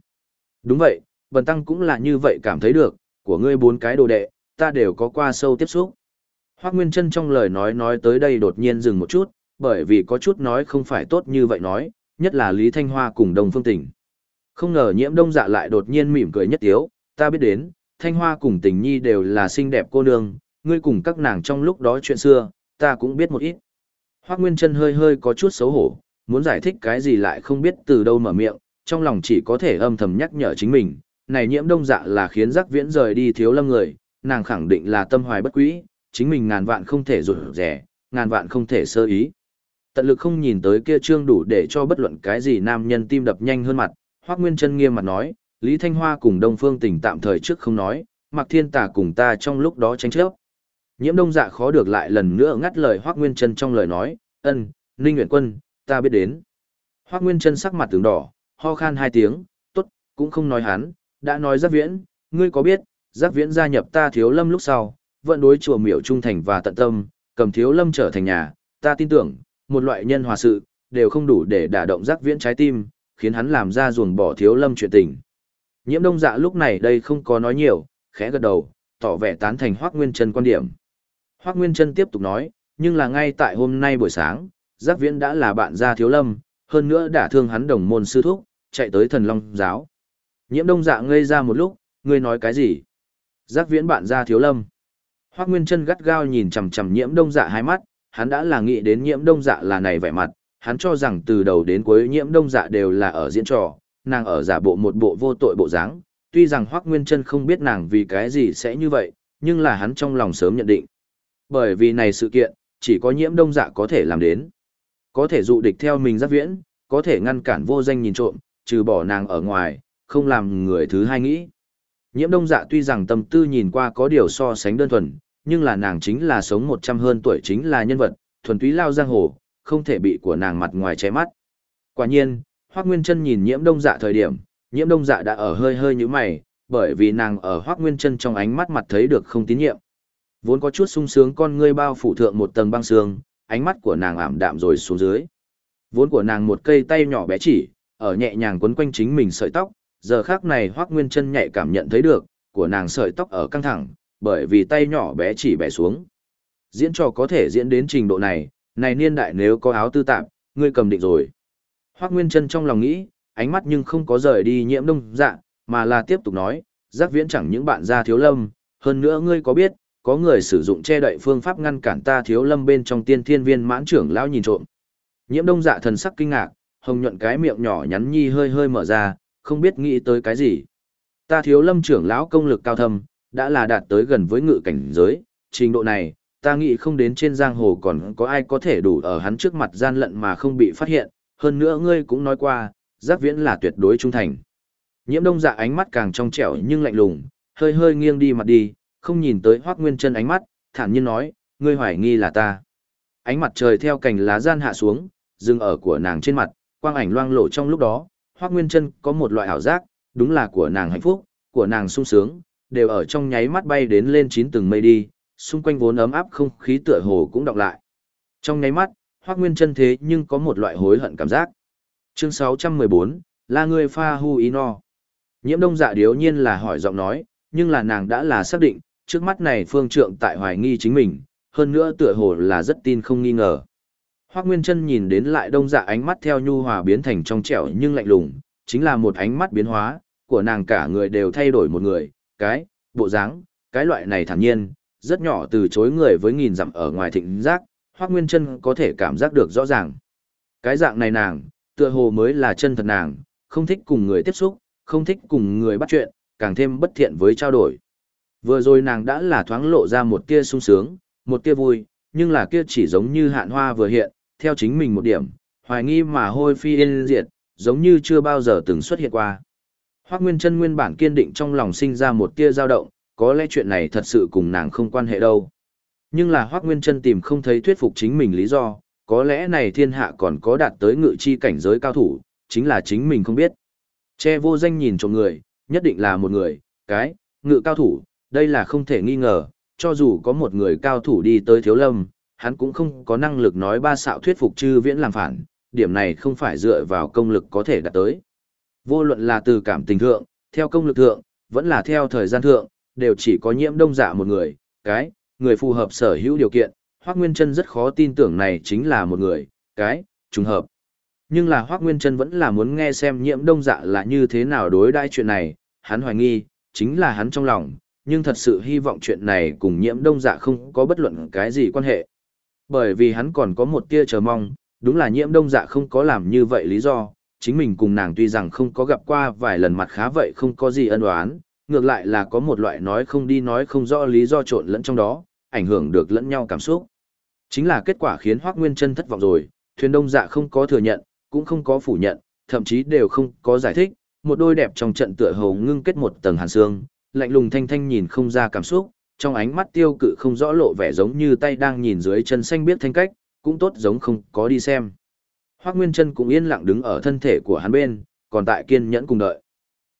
Speaker 1: Đúng vậy, bần tăng cũng là như vậy cảm thấy được, của ngươi bốn cái đồ đệ, ta đều có qua sâu tiếp xúc. Hoác Nguyên Trân trong lời nói nói tới đây đột nhiên dừng một chút, bởi vì có chút nói không phải tốt như vậy nói, nhất là Lý Thanh Hoa cùng Đồng Phương Tỉnh. Không ngờ nhiễm đông dạ lại đột nhiên mỉm cười nhất tiếu, ta biết đến, Thanh Hoa cùng Tình Nhi đều là xinh đẹp cô nương, ngươi cùng các nàng trong lúc đó chuyện xưa, ta cũng biết một ít. Hoác Nguyên Trân hơi hơi có chút xấu hổ, muốn giải thích cái gì lại không biết từ đâu mở miệng, trong lòng chỉ có thể âm thầm nhắc nhở chính mình, này nhiễm đông dạ là khiến giác viễn rời đi thiếu lâm người, nàng khẳng định là tâm hoài bất quý, chính mình ngàn vạn không thể rủi rẻ, ngàn vạn không thể sơ ý. Tận lực không nhìn tới kia trương đủ để cho bất luận cái gì nam nhân tim đập nhanh hơn mặt, Hoắc Nguyên Chân nghiêm mặt nói, Lý Thanh Hoa cùng Đông Phương Tỉnh tạm thời trước không nói, Mạc Thiên Tà cùng ta trong lúc đó tranh chấp. Nhiễm Đông Dạ khó được lại lần nữa ngắt lời Hoắc Nguyên Chân trong lời nói, "Ân, Ninh Uyển Quân, ta biết đến." Hoắc Nguyên Chân sắc mặt tướng đỏ, ho khan hai tiếng, "Tốt, cũng không nói hắn, đã nói Giác Viễn, ngươi có biết, Giác Viễn gia nhập ta Thiếu Lâm lúc sau, vận đối chùa miểu trung thành và tận tâm, cầm Thiếu Lâm trở thành nhà, ta tin tưởng, một loại nhân hòa sự, đều không đủ để đả động Giác Viễn trái tim, khiến hắn làm ra ruồng bỏ Thiếu Lâm chuyện tình." Nhiễm Đông Dạ lúc này đây không có nói nhiều, khẽ gật đầu, tỏ vẻ tán thành Hoắc Nguyên Chân quan điểm. Hoắc Nguyên Chân tiếp tục nói, nhưng là ngay tại hôm nay buổi sáng, Giác Viễn đã là bạn gia Thiếu Lâm, hơn nữa đã thương hắn đồng môn sư thúc, chạy tới Thần Long giáo. Nhiễm Đông Dạ ngây ra một lúc, ngươi nói cái gì? Giác viễn bạn ra thiếu lâm. Hoác Nguyên Trân gắt gao nhìn chằm chằm nhiễm đông dạ hai mắt, hắn đã là nghĩ đến nhiễm đông dạ là này vẻ mặt, hắn cho rằng từ đầu đến cuối nhiễm đông dạ đều là ở diễn trò, nàng ở giả bộ một bộ vô tội bộ dáng. tuy rằng Hoác Nguyên Trân không biết nàng vì cái gì sẽ như vậy, nhưng là hắn trong lòng sớm nhận định. Bởi vì này sự kiện, chỉ có nhiễm đông dạ có thể làm đến. Có thể dụ địch theo mình giác viễn, có thể ngăn cản vô danh nhìn trộm, trừ bỏ nàng ở ngoài, không làm người thứ hai nghĩ. Nhiễm đông dạ tuy rằng tâm tư nhìn qua có điều so sánh đơn thuần, nhưng là nàng chính là sống một trăm hơn tuổi chính là nhân vật, thuần túy lao giang hồ, không thể bị của nàng mặt ngoài che mắt. Quả nhiên, Hoác Nguyên Trân nhìn nhiễm đông dạ thời điểm, nhiễm đông dạ đã ở hơi hơi như mày, bởi vì nàng ở Hoác Nguyên Trân trong ánh mắt mặt thấy được không tín nhiệm. Vốn có chút sung sướng con ngươi bao phủ thượng một tầng băng sương, ánh mắt của nàng ảm đạm rồi xuống dưới. Vốn của nàng một cây tay nhỏ bé chỉ, ở nhẹ nhàng quấn quanh chính mình sợi tóc, giờ khác này Hoác Nguyên Trân nhạy cảm nhận thấy được, của nàng sợi tóc ở căng thẳng, bởi vì tay nhỏ bé chỉ bẻ xuống. Diễn trò có thể diễn đến trình độ này, này niên đại nếu có áo tư tạp, ngươi cầm định rồi. Hoác Nguyên Trân trong lòng nghĩ, ánh mắt nhưng không có rời đi nhiễm đông dạ, mà là tiếp tục nói, giác viễn chẳng những bạn ra thiếu lâm, hơn nữa ngươi có biết, có người sử dụng che đậy phương pháp ngăn cản ta thiếu lâm bên trong tiên thiên viên mãn trưởng lão nhìn trộm. Nhiễm đông dạ thần sắc kinh ngạc, hồng nhuận cái miệng nhỏ nhắn nhi hơi hơi mở ra, không biết nghĩ tới cái gì. Ta thiếu lâm trưởng lão công lực cao thâm, đã là đạt tới gần với ngự cảnh giới, trình độ này, ta nghĩ không đến trên giang hồ còn có ai có thể đủ ở hắn trước mặt gian lận mà không bị phát hiện, hơn nữa ngươi cũng nói qua, giác viễn là tuyệt đối trung thành. Nhiễm đông dạ ánh mắt càng trong trẻo nhưng lạnh lùng, hơi hơi nghiêng đi mặt đi, không nhìn tới hoác nguyên chân ánh mắt, thản nhiên nói, ngươi hoài nghi là ta. Ánh mặt trời theo cành lá gian hạ xuống, dừng ở của nàng trên mặt, quang ảnh loang lộ trong lúc đó, hoác nguyên Trân có một loại ảo giác, đúng là của nàng hạnh phúc, của nàng sung sướng, đều ở trong nháy mắt bay đến lên chín tầng mây đi, xung quanh vốn ấm áp không khí tựa hồ cũng đọc lại. Trong nháy mắt, hoác nguyên Trân thế nhưng có một loại hối hận cảm giác. Chương 614, là người pha hu ý no. Nhiễm đông dạ điếu nhiên là hỏi giọng nói, nhưng là nàng đã là xác định, trước mắt này phương trượng tại hoài nghi chính mình, hơn nữa tựa hồ là rất tin không nghi ngờ. Hoác Nguyên Trân nhìn đến lại đông dạ ánh mắt theo nhu hòa biến thành trong trẻo nhưng lạnh lùng, chính là một ánh mắt biến hóa, của nàng cả người đều thay đổi một người, cái, bộ dáng, cái loại này thản nhiên, rất nhỏ từ chối người với nghìn dặm ở ngoài thịnh giác, Hoác Nguyên Trân có thể cảm giác được rõ ràng. Cái dạng này nàng, tựa hồ mới là chân thật nàng, không thích cùng người tiếp xúc, không thích cùng người bắt chuyện, càng thêm bất thiện với trao đổi. Vừa rồi nàng đã là thoáng lộ ra một tia sung sướng, một tia vui, nhưng là kia chỉ giống như hạn hoa vừa hiện, theo chính mình một điểm, hoài nghi mà hôi phi yên diệt, giống như chưa bao giờ từng xuất hiện qua. Hoác Nguyên Trân nguyên bản kiên định trong lòng sinh ra một tia dao động, có lẽ chuyện này thật sự cùng nàng không quan hệ đâu. Nhưng là Hoác Nguyên Trân tìm không thấy thuyết phục chính mình lý do, có lẽ này thiên hạ còn có đạt tới ngự chi cảnh giới cao thủ, chính là chính mình không biết. Che vô danh nhìn trộm người, nhất định là một người, cái, ngự cao thủ, đây là không thể nghi ngờ, cho dù có một người cao thủ đi tới thiếu lâm, hắn cũng không có năng lực nói ba xạo thuyết phục chư viễn làm phản, điểm này không phải dựa vào công lực có thể đạt tới. Vô luận là từ cảm tình thượng, theo công lực thượng, vẫn là theo thời gian thượng, đều chỉ có nhiễm đông dạ một người, cái, người phù hợp sở hữu điều kiện, Hoác Nguyên Trân rất khó tin tưởng này chính là một người, cái, trùng hợp. Nhưng là Hoác Nguyên Trân vẫn là muốn nghe xem nhiễm đông dạ là như thế nào đối đãi chuyện này, hắn hoài nghi, chính là hắn trong lòng, nhưng thật sự hy vọng chuyện này cùng nhiễm đông dạ không có bất luận cái gì quan hệ. Bởi vì hắn còn có một tia chờ mong, đúng là nhiễm đông dạ không có làm như vậy lý do, chính mình cùng nàng tuy rằng không có gặp qua vài lần mặt khá vậy không có gì ân oán, ngược lại là có một loại nói không đi nói không rõ lý do trộn lẫn trong đó, ảnh hưởng được lẫn nhau cảm xúc. Chính là kết quả khiến Hoác Nguyên Trân thất vọng rồi, thuyền đông dạ không có thừa nhận, cũng không có phủ nhận, thậm chí đều không có giải thích, một đôi đẹp trong trận tựa hồ ngưng kết một tầng hàn xương, lạnh lùng thanh thanh nhìn không ra cảm xúc, trong ánh mắt tiêu cự không rõ lộ vẻ giống như tay đang nhìn dưới chân xanh biết thanh cách, cũng tốt giống không có đi xem. Hoác Nguyên Trân cũng yên lặng đứng ở thân thể của hắn bên, còn tại kiên nhẫn cùng đợi.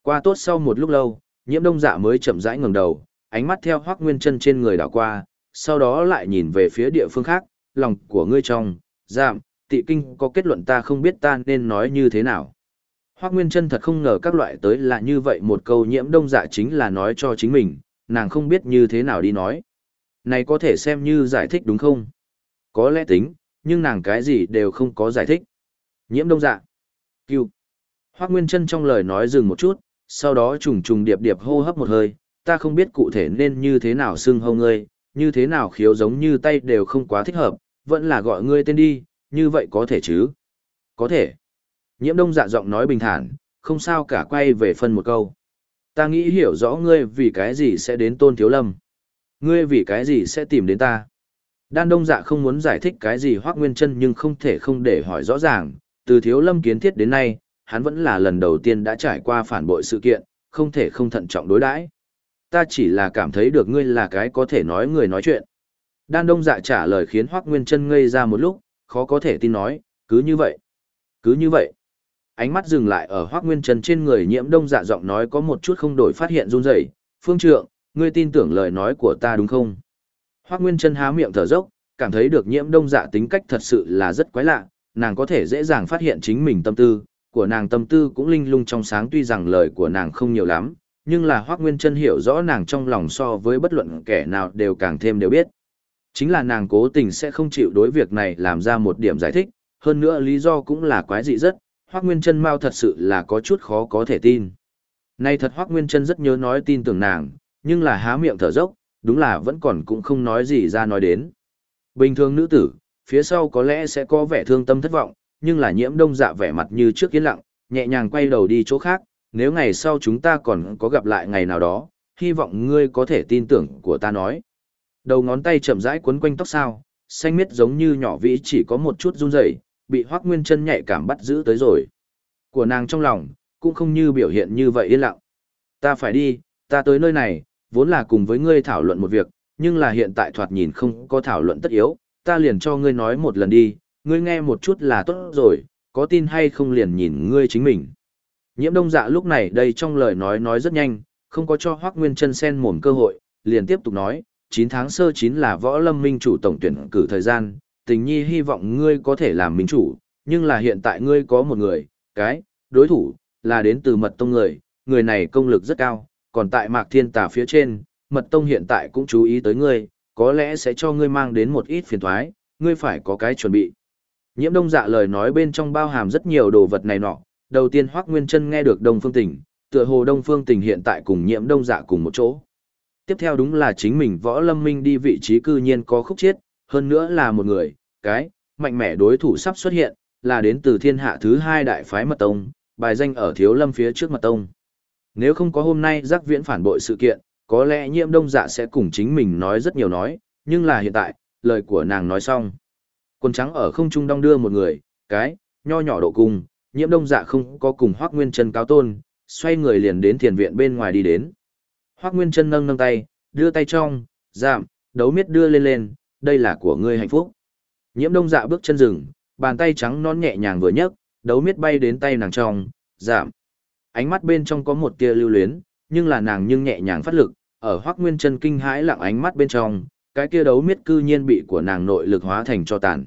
Speaker 1: Qua tốt sau một lúc lâu, nhiễm đông dạ mới chậm rãi ngẩng đầu, ánh mắt theo Hoác Nguyên Trân trên người đảo qua, sau đó lại nhìn về phía địa phương khác, lòng của ngươi trong, giảm, tị kinh có kết luận ta không biết ta nên nói như thế nào. Hoác Nguyên Trân thật không ngờ các loại tới là như vậy một câu nhiễm đông dạ chính là nói cho chính mình, nàng không biết như thế nào đi nói. Này có thể xem như giải thích đúng không? Có lẽ tính, nhưng nàng cái gì đều không có giải thích. Nhiễm đông dạ. Cứu. Hoác Nguyên Trân trong lời nói dừng một chút, sau đó trùng trùng điệp điệp hô hấp một hơi, ta không biết cụ thể nên như thế nào xưng hô ngươi, như thế nào khiếu giống như tay đều không quá thích hợp, vẫn là gọi ngươi tên đi, như vậy có thể chứ? Có thể. Nhiễm đông dạ giọng nói bình thản, không sao cả quay về phân một câu. Ta nghĩ hiểu rõ ngươi vì cái gì sẽ đến tôn thiếu lâm. Ngươi vì cái gì sẽ tìm đến ta. Đan đông dạ không muốn giải thích cái gì hoác nguyên chân nhưng không thể không để hỏi rõ ràng, từ thiếu lâm kiến thiết đến nay, hắn vẫn là lần đầu tiên đã trải qua phản bội sự kiện, không thể không thận trọng đối đãi. Ta chỉ là cảm thấy được ngươi là cái có thể nói người nói chuyện. Đan đông dạ trả lời khiến hoác nguyên chân ngây ra một lúc, khó có thể tin nói, cứ như vậy. Cứ như vậy. Ánh mắt dừng lại ở Hoắc nguyên Trần trên người nhiễm đông dạ giọng nói có một chút không đổi phát hiện run rẩy. Phương trượng, ngươi tin tưởng lời nói của ta đúng không? Hoắc Nguyên Trần há miệng thở dốc, cảm thấy được nhiễm đông dạ tính cách thật sự là rất quái lạ, nàng có thể dễ dàng phát hiện chính mình tâm tư, của nàng tâm tư cũng linh lung trong sáng tuy rằng lời của nàng không nhiều lắm, nhưng là Hoắc Nguyên Chân hiểu rõ nàng trong lòng so với bất luận kẻ nào đều càng thêm đều biết. Chính là nàng cố tình sẽ không chịu đối việc này làm ra một điểm giải thích, hơn nữa lý do cũng là quái dị rất, Hoắc Nguyên Chân mau thật sự là có chút khó có thể tin. Nay thật Hoắc Nguyên Chân rất nhớ nói tin tưởng nàng, nhưng là há miệng thở dốc, đúng là vẫn còn cũng không nói gì ra nói đến. Bình thường nữ tử, phía sau có lẽ sẽ có vẻ thương tâm thất vọng, nhưng là nhiễm đông dạ vẻ mặt như trước yên lặng, nhẹ nhàng quay đầu đi chỗ khác, nếu ngày sau chúng ta còn có gặp lại ngày nào đó, hy vọng ngươi có thể tin tưởng của ta nói. Đầu ngón tay chậm rãi quấn quanh tóc sao, xanh miết giống như nhỏ vĩ chỉ có một chút run rẩy, bị Hoắc Nguyên Chân nhạy cảm bắt giữ tới rồi. Của nàng trong lòng, cũng không như biểu hiện như vậy yên lặng. Ta phải đi, ta tới nơi này, vốn là cùng với ngươi thảo luận một việc, nhưng là hiện tại thoạt nhìn không có thảo luận tất yếu, ta liền cho ngươi nói một lần đi, ngươi nghe một chút là tốt rồi, có tin hay không liền nhìn ngươi chính mình. Nhiễm đông dạ lúc này đây trong lời nói nói rất nhanh, không có cho Hoác Nguyên chân sen mồm cơ hội, liền tiếp tục nói, 9 tháng sơ 9 là võ lâm minh chủ tổng tuyển cử thời gian, tình nhi hy vọng ngươi có thể làm minh chủ, nhưng là hiện tại ngươi có một người, cái, đối thủ, là đến từ mật tông người, người này công lực rất cao, còn tại mạc thiên tà phía trên, mật tông hiện tại cũng chú ý tới ngươi, có lẽ sẽ cho ngươi mang đến một ít phiền thoái, ngươi phải có cái chuẩn bị. Nhiễm đông dạ lời nói bên trong bao hàm rất nhiều đồ vật này nọ, đầu tiên Hoác Nguyên chân nghe được Đông Phương Tình, tựa hồ Đông Phương Tình hiện tại cùng nhiễm đông dạ cùng một chỗ. Tiếp theo đúng là chính mình võ lâm minh đi vị trí cư nhiên có khúc chết, hơn nữa là một người, cái, mạnh mẽ đối thủ sắp xuất hiện, là đến từ thiên hạ thứ hai đại phái mật tông, bài danh ở thiếu lâm phía trước mật tông. Nếu không có hôm nay giác viễn phản bội sự kiện, có lẽ nhiễm đông dạ sẽ cùng chính mình nói rất nhiều nói, nhưng là hiện tại, lời của nàng nói xong. Quần trắng ở không trung đong đưa một người, cái, nho nhỏ độ cung, nhiễm đông dạ không có cùng hoác nguyên chân cao tôn, xoay người liền đến thiền viện bên ngoài đi đến. Hoác nguyên chân nâng nâng tay, đưa tay trong, giảm, đấu miết đưa lên lên, đây là của ngươi hạnh phúc. Nhiễm đông dạ bước chân rừng, bàn tay trắng non nhẹ nhàng vừa nhấc, đấu miết bay đến tay nàng trong, giảm, ánh mắt bên trong có một tia lưu luyến, nhưng là nàng nhưng nhẹ nhàng phát lực, ở Hoắc Nguyên Chân kinh hãi lặng ánh mắt bên trong, cái kia đấu miết cư nhiên bị của nàng nội lực hóa thành cho tàn.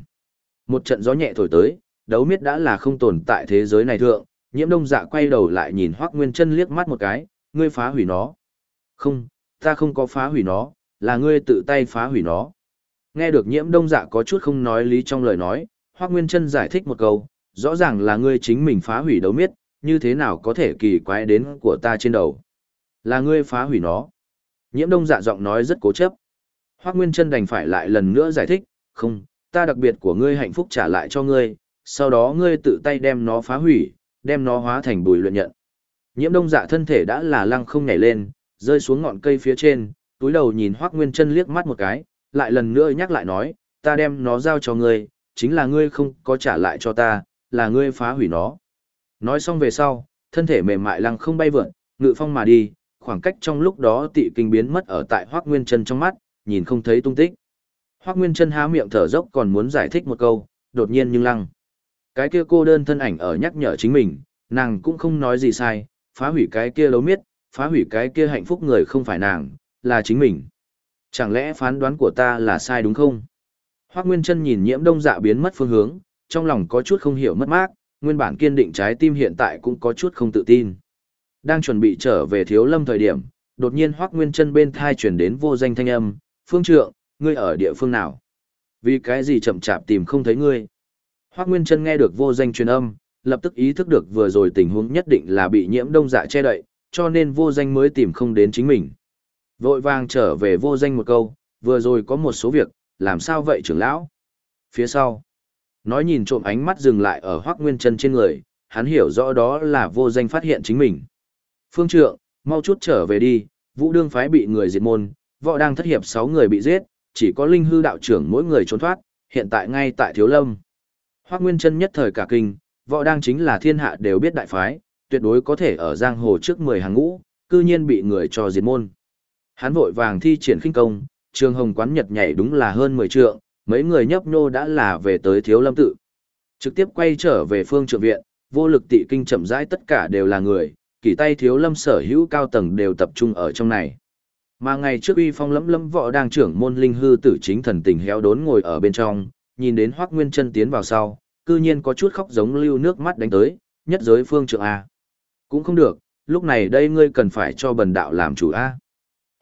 Speaker 1: Một trận gió nhẹ thổi tới, đấu miết đã là không tồn tại thế giới này thượng, Nhiễm Đông Dạ quay đầu lại nhìn Hoắc Nguyên Chân liếc mắt một cái, ngươi phá hủy nó. Không, ta không có phá hủy nó, là ngươi tự tay phá hủy nó. Nghe được Nhiễm Đông Dạ có chút không nói lý trong lời nói, Hoắc Nguyên Chân giải thích một câu, rõ ràng là ngươi chính mình phá hủy đấu miết, như thế nào có thể kỳ quái đến của ta trên đầu. Là ngươi phá hủy nó. Nhiễm đông dạ giọng nói rất cố chấp. Hoác Nguyên Trân đành phải lại lần nữa giải thích, không, ta đặc biệt của ngươi hạnh phúc trả lại cho ngươi, sau đó ngươi tự tay đem nó phá hủy, đem nó hóa thành bùi luyện nhận. Nhiễm đông dạ thân thể đã là lăng không nhảy lên, rơi xuống ngọn cây phía trên, túi đầu nhìn Hoác Nguyên Trân liếc mắt một cái, lại lần nữa nhắc lại nói, ta đem nó giao cho ngươi, chính là ngươi không có trả lại cho ta, là ngươi phá hủy nó. Nói xong về sau, thân thể mềm mại lăng không bay vượn, ngự phong mà đi, khoảng cách trong lúc đó tị kinh biến mất ở tại Hoác Nguyên Trân trong mắt, nhìn không thấy tung tích. Hoác Nguyên Trân há miệng thở dốc còn muốn giải thích một câu, đột nhiên nhưng lăng. Cái kia cô đơn thân ảnh ở nhắc nhở chính mình, nàng cũng không nói gì sai, phá hủy cái kia lấu miết, phá hủy cái kia hạnh phúc người không phải nàng, là chính mình. Chẳng lẽ phán đoán của ta là sai đúng không? Hoác Nguyên Trân nhìn nhiễm đông dạ biến mất phương hướng, trong lòng có chút không hiểu mất mát, nguyên bản kiên định trái tim hiện tại cũng có chút không tự tin. Đang chuẩn bị trở về thiếu lâm thời điểm, đột nhiên hoác nguyên Trân bên thai chuyển đến vô danh thanh âm, phương trượng, ngươi ở địa phương nào? Vì cái gì chậm chạp tìm không thấy ngươi? Hoác nguyên Trân nghe được vô danh truyền âm, lập tức ý thức được vừa rồi tình huống nhất định là bị nhiễm đông dạ che đậy, cho nên vô danh mới tìm không đến chính mình. Vội vàng trở về vô danh một câu, vừa rồi có một số việc, làm sao vậy trưởng lão? Phía sau, nói nhìn trộm ánh mắt dừng lại ở Hoắc Nguyên Chân trên người, hắn hiểu rõ đó là vô danh phát hiện chính mình. Phương trượng, mau chút trở về đi, vũ đương phái bị người diệt môn, võ đang thất hiệp 6 người bị giết, chỉ có linh hư đạo trưởng mỗi người trốn thoát, hiện tại ngay tại Thiếu Lâm. Hoắc Nguyên Chân nhất thời cả kinh, võ đang chính là thiên hạ đều biết đại phái, tuyệt đối có thể ở giang hồ trước 10 hàng ngũ, cư nhiên bị người cho diệt môn. Hắn vội vàng thi triển khinh công, trường hồng quán nhật nhảy đúng là hơn 10 trượng, mấy người nhấp nô đã là về tới thiếu lâm tự. Trực tiếp quay trở về phương trượng viện, vô lực tị kinh chậm rãi tất cả đều là người, kỳ tay thiếu lâm sở hữu cao tầng đều tập trung ở trong này. Mà ngày trước uy phong lẫm lẫm võ đang trưởng môn linh hư tử chính thần tình héo đốn ngồi ở bên trong, nhìn đến Hoắc Nguyên Chân tiến vào sau, cư nhiên có chút khóc giống lưu nước mắt đánh tới, nhất giới phương trượng a. Cũng không được, lúc này đây ngươi cần phải cho bần đạo làm chủ a.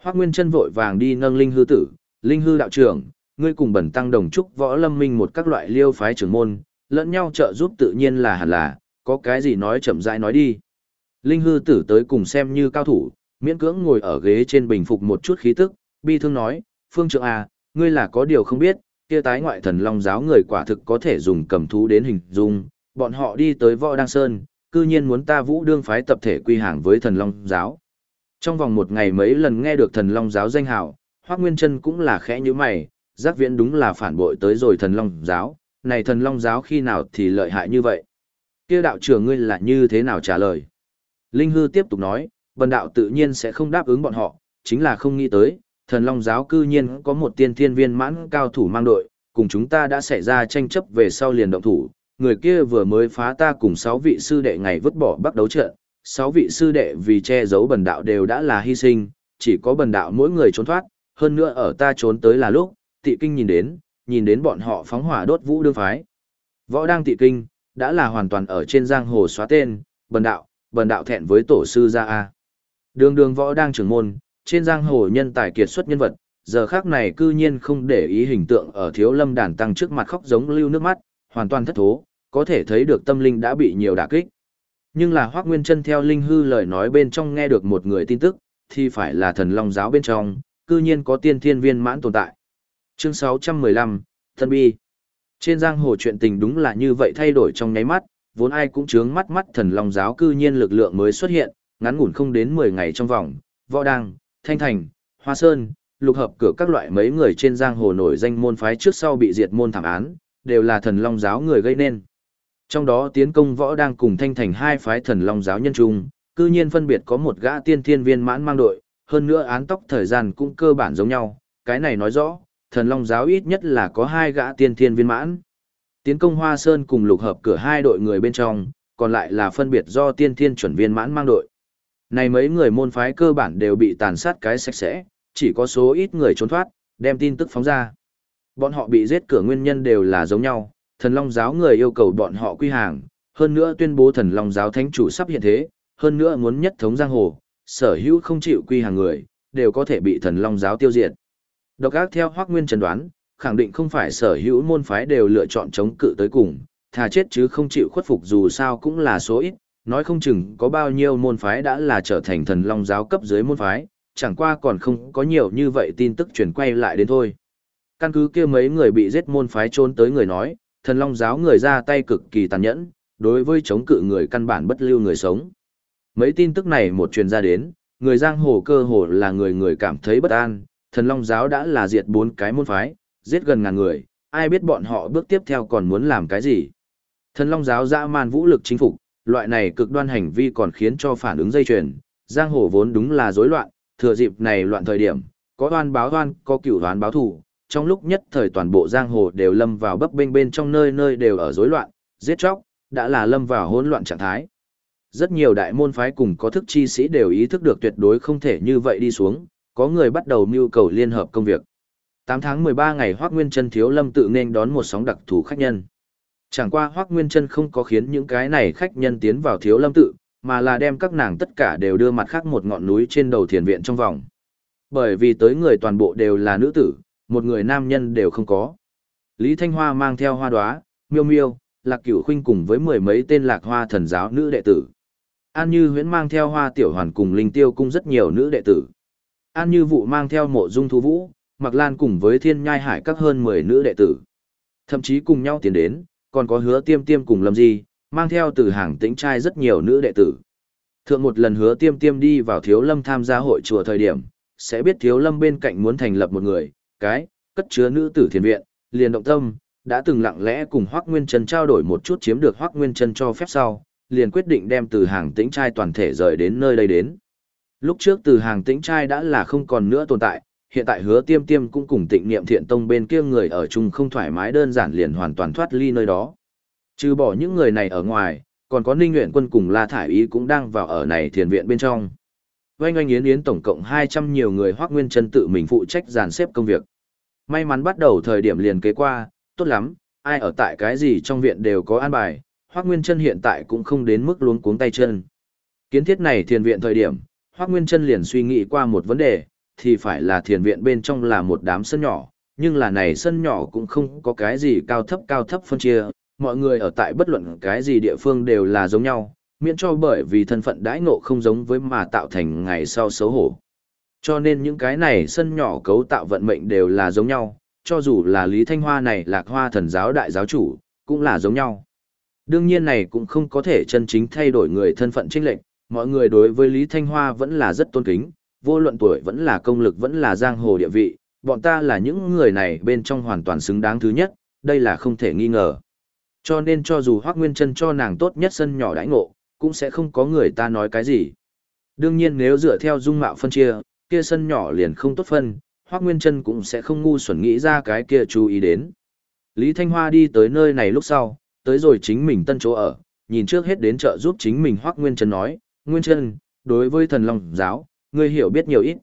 Speaker 1: Hoắc Nguyên Chân vội vàng đi nâng linh hư tử, linh hư đạo trưởng, ngươi cùng bẩn tăng đồng trúc võ lâm minh một các loại liêu phái trưởng môn, lẫn nhau trợ giúp tự nhiên là hẳn là, có cái gì nói chậm rãi nói đi. Linh hư tử tới cùng xem như cao thủ, miễn cưỡng ngồi ở ghế trên bình phục một chút khí tức, bi thương nói, phương trượng à, ngươi là có điều không biết, kia tái ngoại thần long giáo người quả thực có thể dùng cầm thú đến hình dung, bọn họ đi tới võ đăng sơn, cư nhiên muốn ta vũ đương phái tập thể quy hàng với thần long giáo. Trong vòng một ngày mấy lần nghe được thần long giáo danh hào, Hoác Nguyên Trân cũng là khẽ như mày, giác viễn đúng là phản bội tới rồi thần long giáo, này thần long giáo khi nào thì lợi hại như vậy? kia đạo trưởng ngươi là như thế nào trả lời? Linh Hư tiếp tục nói, bần đạo tự nhiên sẽ không đáp ứng bọn họ, chính là không nghĩ tới, thần long giáo cư nhiên có một tiên thiên viên mãn cao thủ mang đội, cùng chúng ta đã xảy ra tranh chấp về sau liền động thủ, người kia vừa mới phá ta cùng sáu vị sư đệ ngày vứt bỏ bắt đấu trận, sáu vị sư đệ vì che giấu bần đạo đều đã là hy sinh, chỉ có bần đạo mỗi người trốn thoát, hơn nữa ở ta trốn tới là lúc, tị kinh nhìn đến, nhìn đến bọn họ phóng hỏa đốt vũ đương phái. Võ đang tị kinh, đã là hoàn toàn ở trên giang hồ xóa tên, bần đạo, bần đạo thẹn với tổ sư gia A. Đường đường võ đang trưởng môn, trên giang hồ nhân tài kiệt xuất nhân vật, giờ khác này cư nhiên không để ý hình tượng ở thiếu lâm đàn tăng trước mặt khóc giống lưu nước mắt, hoàn toàn thất thố, có thể thấy được tâm linh đã bị nhiều đả kích. Nhưng là Hoác Nguyên Trân theo Linh Hư lời nói bên trong nghe được một người tin tức, thì phải là thần long giáo bên trong, cư nhiên có tiên thiên viên mãn tồn tại. Chương 615, Thân Bi Trên giang hồ chuyện tình đúng là như vậy thay đổi trong nháy mắt, vốn ai cũng chướng mắt mắt thần long giáo cư nhiên lực lượng mới xuất hiện, ngắn ngủn không đến 10 ngày trong vòng, võ đăng, thanh thành, hoa sơn, lục hợp cửa các loại mấy người trên giang hồ nổi danh môn phái trước sau bị diệt môn thảm án, đều là thần long giáo người gây nên. Trong đó tiến công võ đang cùng thanh thành hai phái thần long giáo nhân trung, cư nhiên phân biệt có một gã tiên thiên viên mãn mang đội, hơn nữa án tóc thời gian cũng cơ bản giống nhau, cái này nói rõ, thần long giáo ít nhất là có hai gã tiên thiên viên mãn. Tiến công Hoa Sơn cùng lục hợp cửa hai đội người bên trong, còn lại là phân biệt do tiên thiên chuẩn viên mãn mang đội. Này mấy người môn phái cơ bản đều bị tàn sát cái sạch sẽ, chỉ có số ít người trốn thoát, đem tin tức phóng ra. Bọn họ bị giết cửa nguyên nhân đều là giống nhau, thần long giáo người yêu cầu bọn họ quy hàng, hơn nữa tuyên bố thần long giáo thánh chủ sắp hiện thế, hơn nữa muốn nhất thống giang hồ, sở hữu không chịu quy hàng người, đều có thể bị thần long giáo tiêu diệt. Độc ác theo Hoắc Nguyên trần đoán, khẳng định không phải sở hữu môn phái đều lựa chọn chống cự tới cùng, thà chết chứ không chịu khuất phục dù sao cũng là số ít, nói không chừng có bao nhiêu môn phái đã là trở thành thần long giáo cấp dưới môn phái, chẳng qua còn không có nhiều như vậy tin tức truyền quay lại đến thôi. Căn cứ kia mấy người bị giết môn phái trốn tới người nói, thần long giáo người ra tay cực kỳ tàn nhẫn, đối với chống cự người căn bản bất lưu người sống. Mấy tin tức này một truyền ra đến, người giang hồ cơ hồ là người người cảm thấy bất an, thần long giáo đã là diệt bốn cái môn phái, giết gần ngàn người, ai biết bọn họ bước tiếp theo còn muốn làm cái gì. Thần long giáo dã man vũ lực chính phục, loại này cực đoan hành vi còn khiến cho phản ứng dây chuyền, giang hồ vốn đúng là rối loạn, thừa dịp này loạn thời điểm, có oan báo oan, có cửu oán báo thù, trong lúc nhất thời toàn bộ giang hồ đều lâm vào bấp bênh bên trong nơi nơi đều ở rối loạn, giết chóc, đã là lâm vào hỗn loạn trạng thái. Rất nhiều đại môn phái cùng có thức chi sĩ đều ý thức được tuyệt đối không thể như vậy đi xuống, có người bắt đầu mưu cầu liên hợp công việc. 8 tháng 13 ngày Hoắc Nguyên Chân thiếu lâm tự nên đón một sóng đặc thù khách nhân. Chẳng qua Hoắc Nguyên Chân không có khiến những cái này khách nhân tiến vào thiếu lâm tự, mà là đem các nàng tất cả đều đưa mặt khác một ngọn núi trên đầu thiền viện trong vòng. Bởi vì tới người toàn bộ đều là nữ tử, một người nam nhân đều không có. Lý Thanh Hoa mang theo hoa đoá, miêu miêu, lạc cửu khuynh cùng với mười mấy tên lạc hoa thần giáo nữ đệ tử. An Như huyễn mang theo hoa tiểu hoàn cùng linh tiêu cung rất nhiều nữ đệ tử. An Như vụ mang theo mộ dung thu vũ, mặc lan cùng với thiên nhai hải các hơn 10 nữ đệ tử. Thậm chí cùng nhau tiến đến, còn có hứa tiêm tiêm cùng lâm di, mang theo từ hàng tĩnh trai rất nhiều nữ đệ tử. Thượng một lần hứa tiêm tiêm đi vào thiếu lâm tham gia hội chùa thời điểm, sẽ biết thiếu lâm bên cạnh muốn thành lập một người, cái, cất chứa nữ tử thiền viện, liền động tâm, đã từng lặng lẽ cùng Hoắc Nguyên Trân trao đổi một chút chiếm được Hoắc Nguyên Trân cho phép sau, liền quyết định đem từ hàng tĩnh trai toàn thể rời đến nơi đây đến. Lúc trước từ hàng tĩnh trai đã là không còn nữa tồn tại, hiện tại hứa tiêm tiêm cũng cùng tịnh niệm thiện tông bên kia người ở chung không thoải mái đơn giản liền hoàn toàn thoát ly nơi đó. Trừ bỏ những người này ở ngoài, còn có ninh nguyện quân cùng La Thải Ý cũng đang vào ở này thiền viện bên trong. Oanh oanh yến yến tổng cộng 200 nhiều người hoác nguyên chân tự mình phụ trách dàn xếp công việc. May mắn bắt đầu thời điểm liền kế qua, tốt lắm, ai ở tại cái gì trong viện đều có an bài, hoác nguyên chân hiện tại cũng không đến mức luống cuống tay chân. Kiến thiết này thiền viện thời điểm, hoác nguyên chân liền suy nghĩ qua một vấn đề, thì phải là thiền viện bên trong là một đám sân nhỏ, nhưng là này sân nhỏ cũng không có cái gì cao thấp cao thấp phân chia, mọi người ở tại bất luận cái gì địa phương đều là giống nhau, miễn cho bởi vì thân phận đãi ngộ không giống với mà tạo thành ngày sau xấu hổ. Cho nên những cái này sân nhỏ cấu tạo vận mệnh đều là giống nhau, cho dù là Lý Thanh Hoa này lạc hoa thần giáo đại giáo chủ, cũng là giống nhau. Đương nhiên này cũng không có thể chân chính thay đổi người thân phận trinh lệnh, mọi người đối với Lý Thanh Hoa vẫn là rất tôn kính, vô luận tuổi vẫn là công lực vẫn là giang hồ địa vị, bọn ta là những người này bên trong hoàn toàn xứng đáng thứ nhất, đây là không thể nghi ngờ. Cho nên cho dù Hoác Nguyên Trân cho nàng tốt nhất sân nhỏ đãi ngộ, cũng sẽ không có người ta nói cái gì. Đương nhiên nếu dựa theo dung mạo phân chia, kia sân nhỏ liền không tốt phân, hoắc Nguyên chân cũng sẽ không ngu xuẩn nghĩ ra cái kia chú ý đến. Lý Thanh Hoa đi tới nơi này lúc sau, tới rồi chính mình tân chỗ ở, nhìn trước hết đến chợ giúp chính mình hoắc Nguyên chân nói, Nguyên chân, đối với thần long giáo, ngươi hiểu biết nhiều ít.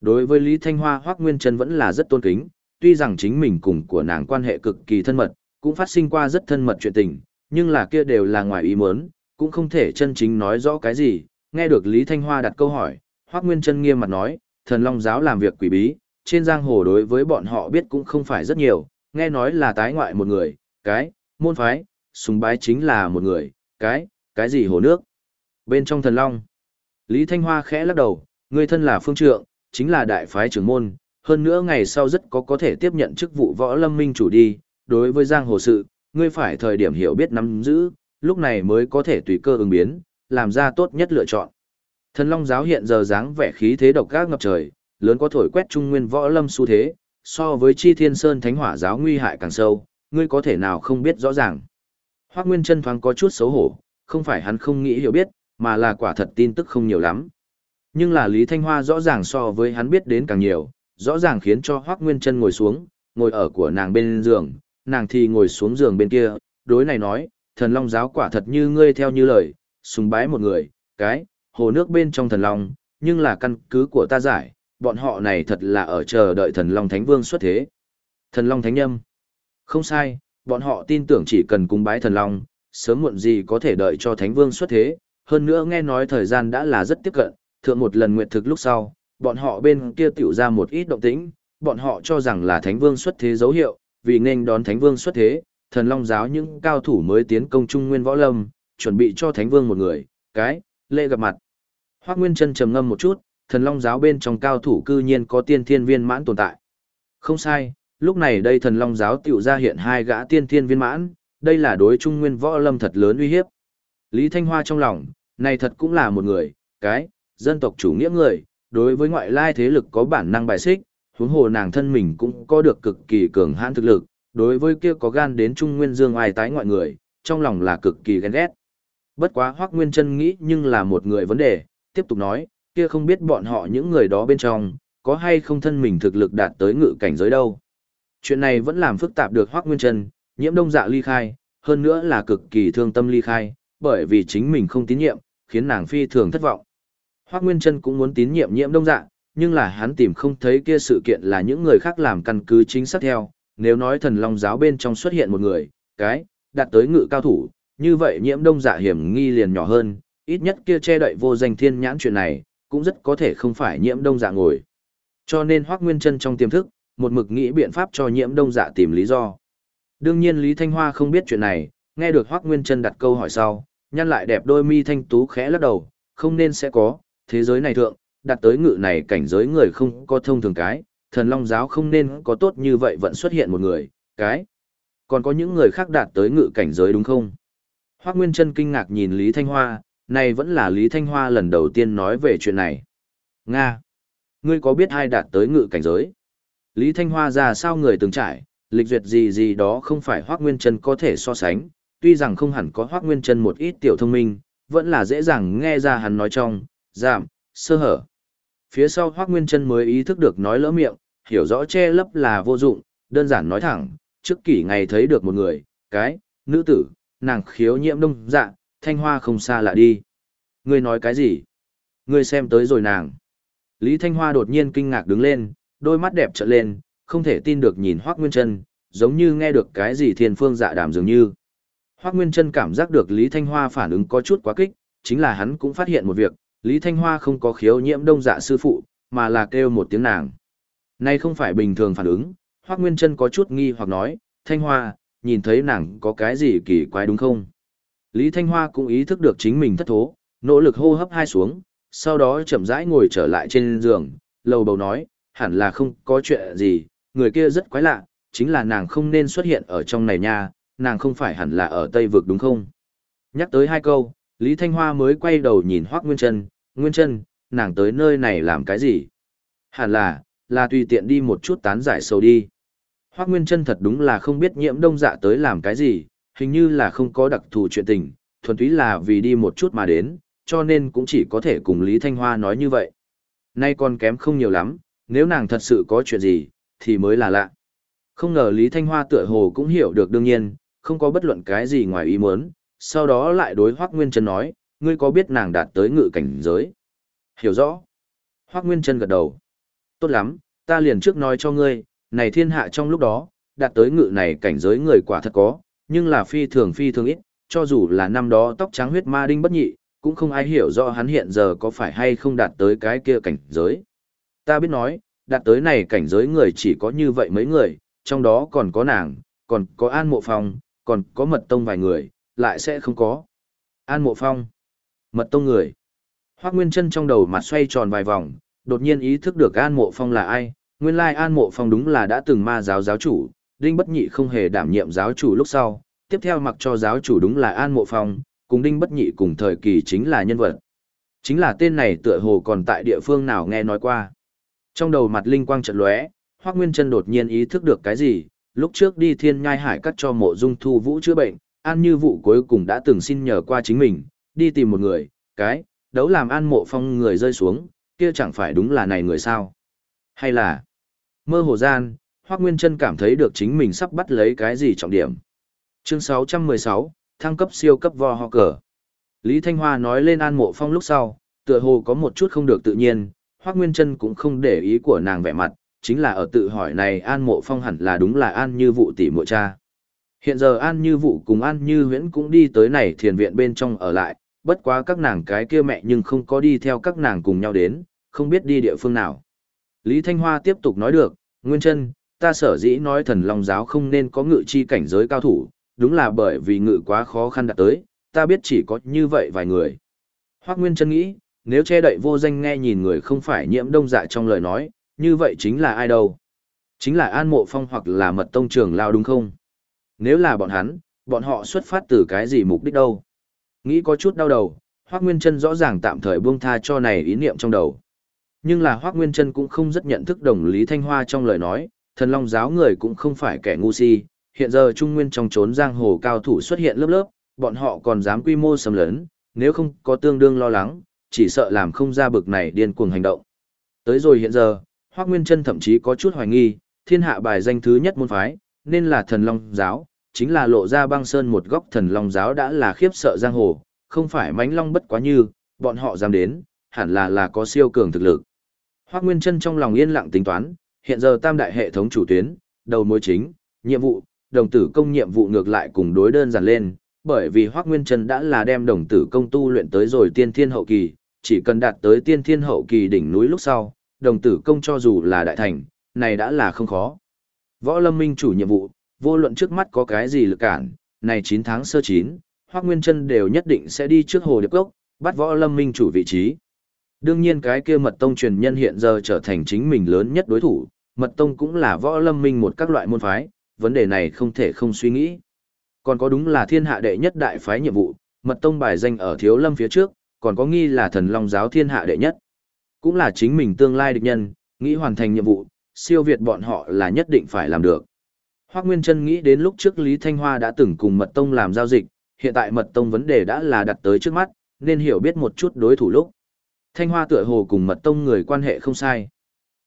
Speaker 1: Đối với Lý Thanh Hoa hoắc Nguyên chân vẫn là rất tôn kính, tuy rằng chính mình cùng của nàng quan hệ cực kỳ thân mật, cũng phát sinh qua rất thân mật chuyện tình, nhưng là kia đều là ngoài ý muốn, cũng không thể chân chính nói rõ cái gì. Nghe được Lý Thanh Hoa đặt câu hỏi, Hoắc Nguyên Chân nghiêm mặt nói, thần long giáo làm việc quỷ bí, trên giang hồ đối với bọn họ biết cũng không phải rất nhiều, nghe nói là tái ngoại một người, cái, môn phái, sùng bái chính là một người, cái, cái gì hồ nước. Bên trong thần long, Lý Thanh Hoa khẽ lắc đầu, người thân là phương trượng, chính là đại phái trưởng môn, hơn nữa ngày sau rất có có thể tiếp nhận chức vụ võ lâm minh chủ đi, đối với giang hồ sự, ngươi phải thời điểm hiểu biết nắm giữ, lúc này mới có thể tùy cơ ứng biến, làm ra tốt nhất lựa chọn. Thần Long giáo hiện giờ dáng vẻ khí thế độc ác ngập trời, lớn có thổi quét trung nguyên võ lâm xu thế, so với Chi Thiên Sơn Thánh Hỏa giáo nguy hại càng sâu, ngươi có thể nào không biết rõ ràng. Hoắc Nguyên Chân thoáng có chút xấu hổ, không phải hắn không nghĩ hiểu biết, mà là quả thật tin tức không nhiều lắm. Nhưng là Lý Thanh Hoa rõ ràng so với hắn biết đến càng nhiều, rõ ràng khiến cho Hoắc Nguyên Chân ngồi xuống, ngồi ở của nàng bên giường, nàng thì ngồi xuống giường bên kia, đối này nói, thần long giáo quả thật như ngươi theo như lời, sùng bái một người, cái, hồ nước bên trong thần long, nhưng là căn cứ của ta giải, bọn họ này thật là ở chờ đợi thần long thánh vương xuất thế. Thần long thánh nhâm. Không sai, bọn họ tin tưởng chỉ cần cung bái thần long, sớm muộn gì có thể đợi cho thánh vương xuất thế, hơn nữa nghe nói thời gian đã là rất tiếp cận, thượng một lần nguyệt thực lúc sau, bọn họ bên kia tiểu ra một ít động tĩnh, bọn họ cho rằng là thánh vương xuất thế dấu hiệu, vì nên đón Thánh Vương xuất thế, thần long giáo những cao thủ mới tiến công Trung Nguyên Võ Lâm, chuẩn bị cho Thánh Vương một người, cái, lễ gặp mặt. Hoắc Nguyên Trân trầm ngâm một chút, thần long giáo bên trong cao thủ cư nhiên có tiên thiên viên mãn tồn tại. Không sai, lúc này đây thần long giáo tiểu ra hiện hai gã tiên thiên viên mãn, đây là đối Trung Nguyên Võ Lâm thật lớn uy hiếp. Lý Thanh Hoa trong lòng, này thật cũng là một người, cái, dân tộc chủ nghĩa người, đối với ngoại lai thế lực có bản năng bài xích, huống hồ nàng thân mình cũng có được cực kỳ cường hãn thực lực, đối với kia có gan đến Trung Nguyên Dương ai tái ngoại người, trong lòng là cực kỳ ghen ghét. Bất quá Hoắc Nguyên Chân nghĩ nhưng là một người vấn đề, tiếp tục nói, kia không biết bọn họ những người đó bên trong, có hay không thân mình thực lực đạt tới ngự cảnh giới đâu. Chuyện này vẫn làm phức tạp được Hoắc Nguyên Chân, nhiễm đông dạ ly khai, hơn nữa là cực kỳ thương tâm ly khai, bởi vì chính mình không tín nhiệm, khiến nàng phi thường thất vọng. Hoắc Nguyên Chân cũng muốn tín nhiệm nhiễm đông dạ, nhưng là hắn tìm không thấy kia sự kiện là những người khác làm căn cứ chính xác theo, nếu nói thần long giáo bên trong xuất hiện một người, cái, đạt tới ngự cao thủ, như vậy nhiễm đông dạ hiểm nghi liền nhỏ hơn, ít nhất kia che đậy vô danh thiên nhãn chuyện này, cũng rất có thể không phải nhiễm đông dạ ngồi. Cho nên Hoác Nguyên chân trong tiềm thức, một mực nghĩ biện pháp cho nhiễm đông dạ tìm lý do. Đương nhiên Lý Thanh Hoa không biết chuyện này, nghe được Hoác Nguyên chân đặt câu hỏi sau, nhăn lại đẹp đôi mi thanh tú khẽ lắc đầu, không nên sẽ có, thế giới này thượng, đặt tới ngự này cảnh giới người không có thông thường cái, thần long giáo không nên có tốt như vậy vẫn xuất hiện một người, cái. Còn có những người khác đạt tới ngự cảnh giới đúng không? Hoác Nguyên Trân kinh ngạc nhìn Lý Thanh Hoa, này vẫn là Lý Thanh Hoa lần đầu tiên nói về chuyện này. Nga! Ngươi có biết ai đạt tới ngự cảnh giới? Lý Thanh Hoa ra sao người từng trải, lịch duyệt gì gì đó không phải Hoác Nguyên Trân có thể so sánh, tuy rằng không hẳn có Hoác Nguyên Trân một ít tiểu thông minh, vẫn là dễ dàng nghe ra hắn nói trong, giảm, sơ hở. Phía sau Hoác Nguyên Trân mới ý thức được nói lỡ miệng, hiểu rõ che lấp là vô dụng, đơn giản nói thẳng, trước kỷ ngày thấy được một người, cái, nữ tử, nàng khiếu nhiễm đông dạ, thanh hoa không xa lạ đi. Ngươi nói cái gì? Ngươi xem tới rồi nàng. Lý Thanh Hoa đột nhiên kinh ngạc đứng lên, đôi mắt đẹp trợn lên, không thể tin được nhìn Hoác Nguyên Trân, giống như nghe được cái gì thiên phương dạ đàm dường như. Hoác Nguyên Trân cảm giác được Lý Thanh Hoa phản ứng có chút quá kích, chính là hắn cũng phát hiện một việc, Lý Thanh Hoa không có khiếu nhiễm đông dạ sư phụ, mà là kêu một tiếng nàng. nay không phải bình thường phản ứng, Hoác Nguyên Trân có chút nghi hoặc nói, Thanh Hoa, nhìn thấy nàng có cái gì kỳ quái đúng không? Lý Thanh Hoa cũng ý thức được chính mình thất thố, nỗ lực hô hấp hai xuống, sau đó chậm rãi ngồi trở lại trên giường, lầu bầu nói, hẳn là không có chuyện gì, người kia rất quái lạ, chính là nàng không nên xuất hiện ở trong này nha, nàng không phải hẳn là ở Tây Vực đúng không? Nhắc tới hai câu, Lý Thanh Hoa mới quay đầu nhìn Hoác Nguyên Trân, Nguyên Trân, nàng tới nơi này làm cái gì? Hẳn là, là tùy tiện đi một chút tán giải sầu đi. Hoác Nguyên Trân thật đúng là không biết nhiễm đông dạ tới làm cái gì, hình như là không có đặc thù chuyện tình, thuần túy là vì đi một chút mà đến, cho nên cũng chỉ có thể cùng Lý Thanh Hoa nói như vậy. Nay còn kém không nhiều lắm, nếu nàng thật sự có chuyện gì, thì mới là lạ. Không ngờ Lý Thanh Hoa tựa hồ cũng hiểu được đương nhiên, không có bất luận cái gì ngoài ý muốn, sau đó lại đối Hoác Nguyên Trân nói, ngươi có biết nàng đạt tới ngự cảnh giới? Hiểu rõ. Hoác Nguyên Trân gật đầu. Tốt lắm, ta liền trước nói cho ngươi, này thiên hạ trong lúc đó, đạt tới ngự này cảnh giới người quả thật có, nhưng là phi thường phi thường ít, cho dù là năm đó tóc trắng huyết ma đinh bất nhị, cũng không ai hiểu rõ hắn hiện giờ có phải hay không đạt tới cái kia cảnh giới. Ta biết nói, đạt tới này cảnh giới người chỉ có như vậy mấy người, trong đó còn có nàng, còn có An Mộ Phong, còn có Mật Tông vài người, lại sẽ không có. An Mộ Phong, Mật Tông người. Hoác Nguyên chân trong đầu mặt xoay tròn vài vòng, đột nhiên ý thức được An Mộ Phong là ai, nguyên lai An Mộ Phong đúng là đã từng ma giáo giáo chủ, Đinh Bất Nhị không hề đảm nhiệm giáo chủ lúc sau, tiếp theo mặc cho giáo chủ đúng là An Mộ Phong, cùng Đinh Bất Nhị cùng thời kỳ chính là nhân vật. Chính là tên này tựa hồ còn tại địa phương nào nghe nói qua. Trong đầu mặt linh quang chợt lóe, Hoắc Nguyên Chân đột nhiên ý thức được cái gì, lúc trước đi Thiên Nhai Hải cắt cho Mộ Dung Thu Vũ chữa bệnh, An Như Vũ cuối cùng đã từng xin nhờ qua chính mình, đi tìm một người, cái, đấu làm An Mộ Phong người rơi xuống, kia chẳng phải đúng là này người sao? Hay là mơ hồ gian, Hoắc Nguyên Chân cảm thấy được chính mình sắp bắt lấy cái gì trọng điểm. Chương 616, thăng cấp siêu cấp vo ho cờ. Lý Thanh Hoa nói lên An Mộ Phong lúc sau, tựa hồ có một chút không được tự nhiên, Hoắc Nguyên Chân cũng không để ý của nàng vẻ mặt, chính là ở tự hỏi này An Mộ Phong hẳn là đúng là An Như Vụ tỷ muội cha. Hiện giờ An Như Vụ cùng An Như Huyễn cũng đi tới này thiền viện bên trong ở lại, bất quá các nàng cái kia mẹ nhưng không có đi theo các nàng cùng nhau đến, không biết đi địa phương nào. Lý Thanh Hoa tiếp tục nói được, Nguyên Chân, ta sở dĩ nói thần long giáo không nên có ngự chi cảnh giới cao thủ, đúng là bởi vì ngự quá khó khăn đạt tới, ta biết chỉ có như vậy vài người. Hoác Nguyên Trân nghĩ, nếu che đậy vô danh nghe nhìn người không phải nhiễm đông dạ trong lời nói, như vậy chính là ai đâu? Chính là An Mộ Phong hoặc là Mật Tông Trường Lao đúng không? Nếu là bọn hắn, bọn họ xuất phát từ cái gì mục đích đâu? Nghĩ có chút đau đầu, Hoác Nguyên Trân rõ ràng tạm thời buông tha cho này ý niệm trong đầu. Nhưng là Hoác Nguyên Trân cũng không rất nhận thức đồng Lý Thanh Hoa trong lời nói, thần long giáo người cũng không phải kẻ ngu si, hiện giờ Trung Nguyên trong trốn giang hồ cao thủ xuất hiện lớp lớp, bọn họ còn dám quy mô xâm lớn, nếu không có tương đương lo lắng, chỉ sợ làm không ra bực này điên cuồng hành động. Tới rồi hiện giờ, Hoắc Nguyên Chân thậm chí có chút hoài nghi, thiên hạ bài danh thứ nhất môn phái, nên là thần long giáo, chính là lộ ra băng sơn một góc thần long giáo đã là khiếp sợ giang hồ, không phải mánh long bất quá như, bọn họ dám đến, hẳn là là có siêu cường thực lực. Hoắc Nguyên Chân trong lòng yên lặng tính toán, hiện giờ tam đại hệ thống chủ tuyến, đầu mối chính, nhiệm vụ, đồng tử công nhiệm vụ ngược lại cùng đối đơn giản lên, bởi vì Hoắc Nguyên Trần đã là đem đồng tử công tu luyện tới rồi tiên thiên hậu kỳ, chỉ cần đạt tới tiên thiên hậu kỳ đỉnh núi lúc sau, đồng tử công cho dù là đại thành, này đã là không khó. Võ Lâm Minh chủ nhiệm vụ, vô luận trước mắt có cái gì lực cản, này 9 tháng sơ chín, Hoắc Nguyên Chân đều nhất định sẽ đi trước Hồ Điệp Cốc, bắt Võ Lâm Minh chủ vị trí. Đương nhiên cái kia Mật Tông truyền nhân hiện giờ trở thành chính mình lớn nhất đối thủ, Mật Tông cũng là Võ Lâm Minh một các loại môn phái, vấn đề này không thể không suy nghĩ. Còn có đúng là thiên hạ đệ nhất đại phái nhiệm vụ, Mật Tông bài danh ở Thiếu Lâm phía trước, còn có nghi là Thần Long giáo thiên hạ đệ nhất. Cũng là chính mình tương lai địch nhân, nghĩ hoàn thành nhiệm vụ, siêu việt bọn họ là nhất định phải làm được. Hoác Nguyên Trân nghĩ đến lúc trước Lý Thanh Hoa đã từng cùng Mật Tông làm giao dịch, hiện tại Mật Tông vấn đề đã là đặt tới trước mắt, nên hiểu biết một chút đối thủ lúc. Thanh Hoa tựa hồ cùng Mật Tông người quan hệ không sai.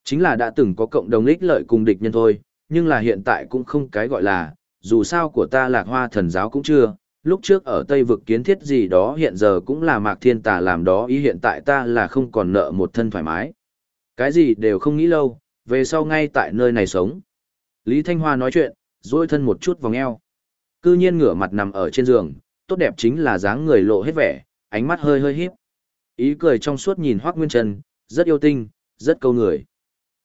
Speaker 1: Chính là đã từng có cộng đồng ích lợi cùng địch nhân thôi, nhưng là hiện tại cũng không cái gọi là, dù sao của ta lạc hoa thần giáo cũng chưa, lúc trước ở Tây vực kiến thiết gì đó hiện giờ cũng là mạc thiên tà làm đó ý hiện tại ta là không còn nợ một thân thoải mái. Cái gì đều không nghĩ lâu, về sau ngay tại nơi này sống. Lý Thanh Hoa nói chuyện, dôi thân một chút vòng eo. Cư nhiên ngửa mặt nằm ở trên giường, tốt đẹp chính là dáng người lộ hết vẻ, ánh mắt hơi hơi híp. Ý cười trong suốt nhìn Hoắc Nguyên trần rất yêu tinh, rất câu người.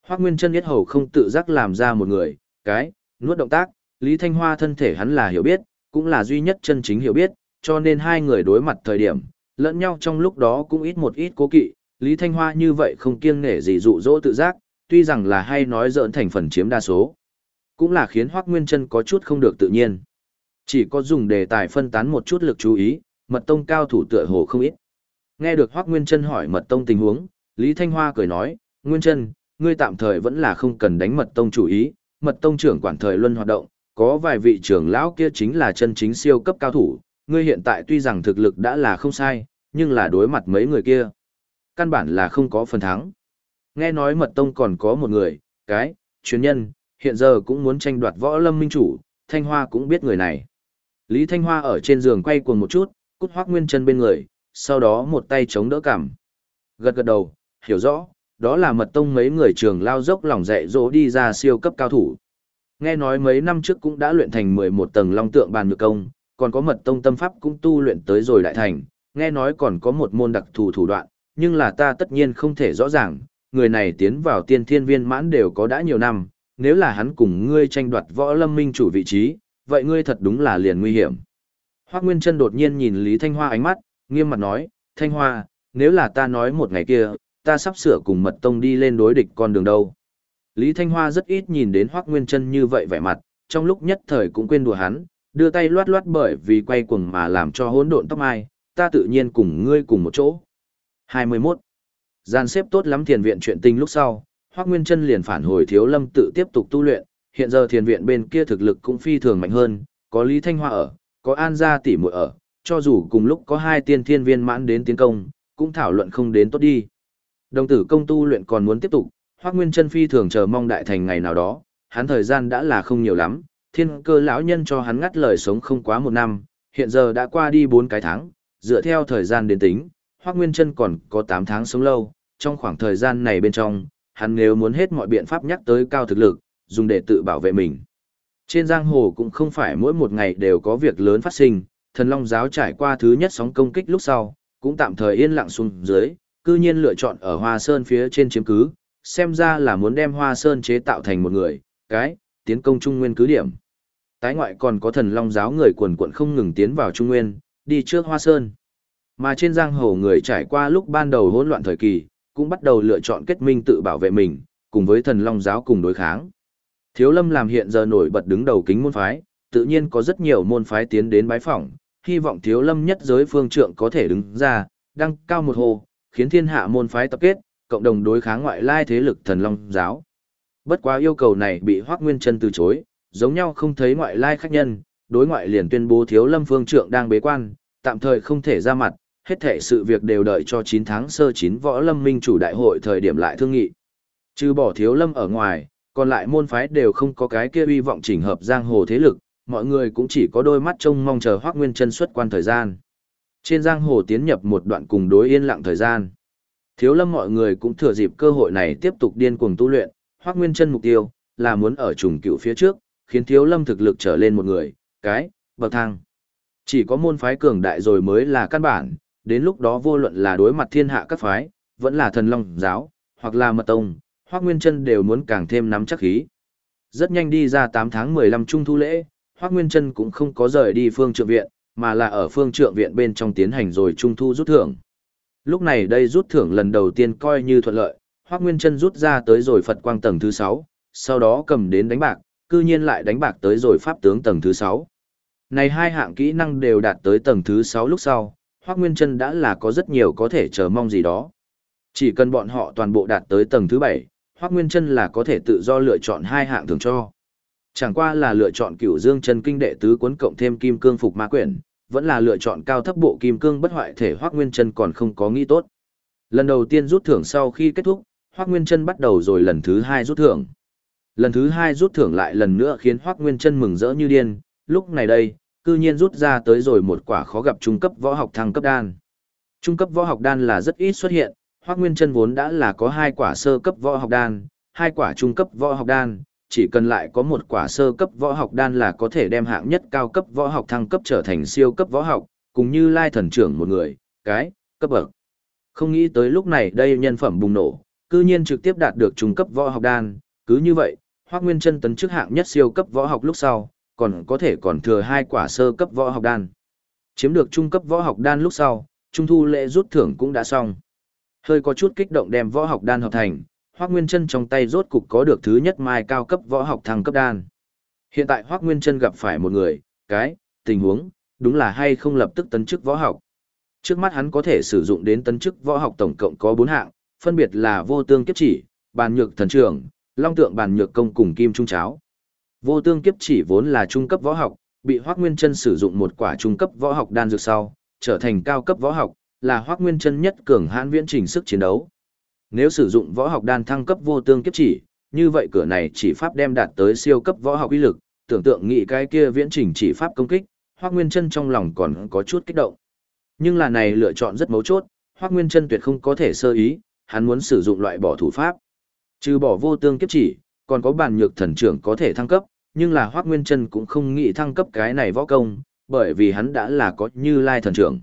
Speaker 1: Hoắc Nguyên Chân biết hầu không tự giác làm ra một người, cái, nuốt động tác, Lý Thanh Hoa thân thể hắn là hiểu biết, cũng là duy nhất chân chính hiểu biết, cho nên hai người đối mặt thời điểm, lẫn nhau trong lúc đó cũng ít một ít cố kỵ, Lý Thanh Hoa như vậy không kiêng nể gì dụ dỗ tự giác, tuy rằng là hay nói dỡn thành phần chiếm đa số. Cũng là khiến Hoắc Nguyên Chân có chút không được tự nhiên. Chỉ có dùng đề tài phân tán một chút lực chú ý, mật tông cao thủ tựa hồ không ít. Nghe được Hoắc Nguyên Chân hỏi mật tông tình huống, Lý Thanh Hoa cười nói, Nguyên Chân ngươi tạm thời vẫn là không cần đánh mật tông chủ ý, mật tông trưởng quản thời luân hoạt động, có vài vị trưởng lão kia chính là chân chính siêu cấp cao thủ, ngươi hiện tại tuy rằng thực lực đã là không sai, nhưng là đối mặt mấy người kia. Căn bản là không có phần thắng. Nghe nói mật tông còn có một người, cái, chuyên nhân, hiện giờ cũng muốn tranh đoạt võ lâm minh chủ, Thanh Hoa cũng biết người này. Lý Thanh Hoa ở trên giường quay cuồng một chút, cút hoác nguyên chân bên người, sau đó một tay chống đỡ cảm. Gật gật đầu, hiểu rõ, đó là mật tông mấy người trường lao dốc lòng dạy dỗ đi ra siêu cấp cao thủ. Nghe nói mấy năm trước cũng đã luyện thành 11 tầng long tượng bàn nhược công, còn có mật tông tâm pháp cũng tu luyện tới rồi đại thành, nghe nói còn có một môn đặc thù thủ đoạn, nhưng là ta tất nhiên không thể rõ ràng, người này tiến vào tiên thiên viên mãn đều có đã nhiều năm, nếu là hắn cùng ngươi tranh đoạt võ lâm minh chủ vị trí, vậy ngươi thật đúng là liền nguy hiểm. Hoác Nguyên Trân đột nhiên nhìn Lý Thanh Hoa ánh mắt, nghiêm mặt nói, Thanh Hoa, nếu là ta nói một ngày kia, ta sắp sửa cùng mật tông đi lên đối địch con đường đâu. Lý Thanh Hoa rất ít nhìn đến Hoác Nguyên Trân như vậy vẻ mặt, trong lúc nhất thời cũng quên đùa hắn, đưa tay loát loát bởi vì quay cuồng mà làm cho hỗn độn tóc mai, ta tự nhiên cùng ngươi cùng một chỗ. 21. Gian xếp tốt lắm thiền viện chuyện tình lúc sau, Hoắc Nguyên Trân liền phản hồi Thiếu Lâm tự tiếp tục tu luyện, hiện giờ thiền viện bên kia thực lực cũng phi thường mạnh hơn, có Lý Thanh Hoa ở, có An gia tỷ muội ở, cho dù cùng lúc có hai tiên thiên viên mãn đến tiến công, cũng thảo luận không đến tốt đi. Đồng tử công tu luyện còn muốn tiếp tục, Hoắc Nguyên Chân phi thường chờ mong đại thành ngày nào đó, hắn thời gian đã là không nhiều lắm, thiên cơ lão nhân cho hắn ngắt lời sống không quá một năm, hiện giờ đã qua đi bốn cái tháng, dựa theo thời gian đến tính, Hoắc Nguyên Chân còn có 8 tháng sống lâu, trong khoảng thời gian này bên trong, hắn nếu muốn hết mọi biện pháp nhắc tới cao thực lực, dùng để tự bảo vệ mình. Trên giang hồ cũng không phải mỗi một ngày đều có việc lớn phát sinh, thần long giáo trải qua thứ nhất sóng công kích lúc sau, cũng tạm thời yên lặng xuống dưới, cư nhiên lựa chọn ở Hoa Sơn phía trên chiếm cứ, xem ra là muốn đem Hoa Sơn chế tạo thành một người, cái, tiến công Trung Nguyên cứ điểm. Tái ngoại còn có thần long giáo người quần quận không ngừng tiến vào Trung Nguyên, đi trước Hoa Sơn. Mà trên giang hồ người trải qua lúc ban đầu hỗn loạn thời kỳ, cũng bắt đầu lựa chọn kết minh tự bảo vệ mình, cùng với thần long giáo cùng đối kháng. Thiếu lâm làm hiện giờ nổi bật đứng đầu kính môn phái, tự nhiên có rất nhiều môn phái tiến đến bái phỏng, hy vọng thiếu lâm nhất giới phương trượng có thể đứng ra, đăng cao một hồ, khiến thiên hạ môn phái tập kết, cộng đồng đối kháng ngoại lai thế lực thần long giáo. Bất quá yêu cầu này bị Hoắc Nguyên Chân từ chối, giống nhau không thấy ngoại lai khách nhân, đối ngoại liền tuyên bố thiếu lâm phương trượng đang bế quan, tạm thời không thể ra mặt, hết thể sự việc đều đợi cho 9 tháng sơ 9 võ lâm minh chủ đại hội thời điểm lại thương nghị. Trừ bỏ thiếu lâm ở ngoài, còn lại môn phái đều không có cái kia uy vọng chỉnh hợp giang hồ thế lực, mọi người cũng chỉ có đôi mắt trông mong chờ Hoắc Nguyên Chân xuất quan thời gian. Trên giang hồ tiến nhập một đoạn cùng đối yên lặng thời gian. Thiếu lâm mọi người cũng thừa dịp cơ hội này tiếp tục điên cuồng tu luyện, Hoắc Nguyên Chân mục tiêu là muốn ở trùng cựu phía trước, khiến Thiếu lâm thực lực trở lên một người, cái, bậc thang. Chỉ có môn phái cường đại rồi mới là căn bản, đến lúc đó vô luận là đối mặt thiên hạ các phái, vẫn là thần long giáo, hoặc là mật tông, Hoắc Nguyên Chân đều muốn càng thêm nắm chắc khí. Rất nhanh đi ra tám tháng 15 trung thu lễ, Hoắc Nguyên Chân cũng không có rời đi phương trượng viện, mà là ở phương trượng viện bên trong tiến hành rồi trung thu rút thưởng. Lúc này đây rút thưởng lần đầu tiên coi như thuận lợi, Hoắc Nguyên Chân rút ra tới rồi Phật quang tầng thứ 6, sau đó cầm đến đánh bạc, cư nhiên lại đánh bạc tới rồi pháp tướng tầng thứ 6. Này hai hạng kỹ năng đều đạt tới tầng thứ 6 lúc sau, Hoắc Nguyên Chân đã là có rất nhiều có thể chờ mong gì đó. Chỉ cần bọn họ toàn bộ đạt tới tầng thứ 7, Hoắc Nguyên Chân là có thể tự do lựa chọn hai hạng thường cho. Chẳng qua là lựa chọn Cửu Dương Chân Kinh đệ tứ cuốn cộng thêm Kim Cương Phục Ma Quyển, vẫn là lựa chọn cao thấp bộ Kim Cương bất hoại thể Hoắc Nguyên Chân còn không có nghĩ tốt. Lần đầu tiên rút thưởng sau khi kết thúc, Hoắc Nguyên Chân bắt đầu rồi lần thứ hai rút thưởng. Lần thứ hai rút thưởng lại lần nữa khiến Hoắc Nguyên Chân mừng rỡ như điên, lúc này đây, cư nhiên rút ra tới rồi một quả khó gặp trung cấp võ học thăng cấp đan. Trung cấp võ học đan là rất ít xuất hiện, Hoắc Nguyên Chân vốn đã là có hai quả sơ cấp võ học đan, hai quả trung cấp võ học đan, chỉ cần lại có một quả sơ cấp võ học đan là có thể đem hạng nhất cao cấp võ học thăng cấp trở thành siêu cấp võ học, cùng như Lai thần trưởng một người, cái, cấp bậc. Không nghĩ tới lúc này đây nhân phẩm bùng nổ, cư nhiên trực tiếp đạt được trung cấp võ học đan, cứ như vậy, Hoắc Nguyên Chân tấn chức hạng nhất siêu cấp võ học lúc sau, còn có thể còn thừa hai quả sơ cấp võ học đan. Chiếm được trung cấp võ học đan lúc sau, trung thu lễ rút thưởng cũng đã xong. Hơi có chút kích động đem võ học đan hợp thành, Hoắc Nguyên Chân trong tay rốt cục có được thứ nhất mai cao cấp võ học thăng cấp đan. Hiện tại Hoắc Nguyên Chân gặp phải một người, cái, tình huống, đúng là hay không lập tức tấn chức võ học. Trước mắt hắn có thể sử dụng đến tấn chức võ học tổng cộng có 4 hạng, phân biệt là vô tương kiếp chỉ, bàn nhược thần trưởng, long tượng bàn nhược công cùng kim trung cháo. Vô tương kiếp chỉ vốn là trung cấp võ học, bị Hoắc Nguyên Chân sử dụng một quả trung cấp võ học đan dược sau, trở thành cao cấp võ học, là Hoắc Nguyên Chân nhất cường hãn viễn trình sức chiến đấu. Nếu sử dụng võ học đan thăng cấp vô tương kiếp chỉ, như vậy cửa này chỉ pháp đem đạt tới siêu cấp võ học uy lực, tưởng tượng nghĩ cái kia viễn trình chỉ pháp công kích, Hoắc Nguyên Chân trong lòng còn có chút kích động. Nhưng là này lựa chọn rất mấu chốt, Hoắc Nguyên Chân tuyệt không có thể sơ ý, hắn muốn sử dụng loại bỏ thủ pháp. Trừ bỏ vô tương kiếp chỉ, còn có bản nhược thần trưởng có thể thăng cấp, nhưng là Hoắc Nguyên Chân cũng không nghĩ thăng cấp cái này võ công, bởi vì hắn đã là có Như Lai thần trưởng.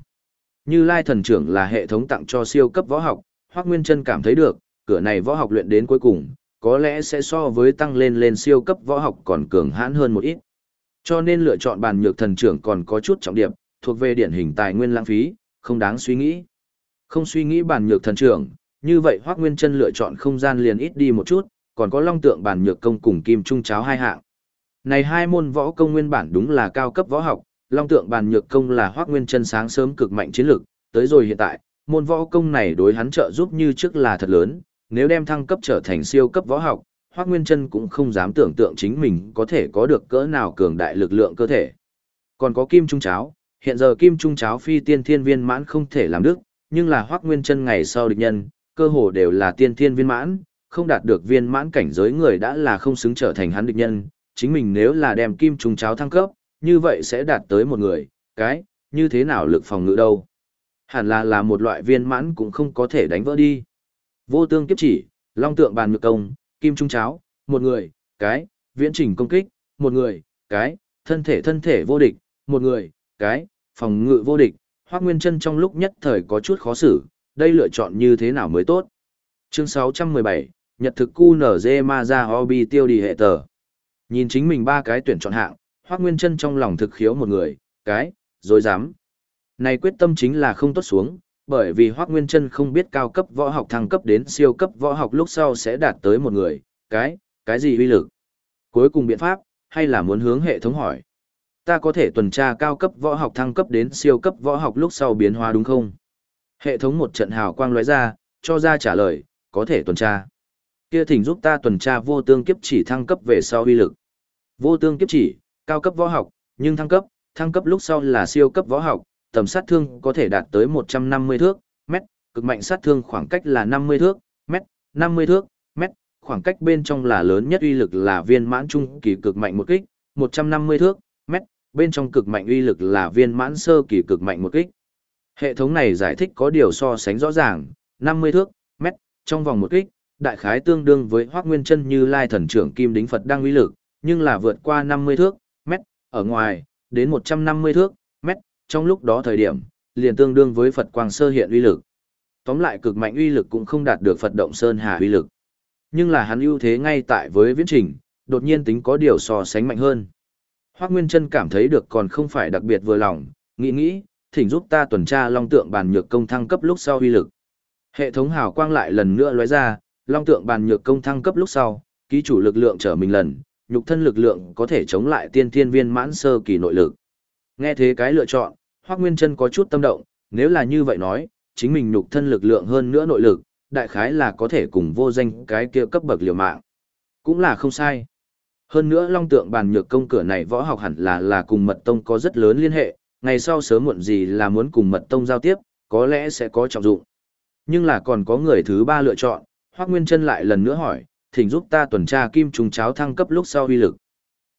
Speaker 1: Như Lai thần trưởng là hệ thống tặng cho siêu cấp võ học, Hoắc Nguyên Chân cảm thấy được, cửa này võ học luyện đến cuối cùng, có lẽ sẽ so với tăng lên lên siêu cấp võ học còn cường hãn hơn một ít. Cho nên lựa chọn bàn nhược thần trưởng còn có chút trọng điểm, thuộc về điển hình tài nguyên lãng phí, không đáng suy nghĩ. Không suy nghĩ bàn nhược thần trưởng, như vậy Hoắc Nguyên Chân lựa chọn không gian liền ít đi một chút, còn có long tượng bàn nhược công cùng kim trung cháo hai hạng. Này hai môn võ công nguyên bản đúng là cao cấp võ học, long tượng bàn nhược công là Hoắc Nguyên Chân sáng sớm cực mạnh chiến lực, tới rồi hiện tại, môn võ công này đối hắn trợ giúp như trước là thật lớn, nếu đem thăng cấp trở thành siêu cấp võ học, Hoắc Nguyên Chân cũng không dám tưởng tượng chính mình có thể có được cỡ nào cường đại lực lượng cơ thể. Còn có kim trung cháo, hiện giờ kim trung cháo phi tiên thiên viên mãn không thể làm được, nhưng là Hoắc Nguyên Chân ngày sau địch nhân, cơ hồ đều là tiên thiên viên mãn, không đạt được viên mãn cảnh giới người đã là không xứng trở thành hắn địch nhân, chính mình nếu là đem kim trung cháo thăng cấp, như vậy sẽ đạt tới một người, cái, như thế nào lực phòng ngự đâu. Hẳn là là một loại viên mãn cũng không có thể đánh vỡ đi. Vô tương kiếp chỉ, long tượng bàn ngược công, kim trung cháo, một người, cái, viễn trình công kích, một người, cái, thân thể thân thể vô địch, một người, cái, phòng ngự vô địch. Hoác Nguyên Trân trong lúc nhất thời có chút khó xử, đây lựa chọn như thế nào mới tốt. Chương 617, Nhật thực cu nở dê ma ra hobby tiêu đi hệ tờ. Nhìn chính mình ba cái tuyển chọn hạng, Hoác Nguyên Trân trong lòng thực khiếu một người, cái, rồi dám. Này quyết tâm chính là không tốt xuống, bởi vì Hoác Nguyên Trân không biết cao cấp võ học thăng cấp đến siêu cấp võ học lúc sau sẽ đạt tới một người, cái, cái gì uy lực. Cuối cùng biện pháp, hay là muốn hướng hệ thống hỏi. Ta có thể tuần tra cao cấp võ học thăng cấp đến siêu cấp võ học lúc sau biến hóa đúng không? Hệ thống một trận hào quang lóe ra, cho ra trả lời, có thể tuần tra. Kia thỉnh giúp ta tuần tra vô tương kiếp chỉ thăng cấp về sau uy lực. Vô tương kiếp chỉ, cao cấp võ học, nhưng thăng cấp, thăng cấp lúc sau là siêu cấp võ học, tầm sát thương có thể đạt tới 150 thước, mét, cực mạnh sát thương khoảng cách là 50 thước, mét, 50 thước, mét, khoảng cách bên trong là lớn nhất uy lực là viên mãn trung kỳ cực mạnh một kích, 150 thước, mét, bên trong cực mạnh uy lực là viên mãn sơ kỳ cực mạnh một kích. Hệ thống này giải thích có điều so sánh rõ ràng, 50 thước, mét, trong vòng một kích, đại khái tương đương với Hoắc Nguyên Chân như Lai thần trưởng Kim Đính Phật đang uy lực, nhưng là vượt qua 50 thước, mét, ở ngoài, đến 150 thước, trong lúc đó thời điểm, liền tương đương với Phật Quang Sơ hiện uy lực. Tóm lại cực mạnh uy lực cũng không đạt được Phật Động Sơn Hà uy lực. Nhưng là hắn ưu thế ngay tại với viễn trình, đột nhiên tính có điều so sánh mạnh hơn. Hoắc Nguyên Chân cảm thấy được còn không phải đặc biệt vừa lòng, Nghĩ nghĩ, thỉnh giúp ta tuần tra long tượng bàn nhược công thăng cấp lúc sau uy lực. Hệ thống hào quang lại lần nữa lóe ra, long tượng bàn nhược công thăng cấp lúc sau, ký chủ lực lượng trở mình lần, nhục thân lực lượng có thể chống lại tiên thiên viên mãn sơ kỳ nội lực. Nghe thế cái lựa chọn, Hoắc Nguyên Chân có chút tâm động, nếu là như vậy nói, chính mình nhục thân lực lượng hơn nữa nội lực, đại khái là có thể cùng vô danh cái kia cấp bậc liều mạng. Cũng là không sai. Hơn nữa long tượng bàn nhược công cửa này võ học hẳn là là cùng mật tông có rất lớn liên hệ, ngày sau sớm muộn gì là muốn cùng mật tông giao tiếp, có lẽ sẽ có trọng dụng. Nhưng là còn có người thứ ba lựa chọn, Hoắc Nguyên Chân lại lần nữa hỏi, thỉnh giúp ta tuần tra kim Trung cháo thăng cấp lúc sau uy lực.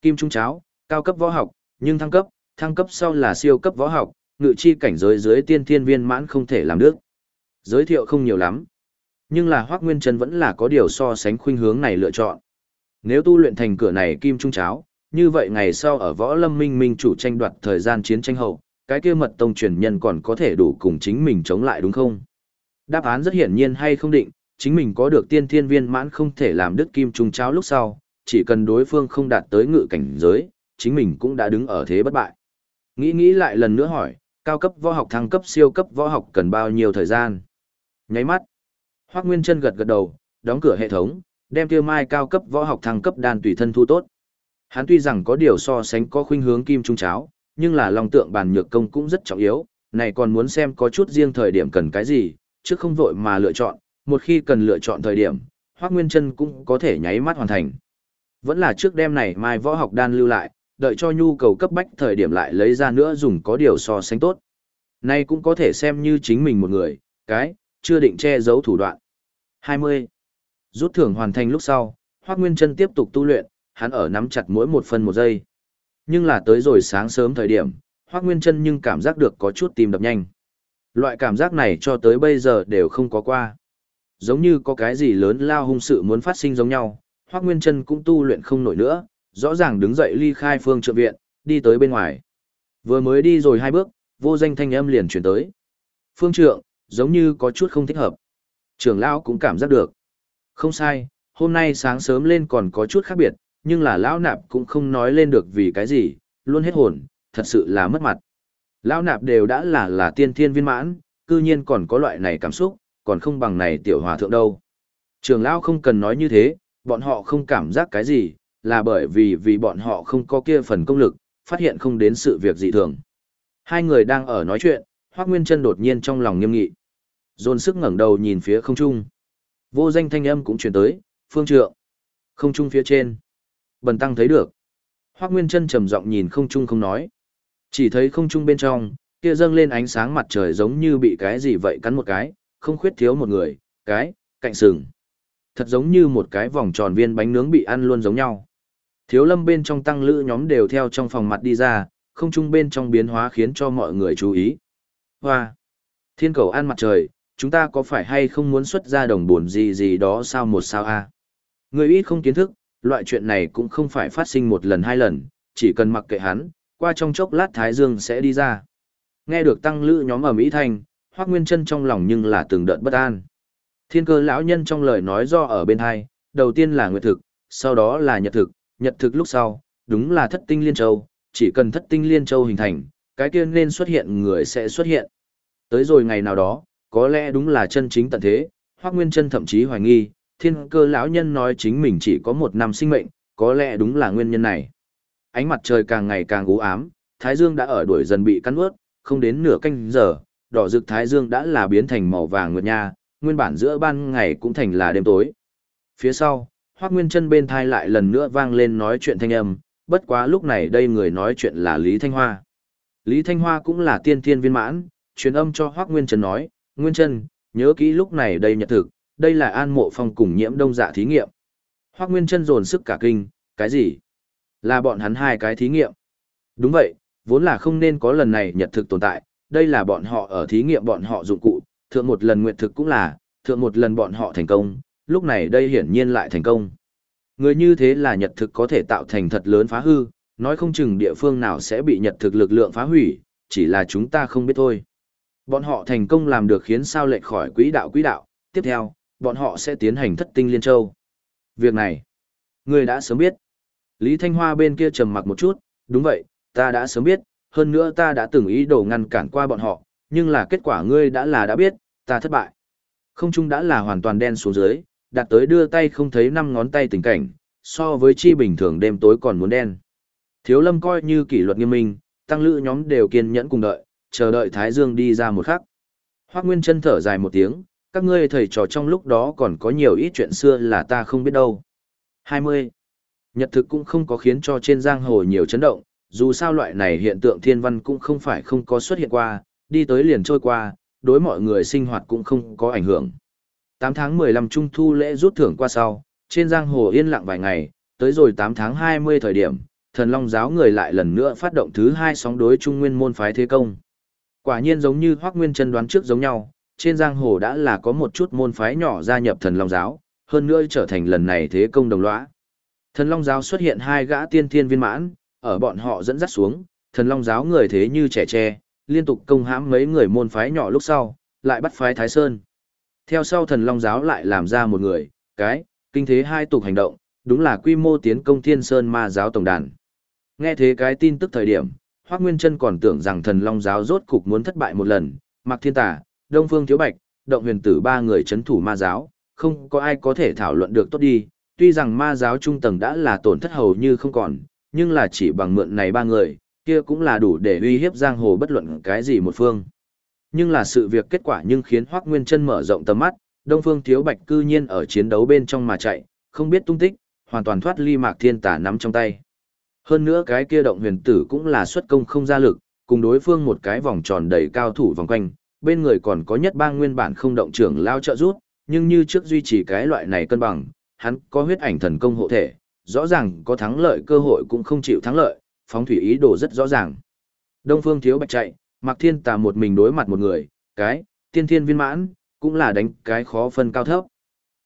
Speaker 1: Kim Trung cháo, cao cấp võ học, nhưng thăng cấp, thăng cấp sau là siêu cấp võ học, ngự chi cảnh giới dưới tiên thiên viên mãn không thể làm được. Giới thiệu không nhiều lắm, nhưng là Hoắc Nguyên Trần vẫn là có điều so sánh khuynh hướng này lựa chọn. Nếu tu luyện thành cửa này kim trung cháo, như vậy ngày sau ở võ lâm minh minh chủ tranh đoạt thời gian chiến tranh hậu, cái kia mật tông truyền nhân còn có thể đủ cùng chính mình chống lại đúng không? Đáp án rất hiển nhiên hay không định, chính mình có được tiên thiên viên mãn không thể làm đứt kim trung cháo lúc sau, chỉ cần đối phương không đạt tới ngự cảnh giới, chính mình cũng đã đứng ở thế bất bại. Nghĩ nghĩ lại lần nữa hỏi, cao cấp võ học thăng cấp siêu cấp võ học cần bao nhiêu thời gian? Nháy mắt. Hoắc Nguyên Chân gật gật đầu, đóng cửa hệ thống, đem kia mai cao cấp võ học thăng cấp đan tùy thân thu tốt. Hắn tuy rằng có điều so sánh có khuynh hướng kim trung cháo, nhưng là lòng tượng bàn nhược công cũng rất trọng yếu, này còn muốn xem có chút riêng thời điểm cần cái gì, chứ không vội mà lựa chọn, một khi cần lựa chọn thời điểm, Hoắc Nguyên Chân cũng có thể nháy mắt hoàn thành. Vẫn là trước đêm này mai võ học đan lưu lại, đợi cho nhu cầu cấp bách thời điểm lại lấy ra nữa dùng có điều so sánh tốt. nay cũng có thể xem như chính mình một người, cái, chưa định che giấu thủ đoạn. 20. Rút thưởng hoàn thành lúc sau, Hoắc Nguyên Trân tiếp tục tu luyện, hắn ở nắm chặt mỗi một phân một giây. Nhưng là tới rồi sáng sớm thời điểm, Hoắc Nguyên Trân nhưng cảm giác được có chút tìm đập nhanh. Loại cảm giác này cho tới bây giờ đều không có qua. Giống như có cái gì lớn lao hung sự muốn phát sinh giống nhau, Hoắc Nguyên Trân cũng tu luyện không nổi nữa, rõ ràng đứng dậy ly khai phương Trượng viện, đi tới bên ngoài. Vừa mới đi rồi hai bước, vô danh thanh âm liền truyền tới. Phương trượng, giống như có chút không thích hợp. Trưởng lão cũng cảm giác được. Không sai, hôm nay sáng sớm lên còn có chút khác biệt, nhưng là lão nạp cũng không nói lên được vì cái gì, luôn hết hồn, thật sự là mất mặt. Lão nạp đều đã là là tiên thiên viên mãn, cư nhiên còn có loại này cảm xúc, còn không bằng này tiểu hòa thượng đâu. Trường lão không cần nói như thế, bọn họ không cảm giác cái gì, là bởi vì vì bọn họ không có kia phần công lực, phát hiện không đến sự việc dị thường. Hai người đang ở nói chuyện, Hoắc Nguyên Chân đột nhiên trong lòng nghiêm nghị. Dồn sức ngẩng đầu nhìn phía không trung. Vô danh thanh âm cũng truyền tới, phương trượng. Không trung phía trên. Bần tăng thấy được. Hoác Nguyên chân trầm giọng nhìn không trung không nói. Chỉ thấy không trung bên trong, kia dâng lên ánh sáng mặt trời giống như bị cái gì vậy cắn một cái, không khuyết thiếu một người, cái, cạnh sừng. Thật giống như một cái vòng tròn viên bánh nướng bị ăn luôn giống nhau. Thiếu lâm bên trong tăng lữ nhóm đều theo trong phòng mặt đi ra, không trung bên trong biến hóa khiến cho mọi người chú ý. Hoa! Thiên cầu ăn mặt trời, chúng ta có phải hay không muốn xuất ra đồng buồn gì gì đó sao một sao a Người ít không kiến thức, loại chuyện này cũng không phải phát sinh một lần hai lần, chỉ cần mặc kệ hắn, qua trong chốc lát Thái Dương sẽ đi ra. Nghe được tăng lữ nhóm ở Mỹ Thành, Hoác Nguyên chân trong lòng nhưng là từng đợt bất an. Thiên cơ lão nhân trong lời nói do ở bên hai, đầu tiên là nguyệt thực, sau đó là nhật thực, nhật thực lúc sau, đúng là thất tinh liên châu, chỉ cần thất tinh liên châu hình thành, cái kia nên xuất hiện người sẽ xuất hiện. Tới rồi ngày nào đó, có lẽ đúng là chân chính tận thế, Hoắc Nguyên Chân thậm chí hoài nghi, thiên cơ lão nhân nói chính mình chỉ có một năm sinh mệnh, có lẽ đúng là nguyên nhân này. Ánh mặt trời càng ngày càng u ám, thái dương đã ở đuổi dần bị cắn ướt, không đến nửa canh giờ, đỏ rực thái dương đã là biến thành màu vàng nguyệt nha, nguyên bản giữa ban ngày cũng thành là đêm tối. Phía sau, Hoắc Nguyên Chân bên thai lại lần nữa vang lên nói chuyện thanh âm, bất quá lúc này đây người nói chuyện là Lý Thanh Hoa. Lý Thanh Hoa cũng là tiên thiên viên mãn, truyền âm cho Hoắc Nguyên Chân nói, Nguyên chân, nhớ kỹ lúc này đây nhật thực, đây là an mộ phong cùng nhiễm đông dạ thí nghiệm. Hoác Nguyên chân dồn sức cả kinh, cái gì? Là bọn hắn hai cái thí nghiệm. Đúng vậy, vốn là không nên có lần này nhật thực tồn tại, đây là bọn họ ở thí nghiệm bọn họ dụng cụ, thượng một lần nguyện thực cũng là, thượng một lần bọn họ thành công, lúc này đây hiển nhiên lại thành công. Người như thế là nhật thực có thể tạo thành thật lớn phá hư, nói không chừng địa phương nào sẽ bị nhật thực lực lượng phá hủy, chỉ là chúng ta không biết thôi. Bọn họ thành công làm được khiến sao lệch khỏi quỹ đạo quỹ đạo, tiếp theo, bọn họ sẽ tiến hành thất tinh liên châu. Việc này, người đã sớm biết. Lý Thanh Hoa bên kia trầm mặc một chút, đúng vậy, ta đã sớm biết, hơn nữa ta đã từng ý đồ ngăn cản qua bọn họ, nhưng là kết quả ngươi đã là đã biết, ta thất bại. Không trung đã là hoàn toàn đen xuống dưới, đạt tới đưa tay không thấy năm ngón tay tình cảnh, so với chi bình thường đêm tối còn muốn đen. Thiếu lâm coi như kỷ luật nghiêm minh, tăng lữ nhóm đều kiên nhẫn cùng đợi, chờ đợi Thái Dương đi ra một khắc. Hoác Nguyên chân thở dài một tiếng, các ngươi thầy trò trong lúc đó còn có nhiều ít chuyện xưa là ta không biết đâu. 20. Nhật thực cũng không có khiến cho trên giang hồ nhiều chấn động, dù sao loại này hiện tượng thiên văn cũng không phải không có xuất hiện qua, đi tới liền trôi qua, đối mọi người sinh hoạt cũng không có ảnh hưởng. 8 tháng 15 trung thu lễ rút thưởng qua sau, trên giang hồ yên lặng vài ngày, tới rồi 8 tháng 20 thời điểm, thần long giáo người lại lần nữa phát động thứ hai sóng đối trung nguyên môn phái thế công. Quả nhiên giống như Hoắc Nguyên chân đoán trước giống nhau, trên giang hồ đã là có một chút môn phái nhỏ gia nhập thần long giáo, hơn nữa trở thành lần này thế công đồng lõa. Thần long giáo xuất hiện hai gã tiên thiên viên mãn, ở bọn họ dẫn dắt xuống, thần long giáo người thế như trẻ tre, liên tục công hãm mấy người môn phái nhỏ lúc sau, lại bắt phái Thái Sơn. Theo sau thần long giáo lại làm ra một người, cái, kinh thế hai tục hành động, đúng là quy mô tiến công thiên sơn ma giáo tổng đàn. Nghe thế cái tin tức thời điểm, Hoác Nguyên Trân còn tưởng rằng thần long giáo rốt cục muốn thất bại một lần, Mạc Thiên Tà, Đông Phương Thiếu Bạch, Động Huyền Tử ba người chấn thủ ma giáo, không có ai có thể thảo luận được tốt đi, tuy rằng ma giáo trung tầng đã là tổn thất hầu như không còn, nhưng là chỉ bằng mượn này ba người, kia cũng là đủ để uy hiếp giang hồ bất luận cái gì một phương. Nhưng là sự việc kết quả nhưng khiến Hoắc Nguyên Chân mở rộng tầm mắt, Đông Phương Thiếu Bạch cư nhiên ở chiến đấu bên trong mà chạy, không biết tung tích, hoàn toàn thoát ly Mạc Thiên Tà nắm trong tay. Hơn nữa cái kia động huyền tử cũng là xuất công không ra lực, cùng đối phương một cái vòng tròn đầy cao thủ vòng quanh, bên người còn có nhất bang nguyên bản không động trưởng lao trợ rút, nhưng như trước duy trì cái loại này cân bằng, hắn có huyết ảnh thần công hộ thể, rõ ràng có thắng lợi cơ hội cũng không chịu thắng lợi, phóng thủy ý đồ rất rõ ràng. Đông Phương Thiếu Bạch chạy, Mạc Thiên Tà một mình đối mặt một người, cái, tiên thiên viên mãn, cũng là đánh cái khó phân cao thấp.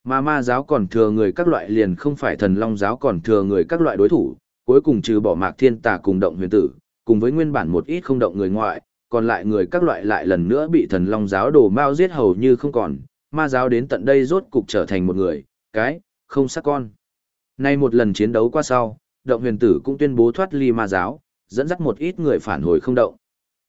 Speaker 1: Mà ma giáo còn thừa người các loại liền không phải thần long giáo còn thừa người các loại đối thủ, cuối cùng trừ bỏ Mạc Thiên Tà cùng động huyền tử, cùng với nguyên bản một ít không động người ngoại, còn lại người các loại lại lần nữa bị thần long giáo đổ mau giết hầu như không còn, ma giáo đến tận đây rốt cục trở thành một người, cái, không sắc con. Nay một lần chiến đấu qua sau, động huyền tử cũng tuyên bố thoát ly ma giáo, dẫn dắt một ít người phản hồi không động.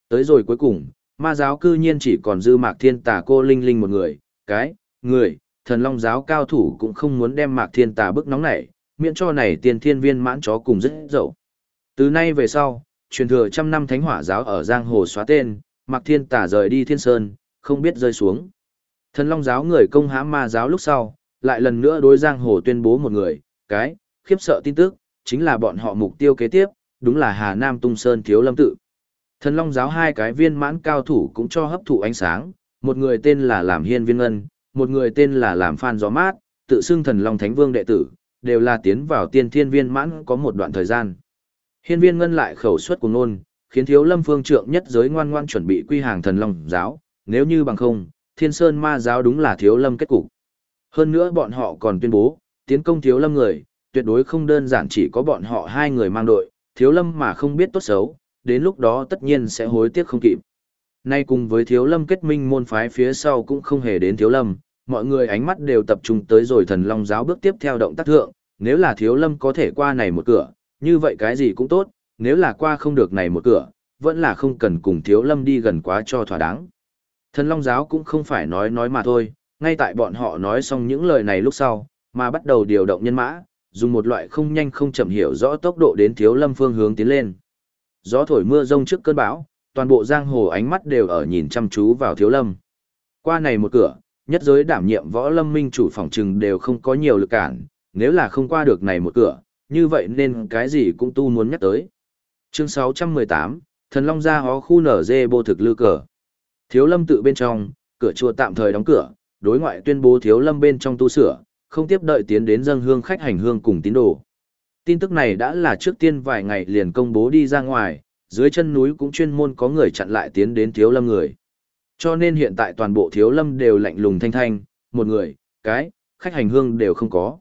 Speaker 1: Tới rồi cuối cùng, ma giáo cư nhiên chỉ còn dư mạc thiên tà cô linh linh một người, cái, người, thần long giáo cao thủ cũng không muốn đem mạc thiên tà bức nóng này miễn cho này tiền thiên viên mãn chó cùng rất dậu. Từ nay về sau, truyền thừa trăm năm thánh hỏa giáo ở giang hồ xóa tên, mạc thiên tà rời đi thiên sơn, không biết rơi xuống. Thần long giáo người công hãm ma giáo lúc sau, lại lần nữa đối giang hồ tuyên bố một người, cái, khiếp sợ tin tức, chính là bọn họ mục tiêu kế tiếp, đúng là Hà Nam Tung Sơn Thiếu Lâm Tự. Thần Long giáo hai cái viên mãn cao thủ cũng cho hấp thụ ánh sáng, một người tên là làm hiên viên ngân, một người tên là làm phan gió mát, tự xưng thần Long Thánh Vương đệ tử, đều là tiến vào tiên thiên viên mãn có một đoạn thời gian. Hiên viên ngân lại khẩu suất của nôn, khiến thiếu lâm phương trượng nhất giới ngoan ngoan chuẩn bị quy hàng thần Long giáo, nếu như bằng không, thiên sơn ma giáo đúng là thiếu lâm kết cục. Hơn nữa bọn họ còn tuyên bố, tiến công thiếu lâm người, tuyệt đối không đơn giản chỉ có bọn họ hai người mang đội, thiếu lâm mà không biết tốt xấu, đến lúc đó tất nhiên sẽ hối tiếc không kịp. Nay cùng với thiếu lâm kết minh môn phái phía sau cũng không hề đến thiếu lâm, mọi người ánh mắt đều tập trung tới rồi thần long giáo bước tiếp theo động tác thượng, nếu là thiếu lâm có thể qua này một cửa, như vậy cái gì cũng tốt, nếu là qua không được này một cửa, vẫn là không cần cùng thiếu lâm đi gần quá cho thỏa đáng. Thần long giáo cũng không phải nói nói mà thôi, ngay tại bọn họ nói xong những lời này lúc sau, mà bắt đầu điều động nhân mã, dùng một loại không nhanh không chậm hiểu rõ tốc độ đến thiếu lâm phương hướng tiến lên. Gió thổi mưa rông trước cơn bão, toàn bộ giang hồ ánh mắt đều ở nhìn chăm chú vào thiếu lâm. Qua này một cửa, nhất giới đảm nhiệm võ lâm minh chủ phòng trừng đều không có nhiều lực cản, nếu là không qua được này một cửa, như vậy nên cái gì cũng tu muốn nhắc tới. Chương 618, Thần Long gia hó khu nở dê bô thực lư cờ. Thiếu lâm tự bên trong, cửa chùa tạm thời đóng cửa, đối ngoại tuyên bố thiếu lâm bên trong tu sửa, không tiếp đợi tiến đến dân hương khách hành hương cùng tín đồ. Tin tức này đã là trước tiên vài ngày liền công bố đi ra ngoài, dưới chân núi cũng chuyên môn có người chặn lại tiến đến thiếu lâm người. Cho nên hiện tại toàn bộ thiếu lâm đều lạnh lùng thanh thanh, một người, cái, khách hành hương đều không có.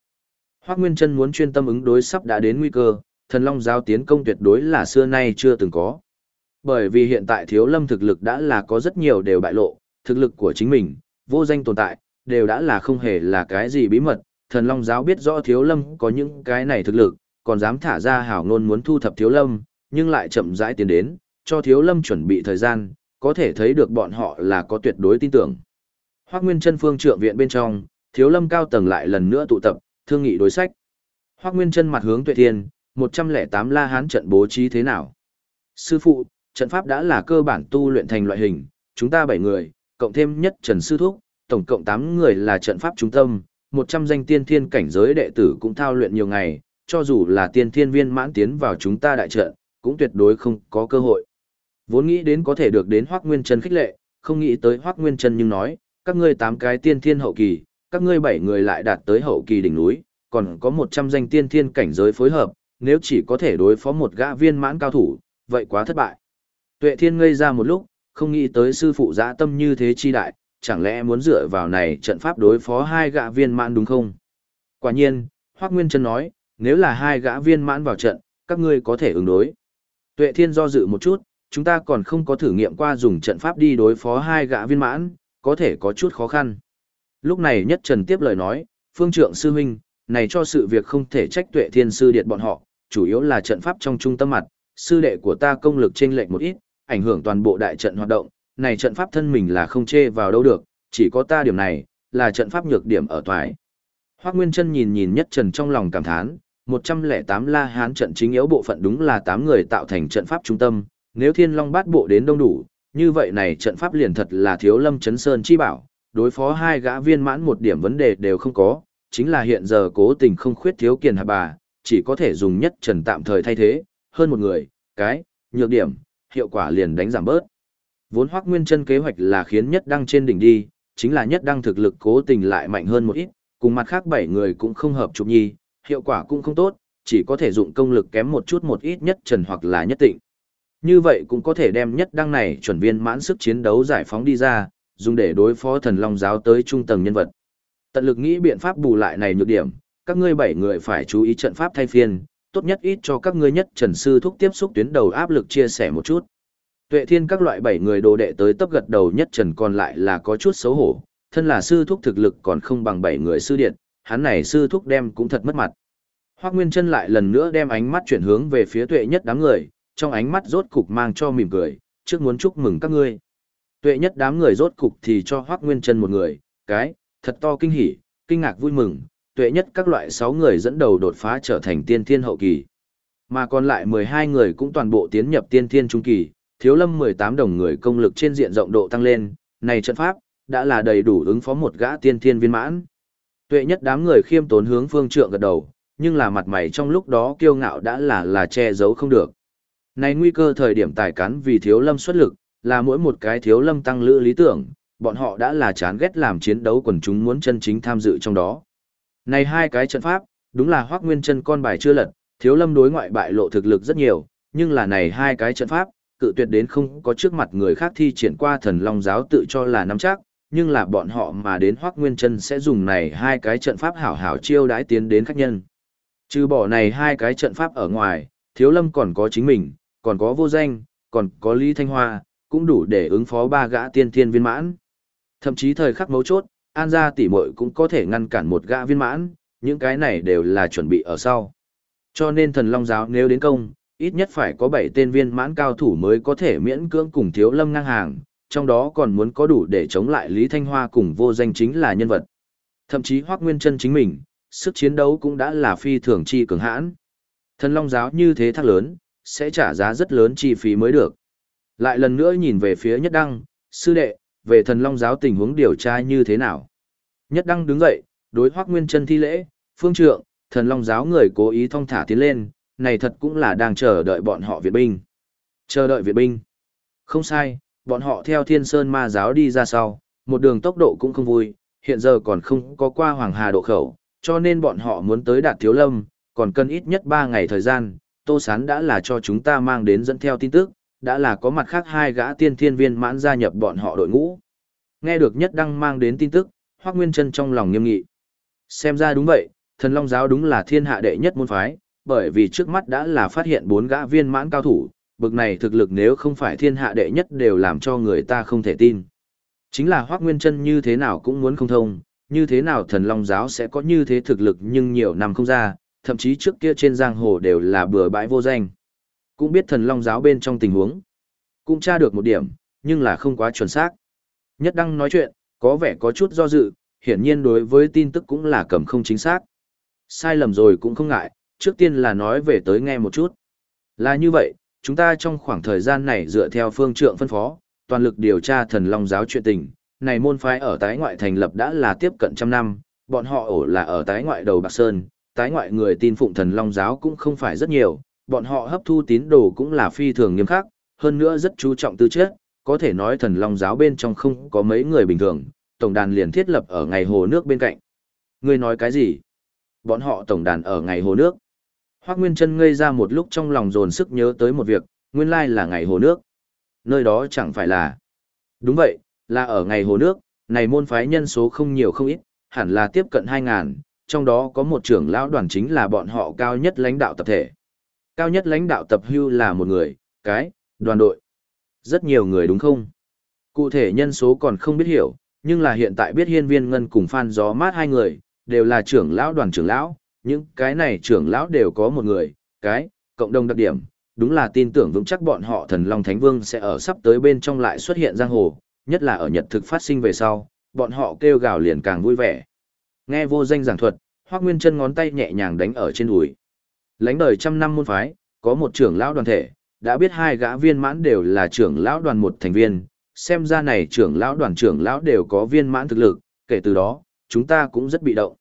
Speaker 1: Hoác Nguyên Trân muốn chuyên tâm ứng đối sắp đã đến nguy cơ, thần long giáo tiến công tuyệt đối là xưa nay chưa từng có. Bởi vì hiện tại thiếu lâm thực lực đã là có rất nhiều đều bại lộ, thực lực của chính mình, vô danh tồn tại, đều đã là không hề là cái gì bí mật, thần long giáo biết rõ thiếu lâm có những cái này thực lực, còn dám thả ra hảo ngôn muốn thu thập thiếu lâm, nhưng lại chậm rãi tiến đến, cho thiếu lâm chuẩn bị thời gian, có thể thấy được bọn họ là có tuyệt đối tin tưởng. Hoác Nguyên chân phương trượng viện bên trong, thiếu lâm cao tầng lại lần nữa tụ tập, thương nghị đối sách. Hoác Nguyên chân mặt hướng tuệ thiên, 108 la hán trận bố trí thế nào? Sư phụ, trận pháp đã là cơ bản tu luyện thành loại hình, chúng ta 7 người, cộng thêm nhất Trần Sư Thúc, tổng cộng 8 người là trận pháp trung tâm, 100 danh tiên thiên cảnh giới đệ tử cũng thao luyện nhiều ngày, cho dù là tiên thiên viên mãn tiến vào chúng ta đại trận, cũng tuyệt đối không có cơ hội. Vốn nghĩ đến có thể được đến Hoắc Nguyên Chân khích lệ, không nghĩ tới Hoắc Nguyên Chân nhưng nói, các ngươi tám cái tiên thiên hậu kỳ, các ngươi bảy người lại đạt tới hậu kỳ đỉnh núi, còn có 100 danh tiên thiên cảnh giới phối hợp, nếu chỉ có thể đối phó một gã viên mãn cao thủ, vậy quá thất bại. Tuệ Thiên ngây ra một lúc, không nghĩ tới sư phụ dã tâm như thế chi đại, chẳng lẽ muốn dựa vào này trận pháp đối phó hai gã viên mãn đúng không? Quả nhiên, Hoắc Nguyên chân nói, nếu là hai gã viên mãn vào trận, các ngươi có thể ứng đối. Tuệ Thiên do dự một chút, chúng ta còn không có thử nghiệm qua dùng trận pháp đi đối phó hai gã viên mãn, có thể có chút khó khăn. Lúc này Nhất Trần tiếp lời nói, Phương Trượng Sư Huynh, này cho sự việc không thể trách Tuệ Thiên Sư Điệt bọn họ, chủ yếu là trận pháp trong trung tâm mặt, sư đệ của ta công lực chênh lệch một ít, ảnh hưởng toàn bộ đại trận hoạt động, này trận pháp thân mình là không chê vào đâu được, chỉ có ta điểm này, là trận pháp nhược điểm ở toái. Hoác Nguyên Trân nhìn nhìn nhất trần trong lòng cảm thán, 108 la hán trận chính yếu bộ phận đúng là 8 người tạo thành trận pháp trung tâm, nếu thiên long bát bộ đến đông đủ, như vậy này trận pháp liền thật là thiếu lâm chấn sơn chi bảo, đối phó hai gã viên mãn một điểm vấn đề đều không có, chính là hiện giờ cố tình không khuyết thiếu kiền hạ bà, chỉ có thể dùng nhất trần tạm thời thay thế, hơn một người, cái, nhược điểm, hiệu quả liền đánh giảm bớt. Vốn Hoắc Nguyên Chân kế hoạch là khiến Nhất Đăng trên đỉnh đi, chính là Nhất Đăng thực lực cố tình lại mạnh hơn một ít, cùng mặt khác bảy người cũng không hợp chụp nhi, hiệu quả cũng không tốt, chỉ có thể dụng công lực kém một chút một ít nhất trần hoặc là nhất tịnh. Như vậy cũng có thể đem Nhất Đăng này chuẩn viên mãn sức chiến đấu giải phóng đi ra, dùng để đối phó thần long giáo tới trung tầng nhân vật. Tận lực nghĩ biện pháp bù lại này nhược điểm, các ngươi bảy người phải chú ý trận pháp thay phiên, tốt nhất ít cho các ngươi nhất trần sư thúc tiếp xúc tuyến đầu áp lực chia sẻ một chút. Tuệ thiên các loại bảy người đồ đệ tới tấp gật đầu nhất trần còn lại là có chút xấu hổ, thân là sư thúc thực lực còn không bằng bảy người sư điện, hắn này sư thúc đem cũng thật mất mặt. hoắc Nguyên chân lại lần nữa đem ánh mắt chuyển hướng về phía tuệ nhất đám người, trong ánh mắt rốt cục mang cho mỉm cười, trước muốn chúc mừng các ngươi. Tuệ nhất đám người rốt cục thì cho hoắc Nguyên chân một người, cái, thật to kinh hỉ, kinh ngạc vui mừng, tuệ nhất các loại sáu người dẫn đầu đột phá trở thành tiên thiên hậu kỳ. Mà còn lại 12 người cũng toàn bộ tiến nhập tiên thiên trung kỳ, thiếu lâm 18 đồng người công lực trên diện rộng độ tăng lên, này trận pháp, đã là đầy đủ ứng phó một gã tiên thiên viên mãn. Tuệ nhất đám người khiêm tốn hướng phương trượng gật đầu, nhưng là mặt mày trong lúc đó kiêu ngạo đã là là che giấu không được. Này nguy cơ thời điểm tài cán vì thiếu lâm xuất lực, là mỗi một cái thiếu lâm tăng lữ lý tưởng, bọn họ đã là chán ghét làm chiến đấu quần chúng muốn chân chính tham dự trong đó. Này hai cái trận pháp, đúng là hoác nguyên chân con bài chưa lật, thiếu lâm đối ngoại bại lộ thực lực rất nhiều, nhưng là này hai cái trận pháp, cự tuyệt đến không có trước mặt người khác thi triển qua thần long giáo tự cho là nắm chắc, nhưng là bọn họ mà đến Hoắc Nguyên Chân sẽ dùng này hai cái trận pháp hảo hảo chiêu đãi tiến đến khách nhân. Trừ bỏ này hai cái trận pháp ở ngoài, Thiếu Lâm còn có chính mình, còn có vô danh, còn có Lý Thanh Hoa, cũng đủ để ứng phó ba gã tiên thiên viên mãn. Thậm chí thời khắc mấu chốt, An gia tỷ muội cũng có thể ngăn cản một gã viên mãn, những cái này đều là chuẩn bị ở sau. Cho nên thần long giáo nếu đến công, ít nhất phải có 7 tên viên mãn cao thủ mới có thể miễn cưỡng cùng thiếu lâm ngang hàng, trong đó còn muốn có đủ để chống lại Lý Thanh Hoa cùng vô danh chính là nhân vật. Thậm chí Hoác Nguyên Trân chính mình, sức chiến đấu cũng đã là phi thường chi cường hãn. Thần Long giáo như thế thác lớn, sẽ trả giá rất lớn chi phí mới được. Lại lần nữa nhìn về phía Nhất Đăng, sư đệ, về thần Long giáo tình huống điều tra như thế nào. Nhất Đăng đứng dậy, đối Hoác Nguyên Trân thi lễ, phương trượng, thần Long giáo người cố ý thong thả tiến lên, này thật cũng là đang chờ đợi bọn họ Việt binh. Chờ đợi Việt binh. Không sai, bọn họ theo thiên sơn ma giáo đi ra sau, một đường tốc độ cũng không vui, hiện giờ còn không có qua Hoàng Hà độ khẩu, cho nên bọn họ muốn tới đạt thiếu lâm, còn cần ít nhất 3 ngày thời gian, Tô Sán đã là cho chúng ta mang đến dẫn theo tin tức, đã là có mặt khác hai gã tiên thiên viên mãn gia nhập bọn họ đội ngũ. Nghe được nhất đăng mang đến tin tức, Hoác Nguyên Trân trong lòng nghiêm nghị. Xem ra đúng vậy, thần long giáo đúng là thiên hạ đệ nhất môn phái, bởi vì trước mắt đã là phát hiện bốn gã viên mãn cao thủ, bực này thực lực nếu không phải thiên hạ đệ nhất đều làm cho người ta không thể tin. Chính là Hoác Nguyên Trân như thế nào cũng muốn không thông, như thế nào thần long giáo sẽ có như thế thực lực nhưng nhiều năm không ra, thậm chí trước kia trên giang hồ đều là bừa bãi vô danh. Cũng biết thần long giáo bên trong tình huống. Cũng tra được một điểm, nhưng là không quá chuẩn xác. Nhất đăng nói chuyện, có vẻ có chút do dự, hiển nhiên đối với tin tức cũng là cầm không chính xác. Sai lầm rồi cũng không ngại, trước tiên là nói về tới nghe một chút. Là như vậy, chúng ta trong khoảng thời gian này dựa theo phương trượng phân phó, toàn lực điều tra thần long giáo chuyện tình, này môn phái ở tái ngoại thành lập đã là tiếp cận trăm năm, bọn họ ổ là ở tái ngoại đầu Bạc Sơn, tái ngoại người tin phụng thần long giáo cũng không phải rất nhiều, bọn họ hấp thu tín đồ cũng là phi thường nghiêm khắc, hơn nữa rất chú trọng tư chất, có thể nói thần long giáo bên trong không có mấy người bình thường, tổng đàn liền thiết lập ở ngày hồ nước bên cạnh. Ngươi nói cái gì? Bọn họ tổng đàn ở ngày hồ nước. Hoác Nguyên Trân ngây ra một lúc trong lòng dồn sức nhớ tới một việc, nguyên lai là ngày hồ nước. Nơi đó chẳng phải là... Đúng vậy, là ở ngày hồ nước, này môn phái nhân số không nhiều không ít, hẳn là tiếp cận 2.000, trong đó có một trưởng lão đoàn chính là bọn họ cao nhất lãnh đạo tập thể. Cao nhất lãnh đạo tập hưu là một người, cái, đoàn đội. Rất nhiều người đúng không? Cụ thể nhân số còn không biết hiểu, nhưng là hiện tại biết hiên viên ngân cùng phan gió mát hai người, đều là trưởng lão đoàn trưởng lão, những cái này trưởng lão đều có một người, cái, cộng đồng đặc điểm, đúng là tin tưởng vững chắc bọn họ thần Long Thánh Vương sẽ ở sắp tới bên trong lại xuất hiện giang hồ, nhất là ở nhật thực phát sinh về sau, bọn họ kêu gào liền càng vui vẻ. Nghe vô danh giảng thuật, Hoắc Nguyên chân ngón tay nhẹ nhàng đánh ở trên đùi. Lánh đời trăm năm môn phái, có một trưởng lão đoàn thể, đã biết hai gã viên mãn đều là trưởng lão đoàn một thành viên, xem ra này trưởng lão đoàn trưởng lão đều có viên mãn thực lực, kể từ đó, chúng ta cũng rất bị động.